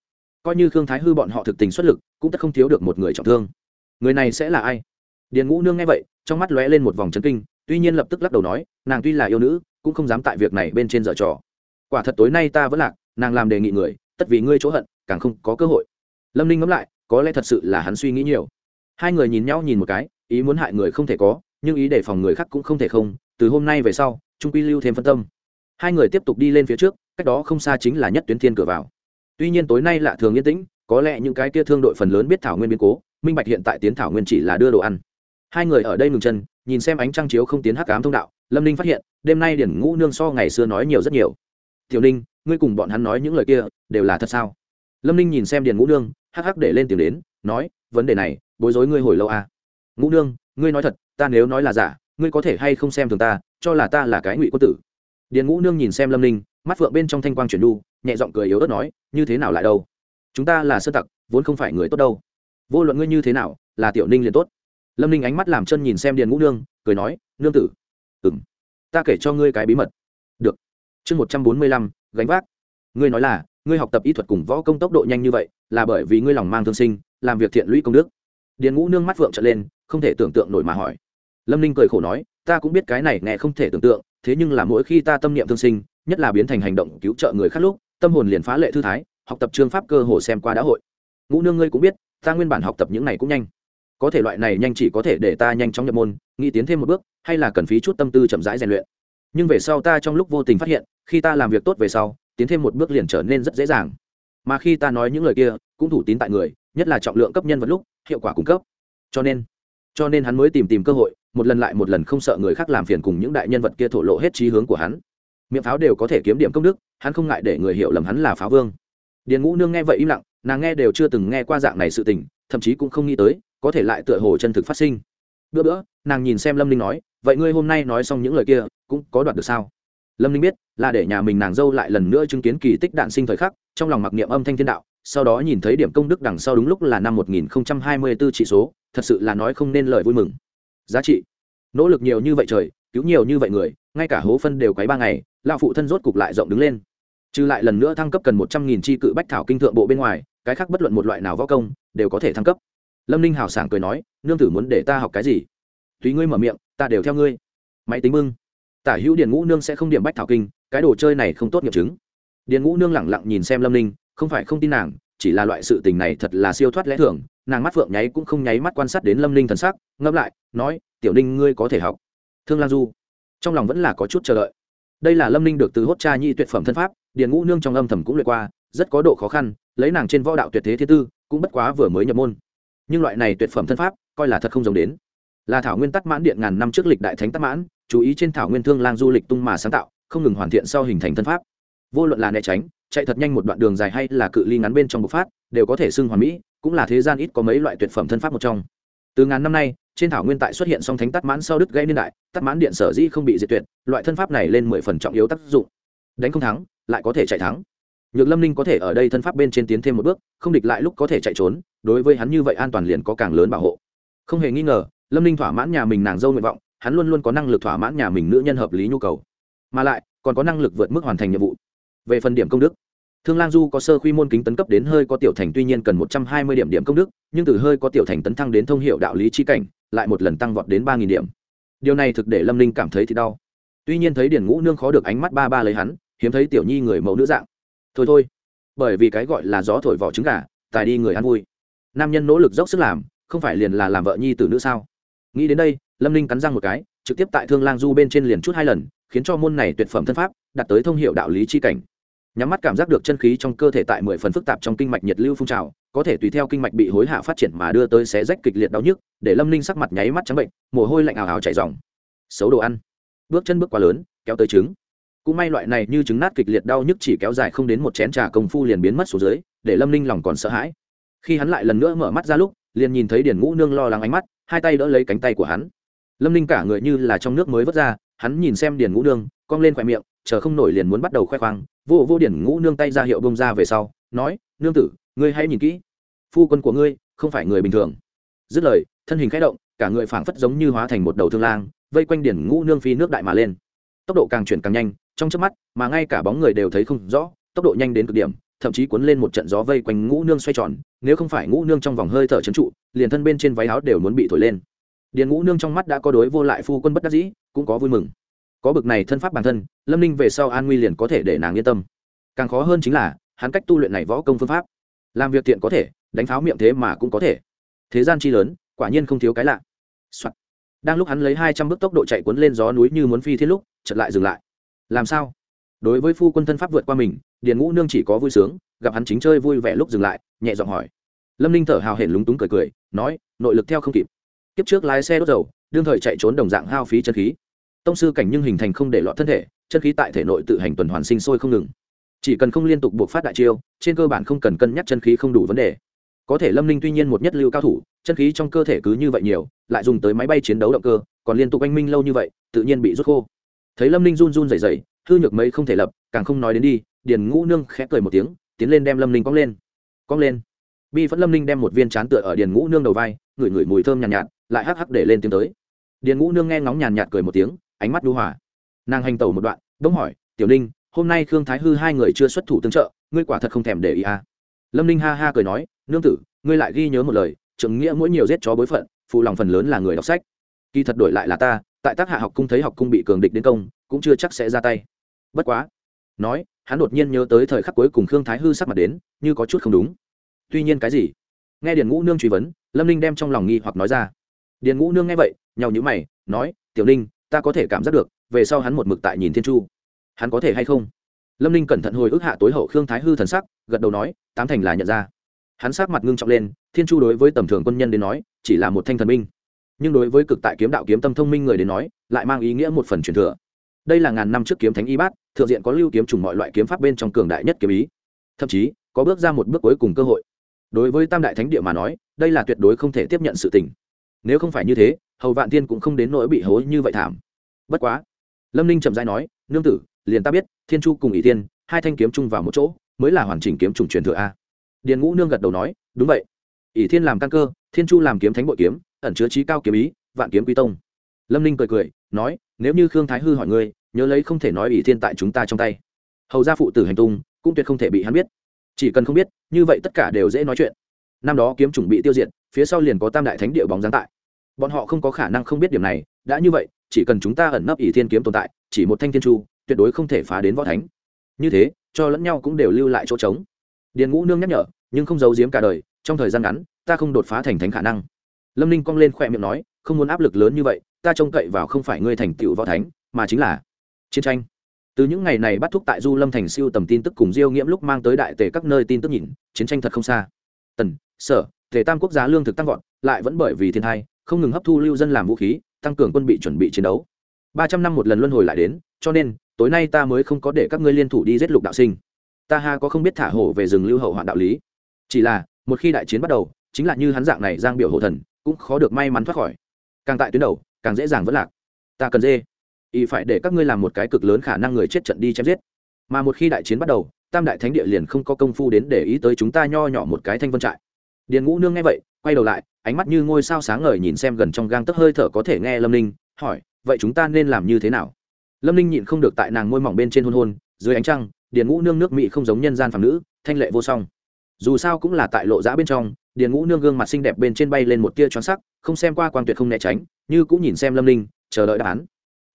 A: Coi như khương thái hư bọn họ thực tình xuất lực, cũng tất không thiếu được một người trọng thương. Người này sẽ là ai? Điền ngũ nương nghe vậy trong mắt lóe lên một vòng chấn kinh, tuy nhiên lập tức lắc đầu nói, nàng tuy là yêu nữ, cũng không dám tại việc này bên trên dở trò. Quả thật tối nay ta vẫn lạc, nàng làm đề nghị người, tất vì ngươi chỗ hận, càng không có cơ hội. Lâm ninh ngẫm lại, có lẽ thật sự là hắn suy nghĩ nhiều. Hai người nhìn nhau nhìn một cái, ý muốn hại người không thể có, nhưng ý đề phòng người khác cũng không thể không, từ hôm nay về sau trung quy lưu thêm phân tâm. Hai người tiếp tục đi lên phía trước, cách đó không xa chính là nhất tuyến thiên cửa vào. Tuy nhiên tối nay lạ thường yên tĩnh, có lẽ những cái kia thương đội phần lớn biết thảo nguyên biến cố, minh bạch hiện tại tiến thảo nguyên chỉ là đưa đồ ăn hai người ở đây ngừng chân, nhìn xem ánh trăng chiếu không tiến hắc cám thông đạo, lâm ninh phát hiện, đêm nay điển ngũ nương so ngày xưa nói nhiều rất nhiều. Tiểu ninh, ngươi cùng bọn hắn nói những lời kia, đều là thật sao? Lâm ninh nhìn xem điền ngũ nương, hắc hắc để lên tiểu đến, nói, vấn đề này, bối rối ngươi hồi lâu à. ngũ nương, ngươi nói thật, ta nếu nói là giả, ngươi có thể hay không xem thường ta, cho là ta là cái ngụy quân tử? Điền ngũ nương nhìn xem lâm ninh, mắt phượng bên trong thanh quang chuyển đu nhẹ giọng cười yếu ớt nói, như thế nào lại đâu? Chúng ta là sơ tặc, vốn không phải người tốt đâu. Vô luận ngươi như thế nào, là tiểu ninh liền tốt lâm ninh ánh mắt làm chân nhìn xem điền ngũ nương, cười nói, nương tử. Ừ m ta kể cho ngươi cái bí mật. Được. Chương một trăm bốn mươi lăm, gánh vác. Ngươi nói là, ngươi học tập y thuật cùng võ công tốc độ nhanh như vậy, là bởi vì ngươi lòng mang thương sinh, làm việc thiện lũy công đức. Điền ngũ nương mắt phượng trở lên, không thể tưởng tượng nổi mà hỏi. Lâm ninh cười khổ nói, ta cũng biết cái này nghe không thể tưởng tượng, thế nhưng là mỗi khi ta tâm niệm thương sinh, nhất là biến thành hành động cứu trợ người khác lúc, tâm hồn liền phá lệ thư thái, học tập chương pháp cơ hồ xem qua đã hội. Ngũ nương ngươi cũng biết, ta nguyên bản học tập những này cũng nhanh có thể loại này nhanh chỉ có thể để ta nhanh chóng nhập môn, nghĩ tiến thêm một bước, hay là cần phí chút tâm tư chậm rãi rèn luyện. Nhưng về sau ta trong lúc vô tình phát hiện, khi ta làm việc tốt về sau, tiến thêm một bước liền trở nên rất dễ dàng. Mà khi ta nói những lời kia, cũng thủ tín tại người, nhất là trọng lượng cấp nhân vật lúc, hiệu quả cung cấp. Cho nên cho nên hắn mới tìm tìm cơ hội, một lần lại một lần không sợ người khác làm phiền cùng những đại nhân vật kia thổ lộ hết trí hướng của hắn. Miệng pháo đều có thể kiếm điểm công đức, hắn không ngại để người hiểu lầm hắn là pháo vương. Điền ngũ nương nghe vậy im lặng, nàng nghe đều chưa từng nghe qua dạng này sự tình, thậm chí cũng không nghĩ tới có thể lại tựa hồ chân thực phát sinh. Bữa bữa, nàng nhìn xem lâm ninh nói, vậy ngươi hôm nay nói xong những lời kia, cũng có đoạt được sao? Lâm ninh biết, là để nhà mình nàng dâu lại lần nữa chứng kiến kỳ tích đạn sinh thời khắc, trong lòng mặc niệm âm thanh thiên đạo, sau đó nhìn thấy điểm công đức đằng sau đúng lúc là năm 1024 trị số, thật sự là nói không nên lời vui mừng. Giá trị. Nỗ lực nhiều như vậy trời, cứu nhiều như vậy người, ngay cả hố phân đều quấy ba ngày, lão phụ thân rốt cục lại rộng đứng lên. Trừ lại lần nữa thăng cấp cần một trăm nghìn chi cự bách thảo kinh thượng bộ bên ngoài, cái khác bất luận một loại nào võ công, đều có thể thăng cấp lâm ninh hào sảng cười nói, nương tử muốn để ta học cái gì? Tùy ngươi mở miệng, ta đều theo ngươi. Máy tính bưng. Tả hữu điền ngũ nương sẽ không điểm bách thảo kinh, cái đồ chơi này không tốt nghiệm chứng. Điền ngũ nương lẳng lặng nhìn xem lâm ninh, không phải không tin nàng, chỉ là loại sự tình này thật là siêu thoát lẽ thường, nàng mắt phượng nháy cũng không nháy mắt quan sát đến lâm ninh thần sắc, ngẫm lại, nói, tiểu ninh ngươi có thể học. Thương lan du, trong lòng vẫn là có chút chờ đợi. Đây là lâm ninh được từ hốt cha nhi tuyệt phẩm thân pháp, điền ngũ nương trong âm thầm cũng lượt qua, rất có độ khó khăn, lấy nàng trên võ đạo tuyệt thế thứ tư, cũng bất quá vừa mới nhập môn nhưng loại này tuyệt phẩm thân pháp, coi là thật không giống đến. Là thảo nguyên tắc mãn điện ngàn năm trước lịch đại thánh tắc mãn, chú ý trên thảo nguyên thương lang du lịch tung mà sáng tạo, không ngừng hoàn thiện sau hình thành thân pháp. Vô luận là né tránh, chạy thật nhanh một đoạn đường dài hay là cự ly ngắn bên trong bộc phát, đều có thể xưng hoàn mỹ, cũng là thế gian ít có mấy loại tuyệt phẩm thân pháp một trong. Từ ngàn năm nay, trên thảo nguyên tại xuất hiện song thánh tắc mãn sau đứt gây niên đại, tắc mãn điện sở dĩ không bị diệt tuyệt, loại thân pháp này lên mười phần trọng yếu tác dụng. Đánh không thắng, lại có thể chạy thắng nhược lâm ninh có thể ở đây thân pháp bên trên tiến thêm một bước, không địch lại lúc có thể chạy trốn, đối với hắn như vậy an toàn liền có càng lớn bảo hộ. Không hề nghi ngờ, lâm ninh thỏa mãn nhà mình nàng dâu nguyện vọng, hắn luôn luôn có năng lực thỏa mãn nhà mình nữ nhân hợp lý nhu cầu. Mà lại, còn có năng lực vượt mức hoàn thành nhiệm vụ. Về phần điểm công đức, thương lang du có sơ quy môn kính tấn cấp đến hơi có tiểu thành tuy nhiên cần một trăm hai mươi điểm điểm công đức, nhưng từ hơi có tiểu thành tấn thăng đến thông hiệu đạo lý chi cảnh, lại một lần tăng vọt đến ba nghìn điểm. Điều này thực để lâm ninh cảm thấy thì đau. Tuy nhiên thấy điển ngũ nương khó được ánh mắt ba ba lấy hắn, hiếm thấy tiểu nhi người mẫu nữ dạng thôi thôi. Bởi vì cái gọi là gió thổi vỏ trứng gà, tài đi người ăn vui. Nam nhân nỗ lực dốc sức làm, không phải liền là làm vợ nhi tử nữ sao? Nghĩ đến đây, lâm ninh cắn răng một cái, trực tiếp tại thương lang du bên trên liền chút hai lần, khiến cho môn này tuyệt phẩm thân pháp, đạt tới thông hiệu đạo lý chi cảnh. Nhắm mắt cảm giác được chân khí trong cơ thể tại mười phần phức tạp trong kinh mạch nhiệt lưu phun trào, có thể tùy theo kinh mạch bị hối hạ phát triển mà đưa tới xé rách kịch liệt đau nhức, để lâm ninh sắc mặt nháy mắt trắng bệnh, mồ hôi lạnh ào ào chảy dòng xấu đồ ăn. Bước chân bước quá lớn, kéo tới trứng cũng may loại này như trứng nát kịch liệt đau nhức chỉ kéo dài không đến một chén trà công phu liền biến mất xuống dưới, để lâm ninh lòng còn sợ hãi. Khi hắn lại lần nữa mở mắt ra lúc, liền nhìn thấy điển ngũ nương lo lắng ánh mắt, hai tay đỡ lấy cánh tay của hắn. Lâm ninh cả người như là trong nước mới vớt ra, hắn nhìn xem điển ngũ nương, cong lên khoe miệng, chờ không nổi liền muốn bắt đầu khoe khoang, vô vô điển ngũ nương tay ra hiệu bông ra về sau, nói, nương tử, ngươi hãy nhìn kỹ. Phu quân của ngươi không phải người bình thường. Dứt lời, thân hình k h ẽ động, cả người phảng phất giống như hóa thành một đầu thương lang, vây quanh điển ngũ nương phi nước đại mà lên. Tốc độ càng chuyển càng nhanh trong chớp mắt, mà ngay cả bóng người đều thấy không rõ, tốc độ nhanh đến cực điểm, thậm chí cuốn lên một trận gió vây quanh ngũ nương xoay tròn, nếu không phải ngũ nương trong vòng hơi thở trấn trụ, liền thân bên trên váy áo đều muốn bị thổi lên. Điền ngũ nương trong mắt đã có đối vô lại phu quân bất đắc dĩ, cũng có vui mừng. Có bực này thân pháp bản thân, lâm ninh về sau an nguy liền có thể để nàng yên tâm. Càng khó hơn chính là, hắn cách tu luyện này võ công phương pháp, làm việc thiện có thể, đánh pháo miệng thế mà cũng có thể. Thế gian chi lớn, quả nhiên không thiếu cái lạ、Soạn. đang lúc hắn lấy hai trăm bước tốc độ chạy cuốn lên gió núi như muốn phi thiết lúc chật lại dừng lại làm sao? Đối với phu quân thân pháp vượt qua mình, điền ngũ nương chỉ có vui sướng, gặp hắn chính chơi vui vẻ lúc dừng lại, nhẹ giọng hỏi. Lâm ninh thở hào hển lúng túng cười cười, nói, nội lực theo không kịp. Kiếp trước lái xe đốt dầu, đương thời chạy trốn đồng dạng hao phí chân khí. Tông sư cảnh nhưng hình thành không để lọt thân thể, chân khí tại thể nội tự hành tuần hoàn sinh sôi không ngừng. Chỉ cần không liên tục buộc phát đại chiêu, trên cơ bản không cần cân nhắc chân khí không đủ vấn đề. Có thể lâm ninh tuy nhiên một nhất lưu cao thủ, chân khí trong cơ thể cứ như vậy nhiều, lại dùng tới máy bay chiến đấu động cơ, còn liên tục anh minh lâu như vậy, tự nhiên bị rút khô thấy lâm ninh run run rẩy rẩy hư nhược mấy không thể lập càng không nói đến đi điền ngũ nương khẽ cười một tiếng tiến lên đem lâm ninh cong lên. Cong lên. Bi phẫn lâm ninh đem một viên chán tựa ở điền ngũ nương đầu vai ngửi ngửi mùi thơm nhàn nhạt, nhạt lại hắc hắc để lên tiếng tới. Điền ngũ nương nghe ngóng nhàn nhạt cười một tiếng ánh mắt đu hòa. Nàng hành tẩu một đoạn bỗng hỏi tiểu ninh hôm nay khương thái hư hai người chưa xuất thủ tương trợ ngươi quả thật không thèm để ý à. lâm ninh ha ha cười nói nương tử ngươi lại ghi nhớ một lời trưởng nghĩa mỗi nhiều giết chó bối phận phụ lòng phần lớn là người đọc sách. Kỳ thật đổi lại là ta tại tác hạ học cung thấy học cung bị cường địch đến công, cũng chưa chắc sẽ ra tay. Bất quá, nói, hắn đột nhiên nhớ tới thời khắc cuối cùng khương thái hư sắc mặt đến, như có chút không đúng. Tuy nhiên cái gì? Nghe điền ngũ nương truy vấn, lâm ninh đem trong lòng nghi hoặc nói ra. Điền ngũ nương nghe vậy nhau nhữ mày, nói, tiểu ninh, ta có thể cảm giác được, về sau hắn một mực tại nhìn thiên chu. Hắn có thể hay không? Lâm ninh cẩn thận hồi ức hạ tối hậu khương thái hư thần sắc, gật đầu nói, tám thành là nhận ra. Hắn sắc mặt ngưng trọng lên, thiên chu đối với tầm thường quân nhân đến nói, chỉ là một thanh thần minh nhưng đối với cực tại kiếm đạo kiếm tâm thông minh người đến nói, lại mang ý nghĩa một phần truyền thừa. Đây là ngàn năm trước kiếm thánh y bát thượng diện có lưu kiếm trùng mọi loại kiếm pháp bên trong cường đại nhất kiếm ý. Thậm chí, có bước ra một bước cuối cùng cơ hội. Đối với tam đại thánh địa mà nói, đây là tuyệt đối không thể tiếp nhận sự tình. Nếu không phải như thế, hầu vạn tiên cũng không đến nỗi bị hối như vậy thảm. Bất quá, lâm ninh chậm rãi nói, nương tử, liền ta biết, thiên chu cùng ỷ tiên, hai thanh kiếm chung vào một chỗ, mới là hoàn chỉnh kiếm trùng truyền thừa a. Điền ngũ nương gật đầu nói, đúng vậy. Ỷ thiên làm căn cơ thiên chu làm kiếm thánh bội kiếm, ẩn chứa trí cao kiếm ý, vạn kiếm quy tông. Lâm ninh cười cười, nói, nếu như khương thái hư hỏi ngươi, nhớ lấy không thể nói ỷ thiên tại chúng ta trong tay. Hầu ra phụ tử hành tung, cũng tuyệt không thể bị hắn biết. Chỉ cần không biết, như vậy tất cả đều dễ nói chuyện. Năm đó kiếm chủng bị tiêu diệt, phía sau liền có tam đại thánh địa bóng giáng tại. Bọn họ không có khả năng không biết điểm này, đã như vậy, chỉ cần chúng ta ẩn nấp ỷ thiên kiếm tồn tại, chỉ một thanh thiên chu, tuyệt đối không thể phá đến võ thánh. Như thế, cho lẫn nhau cũng đều lưu lại chỗ trống. Điền ngũ nương nhắc nhở, nhưng không giấu giếm cả đời trong thời gian ngắn, ta không đột phá thành thánh khả năng. Lâm ninh cong lên khỏe miệng nói, không muốn áp lực lớn như vậy, ta trông cậy vào không phải ngươi thành tựu võ thánh, mà chính là chiến tranh. Từ những ngày này bắt thúc tại du lâm thành siêu tầm tin tức cùng diêu nghiễm lúc mang tới đại tề các nơi tin tức nhìn, chiến tranh thật không xa. Tần, sở thể tam quốc giá lương thực tăng vọt, lại vẫn bởi vì thiên thai, không ngừng hấp thu lưu dân làm vũ khí, tăng cường quân bị chuẩn bị chiến đấu. Ba trăm năm một lần luân hồi lại đến, cho nên, tối nay ta mới không có để các ngươi liên thủ đi giết lục đạo sinh. Ta ha có không biết thả hổ về rừng lưu hậu hoạn đạo lý. Chỉ là một khi đại chiến bắt đầu, chính là như hắn dạng này giang biểu hộ thần, cũng khó được may mắn thoát khỏi. Càng tại tuyến đầu, càng dễ dàng vẫn lạc. Ta cần dê. Y phải để các ngươi làm một cái cực lớn khả năng người chết trận đi chém giết. Mà một khi đại chiến bắt đầu, tam đại thánh địa liền không có công phu đến để ý tới chúng ta nho nhỏ một cái thanh vân trại. Điền ngũ nương nghe vậy, quay đầu lại, ánh mắt như ngôi sao sáng ngời nhìn xem gần trong gang tấc hơi thở có thể nghe lâm ninh, hỏi, vậy chúng ta nên làm như thế nào? Lâm ninh nhịn không được tại nàng môi mỏng bên trên hôn hôn, dưới ánh trăng, điền ngũ nương nước mị không giống nhân gian phàm nữ, thanh lệ vô song dù sao cũng là tại lộ giã bên trong, điền ngũ nương gương mặt xinh đẹp bên trên bay lên một tia tròn sắc, không xem qua quang tuyệt không né tránh, như cũng nhìn xem lâm ninh, chờ đợi đáp án.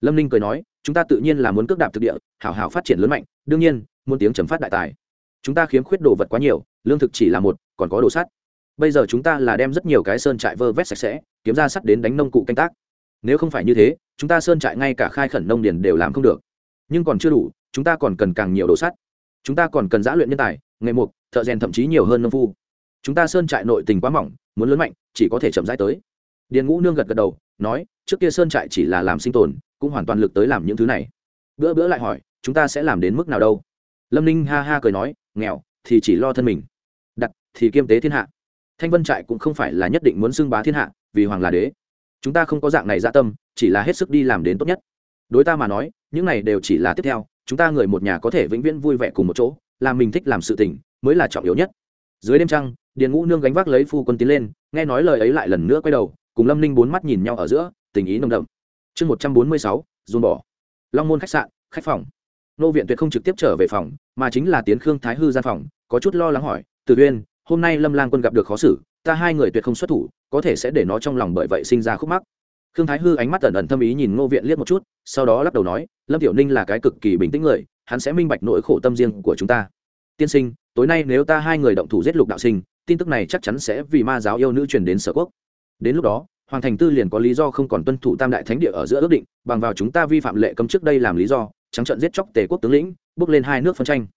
A: Lâm ninh cười nói, chúng ta tự nhiên là muốn cước đạp thực địa, hảo hảo phát triển lớn mạnh, đương nhiên, muốn tiếng chấm phát đại tài. Chúng ta khiếm khuyết đồ vật quá nhiều, lương thực chỉ là một, còn có đồ sắt. Bây giờ chúng ta là đem rất nhiều cái sơn trại vơ vét sạch sẽ, kiếm ra sắt đến đánh nông cụ canh tác. Nếu không phải như thế, chúng ta sơn trại ngay cả khai khẩn nông điền đều làm không được. Nhưng còn chưa đủ, chúng ta còn cần càng nhiều đồ sắt. Chúng ta còn cần giã luyện nhân tài nghề mục, thợ rèn thậm chí nhiều hơn nông phu. Chúng ta sơn trại nội tình quá mỏng, muốn lớn mạnh, chỉ có thể chậm rãi tới. Điền ngũ nương gật gật đầu, nói, trước kia sơn trại chỉ là làm sinh tồn, cũng hoàn toàn lực tới làm những thứ này. Bữa bữa lại hỏi, chúng ta sẽ làm đến mức nào đâu? Lâm ninh ha ha cười nói, nghèo, thì chỉ lo thân mình. Đặt, thì kiêm tế thiên hạ. Thanh vân trại cũng không phải là nhất định muốn xưng bá thiên hạ, vì hoàng là đế. Chúng ta không có dạng này dạ tâm, chỉ là hết sức đi làm đến tốt nhất. Đối ta mà nói, những này đều chỉ là tiếp theo, chúng ta người một nhà có thể vĩnh viễn vui vẻ cùng một chỗ làm mình thích làm sự tình, mới là trọng yếu nhất. Dưới đêm trăng, điền ngũ nương gánh vác lấy phu quân tiến lên, nghe nói lời ấy lại lần nữa quay đầu, cùng lâm ninh bốn mắt nhìn nhau ở giữa, tình ý nồng đậm. Chương một trăm bốn mươi sáu, dồn bỏ. Long môn khách sạn, khách phòng. Nô viện tuyệt không trực tiếp trở về phòng, mà chính là tiến khương thái hư gian phòng, có chút lo lắng hỏi, từ uyên, hôm nay lâm lang quân gặp được khó xử, ta hai người tuyệt không xuất thủ, có thể sẽ để nó trong lòng bởi vậy sinh ra khúc mắc. Khương thái hư ánh mắt ẩn ẩn thâm ý nhìn ngô viện liếc một chút, sau đó lắc đầu nói, lâm tiểu ninh là cái cực kỳ bình tĩnh người hắn sẽ minh bạch nỗi khổ tâm riêng của chúng ta. Tiên sinh, tối nay nếu ta hai người động thủ giết lục đạo sinh, tin tức này chắc chắn sẽ vì ma giáo yêu nữ truyền đến sở quốc. Đến lúc đó, hoàng thành tư liền có lý do không còn tuân thủ tam đại thánh địa ở giữa ước định, bằng vào chúng ta vi phạm lệ cấm trước đây làm lý do, trắng trận giết chóc tề quốc tướng lĩnh, bước lên hai nước phân tranh.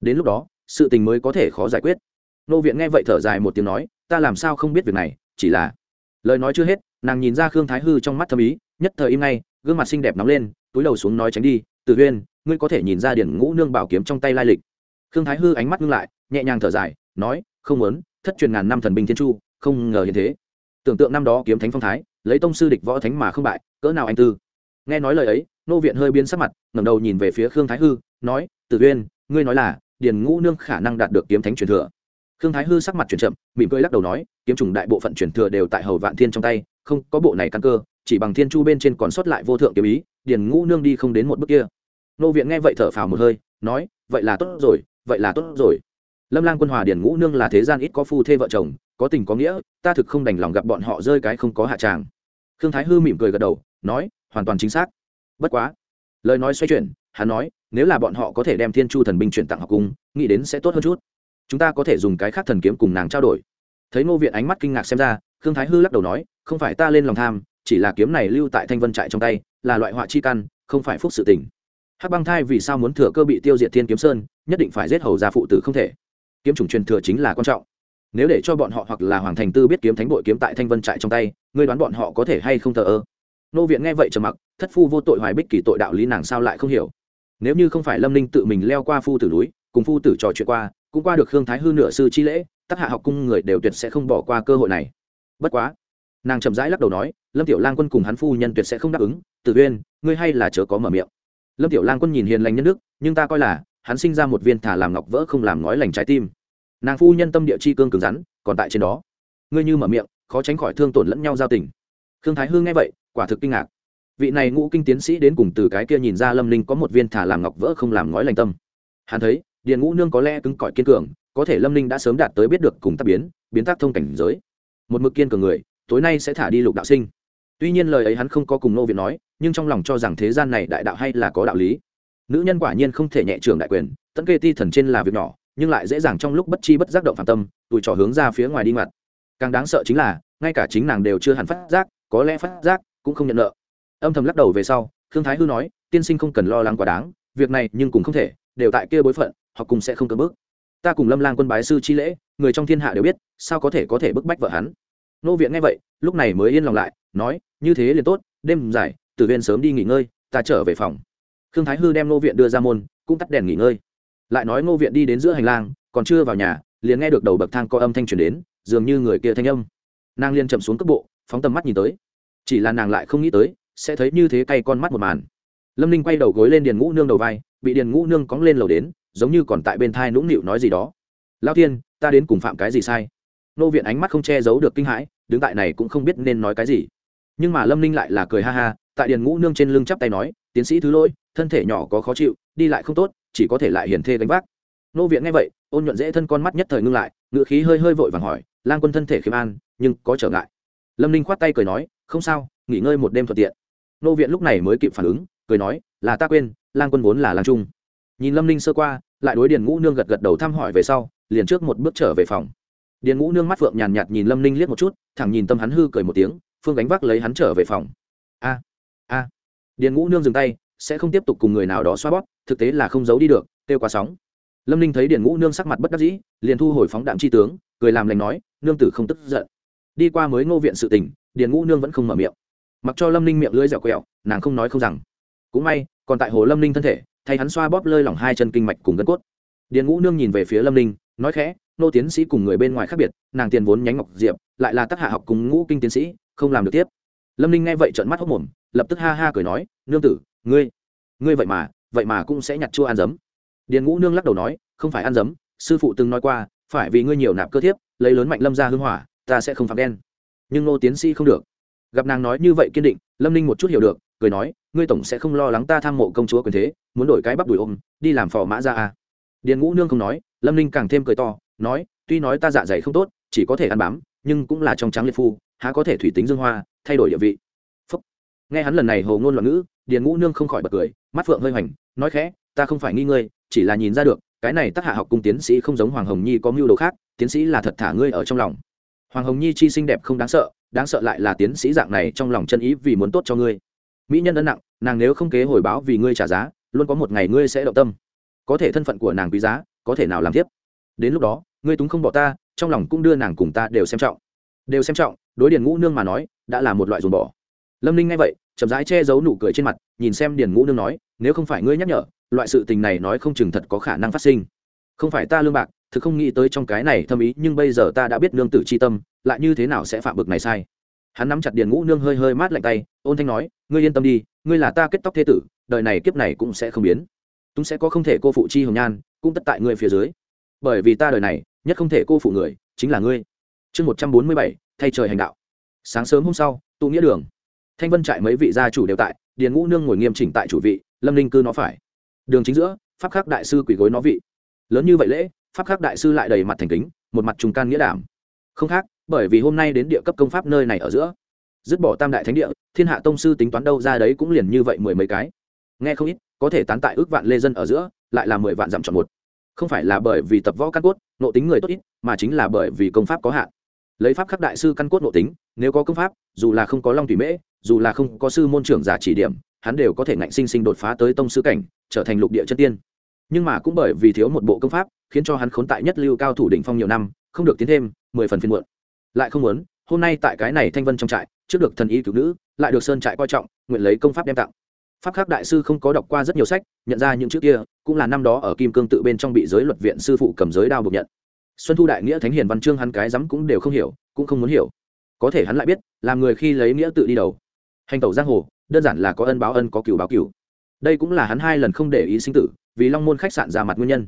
A: Đến lúc đó, sự tình mới có thể khó giải quyết. Nô viện nghe vậy thở dài một tiếng nói, ta làm sao không biết việc này, chỉ là lời nói chưa hết, nàng nhìn ra khương thái hư trong mắt thâm ý, nhất thời im ngay, gương mặt xinh đẹp nóng lên, túi đầu xuống nói tránh đi từ huyên ngươi có thể nhìn ra điển ngũ nương bảo kiếm trong tay lai lịch. Khương thái hư ánh mắt ngưng lại, nhẹ nhàng thở dài, nói, không muốn, thất truyền ngàn năm thần binh thiên chu, không ngờ hiện thế. Tưởng tượng năm đó kiếm thánh phong thái, lấy tông sư địch võ thánh mà không bại, cỡ nào anh tư. Nghe nói lời ấy, nô viện hơi biến sắc mặt, ngẩng đầu nhìn về phía khương thái hư, nói, tử uyên, ngươi nói là điền ngũ nương khả năng đạt được kiếm thánh truyền thừa. Khương thái hư sắc mặt chuyển chậm, mỉm cười lắc đầu nói, kiếm trùng đại bộ phận truyền thừa đều tại hầu vạn thiên trong tay, không có bộ này căn cơ, chỉ bằng thiên chu bên trên còn sót lại vô thượng kiếm ý điền ngũ nương đi không đến một bước kia nô viện nghe vậy thở phào một hơi, nói, vậy là tốt rồi, vậy là tốt rồi. Lâm lang quân hòa điền ngũ nương là thế gian ít có phu thê vợ chồng, có tình có nghĩa, ta thực không đành lòng gặp bọn họ rơi cái không có hạ tràng. Khương thái hư mỉm cười gật đầu, nói, hoàn toàn chính xác. Bất quá. Lời nói xoay chuyển, hắn nói, nếu là bọn họ có thể đem thiên chu thần binh chuyển tặng học cung, nghĩ đến sẽ tốt hơn chút. Chúng ta có thể dùng cái khác thần kiếm cùng nàng trao đổi. Thấy ngô viện ánh mắt kinh ngạc xem ra, khương thái hư lắc đầu nói, không phải ta lên lòng tham, chỉ là kiếm này lưu tại thanh vân trại trong tay, là loại họa chi căn, không phải phúc sự tình hắc băng thai vì sao muốn thừa cơ bị tiêu diệt thiên kiếm sơn, nhất định phải giết hầu gia phụ tử không thể. Kiếm chủng truyền thừa chính là quan trọng. Nếu để cho bọn họ hoặc là hoàng thành tư biết kiếm thánh bội kiếm tại thanh vân trại trong tay, ngươi đoán bọn họ có thể hay không thờ ơ? Nô viện nghe vậy trầm mặc, thất phu vô tội hoài bích kỳ tội đạo lý nàng sao lại không hiểu. Nếu như không phải lâm ninh tự mình leo qua phu tử núi, cùng phu tử trò chuyện qua, cũng qua được Hương thái hư nửa sư chi lễ tác hạ học cung người đều tuyệt sẽ không bỏ qua cơ hội này. Bất quá, nàng chậm rãi lắc đầu nói, lâm tiểu lang quân cùng hắn phu nhân tuyệt sẽ không đáp ứng, tử uyên, ngươi hay là chớ có mở miệng lâm tiểu lang quân nhìn hiền lành nhân đức, nhưng ta coi là, hắn sinh ra một viên thả làm ngọc vỡ không làm ngói lành trái tim. Nàng phu nhân tâm địa chi cương cứng rắn, còn tại trên đó. Ngươi như mở miệng, khó tránh khỏi thương tổn lẫn nhau giao tình. Khương thái hương nghe vậy, quả thực kinh ngạc. Vị này ngũ kinh tiến sĩ đến cùng từ cái kia nhìn ra lâm linh có một viên thả làm ngọc vỡ không làm ngói lành tâm. Hắn thấy điện ngũ nương có lẽ cứng cỏi kiên cường, có thể lâm linh đã sớm đạt tới biết được cùng tác biến biến tác thông cảnh giới. Một mực kiên cường người, tối nay sẽ thả đi lục đạo sinh. Tuy nhiên lời ấy hắn không có cùng nô viện nói nhưng trong lòng cho rằng thế gian này đại đạo hay là có đạo lý. Nữ nhân quả nhiên không thể nhẹ trường đại quyền, tận kê ti thần trên là việc nhỏ, nhưng lại dễ dàng trong lúc bất chi bất giác động phạm tâm, tụi trò hướng ra phía ngoài đi ngoặt. Càng đáng sợ chính là, ngay cả chính nàng đều chưa hẳn phát giác, có lẽ phát giác cũng không nhận nợ. Âm thầm lắc đầu về sau, khương thái hư nói, tiên sinh không cần lo lắng quá đáng, việc này nhưng cũng không thể, đều tại kia bối phận, họ cùng sẽ không cấm bước ta cùng lâm lang quân bái sư chi lễ, người trong thiên hạ đều biết, sao có thể có thể bức bách vợ hắn? Nô viện nghe vậy, lúc này mới yên lòng lại, nói, như thế liền tốt, đêm dài Tử viên sớm đi nghỉ ngơi, ta trở về phòng. Khương thái hư đem Ngô viện đưa ra môn, cũng tắt đèn nghỉ ngơi. Lại nói ngô viện đi đến giữa hành lang, còn chưa vào nhà, liền nghe được đầu bậc thang có âm thanh truyền đến, dường như người kia thanh âm. Nàng liền chậm xuống cấp bộ, phóng tầm mắt nhìn tới. Chỉ là nàng lại không nghĩ tới, sẽ thấy như thế cay con mắt một màn. Lâm ninh quay đầu gối lên điền ngũ nương đầu vai, bị điền ngũ nương cóng lên lầu đến, giống như còn tại bên thai nũng nịu nói gì đó. Lao thiên, ta đến cùng phạm cái gì sai? Nô viện ánh mắt không che giấu được kinh hãi, đứng tại này cũng không biết nên nói cái gì. Nhưng mà lâm ninh lại là cười ha ha tại điền ngũ nương trên lưng chắp tay nói, tiến sĩ thứ lỗi, thân thể nhỏ có khó chịu, đi lại không tốt, chỉ có thể lại hiền thê gánh vác. Nô viện nghe vậy, ôn nhuận dễ thân con mắt nhất thời ngưng lại ngự khí hơi hơi vội vàng hỏi, lang quân thân thể khiêm an, nhưng có trở ngại? Lâm ninh khoát tay cười nói, không sao, nghỉ ngơi một đêm thuận tiện. Nô viện lúc này mới kịp phản ứng, cười nói, là ta quên, lang quân vốn là lang trung. Nhìn lâm ninh sơ qua, lại đối điền ngũ nương gật gật đầu thăm hỏi về sau, liền trước một bước trở về phòng. Điền ngũ nương mắt phượng nhàn nhạt nhìn lâm ninh liếc một chút, thẳng nhìn tâm hắn hư cười một tiếng, phương gánh vác lấy hắn trở về phòng. A a! Điền ngũ nương dừng tay, sẽ không tiếp tục cùng người nào đó xoa bóp, thực tế là không giấu đi được, kêu quá sóng. Lâm ninh thấy điền ngũ nương sắc mặt bất đắc dĩ, liền thu hồi phóng đạm c tướng, cười làm lành nói, nương tử không tức giận. Đi qua mới ngô viện sự tình, điền ngũ nương vẫn không mở miệng. Mặc cho lâm ninh miệng lưỡi dẻo quẹo, nàng không nói không rằng. Cũng may, còn tại hồ lâm ninh thân thể, thay hắn xoa bóp lơi lỏng hai chân kinh mạch cùng gân cốt. Điền ngũ nương nhìn về phía lâm ninh, nói khẽ, nô tiến sĩ cùng người bên ngoài khác biệt, nàng tiền vốn nhánh ngọc diệp, lại là tác hạ học cùng ngũ kinh tiến sĩ, không làm được tiếp. Lâm ninh nghe vậy trợn mắt hốc mồm lập tức ha ha cười nói, nương tử, ngươi ngươi vậy mà vậy mà cũng sẽ nhặt chua ăn giấm. Điền ngũ nương lắc đầu nói, không phải ăn giấm, sư phụ từng nói qua, phải vì ngươi nhiều nạp cơ thiếp, lấy lớn mạnh lâm ra hưng hỏa, ta sẽ không phạm đen nhưng nô tiến sĩ không được. Gặp nàng nói như vậy kiên định, lâm ninh một chút hiểu được, cười nói, ngươi tổng sẽ không lo lắng ta tham mộ công chúa quyền thế, muốn đổi cái bắp đùi ôm, đi làm phò mã ra à. điền ngũ nương không nói, lâm ninh càng thêm cười to, nói, tuy nói ta dạ dày không tốt, chỉ có thể ăn bám, nhưng cũng là trong trắng liệt phu, há có thể thủy tính dương hoa, thay đổi địa vị nghe hắn lần này hồ ngôn loạn ngữ, điền ngũ nương không khỏi bật cười, mắt phượng hơi hoành, nói khẽ, ta không phải nghi ngươi, chỉ là nhìn ra được, cái này tác hạ học cung tiến sĩ không giống hoàng hồng nhi có mưu đồ khác, tiến sĩ là thật thả ngươi ở trong lòng. Hoàng hồng nhi chi xinh đẹp không đáng sợ đáng sợ lại là tiến sĩ dạng này trong lòng chân ý vì muốn tốt cho ngươi. Mỹ nhân ân nặng, nàng nếu không kế hồi báo vì ngươi trả giá, luôn có một ngày ngươi sẽ động tâm. Có thể thân phận của nàng quý giá, có thể nào làm tiếp? Đến lúc đó, ngươi túng không bỏ ta, trong lòng cũng đưa nàng cùng ta đều xem trọng. Đều xem trọng, đối điền ngũ nương mà nói, đã là một loại dồn bỏ. Lâm ninh nghe vậy chậm rãi che giấu nụ cười trên mặt, nhìn xem điền ngũ nương nói, nếu không phải ngươi nhắc nhở, loại sự tình này nói không chừng thật có khả năng phát sinh. Không phải ta lương bạc, thực không nghĩ tới trong cái này thâm ý, nhưng bây giờ ta đã biết nương tử c h i tâm, lại như thế nào sẽ phạm bực này sai. Hắn nắm chặt điền ngũ nương hơi hơi mát lạnh tay, ôn thanh nói, ngươi yên tâm đi, ngươi là ta kết tóc thế tử, đời này kiếp này cũng sẽ không biến. Chúng sẽ có không thể cô phụ chi hồng nhan, cũng tất tại ngươi phía dưới. Bởi vì ta đời này, nhất không thể cô phụ người, chính là ngươi. Chương một trăm bốn mươi bảy, thay trời hành đạo. Sáng sớm hôm sau, tụ nghĩa đường thanh vân trại mấy vị gia chủ đều tại, điền ngũ nương ngồi nghiêm chỉnh tại chủ vị, lâm linh cư nó phải. Đường chính giữa, pháp khắc đại sư quỳ gối nó vị. Lớn như vậy lễ, pháp khắc đại sư lại đầy mặt thành kính, một mặt trùng can nghĩa đảm. Không khác, bởi vì hôm nay đến địa cấp công pháp nơi này ở giữa. Dứt bỏ tam đại thánh địa, thiên hạ tông sư tính toán đâu ra đấy cũng liền như vậy mười mấy cái. Nghe không ít, có thể tán tại ước vạn lê dân ở giữa, lại là mười vạn dặm chọn một. Không phải là bởi vì tập võ căn cốt, nộ tính người tốt ít, mà chính là bởi vì công pháp có hạn lấy pháp khắc đại sư căn cốt nội tính, nếu có công pháp, dù là không có long thủy mễ, dù là không có sư môn trưởng giả chỉ điểm, hắn đều có thể ngạnh sinh sinh đột phá tới tông sư cảnh, trở thành lục địa chân tiên. Nhưng mà cũng bởi vì thiếu một bộ công pháp, khiến cho hắn khốn tại nhất lưu cao thủ đỉnh phong nhiều năm, không được tiến thêm, mười phần phiên muộn. Lại không muốn, hôm nay tại cái này thanh vân trong trại, trước được thần y cứu nữ, lại được sơn trại coi trọng, nguyện lấy công pháp đem tặng. Pháp khắc đại sư không có đọc qua rất nhiều sách, nhận ra những chữ kia, cũng là năm đó ở kim cương tự bên trong bị giới luật viện sư phụ cầm giới đao buộc nhận xuân thu đại nghĩa thánh hiền văn chương hắn cái rắm cũng đều không hiểu, cũng không muốn hiểu. Có thể hắn lại biết làm người khi lấy nghĩa tự đi đầu. Hành tẩu giang hồ, đơn giản là có ân báo ân, có cựu báo cựu đây cũng là hắn hai lần không để ý sinh tử, vì long môn khách sạn ra mặt nguyên nhân.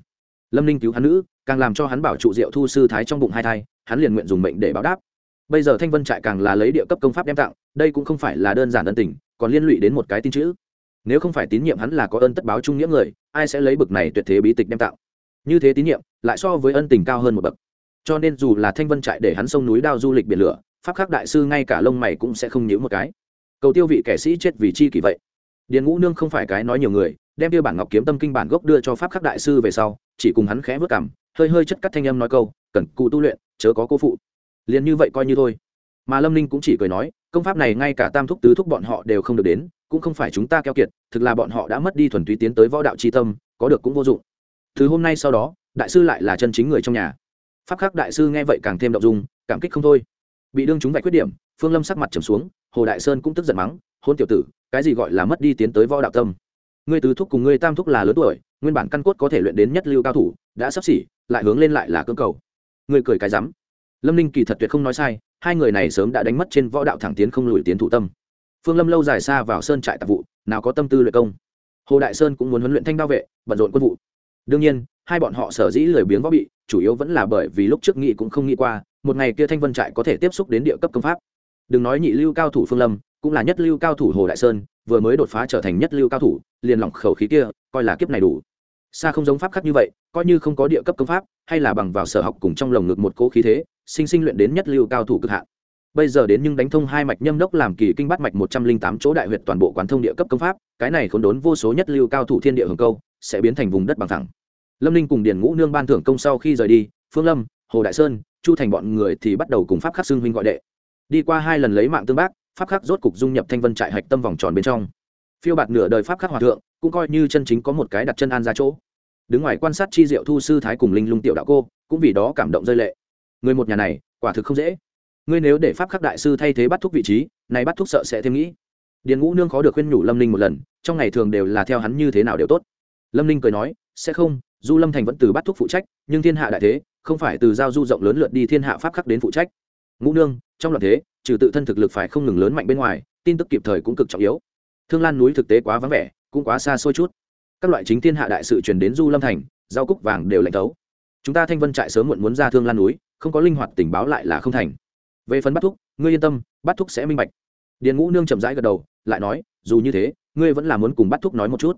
A: Lâm ninh cứu hắn nữ, càng làm cho hắn bảo trụ diệu thu sư thái trong bụng hai thai, hắn liền nguyện dùng mệnh để báo đáp. Bây giờ thanh vân trại càng là lấy địa cấp công pháp đem tặng, đây cũng không phải là đơn giản ân tình, còn liên lụy đến một cái tin chữ. Nếu không phải tín nhiệm hắn là có ơn tất báo trung nghĩa người, ai sẽ lấy bực này tuyệt thế bí tịch đem tặng? Như thế tín nhiệm lại so với ân tình cao hơn một bậc. Cho nên dù là thanh vân trại để hắn sông núi đao du lịch biển lửa, pháp khắc đại sư ngay cả lông mày cũng sẽ không nhíu một cái. Cầu tiêu vị kẻ sĩ chết vì chi kỳ vậy. Điền ngũ nương không phải cái nói nhiều người, đem tiêu bản ngọc kiếm tâm kinh bản gốc đưa cho pháp khắc đại sư về sau, chỉ cùng hắn khẽ vớt cảm hơi hơi chất cắt thanh âm nói câu, cần cụ tu luyện, chớ có cô phụ. Liền như vậy coi như thôi. Mà lâm ninh cũng chỉ cười nói, công pháp này ngay cả tam thúc tứ thúc bọn họ đều không được đến, cũng không phải chúng ta keo kiệt, thực là bọn họ đã mất đi thuần túy tiến tới võ đạo tri tâm, có được cũng vô dụng. Từ hôm nay sau đó đại sư lại là chân chính người trong nhà. Pháp khắc đại sư nghe vậy càng thêm động dung, cảm kích không thôi. Bị đương chúng vạch khuyết điểm, phương lâm sắc mặt trầm xuống, hồ đại sơn cũng tức giận mắng hôn tiểu tử, cái gì gọi là mất đi tiến tới võ đạo tâm? Ngươi tứ thúc cùng ngươi tam thúc là lớn tuổi, nguyên bản căn cốt có thể luyện đến nhất lưu cao thủ, đã sắp xỉ, lại hướng lên lại là cơ cầu. Ngươi cười cái rắm. Lâm ninh kỳ thật tuyệt không nói sai, hai người này sớm đã đánh mất trên võ đạo thẳng tiến không lùi tiến thủ tâm. Phương lâm lâu dài xa vào sơn trại tạp vụ, nào có tâm tư luyện công. Hồ đại sơn cũng muốn huấn luyện thanh đao vệ, bận rộn quân vụ đương nhiên, hai bọn họ sở dĩ lười biếng võ bị, chủ yếu vẫn là bởi vì lúc trước nghị cũng không nghĩ qua, một ngày kia thanh vân trại có thể tiếp xúc đến địa cấp công pháp. Đừng nói nhị lưu cao thủ phương lâm, cũng là nhất lưu cao thủ hồ đại sơn, vừa mới đột phá trở thành nhất lưu cao thủ, liền lỏng khẩu khí kia, coi là kiếp này đủ. Xa không giống pháp khác như vậy, coi như không có địa cấp công pháp, hay là bằng vào sở học cùng trong lồng ngực một cỗ khí thế, sinh sinh luyện đến nhất lưu cao thủ cực hạn. Bây giờ đến nhưng đánh thông hai mạch nhâm đốc làm kỳ kinh bắt mạch một trăm linh tám chỗ đại huyệt toàn bộ quán thông địa cấp công pháp, cái này khốn đốn vô số nhất lưu cao thủ thiên địa hưởng câu sẽ biến thành vùng đất bằng thẳng lâm ninh cùng điền ngũ nương ban thưởng công sau khi rời đi, phương lâm, hồ đại sơn, chu thành bọn người thì bắt đầu cùng pháp khắc xưng huynh gọi đệ. Đi qua hai lần lấy mạng tương bác, pháp khắc rốt cục dung nhập thanh vân trại hạch tâm vòng tròn bên trong. Phiêu bạt nửa đời pháp khắc hòa thượng, cũng coi như chân chính có một cái đặt chân an ra chỗ. Đứng ngoài quan sát chi diệu thu sư thái cùng linh lung tiểu đạo cô, cũng vì đó cảm động rơi lệ. Người một nhà này, quả thực không dễ. Ngươi nếu để pháp khắc đại sư thay thế bắt thúc vị trí này bắt thúc sợ sẽ thêm nghĩ. Điền ngũ nương khó được khuyên nhủ lâm ninh một lần, trong ngày thường đều là theo hắn như thế nào đều tốt lâm ninh cười nói, sẽ không, du lâm thành vẫn từ bắt thuốc phụ trách, nhưng thiên hạ đại thế, không phải từ giao du rộng lớn lượt đi thiên hạ pháp khắc đến phụ trách. Ngũ nương, trong loạn thế, trừ tự thân thực lực phải không ngừng lớn mạnh bên ngoài, tin tức kịp thời cũng cực trọng yếu. Thương lan núi thực tế quá vắng vẻ, cũng quá xa xôi chút. Các loại chính thiên hạ đại sự truyền đến du lâm thành giao cúc vàng đều lạnh tấu chúng ta thanh vân trại sớm muộn muốn ra thương lan núi, không có linh hoạt tình báo lại là không thành. Về phần bắt thúc, ngươi yên tâm, bắt thúc sẽ minh bạch. Điền ngũ nương chậm rãi gật đầu, lại nói, dù như thế, ngươi vẫn là muốn cùng bắt thúc nói một chút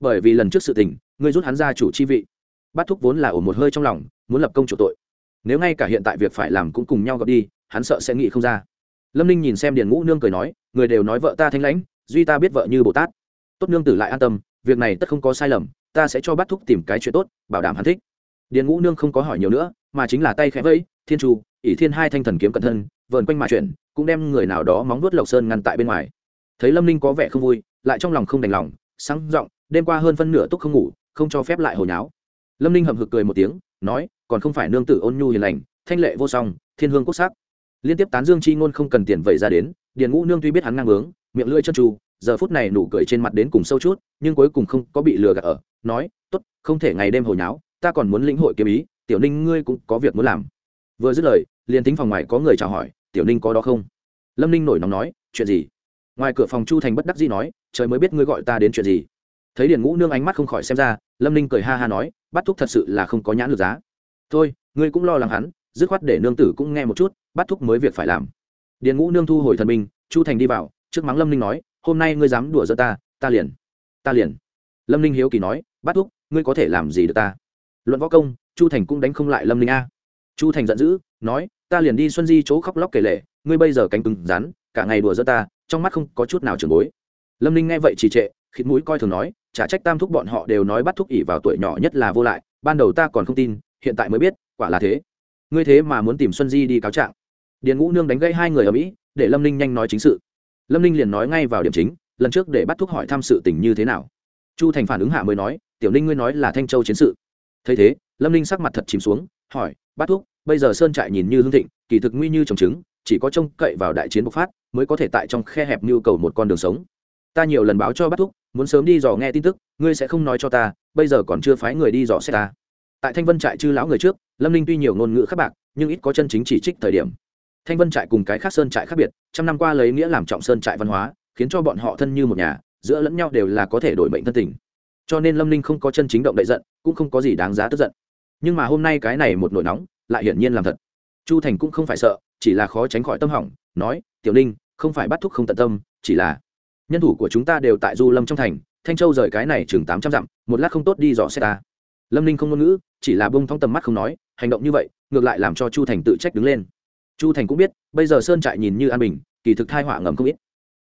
A: bởi vì lần trước sự tình, ngươi rút hắn ra chủ chi vị. Bát thúc vốn là ổ một hơi trong lòng, muốn lập công chủ tội. Nếu ngay cả hiện tại việc phải làm cũng cùng nhau gặp đi, hắn sợ sẽ nghĩ không ra. Lâm ninh nhìn xem điền ngũ nương cười nói, người đều nói vợ ta thanh lãnh, duy ta biết vợ như bồ tát. Tốt nương tử lại an tâm, việc này tất không có sai lầm, ta sẽ cho bát thúc tìm cái chuyện tốt, bảo đảm hắn thích. Điền ngũ nương không có hỏi nhiều nữa, mà chính là tay khẽ vẫy, thiên tru ỷ thiên hai thanh thần kiếm cẩn thân, vờn quanh mà chuyển, cũng đem người nào đó móng vuốt lộc sơn ngăn tại bên ngoài. Thấy lâm ninh có vẻ không vui, lại trong lòng không đành lòng, sáng giọng đêm qua hơn phân nửa túc không ngủ, không cho phép lại hồi nháo. Lâm ninh hậm hực cười một tiếng, nói, còn không phải nương tử ôn nhu hiền lành, thanh lệ vô song, thiên hương quốc sắc. Liên tiếp tán dương chi ngôn không cần tiền vẩy ra đến, điền ngũ nương tuy biết hắn ngang bướng, miệng lưỡi chân tru, giờ phút này nụ cười trên mặt đến cùng sâu chút, nhưng cuối cùng không có bị lừa gạt ở, nói, tốt, không thể ngày đêm hồi nháo, ta còn muốn lĩnh hội kiếm ý, tiểu ninh ngươi cũng có việc muốn làm. Vừa dứt lời, liền tính phòng ngoài có người chào hỏi, tiểu ninh có đó không? Lâm ninh nổi nóng nói, chuyện gì? Ngoài cửa phòng chu thành bất đắc dĩ nói, trời mới biết ngươi gọi ta đến chuyện gì thấy điền ngũ nương ánh mắt không khỏi xem ra, lâm ninh cười ha ha nói, bắt thúc thật sự là không có nhãn lực giá. Thôi, ngươi cũng lo lắng hắn, dứt khoát để nương tử cũng nghe một chút, bắt thúc mới việc phải làm. Điền ngũ nương thu hồi thần minh chu thành đi vào, trước mắng lâm ninh nói, hôm nay ngươi dám đùa giỡn ta ta liền ta liền. Lâm ninh hiếu kỳ nói, bắt thúc ngươi có thể làm gì được ta? Luận võ công, chu thành cũng đánh không lại lâm ninh a. Chu thành giận dữ, nói, ta liền đi xuân di chỗ khóc lóc kể lệ ngươi bây giờ cánh cứng rắn, cả ngày đùa giỡn ta, trong mắt không có chút nào trường bối. Lâm ninh nghe vậy trì trệ khịt mũi coi thường nói, chả trách tam thúc bọn họ đều nói bắt thúc ỉ vào tuổi nhỏ nhất là vô lại, ban đầu ta còn không tin, hiện tại mới biết, quả là thế. Ngươi thế mà muốn tìm xuân di đi cáo trạng. Điền ngũ nương đánh gây hai người ở mỹ, để lâm ninh nhanh nói chính sự. Lâm ninh liền nói ngay vào điểm chính, lần trước để bắt thúc hỏi thăm sự tình như thế nào. Chu thành phản ứng hạ mới nói, tiểu ninh ngươi nói là thanh châu chiến sự. Thấy thế, lâm ninh sắc mặt thật chìm xuống, hỏi, bắt thúc, bây giờ sơn trại nhìn như hương thịnh, kỳ thực nguy như trồng trứng, chỉ có trông cậy vào đại chiến bộc phát, mới có thể tại trong khe hẹp nhu cầu một con đường sống ta nhiều lần báo cho bắt thúc, muốn sớm đi dò nghe tin tức, ngươi sẽ không nói cho ta, bây giờ còn chưa phái người đi dò xét ta. Tại thanh vân trại chư lão người trước, lâm ninh tuy nhiều ngôn ngữ khác bạc, nhưng ít có chân chính chỉ trích thời điểm. Thanh vân trại cùng cái khác sơn trại khác biệt, trăm năm qua lấy nghĩa làm trọng sơn trại văn hóa, khiến cho bọn họ thân như một nhà, giữa lẫn nhau đều là có thể đổi bệnh thân tình. Cho nên lâm ninh không có chân chính động đại giận, cũng không có gì đáng giá tức giận. Nhưng mà hôm nay cái này một nổi nóng, lại hiển nhiên làm thật. Chu thành cũng không phải sợ, chỉ là khó tránh khỏi tâm hỏng, nói, tiểu ninh, không phải bắt thúc không tận tâm, chỉ là nhân thủ của chúng ta đều tại du lâm trong thành, thanh châu rời cái này chừng tám trăm dặm, một lát không tốt đi dò xe ta. Lâm ninh không ngôn ngữ, chỉ là bông thong tầm mắt không nói, hành động như vậy, ngược lại làm cho chu thành tự trách đứng lên. Chu thành cũng biết, bây giờ sơn trại nhìn như an bình, kỳ thực thai họa ngầm không ít.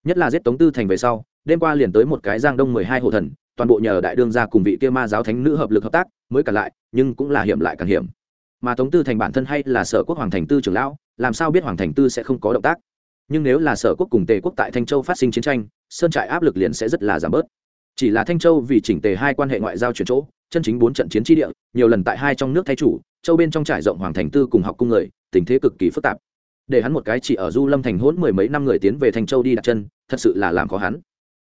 A: Nhất là giết tống tư thành về sau, đêm qua liền tới một cái giang đông mười hai hộ thần, toàn bộ nhờ đại đương gia cùng vị kia ma giáo thánh nữ hợp lực hợp tác, mới cả lại, nhưng cũng là hiểm lại càng hiểm. Mà tống tư thành bản thân hay là sở quốc hoàng thành tư trưởng lão, làm sao biết hoàng thành tư sẽ không có động tác? Nhưng nếu là sở quốc cùng tề quốc tại thanh châu phát sinh chiến tranh sơn trại áp lực liền sẽ rất là giảm bớt. Chỉ là thanh châu vì chỉnh tề hai quan hệ ngoại giao chuyển chỗ, chân chính bốn trận chiến tri địa, nhiều lần tại hai trong nước thay chủ, châu bên trong trải rộng hoàng thành tư cùng học cung người, tình thế cực kỳ phức tạp. Để hắn một cái chỉ ở du lâm thành hỗn mười mấy năm người tiến về thanh châu đi đặt chân, thật sự là làm khó hắn.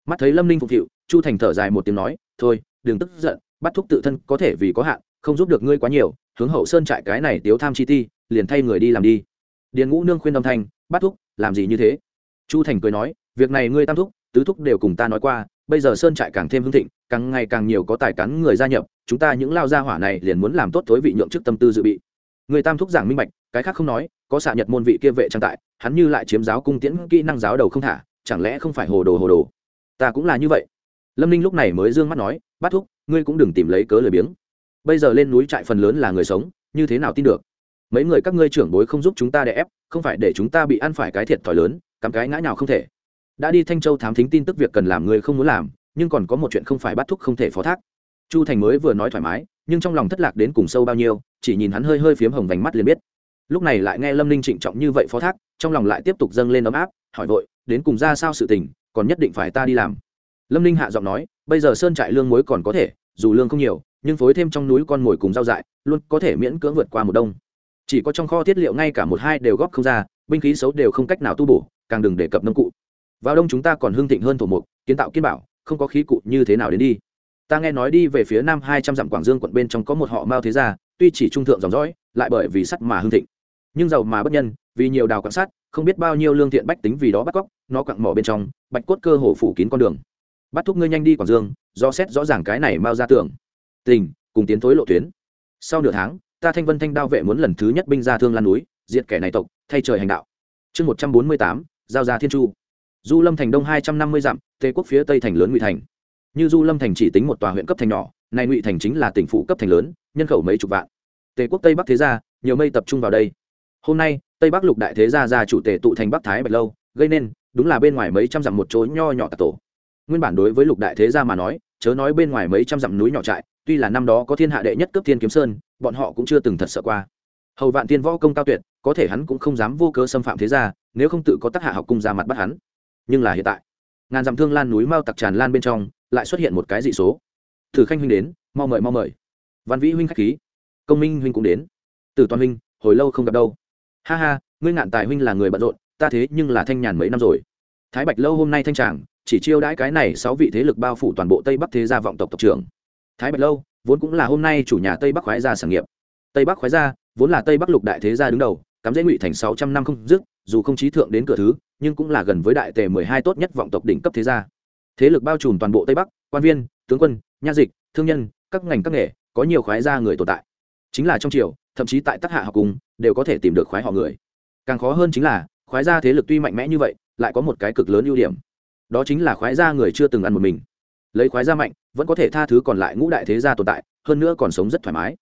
A: Mắt thấy lâm ninh phục hiệu, chu thành thở dài một tiếng nói, thôi, đừng tức giận, bắt thúc tự thân có thể vì có hạn, không giúp được ngươi quá nhiều, hướng hậu sơn trại cái này tiếu tham chi ti, liền thay người đi làm đi. Điền ngũ nương khuyên âm thanh, bắt thúc, làm gì như thế? Chu thành cười nói, việc này ngươi tam thúc tứ thúc đều cùng ta nói qua, bây giờ sơn trại càng thêm hưng thịnh, càng ngày càng nhiều có tài cán người gia nhập, chúng ta những lao gia hỏa này liền muốn làm tốt thối vị nhượng chức tâm tư dự bị. Người tam thúc giảng minh bạch, cái khác không nói, có xạ nhật môn vị kia vệ trang tại, hắn như lại chiếm giáo cung tiễn kỹ năng giáo đầu không thả, chẳng lẽ không phải hồ đồ hồ đồ? Ta cũng là như vậy. Lâm ninh lúc này mới d ư ơ n g mắt nói bắt thúc, ngươi cũng đừng tìm lấy cớ lười biếng. Bây giờ lên núi trại phần lớn là người sống, như thế nào tin được? Mấy người các ngươi trưởng bối không giúp chúng ta đè ép, không phải để chúng ta bị ăn phải cái thiệt thòi lớn, cắm cái ngã nào không thể đã đi thanh châu thám thính tin tức việc cần làm người không muốn làm, nhưng còn có một chuyện không phải bắt thúc không thể phó thác. Chu thành mới vừa nói thoải mái, nhưng trong lòng thất lạc đến cùng sâu bao nhiêu, chỉ nhìn hắn hơi hơi phiếm hồng vành mắt liền biết. Lúc này lại nghe lâm ninh trịnh trọng như vậy phó thác, trong lòng lại tiếp tục dâng lên ấm áp, hỏi vội, đến cùng ra sao sự tình, còn nhất định phải ta đi làm? Lâm ninh hạ giọng nói, bây giờ sơn trại lương muối còn có thể, dù lương không nhiều, nhưng phối thêm trong núi con mồi cùng rau dại, luôn có thể miễn cưỡng vượt qua một đông. Chỉ có trong kho thiết liệu ngay cả một hai đều góp không ra, binh khí xấu đều không cách nào tu bổ, càng đừng đề cập nông cụ vào đông chúng ta còn hưng thịnh hơn thổ mục, kiến tạo kiến bảo, không có khí cụ như thế nào đến đi. Ta nghe nói đi về phía nam hai trăm dặm quảng dương quận bên trong có một họ mao thế gia, tuy chỉ trung thượng dòng dõi, lại bởi vì sắt mà hưng thịnh. Nhưng giàu mà bất nhân, vì nhiều đào quan sát không biết bao nhiêu lương thiện bách tính vì đó bắt cóc, nó quặng mỏ bên trong, bạch cốt cơ hồ phủ kín con đường. Bắt thúc ngươi nhanh đi quảng dương, do xét rõ ràng cái này mao ra tưởng. Tình, cùng tiến thối lộ tuyến. Sau nửa tháng, ta thanh vân thanh đao vệ muốn lần thứ nhất binh ra thương lan núi, diệt kẻ này tộc, thay trời hành đạo. Chương một trăm bốn mươi tám, giao ra thiên chu du lâm thành đông hai trăm năm mươi dặm Tề quốc phía tây thành lớn ngụy thành. Như du lâm thành chỉ tính một tòa huyện cấp thành nhỏ, này ngụy thành chính là tỉnh phụ cấp thành lớn, nhân khẩu mấy chục vạn. Tề quốc tây bắc thế gia, nhiều mây tập trung vào đây. Hôm nay, tây bắc lục đại thế gia gia chủ tề tụ thành bắc thái bạch lâu, gây nên, đúng là bên ngoài mấy trăm dặm một chỗ nho nhỏ tạc tổ. Nguyên bản đối với lục đại thế gia mà nói, chớ nói bên ngoài mấy trăm dặm núi nhỏ trại, tuy là năm đó có thiên hạ đệ nhất cấp thiên kiếm sơn, bọn họ cũng chưa từng thật sợ qua. Hầu vạn tiên võ công cao tuyệt, có thể hắn cũng không dám vô cớ xâm phạm thế gia, nếu không tự có tác hạ học cung ra mặt bắt hắn nhưng là hiện tại, ngàn dặm thương lan núi mau tặc tràn lan bên trong, lại xuất hiện một cái dị số. Thử khanh huynh đến, mau mời mau mời. Văn vĩ huynh khách khí. Công minh huynh cũng đến. Từ toàn huynh, hồi lâu không gặp đâu. Ha ha, ngươi ngạn tài huynh là người bận rộn, ta thế nhưng là thanh nhàn mấy năm rồi. Thái bạch lâu hôm nay thanh tràng, chỉ chiêu đãi cái này sáu vị thế lực bao phủ toàn bộ tây bắc thế gia vọng tộc tộc trưởng. Thái bạch lâu, vốn cũng là hôm nay chủ nhà tây bắc khoái gia sản nghiệp. Tây bắc khoái gia, vốn là tây bắc lục đại thế gia đứng đầu, cắm dễ ngụy thành sáu trăm năm không dứt, dù không trí thượng đến cửa thứ nhưng cũng là gần với đại tề mười hai tốt nhất vọng tộc đỉnh cấp thế gia. Thế lực bao trùm toàn bộ tây bắc, quan viên, tướng quân, nha dịch, thương nhân, các ngành các nghề, có nhiều khoái gia người tồn tại. Chính là trong triều, thậm chí tại tác hạ học cùng, đều có thể tìm được khoái họ người. Càng khó hơn chính là, khoái gia thế lực tuy mạnh mẽ như vậy, lại có một cái cực lớn ưu điểm. Đó chính là khoái gia người chưa từng ăn một mình. Lấy khoái gia mạnh, vẫn có thể tha thứ còn lại ngũ đại thế gia tồn tại, hơn nữa còn sống rất thoải mái.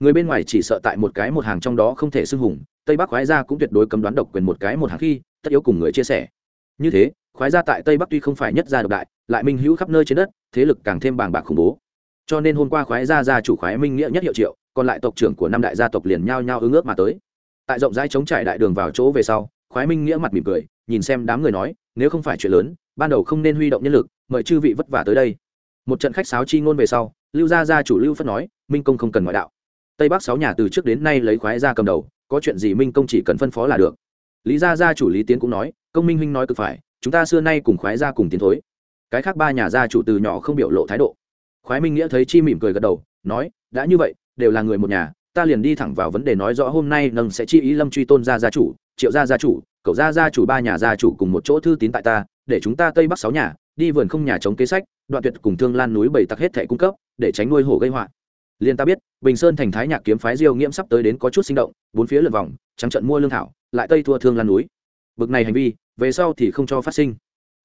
A: Người bên ngoài chỉ sợ tại một cái một hàng trong đó không thể xưng hùng, tây bắc khoái gia cũng tuyệt đối cấm đoán độc quyền một cái một hàng khi tất yếu cùng người chia sẻ. Như thế, khoái gia tại tây bắc tuy không phải nhất gia độc đại, lại minh hữu khắp nơi trên đất, thế lực càng thêm bàng bạc khủng bố. Cho nên hôm qua khoái gia gia chủ khoái minh nghĩa nhất hiệu triệu, còn lại tộc trưởng của năm đại gia tộc liền nhao nhao ứng ước mà tới. Tại rộng rãi chống trải đại đường vào chỗ về sau, khoái minh nghĩa mặt mỉm cười, nhìn xem đám người nói, nếu không phải chuyện lớn, ban đầu không nên huy động nhân lực, mời chư vị vất vả tới đây. Một trận khách sáo chi ngôn về sau, lưu gia gia chủ lưu phất nói, minh công không cần ngoại đạo. Tây bắc sáu nhà từ trước đến nay lấy khoái gia cầm đầu, có chuyện gì minh công chỉ cần phân phó là được lý gia gia chủ lý tiến cũng nói, công minh huynh nói cực phải, chúng ta xưa nay cùng khoái gia cùng tiến thối. Cái khác ba nhà gia chủ từ nhỏ không biểu lộ thái độ. Khoái minh nghĩa thấy chi mỉm cười gật đầu, nói, đã như vậy, đều là người một nhà, ta liền đi thẳng vào vấn đề nói rõ hôm nay nâng sẽ chi ý lâm truy tôn gia gia chủ, triệu gia gia chủ cậu gia gia chủ ba nhà gia chủ cùng một chỗ thư tín tại ta, để chúng ta tây bắc sáu nhà, đi vườn không nhà chống kế sách, đoạn tuyệt cùng thương lan núi bảy tặc hết thẻ cung cấp, để tránh nuôi hổ gây họa liền ta biết, bình sơn thành thái nhạc kiếm phái diêu nghiễm sắp tới đến có chút sinh động, bốn phía lượt vòng, trắng trận mua lương thảo, lại tây thua thương lan núi. Bực này hành vi, về sau thì không cho phát sinh.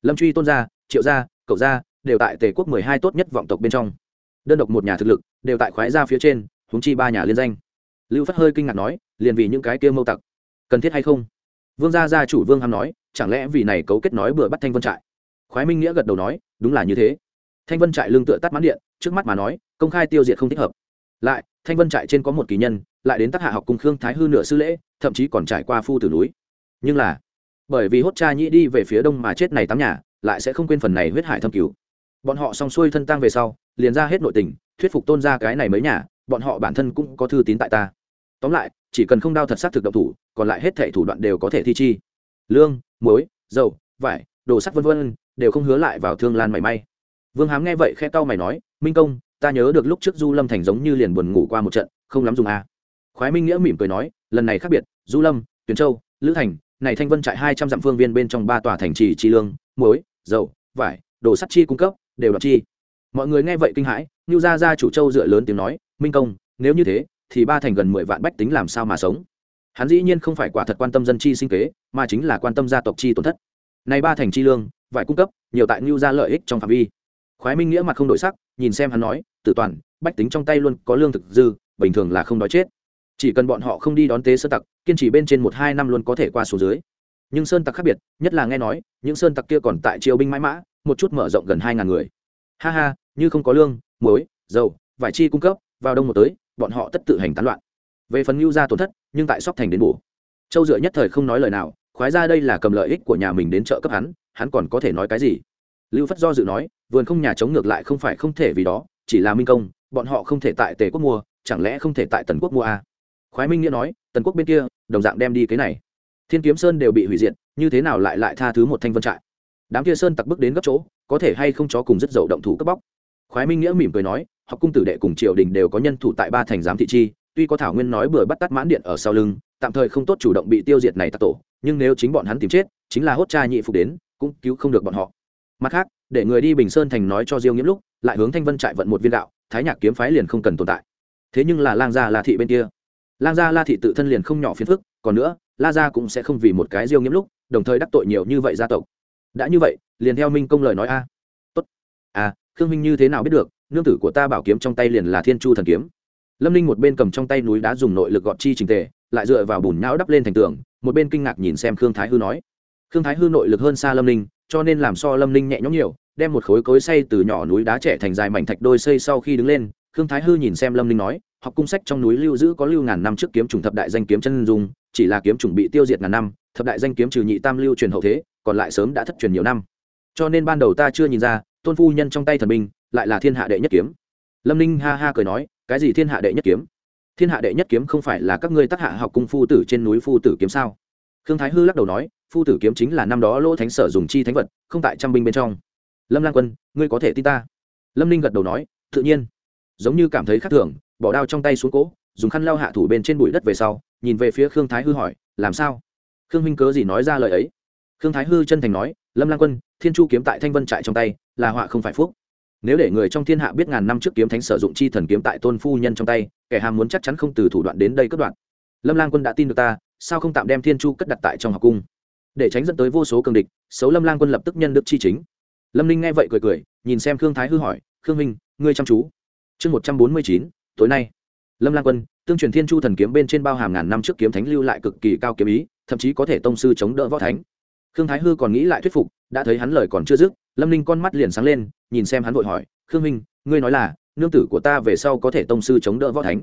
A: Lâm truy, tôn gia, triệu gia cậu gia đều tại tề quốc mười hai tốt nhất vọng tộc bên trong. Đơn độc một nhà thực lực đều tại khoái gia phía trên, huống chi ba nhà liên danh. Lưu phát hơi kinh ngạc nói, liền vì những cái kia mâu tặc, cần thiết hay không? Vương gia gia chủ vương hàm nói, chẳng lẽ vì này cấu kết nói bừa bắt thanh vân trại? Khoái minh nghĩa gật đầu nói, đúng là như thế. Thanh vân trại lương tựa tắt mãn điện, trước mắt mà nói, công khai tiêu diệt không thích hợp lại, thanh vân trại trên có một kỳ nhân, lại đến tác hạ học cùng khương thái hư nửa sư lễ, thậm chí còn trải qua phu tử núi. Nhưng là, bởi vì hốt cha nhĩ đi về phía đông mà chết này tám nhà, lại sẽ không quên phần này huyết hải thâm cứu. Bọn họ xong xuôi thân tang về sau, liền ra hết nội tình, thuyết phục tôn ra cái này mới nhà, bọn họ bản thân cũng có thư tín tại ta. Tóm lại, chỉ cần không đao thật sát thực động thủ, còn lại hết thệ thủ đoạn đều có thể thi chi. Lương, muối, dầu, vải, đồ sắt vân vân, đều không hứa lại vào thương lan mảy may. Vương hám nghe vậy khe tao mày nói, minh công ta nhớ được lúc trước du lâm thành giống như liền buồn ngủ qua một trận, không lắm dùng a à. khoái minh nghĩa mỉm cười nói, lần này khác biệt, du lâm, tuyền châu, lữ thành, này thanh vân trại hai trăm dặm phương viên bên trong ba tòa thành trì chi lương, muối, dầu, vải, đồ sắt chi cung cấp, đều đoạt chi. Mọi người nghe vậy kinh hãi như ra ra chủ châu dựa lớn tiếng nói, minh công, nếu như thế, thì ba thành gần mười vạn bách tính làm sao mà sống? Hắn dĩ nhiên không phải quả thật quan tâm dân chi sinh kế, mà chính là quan tâm gia tộc chi tổn thất. Này ba thành chi lương, vải cung cấp, nhiều tại ngưu ra lợi ích trong phạm vi. Khoái minh nghĩa mặt không đổi sắc, nhìn xem hắn nói tử toàn, bách tính trong tay luôn có lương thực dư, bình thường là không đói chết. Chỉ cần bọn họ không đi đón tế sơn tặc, kiên trì bên trên một hai năm luôn có thể qua số dưới. Nhưng sơn tặc khác biệt, nhất là nghe nói, những sơn tặc kia còn tại triều binh mãi mã, một chút mở rộng gần hai ngàn người. Ha ha, như không có lương, muối, dầu, vải chi cung cấp, vào đông một tới, bọn họ tất tự hành tán loạn. Về phần Lưu gia tổn thất, nhưng tại sóc thành đến bù. Châu dựa nhất thời không nói lời nào, khoái ra đây là cầm lợi ích của nhà mình đến trợ cấp hắn hắn còn có thể nói cái gì? Lưu phất do dự nói, vườn không nhà chống ngược lại không phải không thể vì đó chỉ là minh công, bọn họ không thể tại tề quốc mua, chẳng lẽ không thể tại tần quốc mua à? khoái minh nghĩa nói, tần quốc bên kia, đồng dạng đem đi cái này. Thiên kiếm sơn đều bị hủy diệt, như thế nào lại lại tha thứ một thanh vân trại? Đám kia sơn tặc bước đến gấp chỗ, có thể hay không chó cùng rất dậu động thủ cướp bóc? Khoái minh nghĩa mỉm cười nói, học cung tử đệ cùng triều đình đều có nhân thủ tại ba thành giám thị chi, tuy có thảo nguyên nói bừa bắt tắt mãn điện ở sau lưng, tạm thời không tốt chủ động bị tiêu diệt này tặc tổ, nhưng nếu chính bọn hắn tìm chết, chính là hốt cha nhị phục đến, cũng cứu không được bọn họ mặt khác, để người đi bình sơn thành nói cho diêu nghiễm lúc, lại hướng thanh vân trại vận một viên đạo thái nhạc kiếm phái liền không cần tồn tại. Thế nhưng là lang gia la thị bên kia. Lang gia la thị tự thân liền không nhỏ phiền phức, còn nữa, la gia cũng sẽ không vì một cái diêu nghiễm lúc, đồng thời đắc tội nhiều như vậy gia tộc. Đã như vậy, liền theo minh công lời nói a. Tốt. À khương minh như thế nào biết được, nương tử của ta bảo kiếm trong tay liền là thiên chu thần kiếm. Lâm ninh một bên cầm trong tay núi đá dùng nội lực gọt chi trình tề, lại dựa vào bùn não đắp lên thành tường, một bên kinh ngạc nhìn xem khương thái hư nói. Khương thái hư nội lực hơn xa lâm ninh cho nên làm so lâm ninh nhẹ nhõm nhiều, đem một khối cối xây từ nhỏ núi đá trẻ thành dài mảnh thạch đôi xây sau khi đứng lên, khương thái hư nhìn xem lâm ninh nói, học cung sách trong núi lưu giữ có lưu ngàn năm trước kiếm trùng thập đại danh kiếm chân dung, chỉ là kiếm trùng bị tiêu diệt ngàn năm, thập đại danh kiếm trừ nhị tam lưu truyền hậu thế, còn lại sớm đã thất truyền nhiều năm. Cho nên ban đầu ta chưa nhìn ra, tôn phu nhân trong tay thần binh, lại là thiên hạ đệ nhất kiếm. Lâm ninh ha ha cười nói, cái gì thiên hạ đệ nhất kiếm? Thiên hạ đệ nhất kiếm không phải là các ngươi tác hạ học cung phu tử trên núi phu tử kiếm sao? Khương thái hư lắc đầu nói phu tử kiếm chính là năm đó lỗ thánh sở dùng chi thánh vật, không tại trăm binh bên trong. Lâm lang quân, ngươi có thể tin ta? Lâm ninh gật đầu nói, tự nhiên. Giống như cảm thấy khác thường, bỏ đao trong tay xuống cỗ, dùng khăn lau hạ thủ bên trên bụi đất về sau, nhìn về phía khương thái hư hỏi, làm sao? Khương minh cớ gì nói ra lời ấy? Khương thái hư chân thành nói, lâm lang quân, thiên chu kiếm tại thanh vân trại trong tay, là họa không phải phúc. Nếu để người trong thiên hạ biết ngàn năm trước kiếm thánh sử dụng chi thần kiếm tại tôn phu nhân trong tay, kẻ hàm muốn chắc chắn không từ thủ đoạn đến đây cất đoạn. Lâm lang quân đã tin được ta, sao không tạm đem thiên chu cất đặt tại trong học cung? Để tránh dẫn tới vô số cường địch, xấu lâm lang quân lập tức nhân đức chi chính. Lâm ninh nghe vậy cười cười, nhìn xem khương thái hư hỏi, khương minh, ngươi chăm chú. Chương một trăm bốn mươi chín, tối nay. Lâm lang quân, tương truyền thiên chu thần kiếm bên trên bao hàm ngàn năm trước kiếm thánh lưu lại cực kỳ cao kiếm ý, thậm chí có thể tông sư chống đỡ võ thánh. Khương thái hư còn nghĩ lại thuyết phục, đã thấy hắn lời còn chưa dứt, lâm ninh con mắt liền sáng lên, nhìn xem hắn vội hỏi, khương minh, ngươi nói là, nương tử của ta về sau có thể tông sư chống đỡ võ thánh?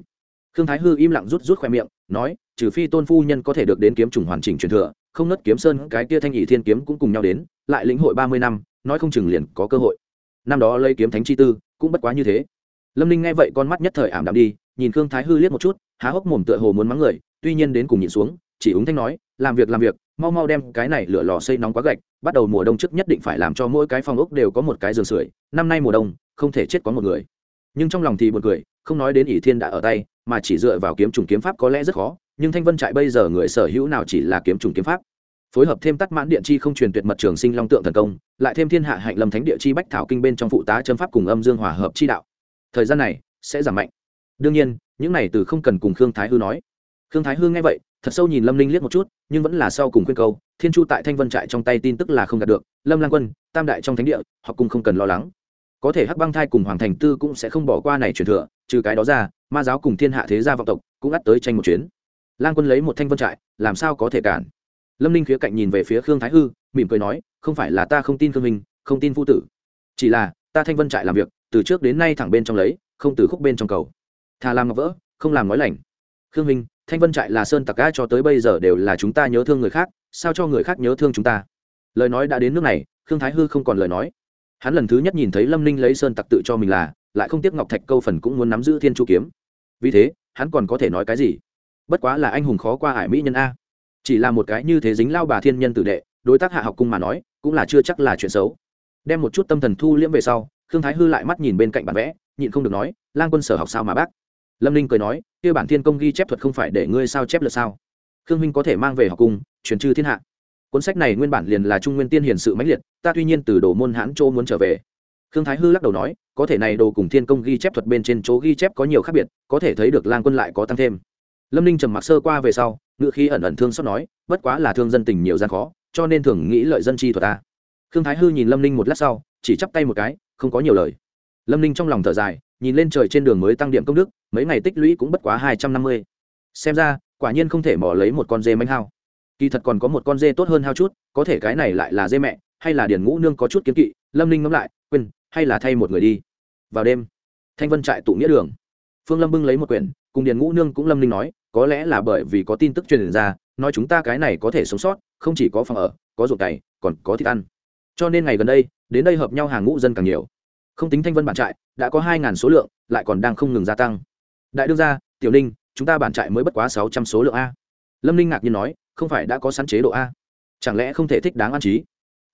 A: Khương thái hư im lặng rút rút khoe miệng, nói, trừ phi tôn phu nhân có thể được đến kiếm trùng hoàn chỉnh truyền thừa không nớt kiếm sơn cái kia thanh ỷ thiên kiếm cũng cùng nhau đến, lại lĩnh hội ba mươi năm, nói không chừng liền có cơ hội. Năm đó lấy kiếm thánh chi tư, cũng bất quá như thế. Lâm ninh nghe vậy con mắt nhất thời ảm đạm đi, nhìn khương thái hư liếc một chút, há hốc mồm tựa hồ muốn mắng người, tuy nhiên đến cùng nhìn xuống, chỉ úng thanh nói, làm việc làm việc, mau mau đem cái này lửa lò xây nóng quá gạch, bắt đầu mùa đông trước nhất định phải làm cho mỗi cái phòng ốc đều có một cái giường sưởi, năm nay mùa đông, không thể chết có một người. Nhưng trong lòng thì một người không nói đến ỷ thiên đã ở tay, mà chỉ dựa vào kiếm trùng kiếm pháp có lẽ rất khó, nhưng thanh vân trại bây giờ người sở hữu nào chỉ là kiếm trùng kiếm pháp? Phối hợp thêm tắt mãn điện chi không truyền tuyệt mật trường sinh long tượng thần công, lại thêm thiên hạ hạnh lâm thánh địa chi bách thảo kinh bên trong phụ tá chân pháp cùng âm dương hòa hợp chi đạo. Thời gian này sẽ giảm mạnh. Đương nhiên, những này từ không cần cùng khương thái hư nói. Khương thái hư nghe vậy, thật sâu nhìn lâm linh liếc một chút, nhưng vẫn là sau cùng khuyên câu, thiên chu tại thanh vân trại trong tay tin tức là không đạt được, lâm lang quân, tam đại trong thánh địa, họ cùng không cần lo lắng. Có thể hắc băng thai cùng hoàng thành tư cũng sẽ không bỏ qua này truyền thừa, trừ cái đó ra, ma giáo cùng thiên hạ thế gia vọng tộc cũng ắt tới tranh một chuyến. Lang quân lấy một thanh vân trại, làm sao có thể cản? Lâm ninh khía cạnh nhìn về phía khương thái hư, mỉm cười nói, không phải là ta không tin khương minh, không tin phu tử. Chỉ là, ta thanh vân trại làm việc, từ trước đến nay thẳng bên trong lấy, không từ khúc bên trong cầu. Thà làm ngọc vỡ, không làm nói lành. Khương minh, thanh vân trại là sơn tặc ca cho tới bây giờ đều là chúng ta nhớ thương người khác, sao cho người khác nhớ thương chúng ta? Lời nói đã đến nước này, khương thái hư không còn lời nói. Hắn lần thứ nhất nhìn thấy lâm ninh lấy sơn tặc tự cho mình là, lại không tiếc ngọc thạch câu phần cũng muốn nắm giữ thiên chu kiếm. Vì thế, hắn còn có thể nói cái gì? Bất quá là anh hùng khó qua hải mỹ nhân a chỉ là một cái như thế dính lao bà thiên nhân tử đệ, đối tác hạ học cung mà nói, cũng là chưa chắc là chuyện xấu. Đem một chút tâm thần thu liễm về sau, khương thái hư lại mắt nhìn bên cạnh bản vẽ, nhịn không được nói, lang quân sở học sao mà bác? Lâm ninh cười nói, kia bản thiên công ghi chép thuật không phải để ngươi sao chép lượt sao? Khương minh có thể mang về học cung, truyền trư thiên hạ. Cuốn sách này nguyên bản liền là trung nguyên tiên hiền sự mãnh liệt, ta tuy nhiên từ đồ môn hãn châu muốn trở về. Khương thái hư lắc đầu nói, có thể này đồ cùng thiên công ghi chép thuật bên trên chỗ ghi chép có nhiều khác biệt, có thể thấy được lang quân lại có tăng thêm lâm ninh trầm mặc sơ qua về sau ngự khi ẩn ẩn thương xót nói, bất quá là thương dân tình nhiều gian khó, cho nên thường nghĩ lợi dân chi thuật ta. Khương thái hư nhìn lâm ninh một lát sau, chỉ chắp tay một cái, không có nhiều lời. Lâm ninh trong lòng thở dài, nhìn lên trời trên đường mới tăng điểm công đức, mấy ngày tích lũy cũng bất quá hai trăm năm mươi. Xem ra, quả nhiên không thể mỏ lấy một con dê mánh hao. Kỳ thật còn có một con dê tốt hơn hao chút, có thể cái này lại là dê mẹ, hay là điền ngũ nương có chút kiếm kỵ, lâm ninh ngẫm lại, quên, hay là thay một người đi. Vào đêm, thanh vân trại tụ nghĩa đường. Phương lâm bưng lấy một quyển cùng điền ngũ nương cũng lâm ninh nói, có lẽ là bởi vì có tin tức truyền ra, nói chúng ta cái này có thể sống sót, không chỉ có phòng ở, có ruộng cày, còn có thịt ăn. Cho nên ngày gần đây, đến đây hợp nhau hàng ngũ dân càng nhiều. Không tính thanh vân bản trại, đã có hai ngàn số lượng, lại còn đang không ngừng gia tăng. Đại đương gia, tiểu ninh, chúng ta bản trại mới bất quá sáu trăm số lượng a. Lâm ninh ngạc nhiên nói, không phải đã có sẵn chế độ a? Chẳng lẽ không thể thích đáng an trí?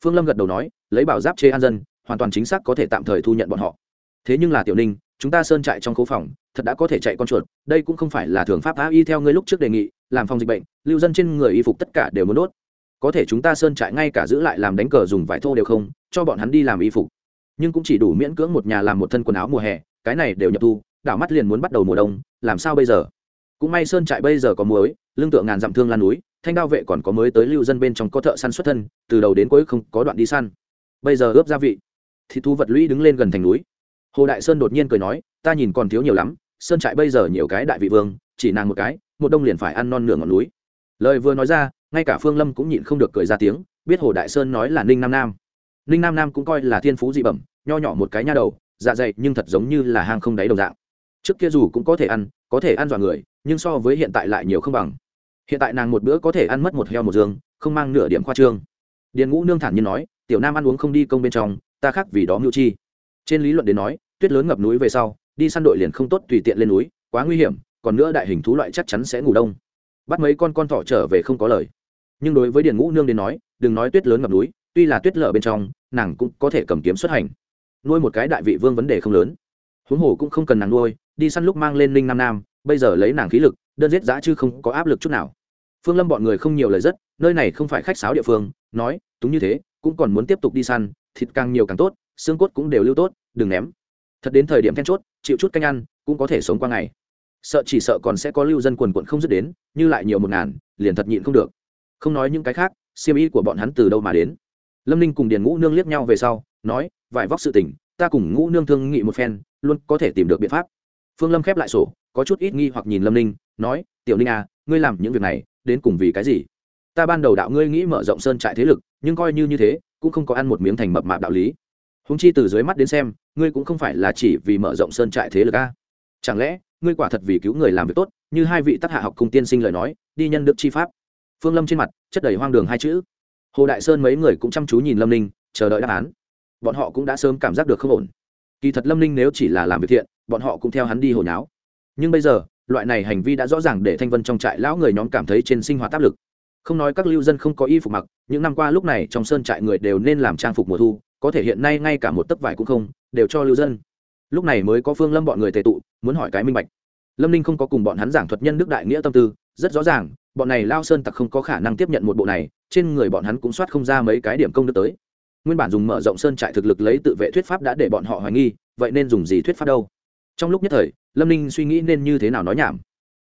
A: Phương lâm gật đầu nói, lấy bảo giáp chế an dân, hoàn toàn chính xác có thể tạm thời thu nhận bọn họ. Thế nhưng là tiểu ninh chúng ta sơn trại trong cố phòng, thật đã có thể chạy con chuột, đây cũng không phải là thường pháp á y theo ngươi lúc trước đề nghị, làm phòng dịch bệnh, lưu dân trên người y phục tất cả đều muốn đốt. Có thể chúng ta sơn trại ngay cả giữ lại làm đánh cờ dùng vải thô đều không, cho bọn hắn đi làm y phục. Nhưng cũng chỉ đủ miễn cưỡng một nhà làm một thân quần áo mùa hè, cái này đều nhập thu, đảo mắt liền muốn bắt đầu mùa đông, làm sao bây giờ? Cũng may sơn trại bây giờ có muối, lương tượng ngàn dặm thương lan núi, thanh đao vệ còn có mới tới lưu dân bên trong có thợ săn xuất thân, từ đầu đến cuối không có đoạn đi săn. Bây giờ ướp gia vị thì thu vật lũy đứng lên gần thành núi hồ đại sơn đột nhiên cười nói, ta nhìn còn thiếu nhiều lắm, sơn trại bây giờ nhiều cái đại vị vương, chỉ nàng một cái, một đông liền phải ăn non nửa ngọn núi. Lời vừa nói ra, ngay cả phương lâm cũng nhịn không được cười ra tiếng, biết hồ đại sơn nói là ninh nam nam. Ninh nam nam cũng coi là thiên phú dị bẩm, nho nhỏ một cái nha đầu dạ dày nhưng thật giống như là hang không đáy đồng dạng. Trước kia dù cũng có thể ăn, có thể ăn dọa người, nhưng so với hiện tại lại nhiều không bằng. Hiện tại nàng một bữa có thể ăn mất một heo một giường không mang nửa điểm khoa trương. Điền ngũ nương thản nhiên nói, tiểu nam ăn uống không đi công bên trong, ta khác vì đó mưu chi. Trên lý luận đến nói tuyết lớn ngập núi về sau, đi săn đội liền không tốt tùy tiện lên núi, quá nguy hiểm, còn nữa đại hình thú loại chắc chắn sẽ ngủ đông. Bắt mấy con con thỏ trở về không có lời. Nhưng đối với điền ngũ nương đến nói, đừng nói tuyết lớn ngập núi, tuy là tuyết lở bên trong, nàng cũng có thể cầm kiếm xuất hành. Nuôi một cái đại vị vương vấn đề không lớn. Huống hồ cũng không cần nàng nuôi, đi săn lúc mang lên ninh nam nam, bây giờ lấy nàng khí lực, đơn giết giã chứ không có áp lực chút nào. Phương lâm bọn người không nhiều lời rất, nơi này không phải khách sáo địa phương, nói, túng như thế, cũng còn muốn tiếp tục đi săn, thịt càng nhiều càng tốt, xương cốt cũng đều lưu tốt, đừng ném thật đến thời điểm then chốt, chịu chút canh ăn, cũng có thể sống qua ngày. Sợ chỉ sợ còn sẽ có lưu dân quần quận không dứt đến, như lại nhiều một ngàn, liền thật nhịn không được. Không nói những cái khác siêm ý của bọn hắn từ đâu mà đến? Lâm ninh cùng điền ngũ nương liếc nhau về sau, nói, vải vóc sự tình, ta cùng ngũ nương thương nghị một phen, luôn có thể tìm được biện pháp. Phương lâm khép lại sổ, có chút ít nghi hoặc nhìn lâm ninh, nói, tiểu ninh à ngươi làm những việc này, đến cùng vì cái gì? Ta ban đầu đạo ngươi nghĩ mở rộng sơn trại thế lực, nhưng coi như như thế, cũng không có ăn một miếng thành mập mạp đạo lý. Húng chi từ dưới mắt đến xem ngươi cũng không phải là chỉ vì mở rộng sơn trại thế lực a. Chẳng lẽ, ngươi quả thật vì cứu người làm việc tốt, như hai vị tác hạ học cung tiên sinh lời nói, đi nhân đức chi pháp? Phương lâm trên mặt, chất đầy hoang đường hai chữ. Hồ đại sơn mấy người cũng chăm chú nhìn lâm ninh, chờ đợi đáp án. Bọn họ cũng đã sớm cảm giác được không ổn. Kỳ thật lâm ninh nếu chỉ là làm việc thiện, bọn họ cũng theo hắn đi hồi nháo. Nhưng bây giờ, loại này hành vi đã rõ ràng để thanh vân trong trại lão người nhóm cảm thấy trên sinh hoạt áp lực. Không nói các lưu dân không có y phục mặc, những năm qua lúc này trong sơn trại người đều nên làm trang phục mùa thu, có thể hiện nay ngay cả một tấc vải cũng không đều cho lưu dân. Lúc này mới có phương lâm bọn người tề tụ, muốn hỏi cái minh bạch. Lâm ninh không có cùng bọn hắn giảng thuật nhân đức đại nghĩa tâm tư, rất rõ ràng, bọn này lao sơn tặc không có khả năng tiếp nhận một bộ này, trên người bọn hắn cũng soát không ra mấy cái điểm công đức tới. Nguyên bản dùng mở rộng sơn trại thực lực lấy tự vệ thuyết pháp đã để bọn họ hoài nghi, vậy nên dùng gì thuyết pháp đâu? Trong lúc nhất thời, lâm ninh suy nghĩ nên như thế nào nói nhảm.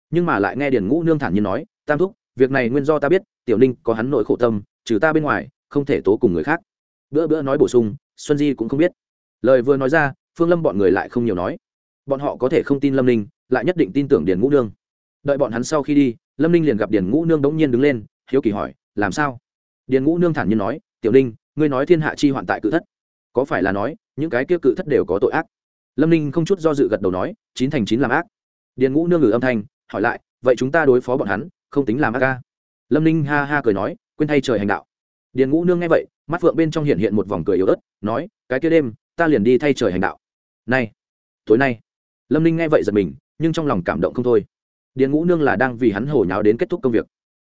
A: Nhưng mà lại nghe điền ngũ nương thản nhiên nói, tam thúc, việc này nguyên do ta biết, tiểu ninh có hắn nội khổ tâm, trừ ta bên ngoài, không thể tố cùng người khác. Bữa bữa nói bổ sung, xuân di cũng không biết lời vừa nói ra, phương lâm bọn người lại không nhiều nói. Bọn họ có thể không tin lâm ninh, lại nhất định tin tưởng điền ngũ nương. Đợi bọn hắn sau khi đi, lâm ninh liền gặp điền ngũ nương đống nhiên đứng lên, hiếu kỳ hỏi, làm sao? Điền ngũ nương thản nhiên nói, tiểu ninh, ngươi nói thiên hạ chi hoạn tại cự thất. Có phải là nói, những cái kia cự thất đều có tội ác? Lâm ninh không chút do dự gật đầu nói, chín thành chín làm ác. Điền ngũ nương ngử âm thanh, hỏi lại, vậy chúng ta đối phó bọn hắn, không tính làm ác ca lâm ninh ha ha cười nói, quên thay trời hành đạo. Điền ngũ nương nghe vậy, mắt phượng bên trong hiện hiện một vòng cười yếu ớt, nói, cái kia đêm ta liền đi thay trời hành đạo. Nay, tối nay. Lâm ninh nghe vậy giật mình nhưng trong lòng cảm động không thôi. Điền ngũ nương là đang vì hắn hổ nháo đến kết thúc công việc.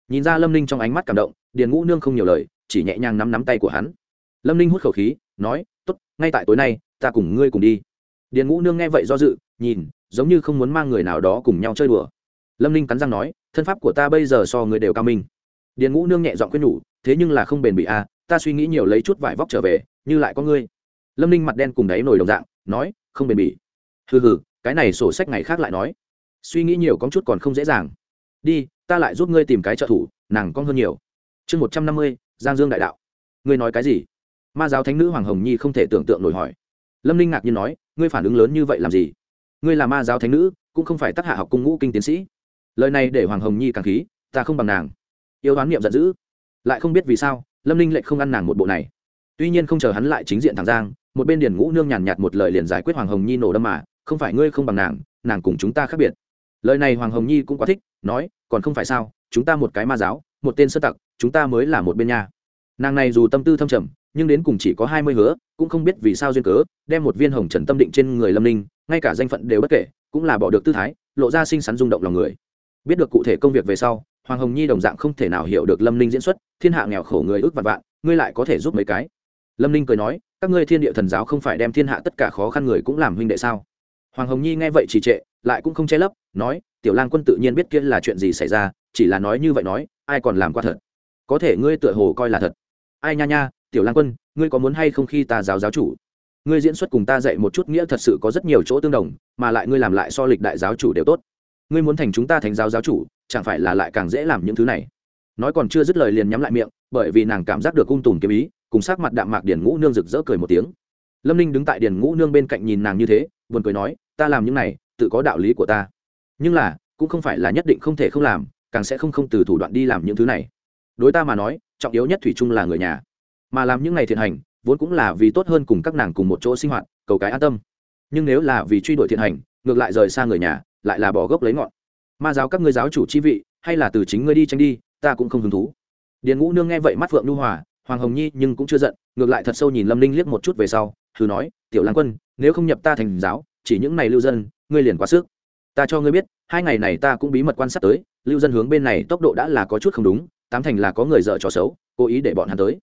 A: Nhìn ra lâm ninh trong ánh mắt cảm động điền ngũ nương không nhiều lời chỉ nhẹ nhàng nắm nắm tay của hắn. Lâm ninh hút khẩu khí nói t ố t ngay tại tối nay ta cùng ngươi cùng đi. Điền ngũ nương nghe vậy do dự nhìn giống như không muốn mang người nào đó cùng nhau chơi đùa. Lâm ninh cắn răng nói thân pháp của ta bây giờ so người đều cao minh. Điền ngũ nương nhẹ giọng quyết nhủ thế nhưng là không bền bị a à, ta suy nghĩ nhiều lấy chút vải vóc trở về như lại có ngươi lâm ninh mặt đen cùng đáy nổi đồng dạng, nói, không bền bỉ. Hừ hừ, cái này sổ sách ngày khác lại nói. Suy nghĩ nhiều có chút còn không dễ dàng. Đi, ta lại giúp ngươi tìm cái trợ thủ, nàng con hơn nhiều. Chương một trăm năm mươi, giang dương đại đạo. Ngươi nói cái gì? Ma giáo thánh nữ hoàng hồng nhi không thể tưởng tượng nổi hỏi. Lâm ninh ngạc nhiên nói, ngươi phản ứng lớn như vậy làm gì? Ngươi là ma giáo thánh nữ, cũng không phải tác hạ học cung ngũ kinh tiến sĩ. Lời này để hoàng hồng nhi càng khí, ta không bằng nàng. Yêu đoán niệm giận dữ. Lại không biết vì sao, lâm ninh lại không ăn nàng một bộ này. Tuy nhiên không chờ hắn lại chính diện thằng giang một bên điền ngũ nương nhàn nhạt một lời liền giải quyết hoàng hồng nhi nổ đâm mà, không phải ngươi không bằng nàng nàng cùng chúng ta khác biệt. Lời này hoàng hồng nhi cũng quá thích, nói, còn không phải sao, chúng ta một cái ma giáo, một tên sơ tặc, chúng ta mới là một bên nhà nàng này dù tâm tư thâm trầm, nhưng đến cùng chỉ có hai mươi hứa, cũng không biết vì sao duyên cớ, đem một viên hồng trần tâm định trên người lâm ninh, ngay cả danh phận đều bất kể, cũng là bỏ được tư thái, lộ ra xinh xắn rung động lòng người. Biết được cụ thể công việc về sau, hoàng hồng nhi đồng dạng không thể nào hiểu được lâm ninh diễn xuất, thiên hạ nghèo khổ người ước vạn vạn, ngươi lại có thể giúp mấy cái. Lâm ninh cười nói các ngươi thiên địa thần giáo không phải đem thiên hạ tất cả khó khăn người cũng làm huynh đệ sao? Hoàng hồng nhi nghe vậy trì trệ, lại cũng không che lấp, nói, tiểu lang quân tự nhiên biết kia là chuyện gì xảy ra, chỉ là nói như vậy nói, ai còn làm qua thật? Có thể ngươi tựa hồ coi là thật. Ai nha nha, tiểu lang quân, ngươi có muốn hay không khi ta giáo giáo chủ? Ngươi diễn xuất cùng ta dạy một chút nghĩa thật sự có rất nhiều chỗ tương đồng, mà lại ngươi làm lại so lịch đại giáo chủ đều tốt. Ngươi muốn thành chúng ta thành giáo giáo chủ, chẳng phải là lại càng dễ làm những thứ này? Nói còn chưa dứt lời liền nhắm lại miệng, bởi vì nàng cảm giác được cung tùng kiếm ý cùng sắc mặt đạm mạc Điền ngũ nương rực rỡ cười một tiếng. Lâm ninh đứng tại Điền ngũ nương bên cạnh nhìn nàng như thế, buồn cười nói, ta làm những này, tự có đạo lý của ta. Nhưng là, cũng không phải là nhất định không thể không làm, càng sẽ không không từ thủ đoạn đi làm những thứ này. Đối ta mà nói, trọng yếu nhất thủy chung là người nhà. Mà làm những ngày thiện hành, vốn cũng là vì tốt hơn cùng các nàng cùng một chỗ sinh hoạt, cầu cái an tâm. Nhưng nếu là vì truy đuổi thiện hành, ngược lại rời xa người nhà, lại là bỏ gốc lấy ngọn. Ma giáo các ngươi giáo chủ chi vị, hay là từ chính ngươi đi tranh đi, ta cũng không hứng thú. Điền ngũ nương nghe vậy mắt phượng lưu hòa hoàng hồng nhi nhưng cũng chưa giận, ngược lại thật sâu nhìn lâm ninh liếc một chút về sau, thử nói, tiểu lan quân, nếu không nhập ta thành giáo, chỉ những này lưu dân, ngươi liền quá sức. Ta cho ngươi biết, hai ngày này ta cũng bí mật quan sát tới, lưu dân hướng bên này tốc độ đã là có chút không đúng, tám thành là có người dợ trò xấu, cố ý để bọn hắn tới.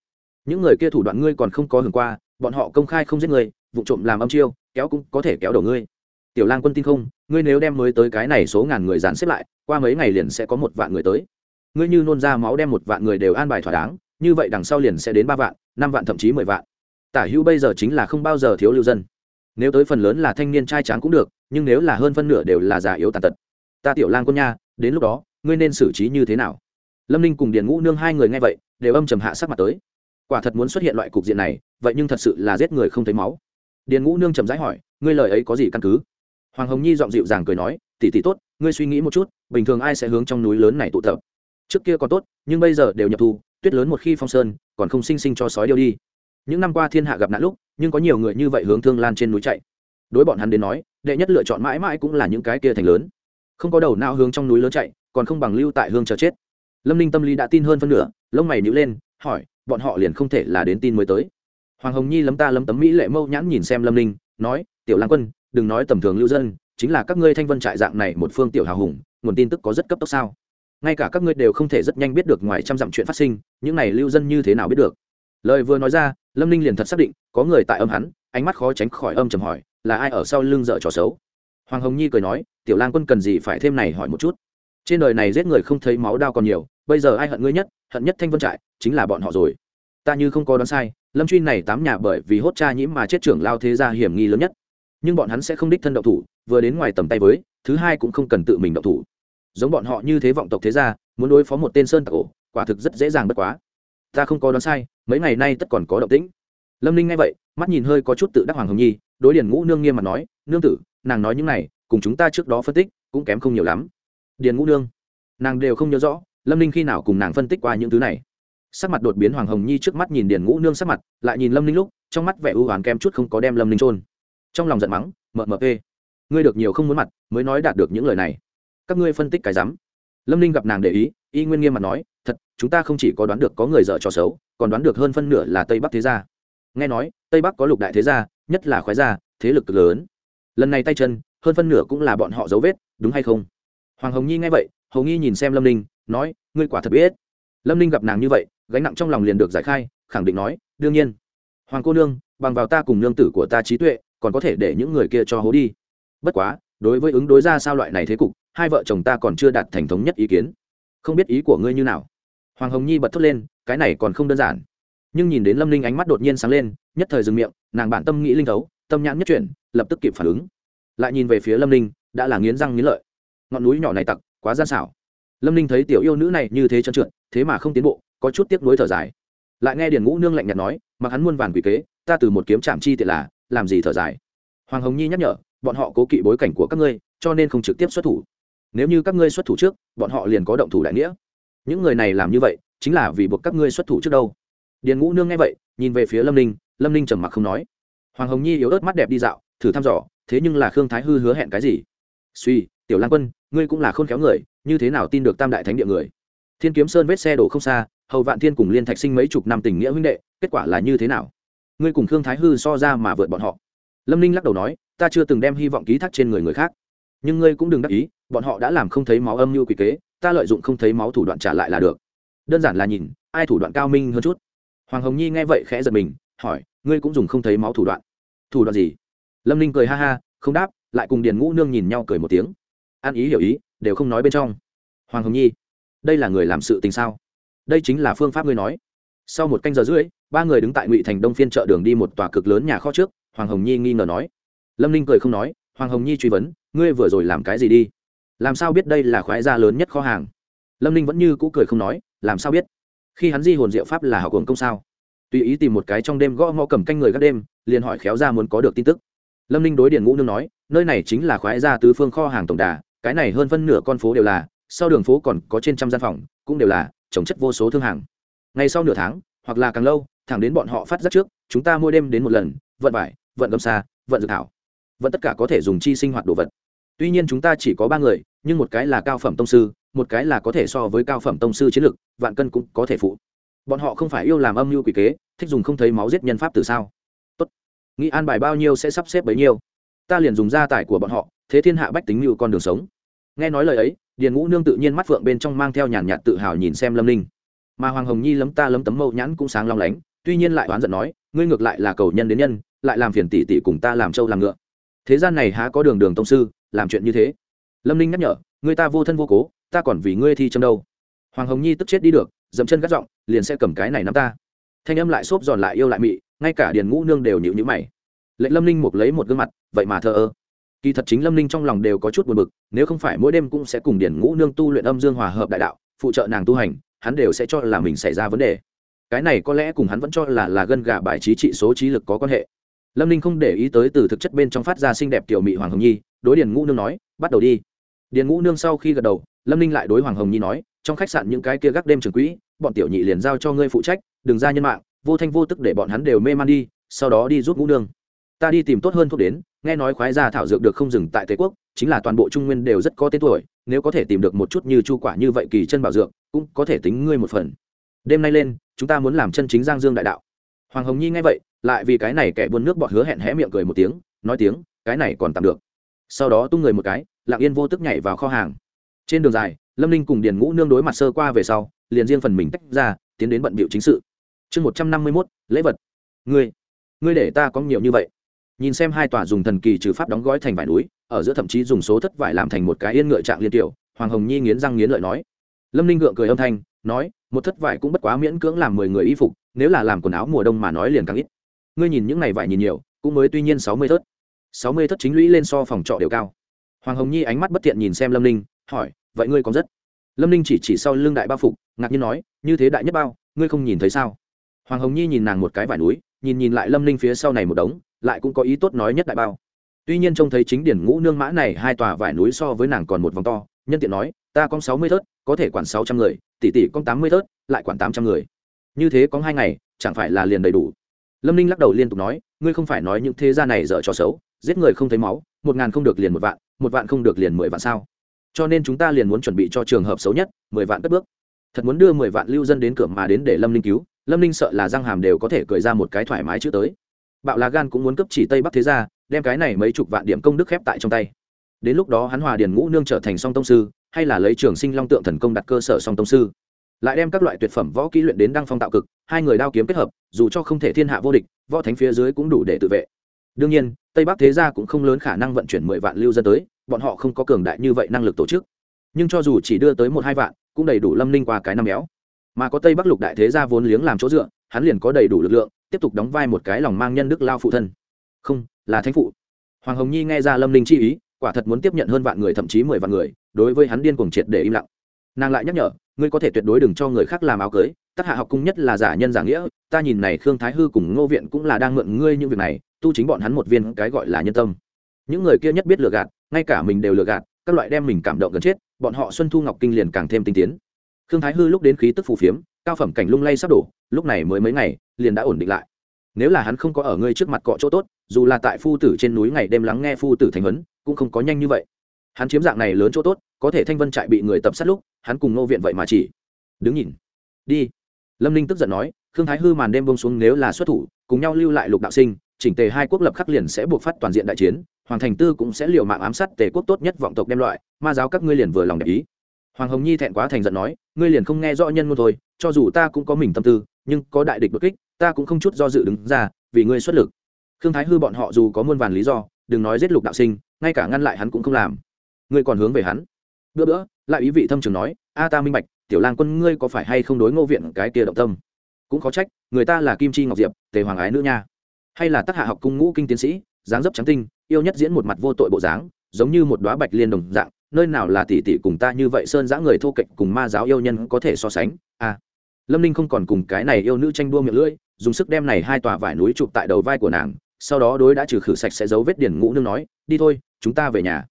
A: Những người kia thủ đoạn ngươi còn không có hưởng qua, bọn họ công khai không giết người vụ trộm làm âm chiêu, kéo cũng có thể kéo đầu ngươi. Tiểu lang quân tin không, ngươi nếu đem mới tới cái này số ngàn người dàn xếp lại, qua mấy ngày liền sẽ có một vạn người tới. Ngươi như nôn ra máu đem một vạn người đều an bài thỏa đáng như vậy đằng sau liền sẽ đến ba vạn, năm vạn thậm chí mười vạn. Tả hữu bây giờ chính là không bao giờ thiếu lưu dân. Nếu tới phần lớn là thanh niên trai tráng cũng được, nhưng nếu là hơn phân nửa đều là già yếu tàn tật. Ta tiểu lang quân nha, đến lúc đó, ngươi nên xử trí như thế nào? Lâm ninh cùng điền ngũ nương hai người nghe vậy, đều âm trầm hạ sắc mặt tới. Quả thật muốn xuất hiện loại cục diện này, vậy nhưng thật sự là giết người không thấy máu. Điền ngũ nương trầm rãi hỏi, ngươi lời ấy có gì căn cứ? Hoàng hồng nhi giọng dịu dàng cười nói tỉ tỉ tốt, ngươi suy nghĩ một chút, bình thường ai sẽ hướng trong núi lớn này tụ tập? Trước kia còn tốt, nhưng bây giờ đều nhập thu tuyết lớn một khi phong sơn, còn không sinh sinh cho sói điêu đi. Những năm qua thiên hạ gặp nạn lúc, nhưng có nhiều người như vậy hướng thương lan trên núi chạy. Đối bọn hắn đến nói, đệ nhất lựa chọn mãi mãi cũng là những cái kia thành lớn. Không có đầu não hướng trong núi lớn chạy, còn không bằng lưu tại hương chờ chết. Lâm ninh tâm lý đã tin hơn phân nửa, lông mày nhữ lên, hỏi, bọn họ liền không thể là đến tin mới tới. Hoàng hồng nhi lấm ta lấm tấm mỹ lệ mâu nhãn nhìn xem lâm ninh, nói, tiểu lang quân, đừng nói tầm thường lưu dân, chính là các ngươi thanh vân trại dạng này một phương tiểu hào hùng, nguồn tin tức có rất cấp tốc sao? Ngay cả các ngươi đều không thể rất nhanh biết được ngoài trăm dặm chuyện phát sinh, những này lưu dân như thế nào biết được? Lời vừa nói ra, lâm ninh liền thật xác định, có người tại âm hắn, ánh mắt khó tránh khỏi âm trầm hỏi, là ai ở sau lưng dợ trò xấu? Hoàng hồng nhi cười nói, tiểu lang quân cần gì phải thêm này hỏi một chút? Trên đời này giết người không thấy máu đao còn nhiều, bây giờ ai hận ngươi nhất? Hận nhất thanh vân trại, chính là bọn họ rồi. Ta như không có đoán sai, lâm truy này tám nhà bởi vì hốt cha nhiễm mà chết trưởng lao thế gia hiểm nghi lớn nhất. Nhưng bọn hắn sẽ không đích thân động thủ, vừa đến ngoài tầm tay với, thứ hai cũng không cần tự mình động thủ giống bọn họ như thế vọng tộc thế gia, muốn đối phó một tên sơn tặc ổ, quả thực rất dễ dàng bất quá. Ta không có đoán sai, mấy ngày nay tất còn có động tĩnh. Lâm ninh nghe vậy, mắt nhìn hơi có chút tự đắc hoàng hồng nhi, đối điền ngũ nương nghiêm mặt nói, nương tử, nàng nói những này, cùng chúng ta trước đó phân tích, cũng kém không nhiều lắm. Điền ngũ nương, nàng đều không nhớ rõ, lâm ninh khi nào cùng nàng phân tích qua những thứ này. Sắc mặt đột biến hoàng hồng nhi trước mắt nhìn điền ngũ nương sắc mặt, lại nhìn lâm ninh lúc, trong mắt vẻ ưu hoán kem chút không có đem lâm ninh trôn trong lòng giận mắng mờ mờ ê, ngươi được nhiều không muốn mặt, mới nói đạt được những lời này các ngươi phân tích cái rắm. Lâm ninh gặp nàng để ý, y nguyên nghiêm mặt nói, thật, chúng ta không chỉ có đoán được có người dở trò xấu, còn đoán được hơn phân nửa là tây bắc thế gia. Nghe nói, tây bắc có lục đại thế gia, nhất là khoái gia, thế lực cực lớn. Lần này tay chân, hơn phân nửa cũng là bọn họ dấu vết, đúng hay không? Hoàng hồng nhi nghe vậy hầu nghi nhìn xem lâm ninh, nói, ngươi quả thật biết. Lâm ninh gặp nàng như vậy, gánh nặng trong lòng liền được giải khai, khẳng định nói, đương nhiên. Hoàng cô nương, bằng vào ta cùng nương tử của ta trí tuệ, còn có thể để những người kia cho hố đi. Bất quá, đối với ứng đối ra sao loại này thế cục hai vợ chồng ta còn chưa đạt thành thống nhất ý kiến. Không biết ý của ngươi như nào. Hoàng hồng nhi bật thốt lên, cái này còn không đơn giản. Nhưng nhìn đến lâm ninh ánh mắt đột nhiên sáng lên, nhất thời dừng miệng, nàng bản tâm nghĩ linh thấu, tâm nhãn nhất chuyển, lập tức kịp phản ứng. Lại nhìn về phía lâm ninh, đã là nghiến răng nghiến lợi. Ngọn núi nhỏ này tặc, quá gian xảo. Lâm ninh thấy tiểu yêu nữ này như thế trơn trượt, thế mà không tiến bộ, có chút tiếc nuối thở dài. Lại nghe điền ngũ nương lạnh nhạt nói, mặc hắn muôn vàn quỷ kế, ta từ một kiếm chạm chi tiện là, làm gì thở dài? Hoàng hồng nhi nhắc nhở, bọn họ cố kỵ bối cảnh của các ngươi, cho nên không trực tiếp xuất thủ nếu như các ngươi xuất thủ trước, bọn họ liền có động thủ đại nghĩa. Những người này làm như vậy, chính là vì buộc các ngươi xuất thủ trước đâu. Điền ngũ nương nghe vậy, nhìn về phía lâm ninh lâm ninh trầm mặc không nói. Hoàng hồng nhi yếu ớt mắt đẹp đi dạo, thử thăm dò, thế nhưng là khương thái hư hứa hẹn cái gì? Suy, tiểu lan quân, ngươi cũng là khôn khéo người, như thế nào tin được tam đại thánh địa người? Thiên kiếm sơn vết xe đổ không xa, hầu vạn thiên cùng liên thạch sinh mấy chục năm tình nghĩa huynh đệ, kết quả là như thế nào? Ngươi cùng khương thái hư so ra mà vượt bọn họ. Lâm ninh lắc đầu nói, ta chưa từng đem hy vọng ký thác trên người người khác. Nhưng ngươi cũng đừng đắc ý bọn họ đã làm không thấy máu âm mưu quỷ kế, ta lợi dụng không thấy máu thủ đoạn trả lại là được. Đơn giản là nhìn, ai thủ đoạn cao minh hơn chút? Hoàng hồng nhi nghe vậy khẽ giật mình, hỏi, ngươi cũng dùng không thấy máu thủ đoạn. Thủ đoạn gì? Lâm ninh cười ha ha, không đáp, lại cùng điền ngũ nương nhìn nhau cười một tiếng. Ăn ý hiểu ý, đều không nói bên trong. Hoàng hồng nhi, đây là người làm sự tình sao? Đây chính là phương pháp ngươi nói. Sau một canh giờ rưỡi, ba người đứng tại ngụy thành đông phiên chợ đường đi một tòa cực lớn nhà kho trước, hoàng hồng nhi nghi ngờ nói. Lâm ninh cười không nói, hoàng hồng nhi truy vấn, ngươi vừa rồi làm cái gì đi? Làm sao biết đây là khoái gia lớn nhất kho hàng? Lâm ninh vẫn như cũ cười không nói, làm sao biết? Khi hắn di hồn diệu pháp là học hồn công sao? Tùy ý tìm một cái trong đêm gõ ngõ cầm canh người các đêm, liền hỏi khéo ra muốn có được tin tức. Lâm ninh đối điện ngũ nương nói, nơi này chính là khoái gia tứ phương kho hàng tổng đà, cái này hơn phân nửa con phố đều là, sau đường phố còn có trên trăm gian phòng, cũng đều là, trồng chất vô số thương hàng. Ngay sau nửa tháng, hoặc là càng lâu, thẳng đến bọn họ phát giác trước, chúng ta mỗi đêm đến một lần, vận vải, vận gầm xa vận dược thảo. Vận tất cả có thể dùng chi sinh hoạt đồ vật tuy nhiên chúng ta chỉ có ba người, nhưng một cái là cao phẩm tông sư, một cái là có thể so với cao phẩm tông sư chiến lực vạn cân cũng có thể phụ. Bọn họ không phải yêu làm âm mưu quỷ kế, thích dùng không thấy máu giết nhân pháp từ sao? Tốt. Nghĩ an bài bao nhiêu sẽ sắp xếp bấy nhiêu. Ta liền dùng gia tài của bọn họ, thế thiên hạ bách tính như con đường sống. Nghe nói lời ấy, điền ngũ nương tự nhiên mắt phượng bên trong mang theo nhàn nhạt tự hào nhìn xem lâm ninh. Mà hoàng hồng nhi lấm ta lấm tấm mâu nhãn cũng sáng long lánh, tuy nhiên lại oán giận nói, ngươi ngược lại là cầu nhân đến nhân, lại làm phiền tỷ tỷ cùng ta làm trâu làm ngựa. Thế gian này há có đường đường tông sư làm chuyện như thế. Lâm ninh nhắc nhở, người ta vô thân vô cố, ta còn vì ngươi thi châm đâu. Hoàng hồng nhi tức chết đi được, dậm chân gắt giọng, liền sẽ cầm cái này nắm ta. Thanh âm lại xốp giòn lại yêu lại mị, ngay cả điền ngũ nương đều nhịu nhữ mày. Lệnh lâm ninh một lấy một gương mặt, vậy mà thờ ơ. Kỳ thật chính lâm ninh trong lòng đều có chút buồn bực, nếu không phải mỗi đêm cũng sẽ cùng điền ngũ nương tu luyện âm dương hòa hợp đại đạo, phụ trợ nàng tu hành, hắn đều sẽ cho là mình xảy ra vấn đề. Cái này có lẽ cùng hắn vẫn cho là là gân gà bài trí trị số trí lực có quan hệ. Lâm ninh không để ý tới từ thực chất bên trong phát ra xinh đẹp tiểu mị hoàng hồng nhi đối điền ngũ nương nói, bắt đầu đi. Điền ngũ nương sau khi gật đầu, lâm ninh lại đối hoàng hồng nhi nói, trong khách sạn những cái kia gác đêm trường quỹ, bọn tiểu nhị liền giao cho ngươi phụ trách, đừng ra nhân mạng, vô thanh vô tức để bọn hắn đều mê man đi, sau đó đi giúp ngũ nương. Ta đi tìm tốt hơn thuốc đến, nghe nói khoái gia thảo dược được không dừng tại tây quốc, chính là toàn bộ trung nguyên đều rất có tên tuổi, nếu có thể tìm được một chút như chu quả như vậy kỳ chân bảo dược, cũng có thể tính ngươi một phần. Đêm nay lên, chúng ta muốn làm chân chính giang dương đại đạo. Hoàng hồng nhi nghe vậy, lại vì cái này kẻ buôn nước bọn hứa hẹn hé miệng cười một tiếng, nói tiếng, cái này còn tạm được sau đó tung người một cái, lặng yên vô tức nhảy vào kho hàng. Trên đường dài, lâm ninh cùng điền ngũ nương đối mặt sơ qua về sau, liền riêng phần mình tách ra, tiến đến bận bịu chính sự. Chương một trăm năm mươi mốt, lễ vật. Ngươi ngươi để ta có nhiều như vậy. Nhìn xem hai tòa dùng thần kỳ trừ pháp đóng gói thành vải núi, ở giữa thậm chí dùng số thất vải làm thành một cái yên ngựa trạng liên tiểu, hoàng hồng nhi nghiến răng nghiến lợi nói. Lâm ninh gượng cười âm thanh, nói, một thất vải cũng bất quá miễn cưỡng làm mười người y phục, nếu là làm quần áo mùa đông mà nói liền càng ít. Ngươi nhìn những này vải nhìn nhiều, cũng mới tuy nhiên sáu mươi thớt sáu mươi thất chính lũy lên so phòng trọ đều cao. Hoàng hồng nhi ánh mắt bất thiện nhìn xem lâm ninh, hỏi, vậy ngươi còn rất? Lâm ninh chỉ chỉ sau lưng đại bao phục, ngạc nhiên nói, như thế đại nhất bao, ngươi không nhìn thấy sao? Hoàng hồng nhi nhìn nàng một cái vải núi, nhìn nhìn lại lâm ninh phía sau này một đống, lại cũng có ý tốt nói nhất đại bao. Tuy nhiên trông thấy chính điển ngũ nương mã này hai tòa vải núi so với nàng còn một vòng to, nhân tiện nói, ta có sáu mươi thớt có thể quản sáu trăm người, tỷ tỷ có tám mươi thớt lại quản tám trăm người. Như thế có hai ngày, chẳng phải là liền đầy đủ. Lâm ninh lắc đầu liên tục nói, ngươi không phải nói những thế gia này dở trò xấu giết người không thấy máu, một ngàn không được liền một vạn một vạn không được liền mười vạn sao? Cho nên chúng ta liền muốn chuẩn bị cho trường hợp xấu nhất, mười vạn cất bước. Thật muốn đưa mười vạn lưu dân đến cửa mà đến để lâm ninh cứu, lâm ninh sợ là răng hàm đều có thể cười ra một cái thoải mái chữ tới. Bạo lá gan cũng muốn cấp chỉ tây bắc thế ra đem cái này mấy chục vạn điểm công đức khép tại trong tay. Đến lúc đó hắn hòa điền ngũ nương trở thành song tông sư, hay là lấy trường sinh long tượng thần công đặt cơ sở song tông sư. Lại đem các loại tuyệt phẩm võ kỹ luyện đến đăng phong tạo cực, hai người đao kiếm kết hợp, dù cho không thể thiên hạ vô địch, võ thánh phía dưới cũng đủ để tự vệ đương nhiên, tây bắc thế gia cũng không lớn khả năng vận chuyển mười vạn lưu dân tới, bọn họ không có cường đại như vậy năng lực tổ chức. Nhưng cho dù chỉ đưa tới một hai vạn, cũng đầy đủ lâm ninh qua cái năm béo. Mà có tây bắc lục đại thế gia vốn liếng làm chỗ dựa, hắn liền có đầy đủ lực lượng, tiếp tục đóng vai một cái lòng mang nhân đức lao phụ thân. Không, là thánh phụ. Hoàng hồng nhi nghe ra lâm ninh chi ý, quả thật muốn tiếp nhận hơn vạn người thậm chí mười vạn người, đối với hắn điên cuồng triệt để im lặng. Nàng lại nhắc nhở, ngươi có thể tuyệt đối đừng cho người khác làm áo cưới tác hạ học cung nhất là giả nhân giả nghĩa, ta nhìn này khương thái hư cùng ngô viện cũng là đang mượn ngươi những việc này tu chính bọn hắn một viên cái gọi là nhân tâm. Những người kia nhất biết lừa gạt ngay cả mình đều lừa gạt các loại đem mình cảm động gần chết bọn họ xuân thu ngọc kinh liền càng thêm tinh tiến. Khương thái hư lúc đến khí tức phù phiếm cao phẩm cảnh lung lay sắp đổ lúc này mới mấy ngày liền đã ổn định lại. Nếu là hắn không có ở ngươi trước mặt cọ chỗ tốt dù là tại phu tử trên núi ngày đêm lắng nghe phu tử thành huấn, cũng không có nhanh như vậy. Hắn chiếm dạng này lớn chỗ tốt có thể thanh vân trại bị người tập sát lúc hắn cùng nô viện vậy mà chỉ. Đứng nhìn. Đi. Lâm ninh tức giận nói khương thái hư màn đêm bông xuống nếu là xuất thủ cùng nhau lưu lại lục đạo sinh chỉnh tề hai quốc lập khắc liền sẽ buộc phát toàn diện đại chiến, hoàng thành tư cũng sẽ liều mạng ám sát tề quốc tốt nhất vọng tộc đem loại, ma giáo các ngươi liền vừa lòng để ý. Hoàng hồng nhi thẹn quá thành giận nói, ngươi liền không nghe rõ nhân ngôn thôi, cho dù ta cũng có mình tâm tư, nhưng có đại địch bất kích, ta cũng không chút do dự đứng ra, vì ngươi xuất lực. Khương thái hư bọn họ dù có muôn vàn lý do, đừng nói giết lục đạo sinh, ngay cả ngăn lại hắn cũng không làm. Ngươi còn hướng về hắn. Bữa bữa, lại ý vị thâm trường nói, a ta minh bạch, tiểu lang quân ngươi có phải hay không đối ngô viện cái kia động tâm? Cũng khó trách, người ta là kim chi ngọc diệp, tề hoàng ái nữ nha hay là tác hạ học cung ngũ kinh tiến sĩ dáng dấp trắng tinh yêu nhất diễn một mặt vô tội bộ dáng giống như một đoá bạch liên đồng dạng nơi nào là tỷ tỷ cùng ta như vậy sơn giã người thô kệch cùng ma giáo yêu nhân có thể so sánh? A à, lâm ninh không còn cùng cái này yêu nữ tranh đua miệng lưỡi dùng sức đem này hai tòa vải núi chụp tại đầu vai của nàng sau đó đối đã trừ khử sạch sẽ giấu vết điển ngũ nương nói đi thôi chúng ta về nhà.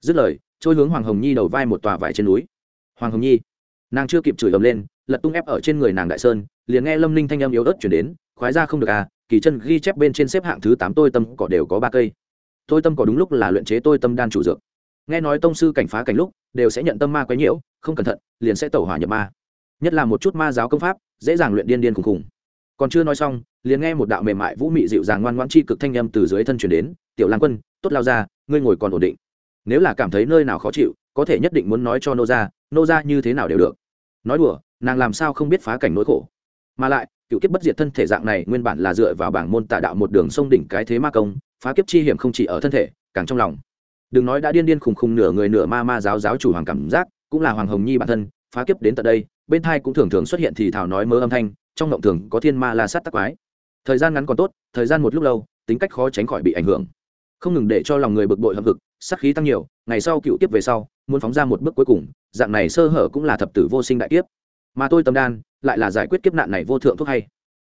A: Dứt lời trôi hướng hoàng hồng nhi đầu vai một tòa vải trên núi. Hoàng hồng nhi. Nàng chưa kịp chửi ầm lên lật tung ép ở trên người nàng đại sơn liền nghe lâm ninh thanh âm yếu ớt chuyển đến khoái ra không được à kỳ chân ghi chép bên trên xếp hạng thứ tám, tôi tâm cỏ đều có ba cây. Tôi tâm cỏ đúng lúc là luyện chế tôi tâm đan chủ dược. Nghe nói tông sư cảnh phá cảnh lúc, đều sẽ nhận tâm ma quấy nhiễu, không cẩn thận, liền sẽ tẩu hỏa nhập ma. Nhất là một chút ma giáo công pháp, dễ dàng luyện điên điên khùng khùng còn chưa nói xong, liền nghe một đạo mềm mại vũ mị dịu dàng ngoan ngoãn chi cực thanh âm từ dưới thân chuyển đến, tiểu lang quân, tốt lao ra, ngươi ngồi còn ổn định. Nếu là cảm thấy nơi nào khó chịu, có thể nhất định muốn nói cho nô ra nô ra như thế nào đều được. Nói đùa, nàng làm sao không biết phá cảnh nỗi khổ. Mà lại cựu kiếp bất diệt thân thể dạng này nguyên bản là dựa vào bảng môn tà đạo một đường sông đỉnh cái thế ma công, phá kiếp chi hiểm không chỉ ở thân thể, càng trong lòng. Đừng nói đã điên điên khùng khùng nửa người nửa ma ma giáo giáo chủ hoàng cảm giác, cũng là hoàng hồng nhi bản thân, phá kiếp đến tận đây, bên thai cũng thường thường xuất hiện thì thảo nói mơ âm thanh, trong động thường có thiên ma la sát tắc quái. Thời gian ngắn còn tốt, thời gian một lúc lâu, tính cách khó tránh khỏi bị ảnh hưởng. Không ngừng để cho lòng người bực bội hậm hực sắc khí tăng nhiều, ngày sau cựu kiếp về sau, muốn phóng ra một bước cuối cùng, dạng này sơ hở cũng là thập tử vô sinh đại kiếp mà tôi tâm đan lại là giải quyết kiếp nạn này vô thượng thuốc hay.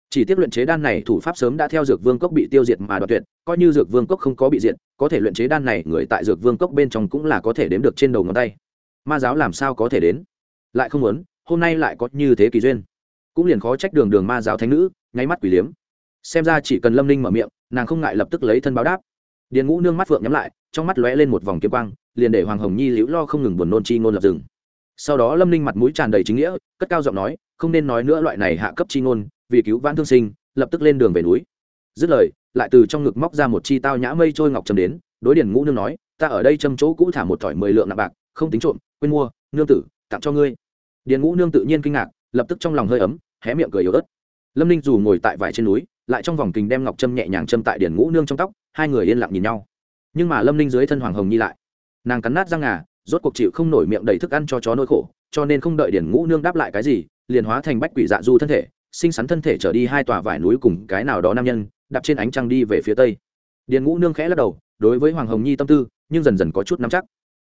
A: Chỉ tiếp luyện chế đan này thủ pháp sớm đã theo dược vương cốc bị tiêu diệt mà đoạt tuyệt, coi như dược vương cốc không có bị diệt, có thể luyện chế đan này người tại dược vương cốc bên trong cũng là có thể đếm được trên đầu ngón tay. Ma giáo làm sao có thể đến? Lại không muốn, hôm nay lại có như thế kỳ duyên. Cũng liền khó trách đường đường ma giáo thánh nữ, nháy mắt quỷ liếm. Xem ra chỉ cần lâm ninh mở miệng, nàng không ngại lập tức lấy thân báo đáp. Điền ngũ nương mắt phượng nhắm lại, trong mắt lóe lên một vòng kiếm quang, liền để hoàng hồng nhi liễu lo không ngừng buồn nôn chi ngôn lập rừng sau đó lâm ninh mặt mũi tràn đầy chính nghĩa, cất cao giọng nói, không nên nói nữa loại này hạ cấp chi ngôn, vì cứu vãn thương sinh, lập tức lên đường về núi. Dứt lời, lại từ trong ngực móc ra một chi tao nhã mây trôi ngọc trầm đến, đối điển ngũ nương nói, ta ở đây châm chỗ cũ thả một thỏi mười lượng nạp bạc, không tính trộm, quên mua, nương tử, tặng cho ngươi. Điền ngũ nương tự nhiên kinh ngạc, lập tức trong lòng hơi ấm, hé miệng cười yếu ớt. Lâm ninh dù ngồi tại vải trên núi, lại trong vòng kình đem ngọc trâm nhẹ nhàng châm tại điền ngũ nương trong tóc, hai người yên lặng nhìn nhau. Nhưng mà lâm ninh dưới thân hoàng hồng nhi lại, nàng cắn nát răng ngà rốt cuộc chịu không nổi miệng đầy thức ăn cho chó nỗi khổ, cho nên không đợi điển ngũ nương đáp lại cái gì, liền hóa thành bách quỷ dạ du thân thể, sinh sắn thân thể trở đi hai tòa vải núi cùng cái nào đó nam nhân, đạp trên ánh trăng đi về phía tây. Điền ngũ nương khẽ lắc đầu, đối với hoàng hồng nhi tâm tư, nhưng dần dần có chút nắm chắc.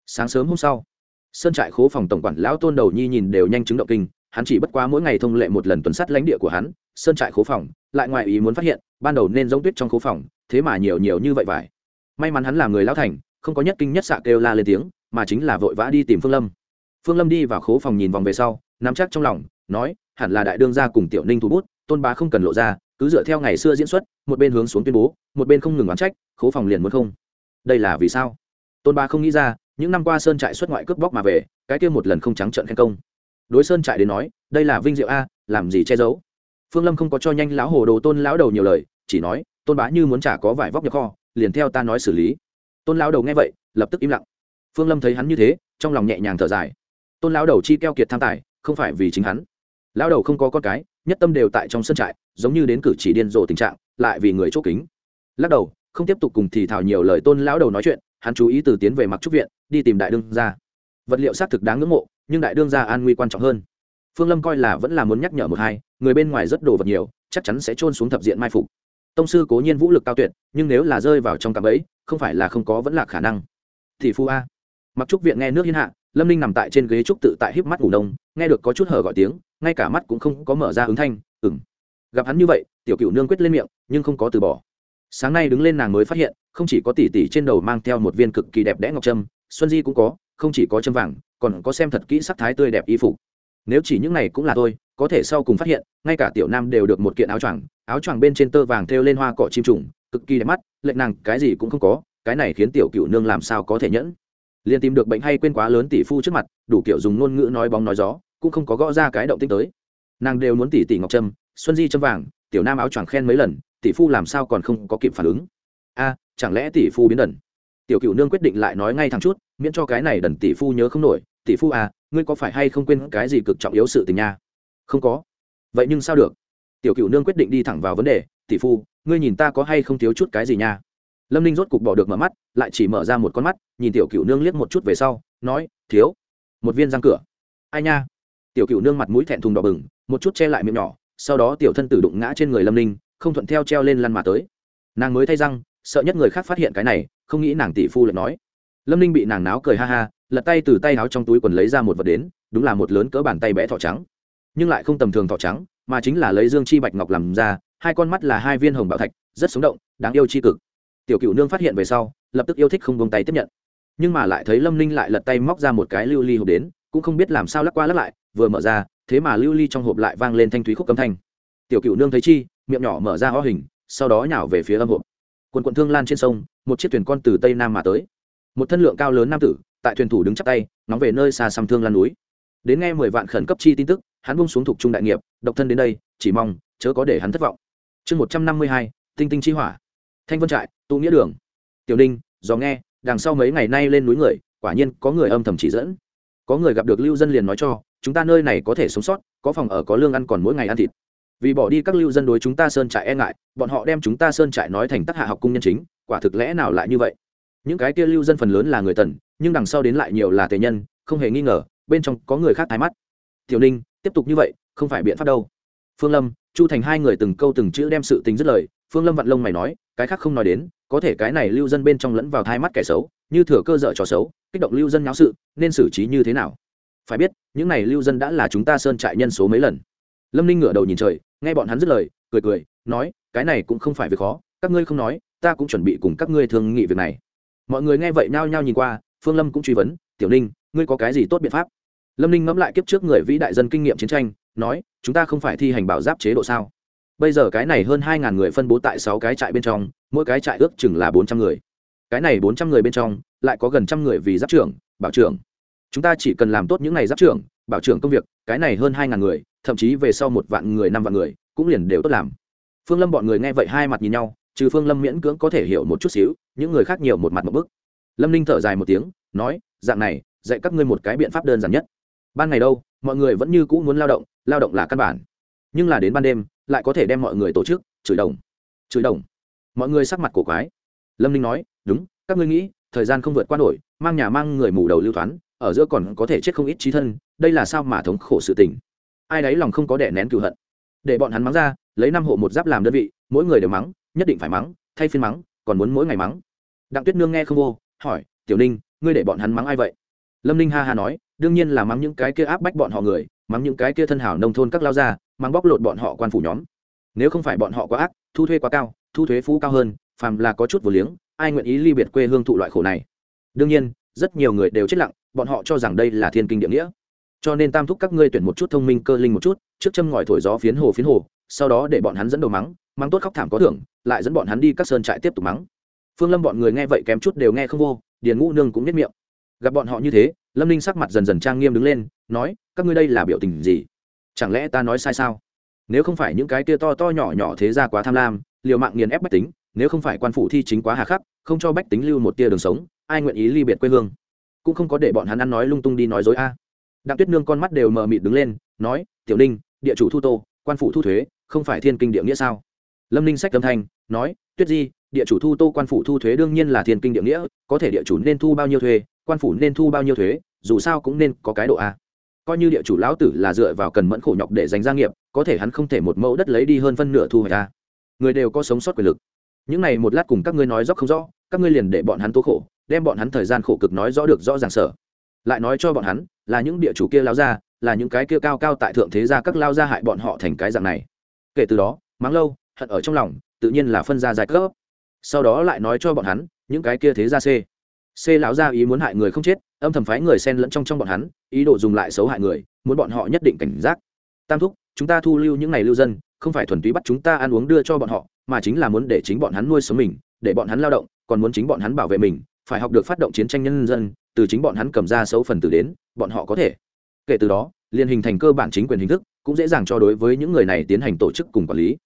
A: Sáng sớm hôm sau sơn trại khố phòng tổng quản lão tôn đầu nhi nhìn đều nhanh chứng động kinh, hắn chỉ bất quá mỗi ngày thông lệ một lần tuần sát lãnh địa của hắn sơn trại khố phòng, lại ngoài ý muốn phát hiện, ban đầu nên giống tuyết trong khố phòng, thế mà nhiều nhiều như vậy vải. May mắn hắn là người lão thành, không có nhất kinh nhất xạ kêu la lên tiếng mà chính là vội vã đi tìm phương lâm. Phương lâm đi vào khố phòng nhìn vòng về sau, nắm chắc trong lòng, nói, hẳn là đại đương gia cùng tiểu ninh thủ bút, tôn bá không cần lộ ra, cứ dựa theo ngày xưa diễn xuất, một bên hướng xuống tuyên bố, một bên không ngừng oán trách, khố phòng liền muốn không. Đây là vì sao? Tôn bá không nghĩ ra, những năm qua sơn trại xuất ngoại cướp bóc mà về, cái kia một lần không trắng trợn khen công. Đối sơn trại đến nói, đây là vinh diệu a, làm gì che giấu? Phương lâm không có cho nhanh lão hồ đồ tôn lão đầu nhiều lời, chỉ nói, tôn bá như muốn trả có vải vóc nhập kho, liền theo ta nói xử lý. Tôn lão đầu nghe vậy, lập tức im lặng phương lâm thấy hắn như thế, trong lòng nhẹ nhàng thở dài. Tôn lão đầu chi keo kiệt tham tài, không phải vì chính hắn. Lão đầu không có con cái, nhất tâm đều tại trong sân trại, giống như đến cử chỉ điên rồ tình trạng, lại vì người chốt kính. Lắc đầu, không tiếp tục cùng thì thảo nhiều lời tôn lão đầu nói chuyện, hắn chú ý từ tiến về mặc trúc viện, đi tìm đại đương gia. Vật liệu xác thực đáng ngưỡng mộ, nhưng đại đương gia an nguy quan trọng hơn. Phương lâm coi là vẫn là muốn nhắc nhở một hai, người bên ngoài rất đồ vật nhiều, chắc chắn sẽ trôn xuống thập diện mai phục. Tông sư cố nhiên vũ lực cao tuyệt, nhưng nếu là rơi vào trong cạm ấy không phải là không có vẫn là khả năng. Thì phu a mặc trúc viện nghe nước hiên hạ, lâm ninh nằm tại trên ghế trúc tự tại híp mắt ngủ đông, nghe được có chút hở gọi tiếng, ngay cả mắt cũng không có mở ra ứng thanh ừng gặp hắn như vậy, tiểu cựu nương quyết lên miệng, nhưng không có từ bỏ. Sáng nay đứng lên nàng mới phát hiện, không chỉ có tỷ tỷ trên đầu mang theo một viên cực kỳ đẹp đẽ ngọc trâm, xuân di cũng có, không chỉ có châm vàng, còn có xem thật kỹ sắc thái tươi đẹp y phục. Nếu chỉ những này cũng là tôi có thể sau cùng phát hiện, ngay cả tiểu nam đều được một kiện áo choàng áo choàng bên trên tơ vàng thêu lên hoa cỏ chim trùng, cực kỳ đẹp mắt, lệnh nàng cái gì cũng không có, cái này khiến tiểu cựu nương làm sao có thể nhẫn liền tìm được bệnh hay quên quá lớn tỷ phu trước mặt, đủ kiểu dùng ngôn ngữ nói bóng nói gió, cũng không có gõ ra cái động tinh tới. Nàng đều muốn tỷ tỷ ngọc trâm, xuân di châm vàng, tiểu nam áo choàng khen mấy lần, tỷ phu làm sao còn không có kịp phản ứng. A, chẳng lẽ tỷ phu biến đần? Tiểu cựu nương quyết định lại nói ngay thẳng chút, miễn cho cái này đần tỷ phu nhớ không nổi, tỷ phu à ngươi có phải hay không quên cái gì cực trọng yếu sự tình nha? Không có. Vậy nhưng sao được? Tiểu cựu nương quyết định đi thẳng vào vấn đề, tỷ phu, ngươi nhìn ta có hay không thiếu chút cái gì nha? Lâm ninh rốt cục bỏ được mở mắt, lại chỉ mở ra một con mắt, nhìn tiểu cựu nương liếc một chút về sau, nói, thiếu, một viên răng cửa. Ai nha? Tiểu cựu nương mặt mũi thẹn thùng đỏ bừng, một chút che lại miệng nhỏ, sau đó tiểu thân tử đụng ngã trên người lâm ninh, không thuận theo treo lên lăn mà tới. Nàng mới thay răng, sợ nhất người khác phát hiện cái này, không nghĩ nàng tỷ phu lại nói. Lâm ninh bị nàng náo cười ha ha, lật tay từ tay áo trong túi quần lấy ra một vật đến, đúng là một lớn cỡ bàn tay bé thỏ trắng. Nhưng lại không tầm thường thỏ trắng, mà chính là lấy dương chi bạch ngọc làm ra, hai con mắt là hai viên hồng bảo thạch, rất sống động, đáng yêu chi cực tiểu cựu nương phát hiện về sau, lập tức yêu thích không bông tay tiếp nhận. Nhưng mà lại thấy lâm ninh lại lật tay móc ra một cái lưu ly hộp đến, cũng không biết làm sao lắc qua lắc lại, vừa mở ra, thế mà lưu ly trong hộp lại vang lên thanh thúy khúc âm thanh. Tiểu cựu nương thấy chi, miệng nhỏ mở ra ho hình, sau đó nhào về phía âm hộp. Quần quận thương lan trên sông, một chiếc thuyền con từ tây nam mà tới. Một thân lượng cao lớn nam tử, tại thuyền thủ đứng chắp tay nóng về nơi xa xăm thương lan núi. Đến nghe mười vạn khẩn cấp chi tin tức, hắn bung xuống thuộc trung đại nghiệp, độc thân đến đây, chỉ mong, chớ có để hắn thất vọng. Chương một trăm năm mươi hai, tinh tinh chi hỏa thanh vân trại, tụ nghĩa đường. Tiểu ninh do nghe, đằng sau mấy ngày nay lên núi người, quả nhiên có người âm thầm chỉ dẫn. Có người gặp được lưu dân liền nói cho, chúng ta nơi này có thể sống sót, có phòng ở, có lương ăn còn mỗi ngày ăn thịt. Vì bỏ đi các lưu dân đối chúng ta sơn trại e ngại, bọn họ đem chúng ta sơn trại nói thành tác hạ học cung nhân chính, quả thực lẽ nào lại như vậy? Những cái kia lưu dân phần lớn là người tần, nhưng đằng sau đến lại nhiều là tề nhân, không hề nghi ngờ, bên trong có người khác thái mắt. Tiểu ninh, tiếp tục như vậy, không phải biện pháp đâu. Phương lâm, chu thành hai người từng câu từng chữ đem sự tình dứt lời phương lâm vạn lông mày nói, cái khác không nói đến, có thể cái này lưu dân bên trong lẫn vào thai mắt kẻ xấu, như thừa cơ dở trò xấu, kích động lưu dân náo sự, nên xử trí như thế nào? Phải biết, những này lưu dân đã là chúng ta sơn trại nhân số mấy lần. Lâm ninh ngửa đầu nhìn trời, nghe bọn hắn dứt lời, cười cười, nói, cái này cũng không phải việc khó, các ngươi không nói, ta cũng chuẩn bị cùng các ngươi thương nghị việc này. Mọi người nghe vậy nhao nhao nhìn qua, phương lâm cũng truy vấn, tiểu ninh, ngươi có cái gì tốt biện pháp? Lâm ninh ngẫm lại kiếp trước người vĩ đại dân kinh nghiệm chiến tranh, nói, chúng ta không phải thi hành bảo giáp chế độ sao? Bây giờ cái này hơn hai ngàn người phân bố tại sáu cái trại bên trong, mỗi cái trại ước chừng là bốn trăm người. Cái này bốn trăm người bên trong, lại có gần trăm người vì giáp trưởng, bảo trưởng. Chúng ta chỉ cần làm tốt những n à y giáp trưởng, bảo trưởng công việc, cái này hơn hai ngàn người, thậm chí về sau một vạn người, năm vạn người, cũng liền đều tốt làm. Phương lâm bọn người nghe vậy hai mặt nhìn nhau, trừ phương lâm miễn cưỡng có thể hiểu một chút xíu, những người khác nhiều một mặt một bức. Lâm ninh thở dài một tiếng, nói, dạng này, dạy các ngươi một cái biện pháp đơn giản nhất. Ban ngày đâu, mọi người vẫn như cũ muốn lao động lao động là căn bản nhưng là đến ban đêm, lại có thể đem mọi người tổ chức, chửi đồng chửi đồng. Mọi người sắc mặt cổ quái. Lâm ninh nói, đúng, các ngươi nghĩ, thời gian không vượt qua nổi, mang nhà mang người mù đầu lưu thoán, ở giữa còn có thể chết không ít trí thân, đây là sao mà thống khổ sự tình? Ai đấy lòng không có đẻ nén cựu hận. Để bọn hắn mắng ra, lấy năm hộ một giáp làm đơn vị, mỗi người đều mắng, nhất định phải mắng, thay phiên mắng, còn muốn mỗi ngày mắng. Đặng tuyết nương nghe không vô, hỏi, tiểu ninh, ngươi để bọn hắn mắng ai vậy? Lâm ninh ha ha nói, đương nhiên là mắng những cái kia áp bách bọn họ người, mắng những cái kia thân hảo nông thôn các lao gia mang bóc lột bọn họ quan phủ nhóm. Nếu không phải bọn họ quá ác, thu thuế quá cao, thu thuế phú cao hơn, phàm là có chút vừa liếng, ai nguyện ý ly biệt quê hương thụ loại khổ này? Đương nhiên, rất nhiều người đều chết lặng, bọn họ cho rằng đây là thiên kinh địa nghĩa. Cho nên tam thúc các ngươi tuyển một chút thông minh cơ linh một chút, trước châm ngòi thổi gió phiến hồ phiến hồ, sau đó để bọn hắn dẫn đầu mắng mắng tốt khóc thảm có thưởng, lại dẫn bọn hắn đi các sơn trại tiếp tục mắng. Phương lâm bọn người nghe vậy kém chút đều nghe không vô, điền ngũ nương cũng biết miệng. Gặp bọn họ như thế, lâm ninh sắc mặt dần dần trang nghiêm đứng lên, nói, các ngươi đây là biểu tình gì? Chẳng lẽ ta nói sai sao? Nếu không phải những cái kia to to nhỏ nhỏ thế ra quá tham lam, liều mạng nghiền ép bách tính, nếu không phải quan phủ thi chính quá hà khắc, không cho bách tính lưu một tia đường sống, ai nguyện ý ly biệt quê hương? Cũng không có để bọn hắn ăn nói lung tung đi nói dối a. Đặng tuyết nương con mắt đều mờ mịt đứng lên, nói, tiểu ninh, địa chủ thu tô, quan phủ thu thuế, không phải thiên kinh địa nghĩa sao? Lâm ninh sách âm thanh, nói, tuyết di, địa chủ thu tô quan phủ thu thuế đương nhiên là thiên kinh địa nghĩa, có thể địa chủ nên thu bao nhiêu thuế, quan phủ nên thu bao nhiêu thuế, dù sao cũng nên có cái độ a coi như địa chủ lão tử là dựa vào cần mẫn khổ nhọc để giành gia nghiệp, có thể hắn không thể một mẫu đất lấy đi hơn phân nửa thu hoạch ra. người đều có sống sót quyền lực. Những này một lát cùng các ngươi nói rõ không rõ, các ngươi liền để bọn hắn tố khổ, đem bọn hắn thời gian khổ cực nói rõ được rõ ràng sở. Lại nói cho bọn hắn, là những địa chủ kia lao ra là những cái kia cao cao tại thượng thế gia các lao gia hại bọn họ thành cái dạng này. Kể từ đó, mắng lâu, hận ở trong lòng, tự nhiên là phân ra giai cấp. Sau đó lại nói cho bọn hắn, những cái kia thế gia c. C lão gia ý muốn hại người không chết âm thầm phái người xen lẫn trong trong bọn hắn, ý đồ dùng lại xấu hại người, muốn bọn họ nhất định cảnh giác. Tam thúc, chúng ta thu lưu những này lưu dân, không phải thuần túy bắt chúng ta ăn uống đưa cho bọn họ, mà chính là muốn để chính bọn hắn nuôi sống mình, để bọn hắn lao động, còn muốn chính bọn hắn bảo vệ mình, phải học được phát động chiến tranh nhân dân, từ chính bọn hắn cầm ra xấu phần tử đến, bọn họ có thể. Kể từ đó, liền hình thành cơ bản chính quyền hình thức, cũng dễ dàng cho đối với những người này tiến hành tổ chức cùng quản lý.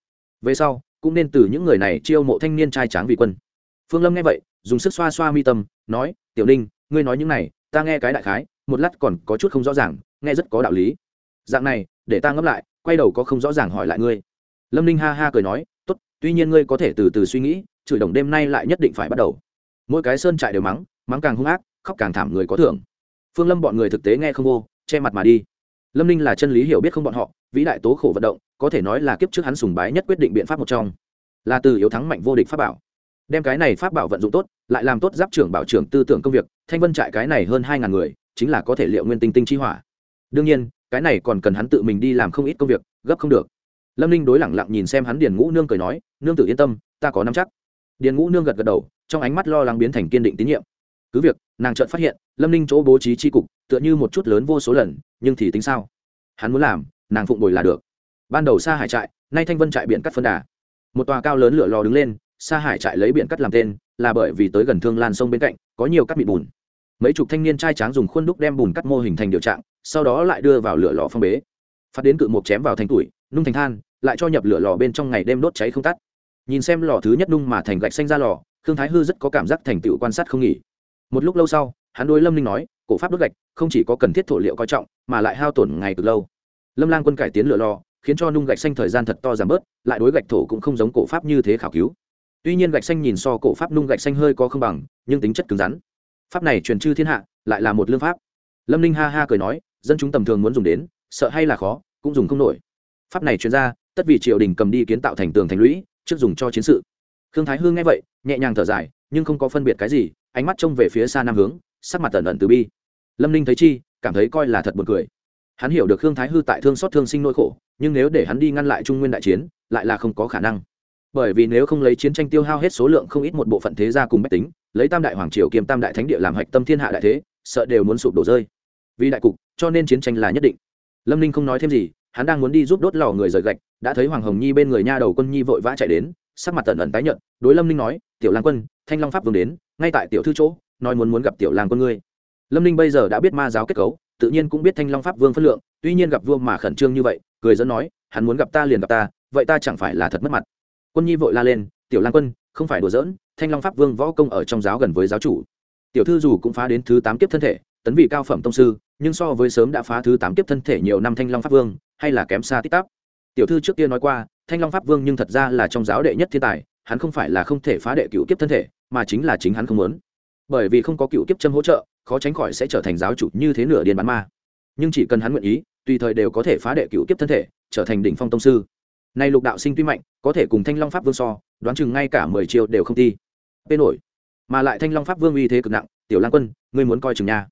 A: Về sau, cũng nên từ những người này chiêu mộ thanh niên trai tráng vì quân. Phương lâm nghe vậy, dùng sức xoa xoa mi tâm, nói, tiểu ninh, ngươi nói những này ta nghe cái đại khái, một lát còn có chút không rõ ràng, nghe rất có đạo lý. Dạng này, để ta ngẫm lại, quay đầu có không rõ ràng hỏi lại ngươi. Lâm ninh ha ha cười nói, tốt, tuy nhiên ngươi có thể từ từ suy nghĩ, chửi đồng đêm nay lại nhất định phải bắt đầu. Mỗi cái sơn trại đều mắng mắng càng hung ác, khóc càng thảm người có thưởng. Phương lâm bọn người thực tế nghe không vô, che mặt mà đi. Lâm ninh là chân lý hiểu biết không bọn họ, vĩ đại tố khổ vận động, có thể nói là kiếp trước hắn sùng bái nhất quyết định biện pháp một trong. Là từ yếu thắng mạnh vô địch pháp bảo đem cái này pháp bảo vận dụng tốt, lại làm tốt giáp trưởng bảo trưởng tư tưởng công việc, thanh vân trại cái này hơn hai ngàn người, chính là có thể liệu nguyên tinh tinh chi hỏa. Đương nhiên, cái này còn cần hắn tự mình đi làm không ít công việc, gấp không được. Lâm ninh đối lẳng lặng nhìn xem hắn điền ngũ nương cười nói, nương tự yên tâm, ta có nắm chắc. Điền ngũ nương gật gật đầu, trong ánh mắt lo lắng biến thành kiên định tín nhiệm. Cứ việc, nàng chợt phát hiện, lâm ninh chỗ bố trí tri cục, tựa như một chút lớn vô số lần, nhưng thì tính sao? Hắn muốn làm, nàng phụng bồi là được. Ban đầu xa hải trại, nay thanh vân trại biển cắt phân đà. Một tòa cao lớn lửa lò đứng lên xa hải trại lấy biển cắt làm tên, là bởi vì tới gần thương lan sông bên cạnh, có nhiều cắt mịn bùn. Mấy chục thanh niên trai tráng dùng khuôn đúc đem bùn cắt mô hình thành điều trạng, sau đó lại đưa vào lửa lò phong bế. Phát đến cự mộc chém vào thành tuổi, nung thành than, lại cho nhập lửa lò bên trong ngày đêm đốt cháy không tắt. Nhìn xem lò thứ nhất nung mà thành gạch xanh ra lò, khương thái hư rất có cảm giác thành tựu quan sát không nghỉ. Một lúc lâu sau, hắn đối lâm ninh nói, cổ pháp đốt gạch, không chỉ có cần thiết thổ liệu coi trọng, mà lại hao tổn ngày cực lâu. Lâm lang quân cải tiến lửa lò, khiến cho nung gạch xanh thời gian thật to giảm bớt, lại đối gạch thổ cũng không giống cổ pháp như thế khảo cứu tuy nhiên gạch xanh nhìn so cổ pháp nung gạch xanh hơi có không bằng, nhưng tính chất cứng rắn. Pháp này truyền chư thiên hạ, lại là một lương pháp. Lâm ninh ha ha cười nói, dân chúng tầm thường muốn dùng đến, sợ hay là khó, cũng dùng không nổi. Pháp này chuyên ra, tất vì triều đình cầm đi kiến tạo thành tường thành lũy, trước dùng cho chiến sự. Khương thái hương nghe vậy, nhẹ nhàng thở dài, nhưng không có phân biệt cái gì, ánh mắt trông về phía xa nam hướng, sắc mặt tần ẩn từ bi. Lâm ninh thấy chi, cảm thấy coi là thật buồn cười. Hắn hiểu được khương thái hư tại thương xót thương sinh nỗi khổ, nhưng nếu để hắn đi ngăn lại trung nguyên đại chiến, lại là không có khả năng bởi vì nếu không lấy chiến tranh tiêu hao hết số lượng không ít một bộ phận thế gia cùng bách tính, lấy tam đại hoàng triều kiêm tam đại thánh địa làm hạch tâm thiên hạ đại thế, sợ đều muốn sụp đổ rơi. Vì đại cục, cho nên chiến tranh là nhất định. Lâm ninh không nói thêm gì, hắn đang muốn đi giúp đốt lò người rời gạch, đã thấy hoàng hồng nhi bên người nha đầu quân nhi vội vã chạy đến, sắc mặt tần ẩn tái nhợt, đối lâm ninh nói, tiểu lang quân, thanh long pháp vương đến, ngay tại tiểu thư chỗ, nói muốn muốn gặp tiểu lang quân ngươi. Lâm ninh bây giờ đã biết ma giáo kết cấu, tự nhiên cũng biết thanh long pháp vương phân lượng, tuy nhiên gặp vua mà khẩn trương như vậy, cười dẫn nói, hắn muốn gặp ta liền gặp ta, vậy ta chẳng phải là thật mất mặt quân nhi vội la lên, tiểu lang quân, không phải đùa giỡn, thanh long pháp vương võ công ở trong giáo gần với giáo chủ. Tiểu thư dù cũng phá đến thứ tám kiếp thân thể, tấn vị cao phẩm tông sư, nhưng so với sớm đã phá thứ tám kiếp thân thể nhiều năm thanh long pháp vương, hay là kém xa tích tắp tiểu thư trước kia nói qua, thanh long pháp vương nhưng thật ra là trong giáo đệ nhất thiên tài, hắn không phải là không thể phá đệ cựu kiếp thân thể, mà chính là chính hắn không muốn. Bởi vì không có cựu kiếp châm hỗ trợ, khó tránh khỏi sẽ trở thành giáo chủ như thế nửa điên bán ma. Nhưng chỉ cần hắn nguyện ý, tùy thời đều có thể phá đệ cựu kiếp thân thể, trở thành đỉnh phong tông sư nay lục đạo sinh tuy mạnh, có thể cùng thanh long pháp vương so, đoán chừng ngay cả mười triệu đều không thi. bên nổi. Mà lại thanh long pháp vương uy thế cực nặng, tiểu lang quân, ngươi muốn coi chừng nha.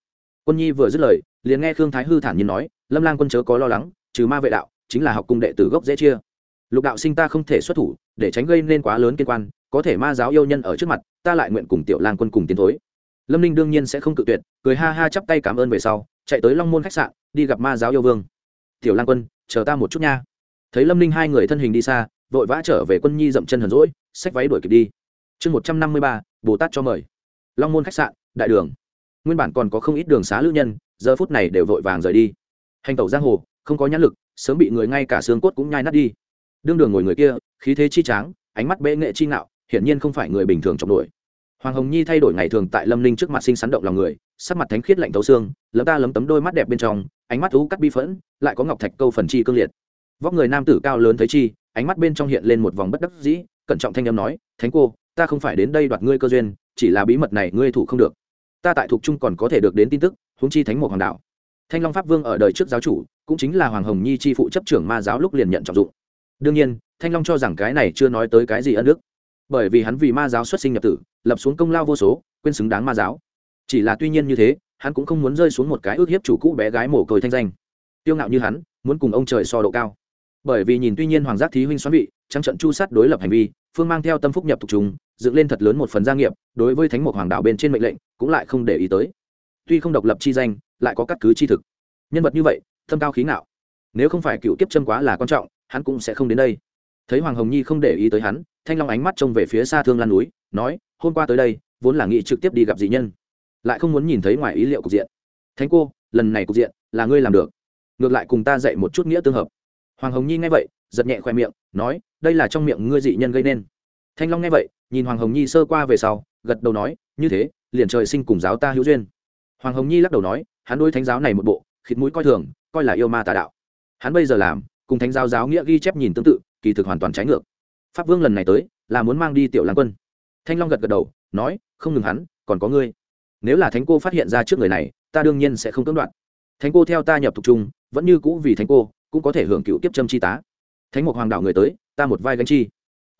A: Quân nhi vừa dứt lời, liền nghe khương thái hư thản nhiên nói, lâm lang quân chớ có lo lắng, trừ ma vệ đạo, chính là học cung đệ tử gốc dễ chia. Lục đạo sinh ta không thể xuất thủ, để tránh gây nên quá lớn liên quan, có thể ma giáo yêu nhân ở trước mặt, ta lại nguyện cùng tiểu lang quân cùng tiến thối. Lâm ninh đương nhiên sẽ không cự tuyệt, cười ha ha chắp tay cảm ơn về sau, chạy tới long môn khách sạn, đi gặp ma giáo yêu vương. Tiểu lang quân, chờ ta một chút nha thấy lâm ninh hai người thân hình đi xa, vội vã trở về quân nhi dậm chân hờn rỗi xách váy đuổi kịp đi. Chương một trăm năm mươi ba, bồ tát cho mời. Long môn khách sạn, đại đường. Nguyên bản còn có không ít đường xá lữ nhân, giờ phút này đều vội vàng rời đi. Hành tẩu giang hồ, không có nhãn lực, sớm bị người ngay cả xương cốt cũng nhai nát đi. Đương đường ngồi người kia, khí thế chi tráng, ánh mắt bệ nghệ chi ngạo, hiển nhiên không phải người bình thường trọng đổi hoàng hồng nhi thay đổi ngày thường tại lâm ninh trước mặt sinh sắn động lòng người, sắc mặt thánh khiết lạnh thấu xương, lấm ta lấm tấm đôi mắt đẹp bên trong, ánh mắt thú cắt bi phẫn, lại có ngọc thạch câu phần chi cương liệt vóc người nam tử cao lớn thấy chi, ánh mắt bên trong hiện lên một vòng bất đắc dĩ, cẩn trọng thanh âm nói, thánh cô, ta không phải đến đây đoạt ngươi cơ duyên, chỉ là bí mật này ngươi thủ không được. Ta tại thuộc trung còn có thể được đến tin tức, huống chi thánh một hoàng đạo. Thanh long pháp vương ở đời trước giáo chủ, cũng chính là hoàng hồng nhi chi phụ chấp trưởng ma giáo lúc liền nhận trọng dụng. Đương nhiên, thanh long cho rằng cái này chưa nói tới cái gì ân đức. Bởi vì hắn vì ma giáo xuất sinh nhập tử, lập xuống công lao vô số, quên xứng đáng ma giáo. Chỉ là tuy nhiên như thế, hắn cũng không muốn rơi xuống một cái ước hiếp chủ cũ bé gái mồ côi thanh danh. Tiêu ngạo như hắn, muốn cùng ông trời so độ cao bởi vì nhìn tuy nhiên hoàng giác thí huynh xoắn vị, trắng trận chu sát đối lập hành vi, phương mang theo tâm phúc nhập tục chúng dựng lên thật lớn một phần gia nghiệp, đối với thánh mục hoàng đạo bên trên mệnh lệnh, cũng lại không để ý tới. Tuy không độc lập chi danh, lại có cắt cứ chi thực. Nhân vật như vậy, thâm cao khí ngạo. Nếu không phải cựu kiếp châm quá là quan trọng, hắn cũng sẽ không đến đây. Thấy hoàng hồng nhi không để ý tới hắn, thanh long ánh mắt trông về phía xa thương lan núi, nói, hôm qua tới đây, vốn là nghị trực tiếp đi gặp dị nhân, lại không muốn nhìn thấy ngoài ý liệu cục diện. Thánh cô, lần này cục diện là ngươi làm được. Ngược lại cùng ta dạy một chút nghĩa tương hợp hoàng hồng nhi nghe vậy, giật nhẹ khoe miệng, nói, đây là trong miệng ngươi dị nhân gây nên. Thanh long nghe vậy, nhìn hoàng hồng nhi sơ qua về sau, gật đầu nói, như thế, liền trời sinh cùng giáo ta hữu duyên. Hoàng hồng nhi lắc đầu nói, hắn đôi thánh giáo này một bộ, khịt mũi coi thường, coi là yêu ma tà đạo. Hắn bây giờ làm, cùng thánh giáo giáo nghĩa ghi chép nhìn tương tự, kỳ thực hoàn toàn trái ngược. Pháp vương lần này tới, là muốn mang đi tiểu lãng quân. Thanh long gật gật đầu, nói, không ngừng hắn, còn có ngươi. Nếu là thánh cô phát hiện ra trước người này, ta đương nhiên sẽ không cưỡng đoạn thánh cô theo ta nhập tục chung vẫn như cũ vì thánh cô cũng có thể hưởng cựu kiếp châm chi tá. Thánh mục hoàng đạo người tới, ta một vai gánh chi.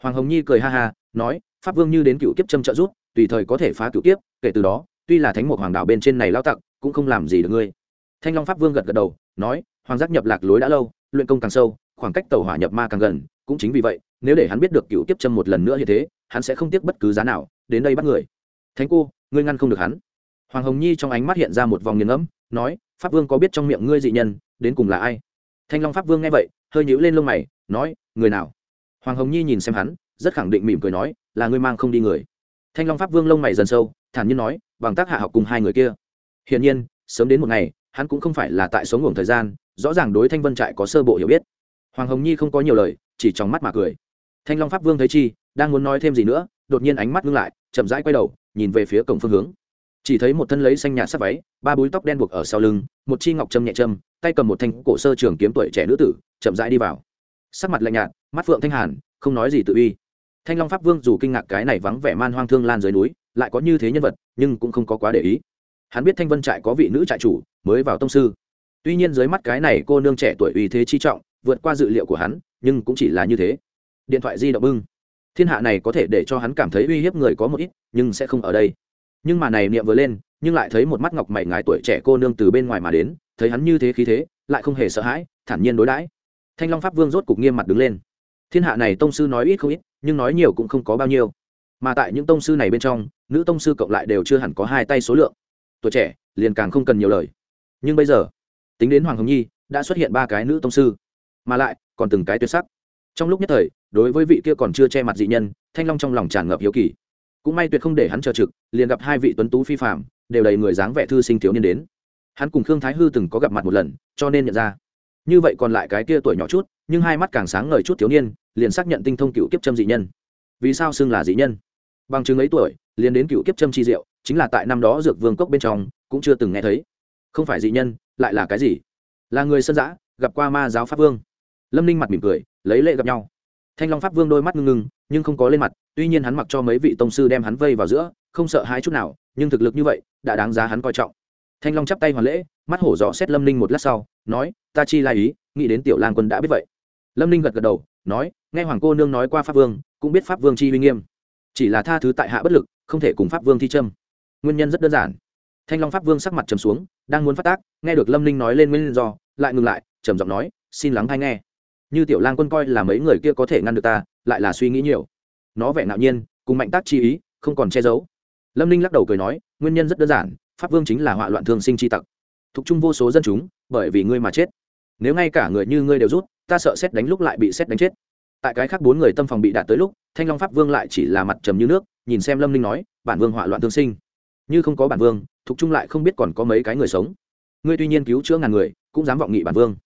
A: Hoàng hồng nhi cười ha ha, nói, pháp vương như đến cựu kiếp châm trợ rút tùy thời có thể phá cựu kiếp, kể từ đó, tuy là thánh mục hoàng đạo bên trên này lao tặc, cũng không làm gì được ngươi. Thanh long pháp vương gật gật đầu, nói, hoàng giác nhập lạc lối đã lâu, luyện công càng sâu, khoảng cách tàu hỏa nhập ma càng gần, cũng chính vì vậy, nếu để hắn biết được cựu kiếp châm một lần nữa như thế, hắn sẽ không tiếc bất cứ giá nào, đến đây bắt người. Thánh cô, ngươi ngăn không được hắn. Hoàng hồng nhi trong ánh mắt hiện ra một vòng nghiền ngẫm, nói, pháp vương có biết trong miệng ngươi dị nhân, đến cùng là ai? Thanh long pháp vương nghe vậy, hơi nhíu lên lông mày, nói, người nào? Hoàng hồng nhi nhìn xem hắn, rất khẳng định mỉm cười nói, là ngươi mang không đi người. Thanh long pháp vương lông mày dần sâu, thản nhiên nói, bằng tác hạ học cùng hai người kia. Hiển nhiên, sớm đến một ngày, hắn cũng không phải là tại sống ngủ thời gian, rõ ràng đối thanh vân trại có sơ bộ hiểu biết. Hoàng hồng nhi không có nhiều lời, chỉ trong mắt mà cười. Thanh long pháp vương thấy chi, đang muốn nói thêm gì nữa, đột nhiên ánh mắt ngưng lại, chậm rãi quay đầu, nhìn về phía cổng phương hướng. Chỉ thấy một thân lấy xanh nhạt sắc váy, ba búi tóc đen buộc ở sau lưng, một chi ngọc trâm nhẹ trâm tay cầm một thanh cổ sơ trường kiếm tuổi trẻ nữ tử, chậm rãi đi vào. Sắc mặt lạnh nhạt, mắt phượng thanh hàn, không nói gì tự uy. Thanh long pháp vương dù kinh ngạc cái này vắng vẻ man hoang thương lan dưới núi, lại có như thế nhân vật, nhưng cũng không có quá để ý. Hắn biết thanh vân trại có vị nữ trại chủ, mới vào tông sư. Tuy nhiên dưới mắt cái này cô nương trẻ tuổi uy thế chi trọng, vượt qua dự liệu của hắn, nhưng cũng chỉ là như thế. Điện thoại di động bưng. Thiên hạ này có thể để cho hắn cảm thấy uy hiếp người có một ít, nhưng sẽ không ở đây. Nhưng mà này niệm vừa lên, nhưng lại thấy một mắt ngọc mày ngài tuổi trẻ cô nương từ bên ngoài mà đến thấy hắn như thế khí thế, lại không hề sợ hãi, thản nhiên đối đãi. Thanh long pháp vương rốt cục nghiêm mặt đứng lên. Thiên hạ này tông sư nói ít không ít, nhưng nói nhiều cũng không có bao nhiêu. Mà tại những tông sư này bên trong, nữ tông sư cộng lại đều chưa hẳn có hai tay số lượng. Tuổi trẻ, liền càng không cần nhiều lời. Nhưng bây giờ, tính đến hoàng hồng nhi, đã xuất hiện ba cái nữ tông sư. Mà lại, còn từng cái tuyệt sắc. Trong lúc nhất thời, đối với vị kia còn chưa che mặt dị nhân, thanh long trong lòng tràn ngập hiếu kỳ. Cũng may tuyệt không để hắn chờ trực, liền gặp hai vị tuấn tú phi phạm đều đầy người dáng vẻ thư sinh thiếu niên đến hắn cùng khương thái hư từng có gặp mặt một lần, cho nên nhận ra. Như vậy còn lại cái kia tuổi nhỏ chút, nhưng hai mắt càng sáng ngời chút thiếu niên, liền xác nhận tinh thông cựu kiếp châm dị nhân. Vì sao xưng là dị nhân? Bằng chứng ấy tuổi, liền đến cựu kiếp châm chi diệu, chính là tại năm đó dược vương cốc bên trong, cũng chưa từng nghe thấy. Không phải dị nhân, lại là cái gì? Là người sân giã gặp qua ma giáo pháp vương. Lâm ninh mặt mỉm cười, lấy lệ gặp nhau. Thanh long pháp vương đôi mắt ngưng ngưng, nhưng không có lên mặt, tuy nhiên hắn mặc cho mấy vị tông sư đem hắn vây vào giữa, không sợ hai chút nào, nhưng thực lực như vậy, đã đáng giá hắn coi trọng thanh long chắp tay hoàn lễ, mắt hổ rõ xét lâm ninh một lát sau, nói, ta chi lai ý, nghĩ đến tiểu lang quân đã biết vậy. Lâm ninh gật gật đầu, nói, nghe hoàng cô nương nói qua pháp vương, cũng biết pháp vương chi uy nghiêm. Chỉ là tha thứ tại hạ bất lực, không thể cùng pháp vương thi trâm nguyên nhân rất đơn giản. Thanh long pháp vương sắc mặt trầm xuống, đang muốn phát tác, nghe được lâm ninh nói lên nguyên do, lại ngừng lại, trầm giọng nói, xin lắng hay nghe. Như tiểu lang quân coi là mấy người kia có thể ngăn được ta, lại là suy nghĩ nhiều. Nó vẻ ngạo nhiên, cùng mạnh tác chi ý, không còn che giấu. Lâm ninh lắc đầu cười nói, nguyên nhân rất đơn giản pháp vương chính là họa loạn thương sinh chi tặc. Thục chung vô số dân chúng, bởi vì ngươi mà chết. Nếu ngay cả người như ngươi đều rút, ta sợ xét đánh lúc lại bị xét đánh chết. Tại cái khác bốn người tâm phòng bị đạt tới lúc, thanh long pháp vương lại chỉ là mặt trầm như nước, nhìn xem lâm ninh nói, bản vương họa loạn thương sinh. Như không có bản vương, thục chung lại không biết còn có mấy cái người sống. Ngươi tuy nhiên cứu chữa ngàn người, cũng dám vọng nghị bản vương.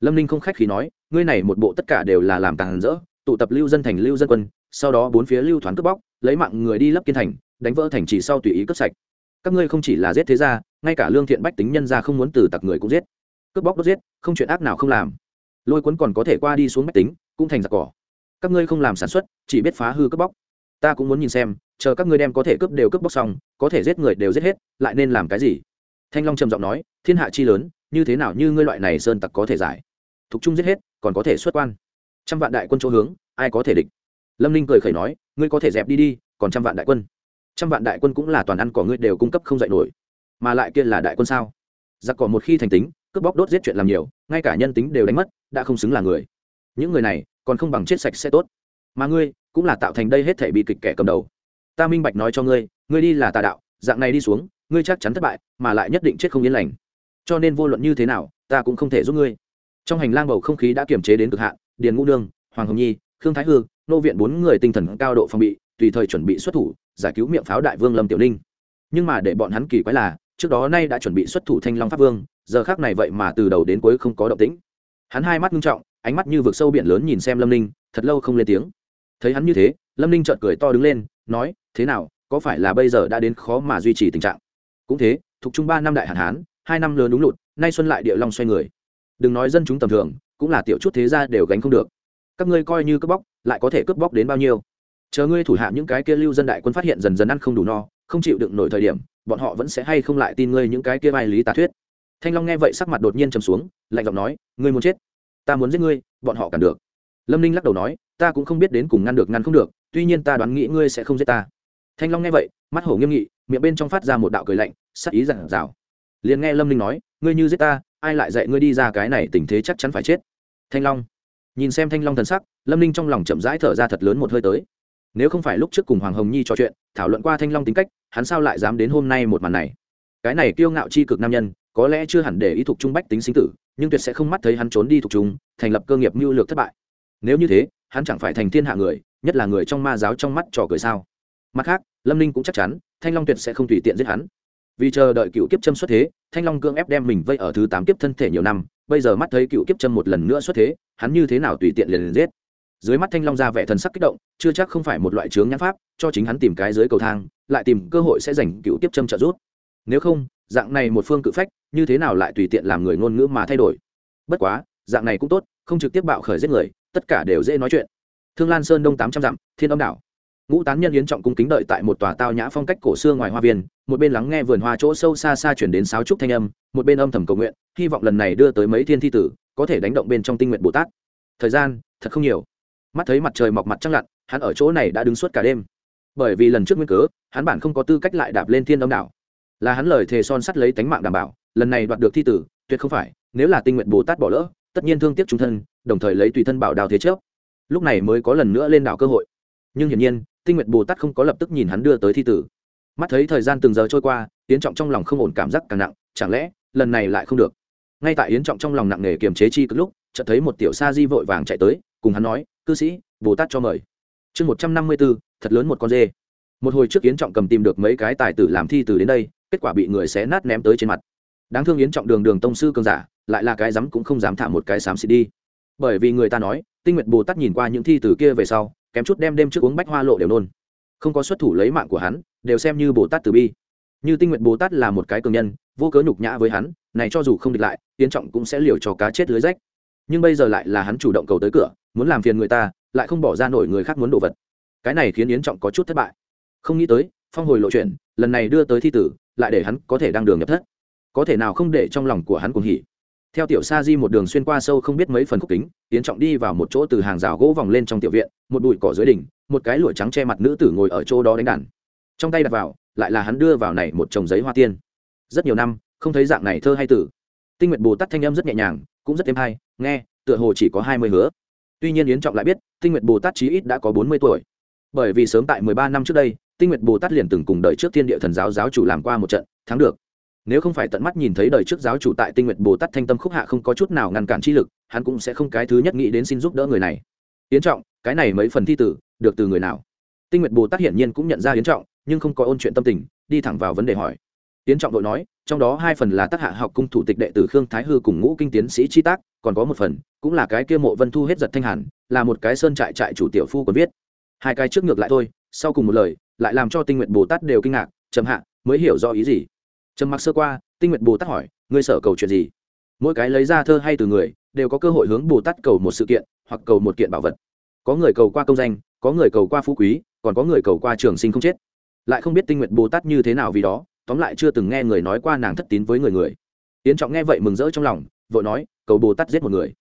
A: Lâm ninh không khách khí nói, ngươi này một bộ tất cả đều là làm tàn rỡ, tụ tập lưu dân thành lưu dân quân, sau đó bốn phía lưu thoáng cướp bóc, lấy mạng người đi lấp kiên thành, đánh vỡ thành chỉ sau tùy ý cướp sạch các ngươi không chỉ là giết thế gia, ngay cả lương thiện bách tính nhân gia không muốn từ tặc người cũng giết. Cướp bóc đốt giết, không chuyện ác nào không làm. Lôi cuốn còn có thể qua đi xuống bách tính, cũng thành giặc cỏ. Các ngươi không làm sản xuất, chỉ biết phá hư cướp bóc. Ta cũng muốn nhìn xem, chờ các ngươi đem có thể cướp đều cướp bóc xong, có thể giết người đều giết hết, lại nên làm cái gì? Thanh long trầm giọng nói, thiên hạ chi lớn, như thế nào như ngươi loại này sơn tặc có thể giải? Thục trung giết hết, còn có thể xuất quan. Trăm vạn đại quân chỗ hướng, ai có thể địch? Lâm ninh cười khẩy nói, ngươi có thể dẹp đi đi, còn trăm vạn đại quân trăm vạn đại quân cũng là toàn ăn cỏ ngươi đều cung cấp không dạy nổi. Mà lại kia là đại quân sao? Giặc cỏ một khi thành tính, cướp bóc đốt giết chuyện làm nhiều, ngay cả nhân tính đều đánh mất, đã không xứng là người. Những người này, còn không bằng chết sạch sẽ tốt. Mà ngươi, cũng là tạo thành đây hết thể bị kịch kẻ cầm đầu. Ta minh bạch nói cho ngươi ngươi đi là tà đạo, dạng này đi xuống, ngươi chắc chắn thất bại, mà lại nhất định chết không yên lành. Cho nên vô luận như thế nào, ta cũng không thể giúp ngươi. Trong hành lang bầu không khí đã kiềm chế đến cực hạn, điền ngũ nương, hoàng hồng nhi, khương thái hương nô viện bốn người tinh thần cao độ phòng bị, tùy thời chuẩn bị xuất thủ giải cứu miệng pháo đại vương lâm tiểu ninh. Nhưng mà để bọn hắn kỳ quái là, trước đó nay đã chuẩn bị xuất thủ thanh long pháp vương, giờ khác này vậy mà từ đầu đến cuối không có động tĩnh. Hắn hai mắt nghiêm trọng, ánh mắt như vực sâu biển lớn nhìn xem lâm ninh, thật lâu không lên tiếng. Thấy hắn như thế, lâm ninh trợn cười to đứng lên, nói, thế nào, có phải là bây giờ đã đến khó mà duy trì tình trạng? Cũng thế, thuộc chung ba năm đại hạn hán, hai năm lớn đúng lụt, nay xuân lại địa long xoay người. Đừng nói dân chúng tầm thường, cũng là tiểu chút thế ra đều gánh không được. Các ngươi coi như cướp bóc, lại có thể cướp bóc đến bao nhiêu? Chờ ngươi thủ hạ những cái kia lưu dân đại quân phát hiện dần dần ăn không đủ no, không chịu đựng nổi thời điểm, bọn họ vẫn sẽ hay không lại tin ngươi những cái kia vai lý tà thuyết. Thanh long nghe vậy sắc mặt đột nhiên trầm xuống, lạnh giọng nói, ngươi muốn chết, ta muốn giết ngươi, bọn họ cản được. Lâm ninh lắc đầu nói, ta cũng không biết đến cùng ngăn được ngăn không được, tuy nhiên ta đoán nghĩ ngươi sẽ không giết ta. Thanh long nghe vậy, mắt hổ nghiêm nghị, miệng bên trong phát ra một đạo cười lạnh, sắc ý giản rào. Liền nghe lâm ninh nói, ngươi như giết ta, ai lại dạy ngươi đi ra cái này tình thế chắc chắn phải chết. Thanh long nhìn xem thanh long thần sắc, lâm ninh trong lòng chậm rãi thở ra thật lớn một hơi tới nếu không phải lúc trước cùng hoàng hồng nhi trò chuyện, thảo luận qua thanh long tính cách, hắn sao lại dám đến hôm nay một màn này? Cái này kiêu ngạo c h i cực nam nhân, có lẽ chưa hẳn để ý thuộc trung bách tính sinh tử, nhưng tuyệt sẽ không mắt thấy hắn trốn đi thuộc chúng thành lập cơ nghiệp mưu lược thất bại. Nếu như thế, hắn chẳng phải thành thiên hạ người, nhất là người trong ma giáo trong mắt trò cười sao? Mặt khác, lâm ninh cũng chắc chắn, thanh long tuyệt sẽ không tùy tiện giết hắn. Vì chờ đợi cựu kiếp châm xuất thế, thanh long cương ép đem mình vây ở thứ tám kiếp thân thể nhiều năm, bây giờ mắt thấy cựu kiếp châm một lần nữa xuất thế, hắn như thế nào tùy tiện liền liền giết? Dưới mắt thanh long ra vẻ thần sắc kích động, chưa chắc không phải một loại chướng nhãn pháp, cho chính hắn tìm cái dưới cầu thang, lại tìm cơ hội sẽ giành cựu tiếp châm trợ rút nếu không, dạng này một phương cự phách, như thế nào lại tùy tiện làm người ngôn ngữ mà thay đổi? Bất quá, dạng này cũng tốt, không trực tiếp bạo khởi giết người, tất cả đều dễ nói chuyện. Thương lan sơn đông tám trăm dặm, thiên âm đảo. Ngũ tán nhân yến trọng cung kính đợi tại một tòa tao nhã phong cách cổ xưa ngoài hoa viên, một bên lắng nghe vườn hoa chỗ sâu xa xa chuyển đến sáo trúc thanh âm, một bên âm thầm cầu nguyện, hy vọng lần này đưa tới mấy thiên thi tử, có thể đánh động bên trong tinh nguyện bồ tát. Thời gian, thật không nhiều mắt thấy mặt trời mọc mặt trăng lặn, hắn ở chỗ này đã đứng suốt cả đêm. Bởi vì lần trước nguyên cớ, hắn bản không có tư cách lại đạp lên thiên âm đảo. Là hắn lời thề son sắt lấy tánh mạng đảm bảo, lần này đoạt được thi tử, tuyệt không phải, nếu là tinh nguyện bồ tát bỏ lỡ, tất nhiên thương tiếc trung thân, đồng thời lấy tùy thân bảo đào thế trước lúc này mới có lần nữa lên đảo cơ hội. Nhưng hiển nhiên, tinh nguyện bồ tát không có lập tức nhìn hắn đưa tới thi tử. Mắt thấy thời gian từng giờ trôi qua, yến trọng trong lòng không ổn cảm giác càng nặng, chẳng lẽ, lần này lại không được? Ngay tại yến trọng trong lòng nặng nề kiềm chế chi cực lúc, chợt thấy một tiểu sa di vội vàng chạy tới, cùng hắn nói cư sĩ, bồ tát cho mời. Chương một trăm năm mươi b ố thật lớn một con dê. Một hồi trước yến trọng cầm tìm được mấy cái tài tử làm thi từ đến đây, kết quả bị người xé nát ném tới trên mặt. Đáng thương yến trọng đường đường tông sư cường giả, lại là cái rắm cũng không dám thả một cái xám xịt đi. Bởi vì người ta nói, tinh nguyệt bồ tát nhìn qua những thi từ kia về sau, kém chút đem đêm trước uống bách hoa lộ đều nôn. Không có xuất thủ lấy mạng của hắn, đều xem như bồ tát từ bi. Như tinh nguyện bồ tát là một cái cường nhân, vô cớ nhục nhã với hắn, này cho dù không địch lại, yến trọng cũng sẽ liều cho cá chết lưới rách nhưng bây giờ lại là hắn chủ động cầu tới cửa, muốn làm phiền người ta, lại không bỏ ra nổi người khác muốn đồ vật. Cái này khiến yến trọng có chút thất bại. Không nghĩ tới, phong hồi lộ chuyện, lần này đưa tới thi tử, lại để hắn có thể đang đường nhập thất. Có thể nào không để trong lòng của hắn cuồng hỉ. Theo tiểu sa di một đường xuyên qua sâu không biết mấy phần khúc kính tiến trọng đi vào một chỗ từ hàng rào gỗ vòng lên trong tiểu viện, một bụi cỏ dưới đỉnh, một cái lụa trắng che mặt nữ tử ngồi ở chỗ đó đánh đàn. Trong tay đặt vào, lại là hắn đưa vào này một chồng giấy hoa tiên. Rất nhiều năm, không thấy dạng này thơ hay tử. Tinh nguyệt bồ tát thanh âm rất nhẹ nhàng cũng rất êm hay, nghe, tựa hồ chỉ có hai mươi hứa. Tuy nhiên yến trọng lại biết, tinh nguyệt bồ tát chí ít đã có bốn mươi tuổi. Bởi vì sớm tại mười ba năm trước đây, tinh nguyệt bồ tát liền từng cùng đời trước thiên địa thần giáo giáo chủ làm qua một trận, thắng được. Nếu không phải tận mắt nhìn thấy đời trước giáo chủ tại tinh nguyệt bồ tát thanh tâm khúc hạ không có chút nào ngăn cản chi lực, hắn cũng sẽ không cái thứ nhất nghĩ đến xin giúp đỡ người này. Yến trọng, cái này mấy phần thi tử, được từ người nào? Tinh nguyệt bồ tát hiển nhiên cũng nhận ra yến trọng, nhưng không có ôn chuyện tâm tình, đi thẳng vào vấn đề hỏi tiến trọng đội nói, trong đó hai phần là tác hạ học cung thủ tịch đệ tử khương thái hư cùng ngũ kinh tiến sĩ chi tác, còn có một phần, cũng là cái kia mộ vân thu hết giật thanh hàn, là một cái sơn trại trại chủ tiểu phu còn viết. Hai cái trước ngược lại thôi, sau cùng một lời, lại làm cho tinh nguyện bồ tát đều kinh ngạc, trầm hạ, mới hiểu do ý gì? Trầm mặc sơ qua, tinh nguyện bồ tát hỏi, ngươi sở cầu chuyện gì? Mỗi cái lấy ra thơ hay từ người, đều có cơ hội hướng bồ tát cầu một sự kiện, hoặc cầu một kiện bảo vật. Có người cầu qua công danh, có người cầu qua phú quý, còn có người cầu qua trường sinh không chết. Lại không biết tinh nguyện bồ tát như thế nào vì đó tóm lại chưa từng nghe người nói qua nàng thất tín với người người. Yến trọng nghe vậy mừng rỡ trong lòng, vội nói, cầu bồ tát giết một người.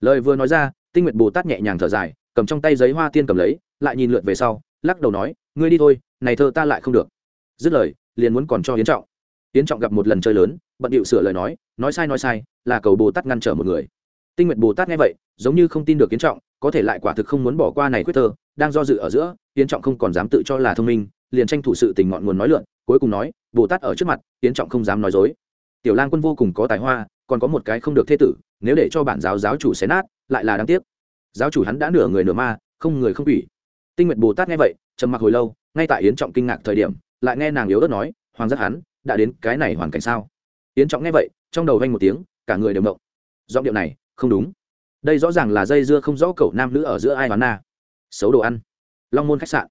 A: Lời vừa nói ra, tinh nguyện bồ tát nhẹ nhàng thở dài, cầm trong tay giấy hoa tiên cầm lấy, lại nhìn lượt về sau, lắc đầu nói, ngươi đi thôi, này thơ ta lại không được. Dứt lời, liền muốn còn cho yến trọng. Yến trọng gặp một lần chơi lớn, bận điệu sửa lời nói nói sai nói sai, là cầu bồ tát ngăn trở một người. Tinh nguyện bồ tát nghe vậy, giống như không tin được yến trọng, có thể lại quả thực không muốn bỏ qua này quyết thơ, đang do dự ở giữa, yến trọng không còn dám tự cho là thông minh, liền tranh thủ sự tình ngọn nguồn nói lượn cuối cùng nói, bồ tát ở trước mặt yến trọng không dám nói dối. Tiểu lang quân vô cùng có tài hoa, còn có một cái không được thê tử, nếu để cho bản giáo giáo chủ xé nát, lại là đáng tiếc. Giáo chủ hắn đã nửa người nửa ma, không người không quỷ. Tinh nguyện bồ tát nghe vậy, trầm mặc hồi lâu, ngay tại yến trọng kinh ngạc thời điểm, lại nghe nàng yếu ớt nói, hoàng giác hắn, đã đến cái này hoàn cảnh sao? Yến trọng nghe vậy, trong đầu vanh một tiếng, cả người đều mộng giọng điệu này, không đúng. Đây rõ ràng là dây dưa không rõ cậu nam nữ ở giữa ai hoán na. Xấu đồ ăn. Long môn khách sạn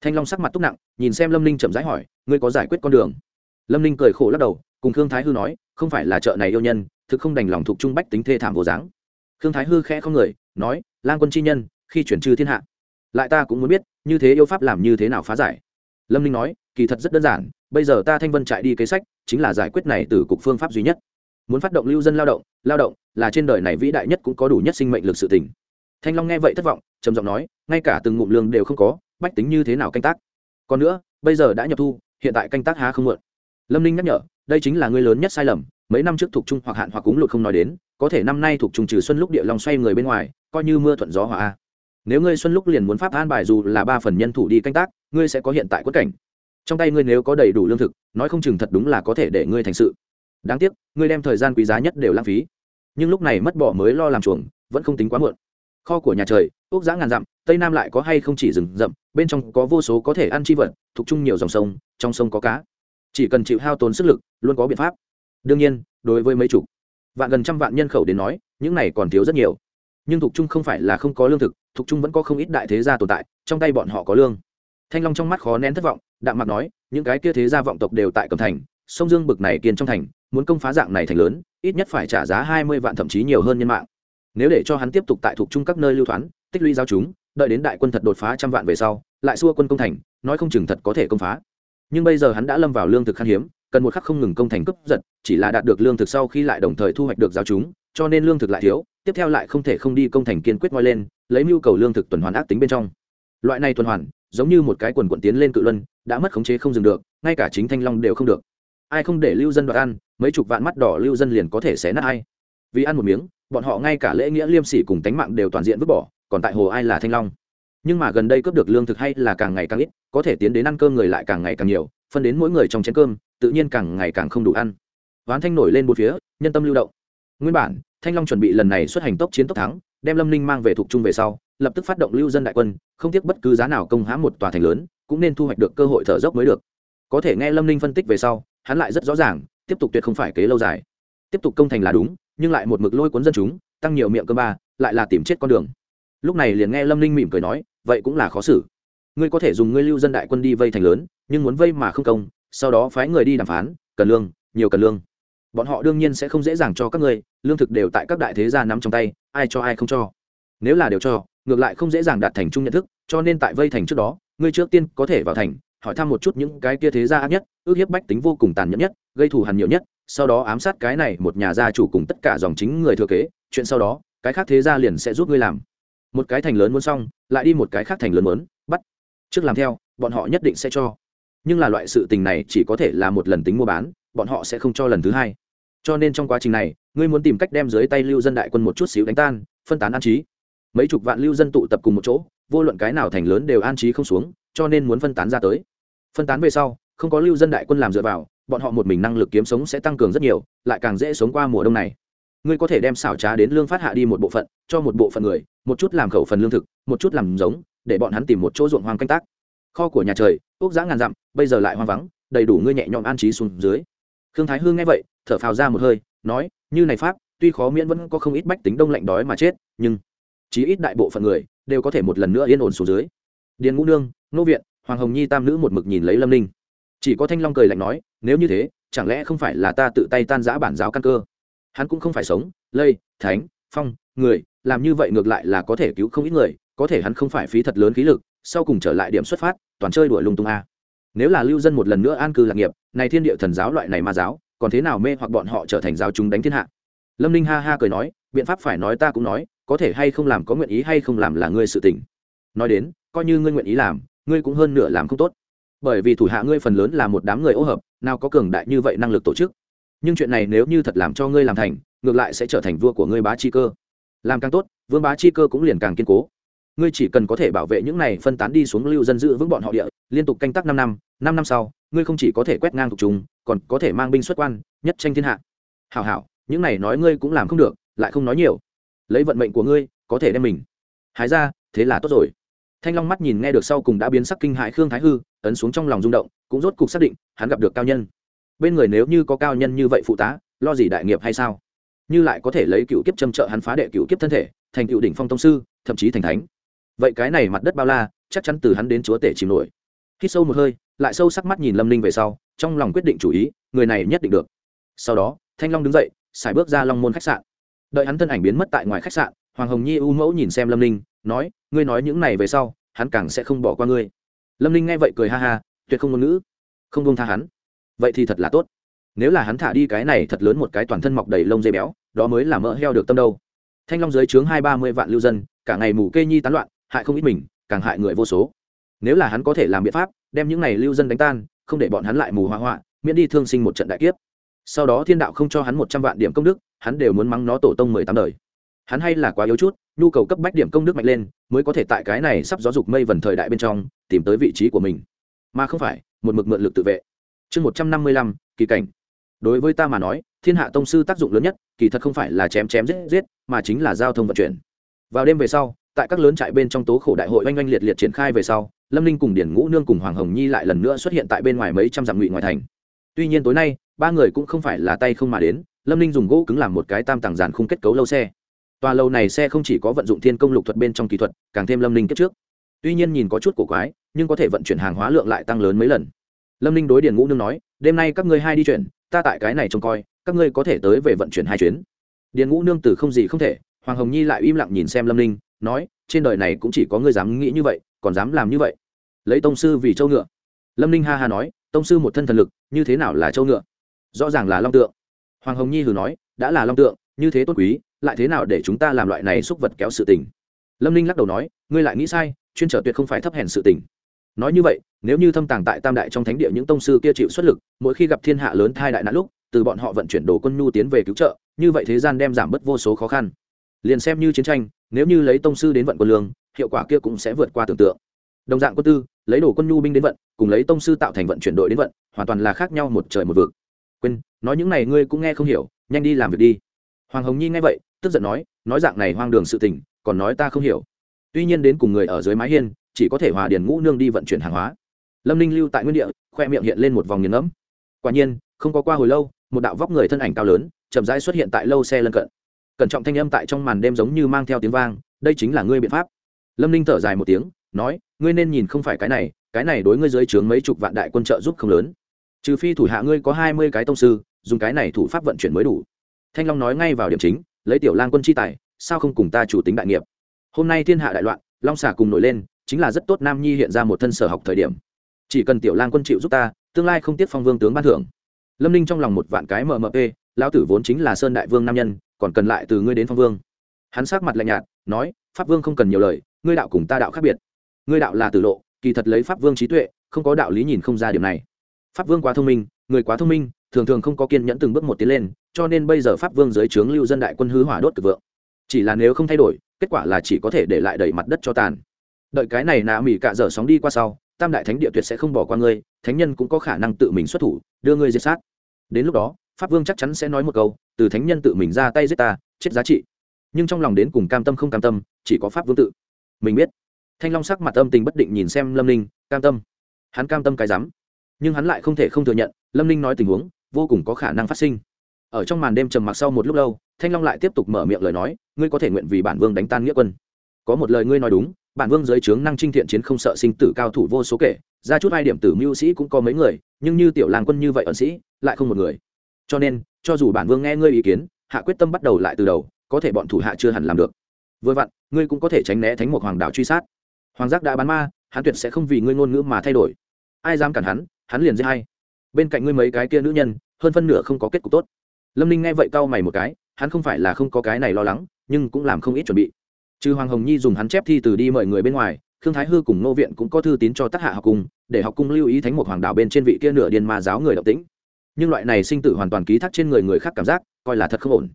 A: thanh long sắc mặt túc nặng, nhìn xem lâm ninh chậm rãi hỏi, ngươi có giải quyết con đường? Lâm ninh cười khổ lắc đầu, cùng khương thái hư nói, không phải là chợ này yêu nhân, thực không đành lòng thuộc trung bách tính thê thảm vô dáng. Khương thái hư khẽ không người, nói, lang quân chi nhân, khi chuyển trừ thiên hạ, lại ta cũng muốn biết, như thế yêu pháp làm như thế nào phá giải. Lâm ninh nói, kỳ thật rất đơn giản, bây giờ ta thanh vân chạy đi kế sách, chính là giải quyết này từ cục phương pháp duy nhất. Muốn phát động lưu dân lao động lao động là trên đời này vĩ đại nhất cũng có đủ nhất sinh mệnh lực sự tỉnh thanh long nghe vậy thất vọng, trầm giọng nói, ngay cả từng ngụm lương đều không có bách tính như thế nào canh tác? Còn nữa, bây giờ đã nhập thu, hiện tại canh tác há không muộn. Lâm ninh nhắc nhở, đây chính là người lớn nhất sai lầm, mấy năm trước thuộc trung hoặc hạn hoặc cúng lụt không nói đến, có thể năm nay thuộc trùng trừ xuân lúc địa long xoay người bên ngoài, coi như mưa thuận gió hòa. Nếu ngươi xuân lúc liền muốn pháp an bài dù là ba phần nhân thủ đi canh tác, ngươi sẽ có hiện tại quất cảnh. Trong tay ngươi nếu có đầy đủ lương thực, nói không chừng thật đúng là có thể để ngươi thành sự. Đáng tiếc, ngươi đem thời gian quý giá nhất đều lãng phí. Nhưng lúc này mất bỏ mới lo làm chuồng, vẫn không tính quá muộn. Kho của nhà trời, ốc giã ngàn dặm, tây nam lại có hay không chỉ rừng rậm bên trong có vô số có thể ăn chi vật, thuộc chung nhiều dòng sông, trong sông có cá. Chỉ cần chịu hao tốn sức lực, luôn có biện pháp. Đương nhiên, đối với mấy chục vạn gần trăm vạn nhân khẩu đến nói, những này còn thiếu rất nhiều. Nhưng thuộc chung không phải là không có lương thực, thuộc chung vẫn có không ít đại thế gia tồn tại, trong tay bọn họ có lương. Thanh long trong mắt khó nén thất vọng, đạm mặt nói, những cái kia thế gia vọng tộc đều tại cầm thành, sông dương bực này kiên trong thành, muốn công phá dạng này thành lớn, ít nhất phải trả giá hai mươi vạn thậm chí nhiều hơn nhân mạng. Nếu để cho hắn tiếp tục tại thuộc chung các nơi lưu thoán, tích lũy giao chúng đợi đến đại quân thật đột phá trăm vạn về sau, lại xua quân công thành, nói không chừng thật có thể công phá. Nhưng bây giờ hắn đã lâm vào lương thực khan hiếm, cần một khắc không ngừng công thành cướp giật, chỉ là đạt được lương thực sau khi lại đồng thời thu hoạch được giáo chúng, cho nên lương thực lại thiếu, tiếp theo lại không thể không đi công thành kiên quyết ngoi lên, lấy mưu cầu lương thực tuần hoàn ác tính bên trong. Loại này tuần hoàn, giống như một cái quần quận tiến lên cự luân, đã mất khống chế không dừng được, ngay cả chính thanh long đều không được. Ai không để lưu dân đoạt ăn, mấy chục vạn mắt đỏ lưu dân liền có thể xé nát ai. Vì ăn một miếng, bọn họ ngay cả lễ nghĩa liêm sỉ cùng tánh mạng đều toàn diện vứt bỏ còn tại hồ ai là thanh long. Nhưng mà gần đây cướp được lương thực hay là càng ngày càng ít, có thể tiến đến ăn cơm người lại càng ngày càng nhiều, phân đến mỗi người trong chén cơm, tự nhiên càng ngày càng không đủ ăn. Hoán thanh nổi lên một phía, nhân tâm lưu động. Nguyên bản, thanh long chuẩn bị lần này xuất hành tốc chiến tốc thắng, đem lâm ninh mang về thuộc trung về sau, lập tức phát động lưu dân đại quân, không tiếc bất cứ giá nào công hãm một tòa thành lớn, cũng nên thu hoạch được cơ hội thở dốc mới được. Có thể nghe lâm ninh phân tích về sau, hắn lại rất rõ ràng, tiếp tục tuyệt không phải kế lâu dài. Tiếp tục công thành là đúng, nhưng lại một mực lôi cuốn dân chúng, tăng nhiều miệng cơ ba, lại là tìm chết con đường lúc này liền nghe lâm ninh mỉm cười nói, vậy cũng là khó xử. Ngươi có thể dùng ngươi lưu dân đại quân đi vây thành lớn, nhưng muốn vây mà không công, sau đó phái người đi đàm phán, cần lương, nhiều cần lương. Bọn họ đương nhiên sẽ không dễ dàng cho các ngươi, lương thực đều tại các đại thế gia nắm trong tay, ai cho ai không cho. Nếu là đều cho, ngược lại không dễ dàng đạt thành chung nhận thức, cho nên tại vây thành trước đó, ngươi trước tiên có thể vào thành, hỏi thăm một chút những cái kia thế gia ác nhất, ước hiếp bách tính vô cùng tàn nhẫn nhất, gây thù hằn nhiều nhất, sau đó ám sát cái này một nhà gia chủ cùng tất cả dòng chính người thừa kế, chuyện sau đó, cái khác thế gia liền sẽ giúp ngươi làm một cái thành lớn muốn xong, lại đi một cái khác thành lớn muốn, bắt. Trước làm theo, bọn họ nhất định sẽ cho. Nhưng là loại sự tình này chỉ có thể là một lần tính mua bán, bọn họ sẽ không cho lần thứ hai. Cho nên trong quá trình này, ngươi muốn tìm cách đem dưới tay lưu dân đại quân một chút xíu đánh tan, phân tán an trí. Mấy chục vạn lưu dân tụ tập cùng một chỗ, vô luận cái nào thành lớn đều an trí không xuống, cho nên muốn phân tán ra tới. Phân tán về sau, không có lưu dân đại quân làm dựa vào, bọn họ một mình năng lực kiếm sống sẽ tăng cường rất nhiều, lại càng dễ sống qua mùa đông này ngươi có thể đem xảo trá đến lương phát hạ đi một bộ phận, cho một bộ phận người, một chút làm khẩu phần lương thực, một chút làm giống, để bọn hắn tìm một chỗ ruộng hoang canh tác. Kho của nhà trời, ốc giã ngàn dặm, bây giờ lại hoang vắng, đầy đủ ngươi nhẹ nhõm an trí xuống dưới. Khương thái Hương nghe vậy, thở phào ra một hơi, nói, như này pháp, tuy khó miễn vẫn có không ít bách tính đông lạnh đói mà chết, nhưng chí ít đại bộ phận người đều có thể một lần nữa yên ổn xuống dưới. Điền ngũ nương, nô viện, hoàng hồng nhi tam nữ một mực nhìn lấy lâm ninh. Chỉ có thanh long cười lạnh nói, nếu như thế, chẳng lẽ không phải là ta tự tay tan giã bản giáo căn cơ? Hắn cũng không phải sống, lây, thánh, phong, người, làm như vậy ngược lại là có thể cứu không ít người, có thể hắn không phải phí thật lớn khí lực, sau cùng trở lại điểm xuất phát, toàn chơi đuổi lung tung a. Nếu là lưu dân một lần nữa an cư lạc nghiệp, này thiên địa thần giáo loại này ma giáo, còn thế nào mê hoặc bọn họ trở thành giáo chúng đánh thiên hạ? Lâm ninh ha ha cười nói, biện pháp phải nói ta cũng nói, có thể hay không làm có nguyện ý hay không làm là ngươi sự tình. Nói đến, coi như ngươi nguyện ý làm, ngươi cũng hơn nửa làm không tốt. Bởi vì thủ hạ ngươi phần lớn là một đám người ô hợp, nào có cường đại như vậy năng lực tổ chức nhưng chuyện này nếu như thật làm cho ngươi làm thành, ngược lại sẽ trở thành vua của ngươi bá chi cơ. Làm càng tốt, vương bá chi cơ cũng liền càng kiên cố. Ngươi chỉ cần có thể bảo vệ những này phân tán đi xuống lưu dân giữ vững bọn họ địa, liên tục canh tác năm năm năm năm sau, ngươi không chỉ có thể quét ngang thuộc chúng, còn có thể mang binh xuất quan, nhất tranh thiên hạ. Hảo hảo, những này nói ngươi cũng làm không được, lại không nói nhiều. Lấy vận mệnh của ngươi, có thể đem mình. Hái ra, thế là tốt rồi. Thanh long mắt nhìn nghe được sau cùng đã biến sắc kinh hại khương thái hư, ấn xuống trong lòng rung động, cũng rốt cục xác định, hắn gặp được cao nhân bên người nếu như có cao nhân như vậy phụ tá, lo gì đại nghiệp hay sao? Như lại có thể lấy cựu kiếp châm trợ hắn phá đệ cựu kiếp thân thể, thành cựu đỉnh phong tông sư, thậm chí thành thánh. Vậy cái này mặt đất bao la, chắc chắn từ hắn đến chúa tể chìm nổi. Khi sâu một hơi, lại sâu sắc mắt nhìn lâm ninh về sau, trong lòng quyết định chủ ý, người này nhất định được. Sau đó, thanh long đứng dậy, xài bước ra long môn khách sạn. Đợi hắn thân ảnh biến mất tại ngoài khách sạn, hoàng hồng nhi u mẫu nhìn xem lâm ninh, nói, ngươi nói những này về sau, hắn càng sẽ không bỏ qua ngươi. Lâm ninh nghe vậy cười ha ha, tuyệt không ngôn ngữ. Không bông tha hắn vậy thì thật là tốt. Nếu là hắn thả đi cái này thật lớn một cái toàn thân mọc đầy lông dây béo, đó mới là mỡ heo được tâm đâu. Thanh long dưới trướng hai ba mươi vạn lưu dân, cả ngày mù kê nhi tán loạn, hại không ít mình, càng hại người vô số. Nếu là hắn có thể làm biện pháp, đem những này lưu dân đánh tan, không để bọn hắn lại mù hoa hoạ miễn đi thương sinh một trận đại kiếp. Sau đó thiên đạo không cho hắn một trăm vạn điểm công đức, hắn đều muốn mắng nó tổ tông mười tám đời. Hắn hay là quá yếu chút, nhu cầu cấp bách điểm công đức mạnh lên, mới có thể tại cái này sắp giáo dục mây vần thời đại bên trong, tìm tới vị trí của mình. Mà không phải, một mực mượn lực tự vệ chương một trăm năm mươi lăm, kỳ cảnh. Đối với ta mà nói, thiên hạ tông sư tác dụng lớn nhất, kỳ thật không phải là chém chém giết giết, mà chính là giao thông vận chuyển. Vào đêm về sau, tại các lớn trại bên trong tố khổ đại hội oanh oanh liệt liệt triển khai về sau, lâm ninh cùng điển ngũ nương cùng hoàng hồng nhi lại lần nữa xuất hiện tại bên ngoài mấy trăm dặm ngụy ngoài thành. Tuy nhiên tối nay, ba người cũng không phải là tay không mà đến, lâm ninh dùng gỗ cứng làm một cái tam tàng giàn khung kết cấu lâu xe. Tòa lâu này xe không chỉ có vận dụng thiên công lục thuật bên trong kỹ thuật, càng thêm lâm ninh kết trước. Tuy nhiên nhìn có chút cổ quái, nhưng có thể vận chuyển hàng hóa lượng lại tăng lớn mấy lần lâm ninh đối Điền ngũ nương nói, đêm nay các ngươi hai đi chuyển, ta tại cái này trông coi, các ngươi có thể tới về vận chuyển hai chuyến. Điền ngũ nương từ không gì không thể, hoàng hồng nhi lại im lặng nhìn xem lâm ninh, nói, trên đời này cũng chỉ có ngươi dám nghĩ như vậy, còn dám làm như vậy. Lấy tông sư vì châu ngựa. Lâm ninh ha ha nói, tông sư một thân thần lực, như thế nào là châu ngựa? Rõ ràng là long tượng. Hoàng hồng nhi hừ nói, đã là long tượng, như thế tốt quý, lại thế nào để chúng ta làm loại này xúc vật kéo sự tình? Lâm ninh lắc đầu nói, ngươi lại nghĩ sai, chuyên trở tuyệt không phải thấp hèn sự tình nói như vậy, nếu như thâm tàng tại tam đại trong thánh địa những tông sư kia chịu xuất lực, mỗi khi gặp thiên hạ lớn thai đại nạn lúc, từ bọn họ vận chuyển đồ quân nhu tiến về cứu trợ, như vậy thế gian đem giảm bớt vô số khó khăn. Liền xem như chiến tranh, nếu như lấy tông sư đến vận quân lương, hiệu quả kia cũng sẽ vượt qua tưởng tượng. Đồng dạng quân tư, lấy đồ quân nhu binh đến vận, cùng lấy tông sư tạo thành vận chuyển đội đến vận, hoàn toàn là khác nhau một trời một vực. Quên, nói những này ngươi cũng nghe không hiểu, nhanh đi làm việc đi. Hoàng hồng nhi nghe vậy, tức giận nói nói dạng này hoang đường sự tình, còn nói ta không hiểu. Tuy nhiên đến cùng người ở dưới mái hiên chỉ có thể hòa điền ngũ nương đi vận chuyển hàng hóa. Lâm ninh lưu tại nguyên địa, khoe miệng hiện lên một vòng nghiền ngẫm. Quả nhiên, không có qua hồi lâu, một đạo vóc người thân ảnh cao lớn, chậm rãi xuất hiện tại lâu xe lân cận. Cẩn trọng thanh âm tại trong màn đêm giống như mang theo tiếng vang, đây chính là ngươi biện pháp. Lâm ninh thở dài một tiếng, nói, ngươi nên nhìn không phải cái này cái này đối ngươi dưới trướng mấy chục vạn đại quân trợ giúp không lớn. Trừ phi thủ hạ ngươi có hai mươi cái tông sư, dùng cái này thủ pháp vận chuyển mới đủ. Thanh long nói ngay vào điểm chính, lấy tiểu lang quân chi tài, sao không cùng ta chủ tính đại nghiệp? Hôm nay thiên hạ đại loạn, long xà cùng nổi lên chính là rất tốt nam nhi hiện ra một thân sở học thời điểm. Chỉ cần tiểu lang quân chịu giúp ta, tương lai không tiếc phong vương tướng ban thưởng. Lâm ninh trong lòng một vạn cái mmp lão tử vốn chính là sơn đại vương nam nhân, còn cần lại từ ngươi đến phong vương. Hắn sát mặt lạnh nhạt, nói, pháp vương không cần nhiều lời, ngươi đạo cùng ta đạo khác biệt. Ngươi đạo là tử lộ, kỳ thật lấy pháp vương trí tuệ, không có đạo lý nhìn không ra điểm này. Pháp vương quá thông minh, người quá thông minh, thường thường không có kiên nhẫn từng bước một tiến lên, cho nên bây giờ pháp vương dưới trướng lưu dân đại quân hư hỏa đốt cực vượng. Chỉ là nếu không thay đổi, kết quả là chỉ có thể để lại đẩy mặt đất cho tàn đợi cái này nạ mỹ cạ dở sóng đi qua sau, tam đại thánh địa tuyệt sẽ không bỏ qua ngươi, thánh nhân cũng có khả năng tự mình xuất thủ, đưa ngươi diệt sát. Đến lúc đó, pháp vương chắc chắn sẽ nói một câu, từ thánh nhân tự mình ra tay giết ta, chết giá trị. Nhưng trong lòng đến cùng cam tâm không cam tâm, chỉ có pháp vương tự. Mình biết. Thanh long sắc mặt âm tình bất định nhìn xem lâm ninh, cam tâm. Hắn cam tâm cái rắm. Nhưng hắn lại không thể không thừa nhận, lâm ninh nói tình huống, vô cùng có khả năng phát sinh. Ở trong màn đêm trầm mặc sau một lúc lâu, thanh long lại tiếp tục mở miệng lời nói, ngươi có thể nguyện vì bản vương đánh tan nghĩa quân. Có một lời ngươi nói đúng bản vương dưới trướng năng trinh thiện chiến không sợ sinh tử cao thủ vô số kể, ra chút hai điểm tử mưu sĩ cũng có mấy người, nhưng như tiểu làng quân như vậy ẩn sĩ, lại không một người. Cho nên, cho dù bản vương nghe ngươi ý kiến, hạ quyết tâm bắt đầu lại từ đầu, có thể bọn thủ hạ chưa hẳn làm được. Vừa vặn, ngươi cũng có thể tránh né thánh một hoàng đạo truy sát. Hoàng giác đã bán ma, hắn tuyệt sẽ không vì ngươi ngôn ngữ mà thay đổi. Ai dám cản hắn hắn liền dễ hay bên cạnh ngươi mấy cái kia nữ nhân, hơn phân nửa không có kết cục tốt. Lâm ninh nghe vậy cau mày một cái, hắn không phải là không có cái này lo lắng, nhưng cũng làm không ít chuẩn bị trừ hoàng hồng nhi dùng hắn chép thi từ đi mời người bên ngoài, khương thái hư cùng nô viện cũng có thư tín cho tác hạ học cung để học cung lưu ý thánh một hoàng đạo bên trên vị kia nửa điên ma giáo người độc tĩnh. Nhưng loại này sinh tử hoàn toàn ký thác trên người người khác cảm giác, coi là thật không ổn.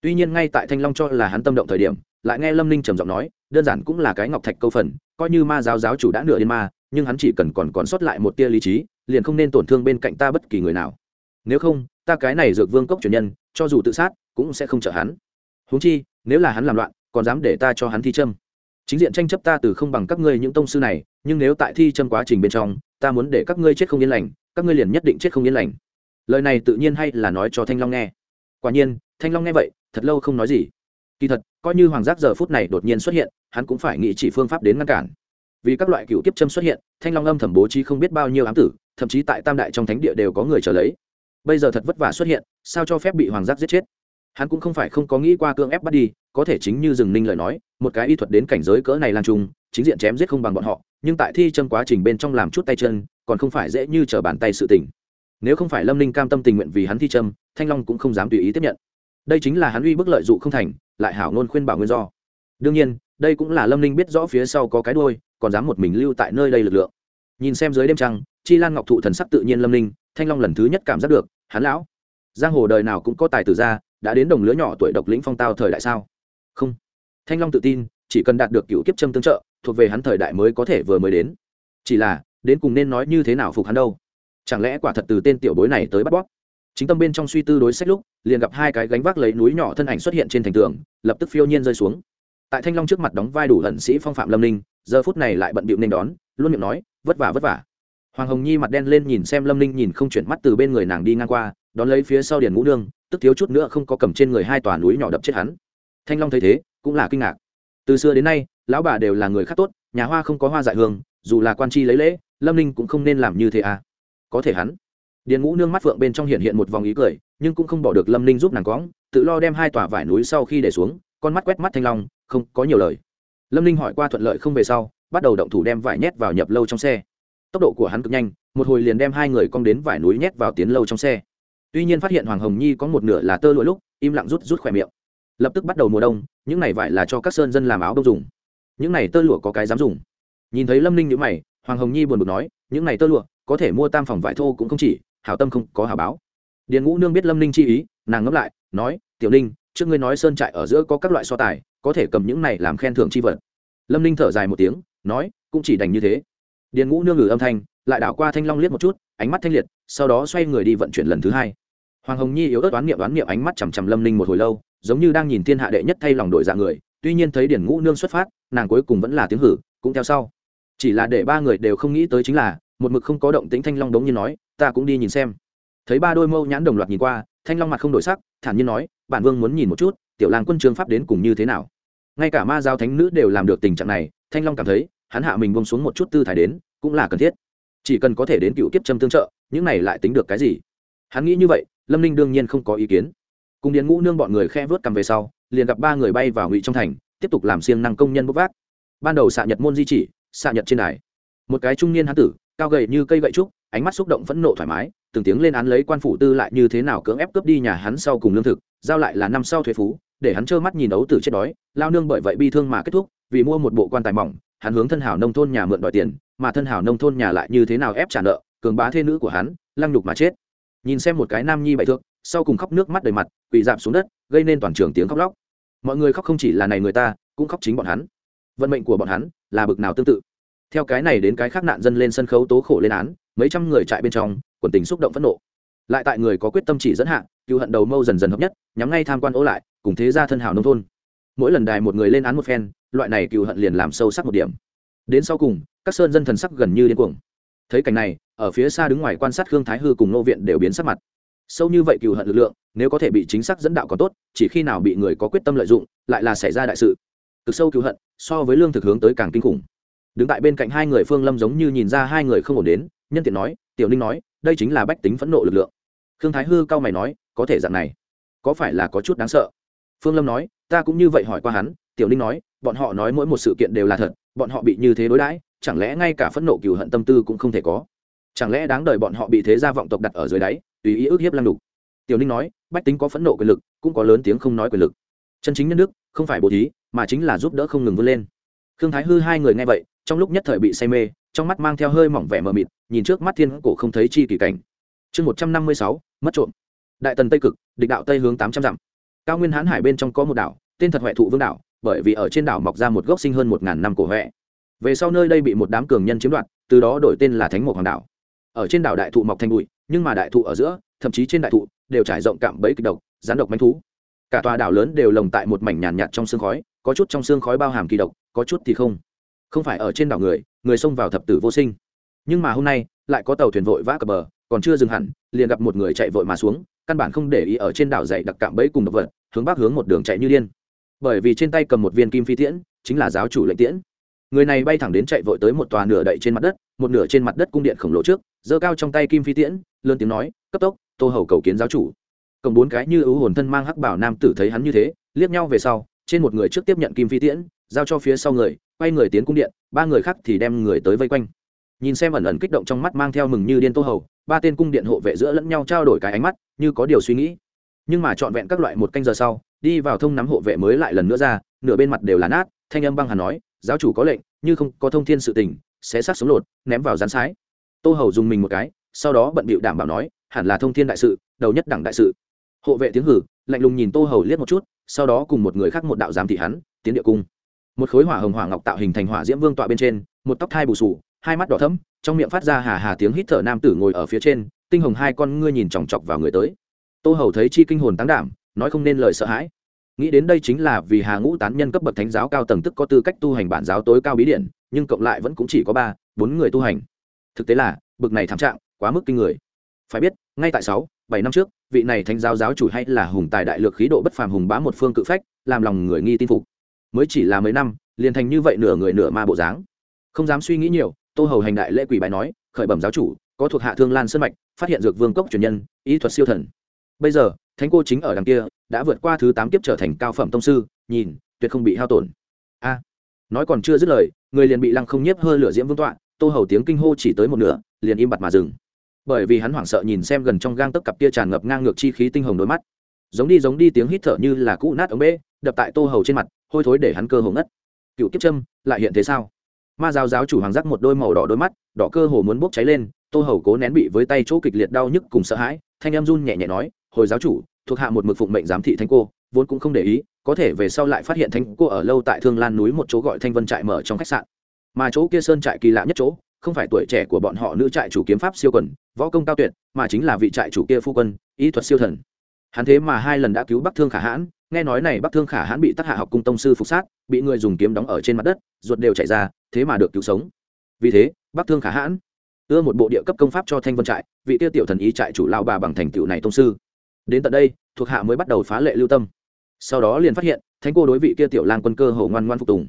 A: Tuy nhiên ngay tại thanh long cho là hắn tâm động thời điểm, lại nghe lâm ninh trầm giọng nói, đơn giản cũng là cái ngọc thạch câu phần, coi như ma giáo giáo chủ đã nửa điên ma, nhưng hắn chỉ cần còn còn sót lại một tia lý trí, liền không nên tổn thương bên cạnh ta bất kỳ người nào. Nếu không, ta cái này dược vương cốc truyền nhân, cho dù tự sát, cũng sẽ không trợ hắn. Huống chi, nếu là hắn làm loạn còn dám để ta cho hắn thi châm. Chính diện tranh chấp ta từ không bằng các ngươi những tông sư này, nhưng nếu tại thi châm quá trình bên trong, ta muốn để các ngươi chết không yên lành, các ngươi liền nhất định chết không yên lành. Lời này tự nhiên hay là nói cho thanh long nghe. Quả nhiên, thanh long nghe vậy, thật lâu không nói gì. Kỳ thật, coi như hoàng giác giờ phút này đột nhiên xuất hiện, hắn cũng phải nghĩ chỉ phương pháp đến ngăn cản. Vì các loại cựu kiếp châm xuất hiện, thanh long âm thầm bố trí không biết bao nhiêu ám tử, thậm chí tại tam đại trong thánh địa đều có người trở lấy. Bây giờ thật vất vả xuất hiện, sao cho phép bị hoàng giác giết chết? Hắn cũng không phải không có nghĩ qua cưỡng ép bắt đi có thể chính như rừng ninh lời nói, một cái y thuật đến cảnh giới cỡ này lan trung, chính diện chém giết không bằng bọn họ, nhưng tại thi chân quá trình bên trong làm chút tay chân, còn không phải dễ như t r ở bàn tay sự tình. Nếu không phải lâm ninh cam tâm tình nguyện vì hắn thi châm, thanh long cũng không dám tùy ý tiếp nhận. Đây chính là hắn uy bức lợi dụ không thành, lại hảo nôn khuyên bảo nguyên do. Đương nhiên, đây cũng là lâm ninh biết rõ phía sau có cái đôi còn dám một mình lưu tại nơi đây lực lượng. Nhìn xem dưới đêm trăng, chi lan ngọc thụ thần sắc tự nhiên lâm ninh, thanh long lần thứ nhất cảm giác được, hắn lão, giang hồ đời nào cũng có tài tử ra, đã đến đồng lứa nhỏ tuổi độc lĩnh phong tao thời đại sao? Không. Thanh long tự tin, chỉ cần đạt được cựu kiếp châm tương trợ, thuộc về hắn thời đại mới có thể vừa mới đến. Chỉ là, đến cùng nên nói như thế nào phục hắn đâu? Chẳng lẽ quả thật từ tên tiểu bối này tới bắt bóp? Chính tâm bên trong suy tư đối sách lúc, liền gặp hai cái gánh vác lấy núi nhỏ thân ảnh xuất hiện trên thành tường, lập tức phiêu nhiên rơi xuống. Tại thanh long trước mặt đóng vai đủ hận sĩ phong phạm lâm ninh, giờ phút này lại bận bịu nên đón, luôn miệng nói, vất vả vất vả. Hoàng hồng nhi mặt đen lên nhìn xem lâm ninh nhìn không chuyển mắt từ bên người nàng đi ngang qua, đón lấy phía sau điền ngũ nương, tức thiếu chút nữa không có cầm trên người hai tòa núi nhỏ đập chết hắn thanh long thấy thế, cũng là kinh ngạc. Từ xưa đến nay, lão bà đều là người khác tốt, nhà hoa không có hoa dại hương, dù là quan chi lấy lễ, lâm ninh cũng không nên làm như thế à. Có thể hắn, điền ngũ nương mắt phượng bên trong hiện hiện một vòng ý cười, nhưng cũng không bỏ được lâm ninh giúp nàng cóng tự lo đem hai tòa vải núi sau khi để xuống, con mắt quét mắt thanh long, không có nhiều lời. Lâm ninh hỏi qua thuận lợi không về sau, bắt đầu động thủ đem vải nhét vào nhập lâu trong xe. Tốc độ của hắn cực nhanh, một hồi liền đem hai người cong đến vải núi nhét vào tiến lâu trong xe. Tuy nhiên phát hiện hoàng hồng nhi có một nửa là tơ lụa lúc, im lặng rút rút khỏe miệng lập tức bắt đầu mùa đông, những này vải là cho các sơn dân làm áo đông dùng. Những này tơ lụa có cái dám dùng. Nhìn thấy lâm ninh nhữ mày, hoàng hồng nhi buồn bực nói, những này tơ lụa, có thể mua tam phòng vải thô cũng không chỉ, hảo tâm không có hảo báo. Điền ngũ nương biết lâm ninh chi ý, nàng ngẫm lại, nói, tiểu ninh, trước ngươi nói sơn trại ở giữa có các loại so tài, có thể cầm những này làm khen thưởng chi vật. Lâm ninh thở dài một tiếng, nói, cũng chỉ đành như thế. Điền ngũ nương ngử âm thanh, lại đảo qua thanh long liếc một chút, ánh mắt thanh liệt, sau đó xoay người đi vận chuyển lần thứ hai hoàng hồng nhi yếu ớt đoán niệm đoán niệm ánh mắt chằm chằm lâm ninh một hồi lâu, giống như đang nhìn thiên hạ đệ nhất thay lòng đổi dạ người, tuy nhiên thấy điển ngũ nương xuất phát, nàng cuối cùng vẫn là tiếng hử, cũng theo sau. Chỉ là để ba người đều không nghĩ tới chính là, một mực không có động tĩnh thanh long đống như nói, ta cũng đi nhìn xem. Thấy ba đôi mâu nhãn đồng loạt nhìn qua, thanh long mặt không đổi sắc, thản nhiên nói, bản vương muốn nhìn một chút, tiểu làng quân trường pháp đến cùng như thế nào? Ngay cả ma giao thánh nữ đều làm được tình trạng này, thanh long cảm thấy, hắn hạ mình bông xuống một chút tư thái đến, cũng là cần thiết. Chỉ cần có thể đến cựu kiếp châm tương trợ, những này lại tính được cái gì? Hắn nghĩ như vậy lâm ninh đương nhiên không có ý kiến. Cùng điền ngũ nương bọn người khe vớt cầm về sau, liền gặp ba người bay vào ngụy trong thành, tiếp tục làm siêng năng công nhân bốc vác. Ban đầu xạ nhật môn di chỉ, xạ nhật trên đài. Một cái trung niên hán tử, cao gầy như cây gậy trúc, ánh mắt xúc động phẫn nộ thoải mái, từng tiếng lên án lấy quan phủ tư lại như thế nào cưỡng ép cướp đi nhà hắn sau cùng lương thực, giao lại là năm sau thuế phú, để hắn trơ mắt nhìn ấu tử chết đói, lao nương bởi vậy bi thương mà kết thúc, vì mua một bộ quan tài mỏng, hắn hướng thân hảo nông thôn nhà mượn đòi tiền, mà thân hảo nông thôn nhà lại như thế nào ép trả nợ, cường bá thê nữ của hắn, lăng nhục mà chết nhìn xem một cái nam nhi bại thượng sau cùng khóc nước mắt đầy mặt, quỳ dạp xuống đất, gây nên toàn trường tiếng khóc lóc. Mọi người khóc không chỉ là này người ta, cũng khóc chính bọn hắn. Vận mệnh của bọn hắn là bực nào tương tự. Theo cái này đến cái khác nạn dân lên sân khấu tố khổ lên án, mấy trăm người chạy bên trong, quần tình xúc động phẫn nộ. Lại tại người có quyết tâm chỉ dẫn hạ, cựu hận đầu mâu dần dần hợp nhất, nhắm ngay tham quan ố lại, cùng thế gia thân hảo nông thôn. Mỗi lần đài một người lên án một phen, loại này cựu hận liền làm sâu sắc một điểm. Đến sau cùng, các sơn dân thần sắc gần như điên cuồng. Thấy cảnh này ở phía xa đứng ngoài quan sát khương thái hư cùng nô viện đều biến sắc mặt. Sâu như vậy cựu hận lực lượng, nếu có thể bị chính xác dẫn đạo còn tốt, chỉ khi nào bị người có quyết tâm lợi dụng, lại là xảy ra đại sự. Cực sâu cựu hận, so với lương thực hướng tới càng kinh khủng. Đứng tại bên cạnh hai người phương lâm giống như nhìn ra hai người không ổn đến, nhân tiện nói, tiểu ninh nói, đây chính là bách tính phẫn nộ lực lượng. Khương thái hư cao mày nói, có thể dạng này, có phải là có chút đáng sợ? Phương lâm nói, ta cũng như vậy hỏi qua hắn, tiểu ninh nói, bọn họ nói mỗi một sự kiện đều là thật, bọn họ bị như thế đối đãi, chẳng lẽ ngay cả phẫn nộ cựu hận tâm tư cũng không thể có? Chẳng lẽ đáng đời bọn họ bị thế gia vọng tộc đặt ở dưới đáy, tùy ý ức hiếp lăng đục tiểu ninh nói, bách tính có phẫn nộ quyền lực, cũng có lớn tiếng không nói quyền lực. Chân chính nhân đức, không phải bố thí, mà chính là giúp đỡ không ngừng vươn lên. Khương thái hư hai người nghe vậy, trong lúc nhất thời bị say mê, trong mắt mang theo hơi mỏng vẻ mờ mịt, nhìn trước mắt thiên cổ không thấy chi kỳ cảnh. Chương một trăm năm mươi sáu, mất trộm. Đại tần tây cực, địch đạo tây hướng tám trăm dặm. Cao nguyên hãn hải bên trong có một đảo, tên thật huệ thụ vương đảo, bởi vì ở trên đảo mọc ra một gốc sinh hơn một ngàn năm cổ huệ. Về sau nơi đây bị một đám cường nhân chiếm đoạt, từ đó đổi tên là thánh mộc hoàng đảo ở trên đảo đại thụ mọc thành bụi, nhưng mà đại thụ ở giữa, thậm chí trên đại thụ, đều trải rộng cạm bẫy kịch độc rán độc manh thú. Cả tòa đảo lớn đều lồng tại một mảnh nhàn nhạt trong sương khói, có chút trong sương khói bao hàm kỳ độc, có chút thì không. Không phải ở trên đảo người người xông vào thập tử vô sinh. Nhưng mà hôm nay, lại có tàu thuyền vội vã cập bờ, còn chưa dừng hẳn, liền gặp một người chạy vội mà xuống, căn bản không để ý ở trên đảo dậy đặc cạm bẫy cùng độc vật, hướng bắc hướng một đường chạy như điên. Bởi vì trên tay cầm một viên kim phi tiễn, chính là giáo chủ lệnh tiễn. Người này bay thẳng đến chạy vội tới một tòa nửa đậy trên mặt đất, một nửa trên mặt đất cung điện khổng lồ trước giơ cao trong tay kim phi tiễn, lớn tiếng nói, cấp tốc, tô hầu cầu kiến giáo chủ. Cầm bốn cái như ưu hồn thân mang hắc bảo nam tử thấy hắn như thế, liếc nhau về sau, trên một người trước tiếp nhận kim phi tiễn, giao cho phía sau người, quay người tiến cung điện, ba người khác thì đem người tới vây quanh. Nhìn xem ẩn ẩn kích động trong mắt mang theo mừng như điên tô hầu, ba tên cung điện hộ vệ giữa lẫn nhau trao đổi cái ánh mắt, như có điều suy nghĩ. Nhưng mà trọn vẹn các loại một canh giờ sau, đi vào thông nắm hộ vệ mới lại lần nữa ra, nửa bên mặt đều là nát, thanh âm băng hà nói, giáo chủ có lệnh, như không có thông thiên sự tình, sẽ sát sống lột, ném vào rán sái tô hầu dùng mình một cái, sau đó bận bịu đảm bảo nói, hẳn là thông thiên đại sự, đầu nhất đẳng đại sự. Hộ vệ tiếng hử, lạnh lùng nhìn tô hầu liếc một chút, sau đó cùng một người khác một đạo giám thị hắn, tiến địa cung. Một khối hỏa hồng hỏa ngọc tạo hình thành hỏa diễm vương tọa bên trên, một tóc thai bù sù, hai mắt đỏ thẫm, trong miệng phát ra hà hà tiếng hít thở nam tử ngồi ở phía trên, tinh hồng hai con ngươi nhìn chòng chọc vào người tới. Tô hầu thấy chi kinh hồn tán đảm, nói không nên lời sợ hãi. Nghĩ đến đây chính là vì hà ngũ tán nhân cấp bậc thánh giáo cao tầng tức có tư cách tu hành bản giáo tối cao bí điển, nhưng cộng lại vẫn cũng chỉ có ba, bốn người tu hành thực tế là bậc này thảm trạng, quá mức kinh người. Phải biết, ngay tại sáu, bảy năm trước, vị này thánh giáo giáo chủ hay là hùng tài đại lược khí độ bất phàm hùng bá một phương cự phách, làm lòng người nghi tin phục. Mới chỉ là mấy năm, liền thành như vậy nửa người nửa ma bộ dáng. Không dám suy nghĩ nhiều, tô hầu hành đại lễ quỷ bài nói, khởi bẩm giáo chủ, có thuộc hạ thương lan sơn mạch, phát hiện dược vương cốc truyền nhân, ý thuật siêu thần. Bây giờ, thánh cô chính ở đằng kia, đã vượt qua thứ tám kiếp trở thành cao phẩm tông sư, nhìn, tuyệt không bị hao tổn. A, nói còn chưa dứt lời, người liền bị lăng không nhiếp hơi lửa diễm vương tọa tô hầu tiếng kinh hô chỉ tới một nửa, liền im bặt mà dừng. Bởi vì hắn hoảng sợ nhìn xem gần trong gang tấc cặp kia tràn ngập ngang ngược chi khí tinh hồng đôi mắt. Giống đi giống đi tiếng hít thở như là cũ nát ống bê, đập tại tô hầu trên mặt, hôi thối để hắn cơ hồ ngất. Cựu kiếp trâm lại hiện thế sao? Ma giáo giáo chủ hoàng giác một đôi màu đỏ đôi mắt, đỏ cơ hồ muốn bốc cháy lên, tô hầu cố nén bị với tay chỗ kịch liệt đau nhức cùng sợ hãi, thanh em run nhẹ nhẹ nói, hồi giáo chủ, thuộc hạ một mực phụng mệnh giám thị thánh cô, vốn cũng không để ý, có thể về sau lại phát hiện thánh cô ở lâu tại thương lan núi một chỗ gọi thanh vân trại mở trong khách sạn mà chỗ kia sơn trại kỳ lạ nhất chỗ, không phải tuổi trẻ của bọn họ nữ trại chủ kiếm pháp siêu quần, võ công cao tuyệt, mà chính là vị trại chủ kia phu quân ý thuật siêu thần. Hắn thế mà hai lần đã cứu bắc thương khả hãn, nghe nói này bắc thương khả hãn bị tác hạ học cung tông sư phục sát, bị người dùng kiếm đóng ở trên mặt đất, ruột đều chảy ra, thế mà được cứu sống. Vì thế, bắc thương khả hãn ưa một bộ địa cấp công pháp cho thanh vân trại, vị tiêu tiểu thần ý trại chủ lao bà bằng thành tựu này tông sư. Đến tận đây, thuộc hạ mới bắt đầu phá lệ lưu tâm. Sau đó liền phát hiện, thánh cô đối vị kia tiểu lang quân cơ hầu ngoan ngoan phục tùng.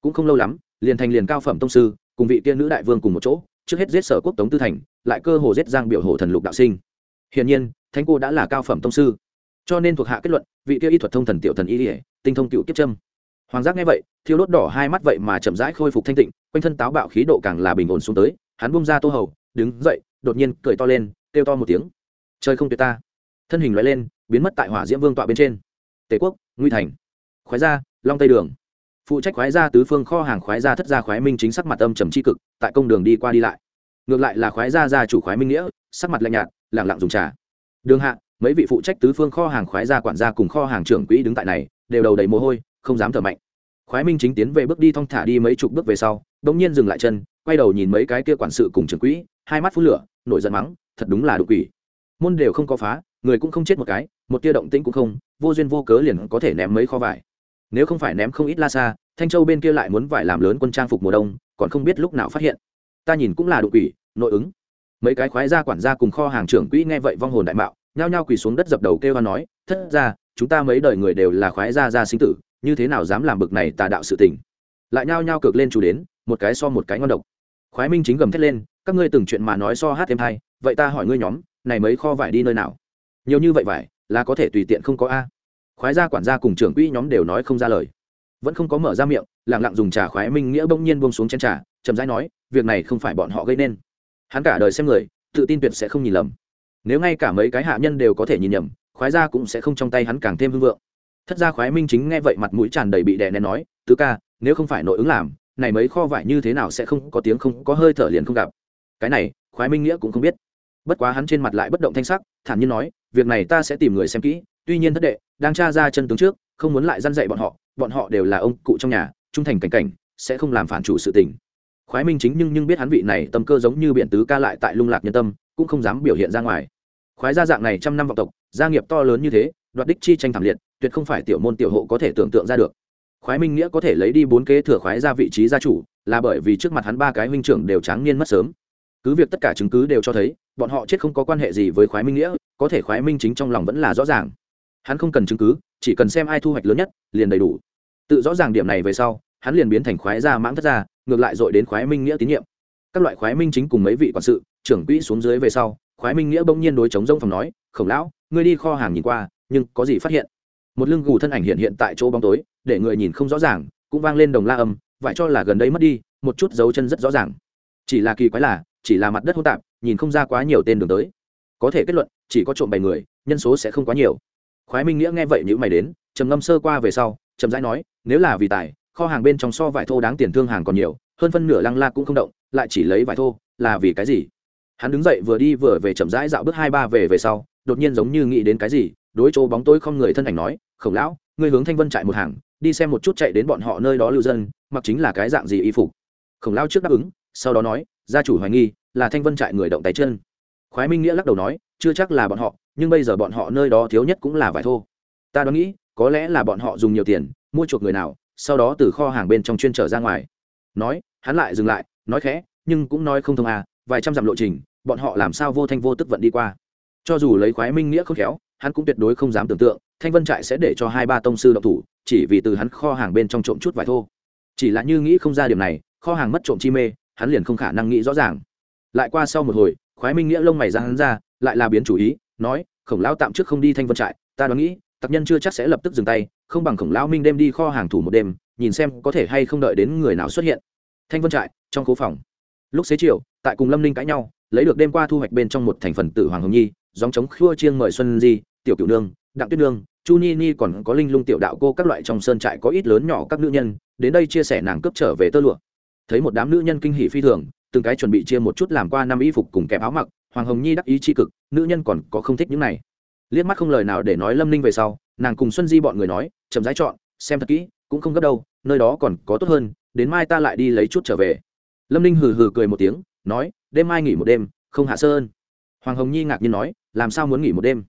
A: Cũng không lâu lắm liền thành liền cao phẩm tông sư, cùng vị kia nữ đại vương cùng một chỗ, trước hết giết sở quốc tống tư thành, lại cơ hồ giết giang biểu hồ thần lục đạo sinh. Hiển nhiên, thánh cô đã là cao phẩm tông sư. Cho nên thuộc hạ kết luận, vị kia y thuật thông thần tiểu thần y ỉa tinh thông cựu kiếp trâm hoàng giác nghe vậy, thiêu đốt đỏ hai mắt vậy mà chậm rãi khôi phục thanh tịnh, quanh thân táo bạo khí độ càng là bình ổn xuống tới, hắn bung ra tô hầu, đứng dậy, đột nhiên cười to lên, kêu to một tiếng. Trời không tuyệt ta. Thân hình loại lên, biến mất tại hỏa diễm vương tọa bên trên. Tề quốc, nguy thành. Khoái ra, long tây đường phụ trách khoái gia tứ phương kho hàng khoái gia thất gia khoái minh chính sắc mặt âm trầm c cực, tại công đường đi qua đi lại. Ngược lại là khoái gia gia chủ khoái minh nghĩa, sắc mặt lạnh nhạt, lẳng lặng dùng trà. Đường hạ, mấy vị phụ trách tứ phương kho hàng khoái gia quản gia cùng kho hàng trưởng quỹ đứng tại này, đều đầu đầy mồ hôi, không dám thở mạnh. Khoái minh chính tiến về bước đi thong thả đi mấy chục bước về sau đ ỗ n g nhiên dừng lại chân, quay đầu nhìn mấy cái kia quản sự cùng trưởng quỹ, hai mắt phút lửa, nổi giận mắng, thật đúng là đ ụ quỷ. Môn đều không có phá, người cũng không chết một cái, một tia động tĩnh cũng không, vô duyên vô cớ liền có thể ném mấy kho vải nếu không phải ném không ít la xa thanh châu bên kia lại muốn vải làm lớn quân trang phục mùa đông còn không biết lúc nào phát hiện. Ta nhìn cũng là đụng ủy, quỷ nội ứng. Mấy cái khoái gia quản gia cùng kho hàng trưởng quỹ nghe vậy vong hồn đại mạo nhao nhao quỳ xuống đất dập đầu kêu và nói thất ra chúng ta mấy đời người đều là khoái gia gia sinh tử như thế nào dám làm bực này tà đạo sự tình? Lại nhao nhao cược lên chủ đến một cái so một cái ngon độc. Khoái minh chính gầm thét lên các ngươi từng chuyện mà nói so hát thêm hay vậy ta hỏi ngươi nhóm này mấy kho vải đi nơi nào? Nhiều như vậy vải là có thể tùy tiện không có a khoái gia quản gia cùng trưởng quỹ nhóm đều nói không ra lời. Vẫn không có mở ra miệng lẳng lặng dùng trà khoái minh nghĩa bỗng nhiên buông xuống chén trà, chậm rãi nói, việc này không phải bọn họ gây nên. Hắn cả đời xem người, tự tin tuyệt sẽ không nhìn lầm. Nếu ngay cả mấy cái hạ nhân đều có thể nhìn nhầm, khoái gia cũng sẽ không trong tay hắn càng thêm hưng vượng. Thất gia khoái minh chính nghe vậy mặt mũi tràn đầy bị đè nén nói, tứ ca, nếu không phải nội ứng làm, này mấy kho vải như thế nào sẽ không có tiếng không có hơi thở liền không gặp. Cái này, khoái minh nghĩa cũng không biết. Bất quá hắn trên mặt lại bất động thanh sắc, thản nhiên nói, việc này ta sẽ tìm người xem kỹ, tuy nhiên thất đệ đang tra ra chân tướng trước, không muốn lại dăn dạy bọn họ bọn họ đều là ông cụ trong nhà, trung thành cảnh cảnh, sẽ không làm phản chủ sự tình. Khoái minh chính nhưng nhưng biết hắn vị này tâm cơ giống như biện tứ ca lại tại lung lạc nhân tâm, cũng không dám biểu hiện ra ngoài. Khoái gia dạng này trăm năm vọng tộc, gia nghiệp to lớn như thế, đoạt đích chi tranh thảm liệt, tuyệt không phải tiểu môn tiểu hộ có thể tưởng tượng ra được. Khoái minh nghĩa có thể lấy đi bốn kế thừa khoái ra vị trí gia chủ, là bởi vì trước mặt hắn ba cái huynh trưởng đều tráng niên mất sớm. Cứ việc tất cả chứng cứ đều cho thấy, bọn họ chết không có quan hệ gì với khoái minh nghĩa, có thể khoái minh chính trong lòng vẫn là rõ ràng hắn không cần chứng cứ, chỉ cần xem ai thu hoạch lớn nhất, liền đầy đủ. Tự rõ ràng điểm này về sau, hắn liền biến thành khoái gia mãng thất gia, ngược lại dội đến khoái minh nghĩa tín nhiệm. Các loại khoái minh chính cùng mấy vị quản sự, trưởng quỹ xuống dưới về sau, khoái minh nghĩa bỗng nhiên đối chống rông phòng nói, khổng lão, ngươi đi kho hàng nhìn qua, nhưng có gì phát hiện? Một lưng gù thân ảnh hiện hiện tại chỗ bóng tối, để người nhìn không rõ ràng, cũng vang lên đồng la âm, vải cho là gần đây mất đi, một chút dấu chân rất rõ ràng. Chỉ là kỳ quái là, chỉ là mặt đất hỗn tạp, nhìn không ra quá nhiều tên đường tới. Có thể kết luận, chỉ có trộm bảy người, nhân số sẽ không quá nhiều khoái minh nghĩa nghe vậy nhữ mày đến, trầm ngâm sơ qua về sau trầm rãi nói, nếu là vì tài, kho hàng bên trong so vải thô đáng tiền thương hàng còn nhiều, hơn phân nửa lăng la cũng không động, lại chỉ lấy vải thô, là vì cái gì? Hắn đứng dậy vừa đi vừa về chậm rãi dạo bước hai ba về về sau, đột nhiên giống như nghĩ đến cái gì, đối chỗ bóng tối không người thân ảnh nói, khổng lão, ngươi hướng thanh vân chạy một hàng, đi xem một chút chạy đến bọn họ nơi đó lưu dân, mặc chính là cái dạng gì y phục. Khổng lao trước đáp ứng, sau đó nói, gia chủ hoài nghi, là thanh vân trại người động tay chân khoái minh nghĩa lắc đầu nói, chưa chắc là bọn họ, nhưng bây giờ bọn họ nơi đó thiếu nhất cũng là vải thô. Ta đoán nghĩ, có lẽ là bọn họ dùng nhiều tiền, mua chuộc người nào, sau đó từ kho hàng bên trong chuyên trở ra ngoài. Nói, hắn lại dừng lại, nói khẽ, nhưng cũng nói không thông à vài trăm dặm lộ trình, bọn họ làm sao vô thanh vô tức vận đi qua? Cho dù lấy khoái minh nghĩa không khéo, hắn cũng tuyệt đối không dám tưởng tượng, thanh vân trại sẽ để cho hai ba tông sư độc thủ, chỉ vì từ hắn kho hàng bên trong trộm chút vải thô. Chỉ là như nghĩ không ra điểm này, kho hàng mất trộm chi mê, hắn liền không khả năng nghĩ rõ ràng. Lại qua sau một hồi khoái minh nghĩa lông mày ra hắn ra, lại là biến chủ ý, nói, khổng lão tạm trước không đi thanh vân trại, ta đoán nghĩ, tặc nhân chưa chắc sẽ lập tức dừng tay, không bằng khổng lão minh đem đi kho hàng thủ một đêm, nhìn xem có thể hay không đợi đến người nào xuất hiện. Thanh vân trại, trong khu phòng. Lúc xế chiều, tại cùng lâm ninh cãi nhau, lấy được đêm qua thu hoạch bên trong một thành phần tử hoàng hồng nhi dòng chống khua chiêng mời xuân di, tiểu cửu nương, đặng tuyết nương, chu ni ni còn có linh lung tiểu đạo cô các loại trong sơn trại có ít lớn nhỏ các nữ nhân, đến đây chia sẻ nàng cướp trở về tơ lụa. Thấy một đám nữ nhân kinh hỷ phi thường từng cái chuẩn bị chia một chút làm qua năm y phục cùng kẹp áo mặc, hoàng hồng nhi đắc ý tri cực, nữ nhân còn có không thích những này. Liếc mắt không lời nào để nói lâm ninh về sau, nàng cùng xuân di bọn người nói, chậm rãi chọn, xem thật kỹ, cũng không gấp đâu, nơi đó còn có tốt hơn, đến mai ta lại đi lấy chút trở về. Lâm ninh hừ hừ cười một tiếng, nói, đêm mai nghỉ một đêm, không hạ sơn. Hoàng hồng nhi ngạc nhiên nói, làm sao muốn nghỉ một đêm?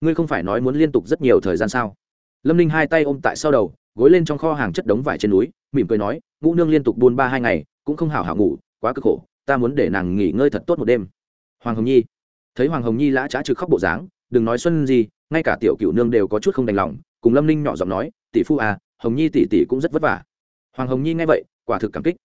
A: Ngươi không phải nói muốn liên tục rất nhiều thời gian sao? Lâm ninh hai tay ôm tại sau đầu, gối lên trong kho hàng chất đống vải trên núi, mỉm cười nói, ngũ nương liên tục buôn ba hai ngày, cũng không hảo hảo ngủ quá cực khổ, ta muốn để nàng nghỉ ngơi thật tốt một đêm. Hoàng hồng nhi, thấy hoàng hồng nhi lã trá trực khóc bộ dáng, đừng nói xuân gì ngay cả tiểu cựu nương đều có chút không đành lòng, cùng lâm ninh nhỏ giọng nói, tỷ phu à hồng nhi tỷ tỷ cũng rất vất vả. Hoàng hồng nhi nghe vậy, quả thực cảm kích.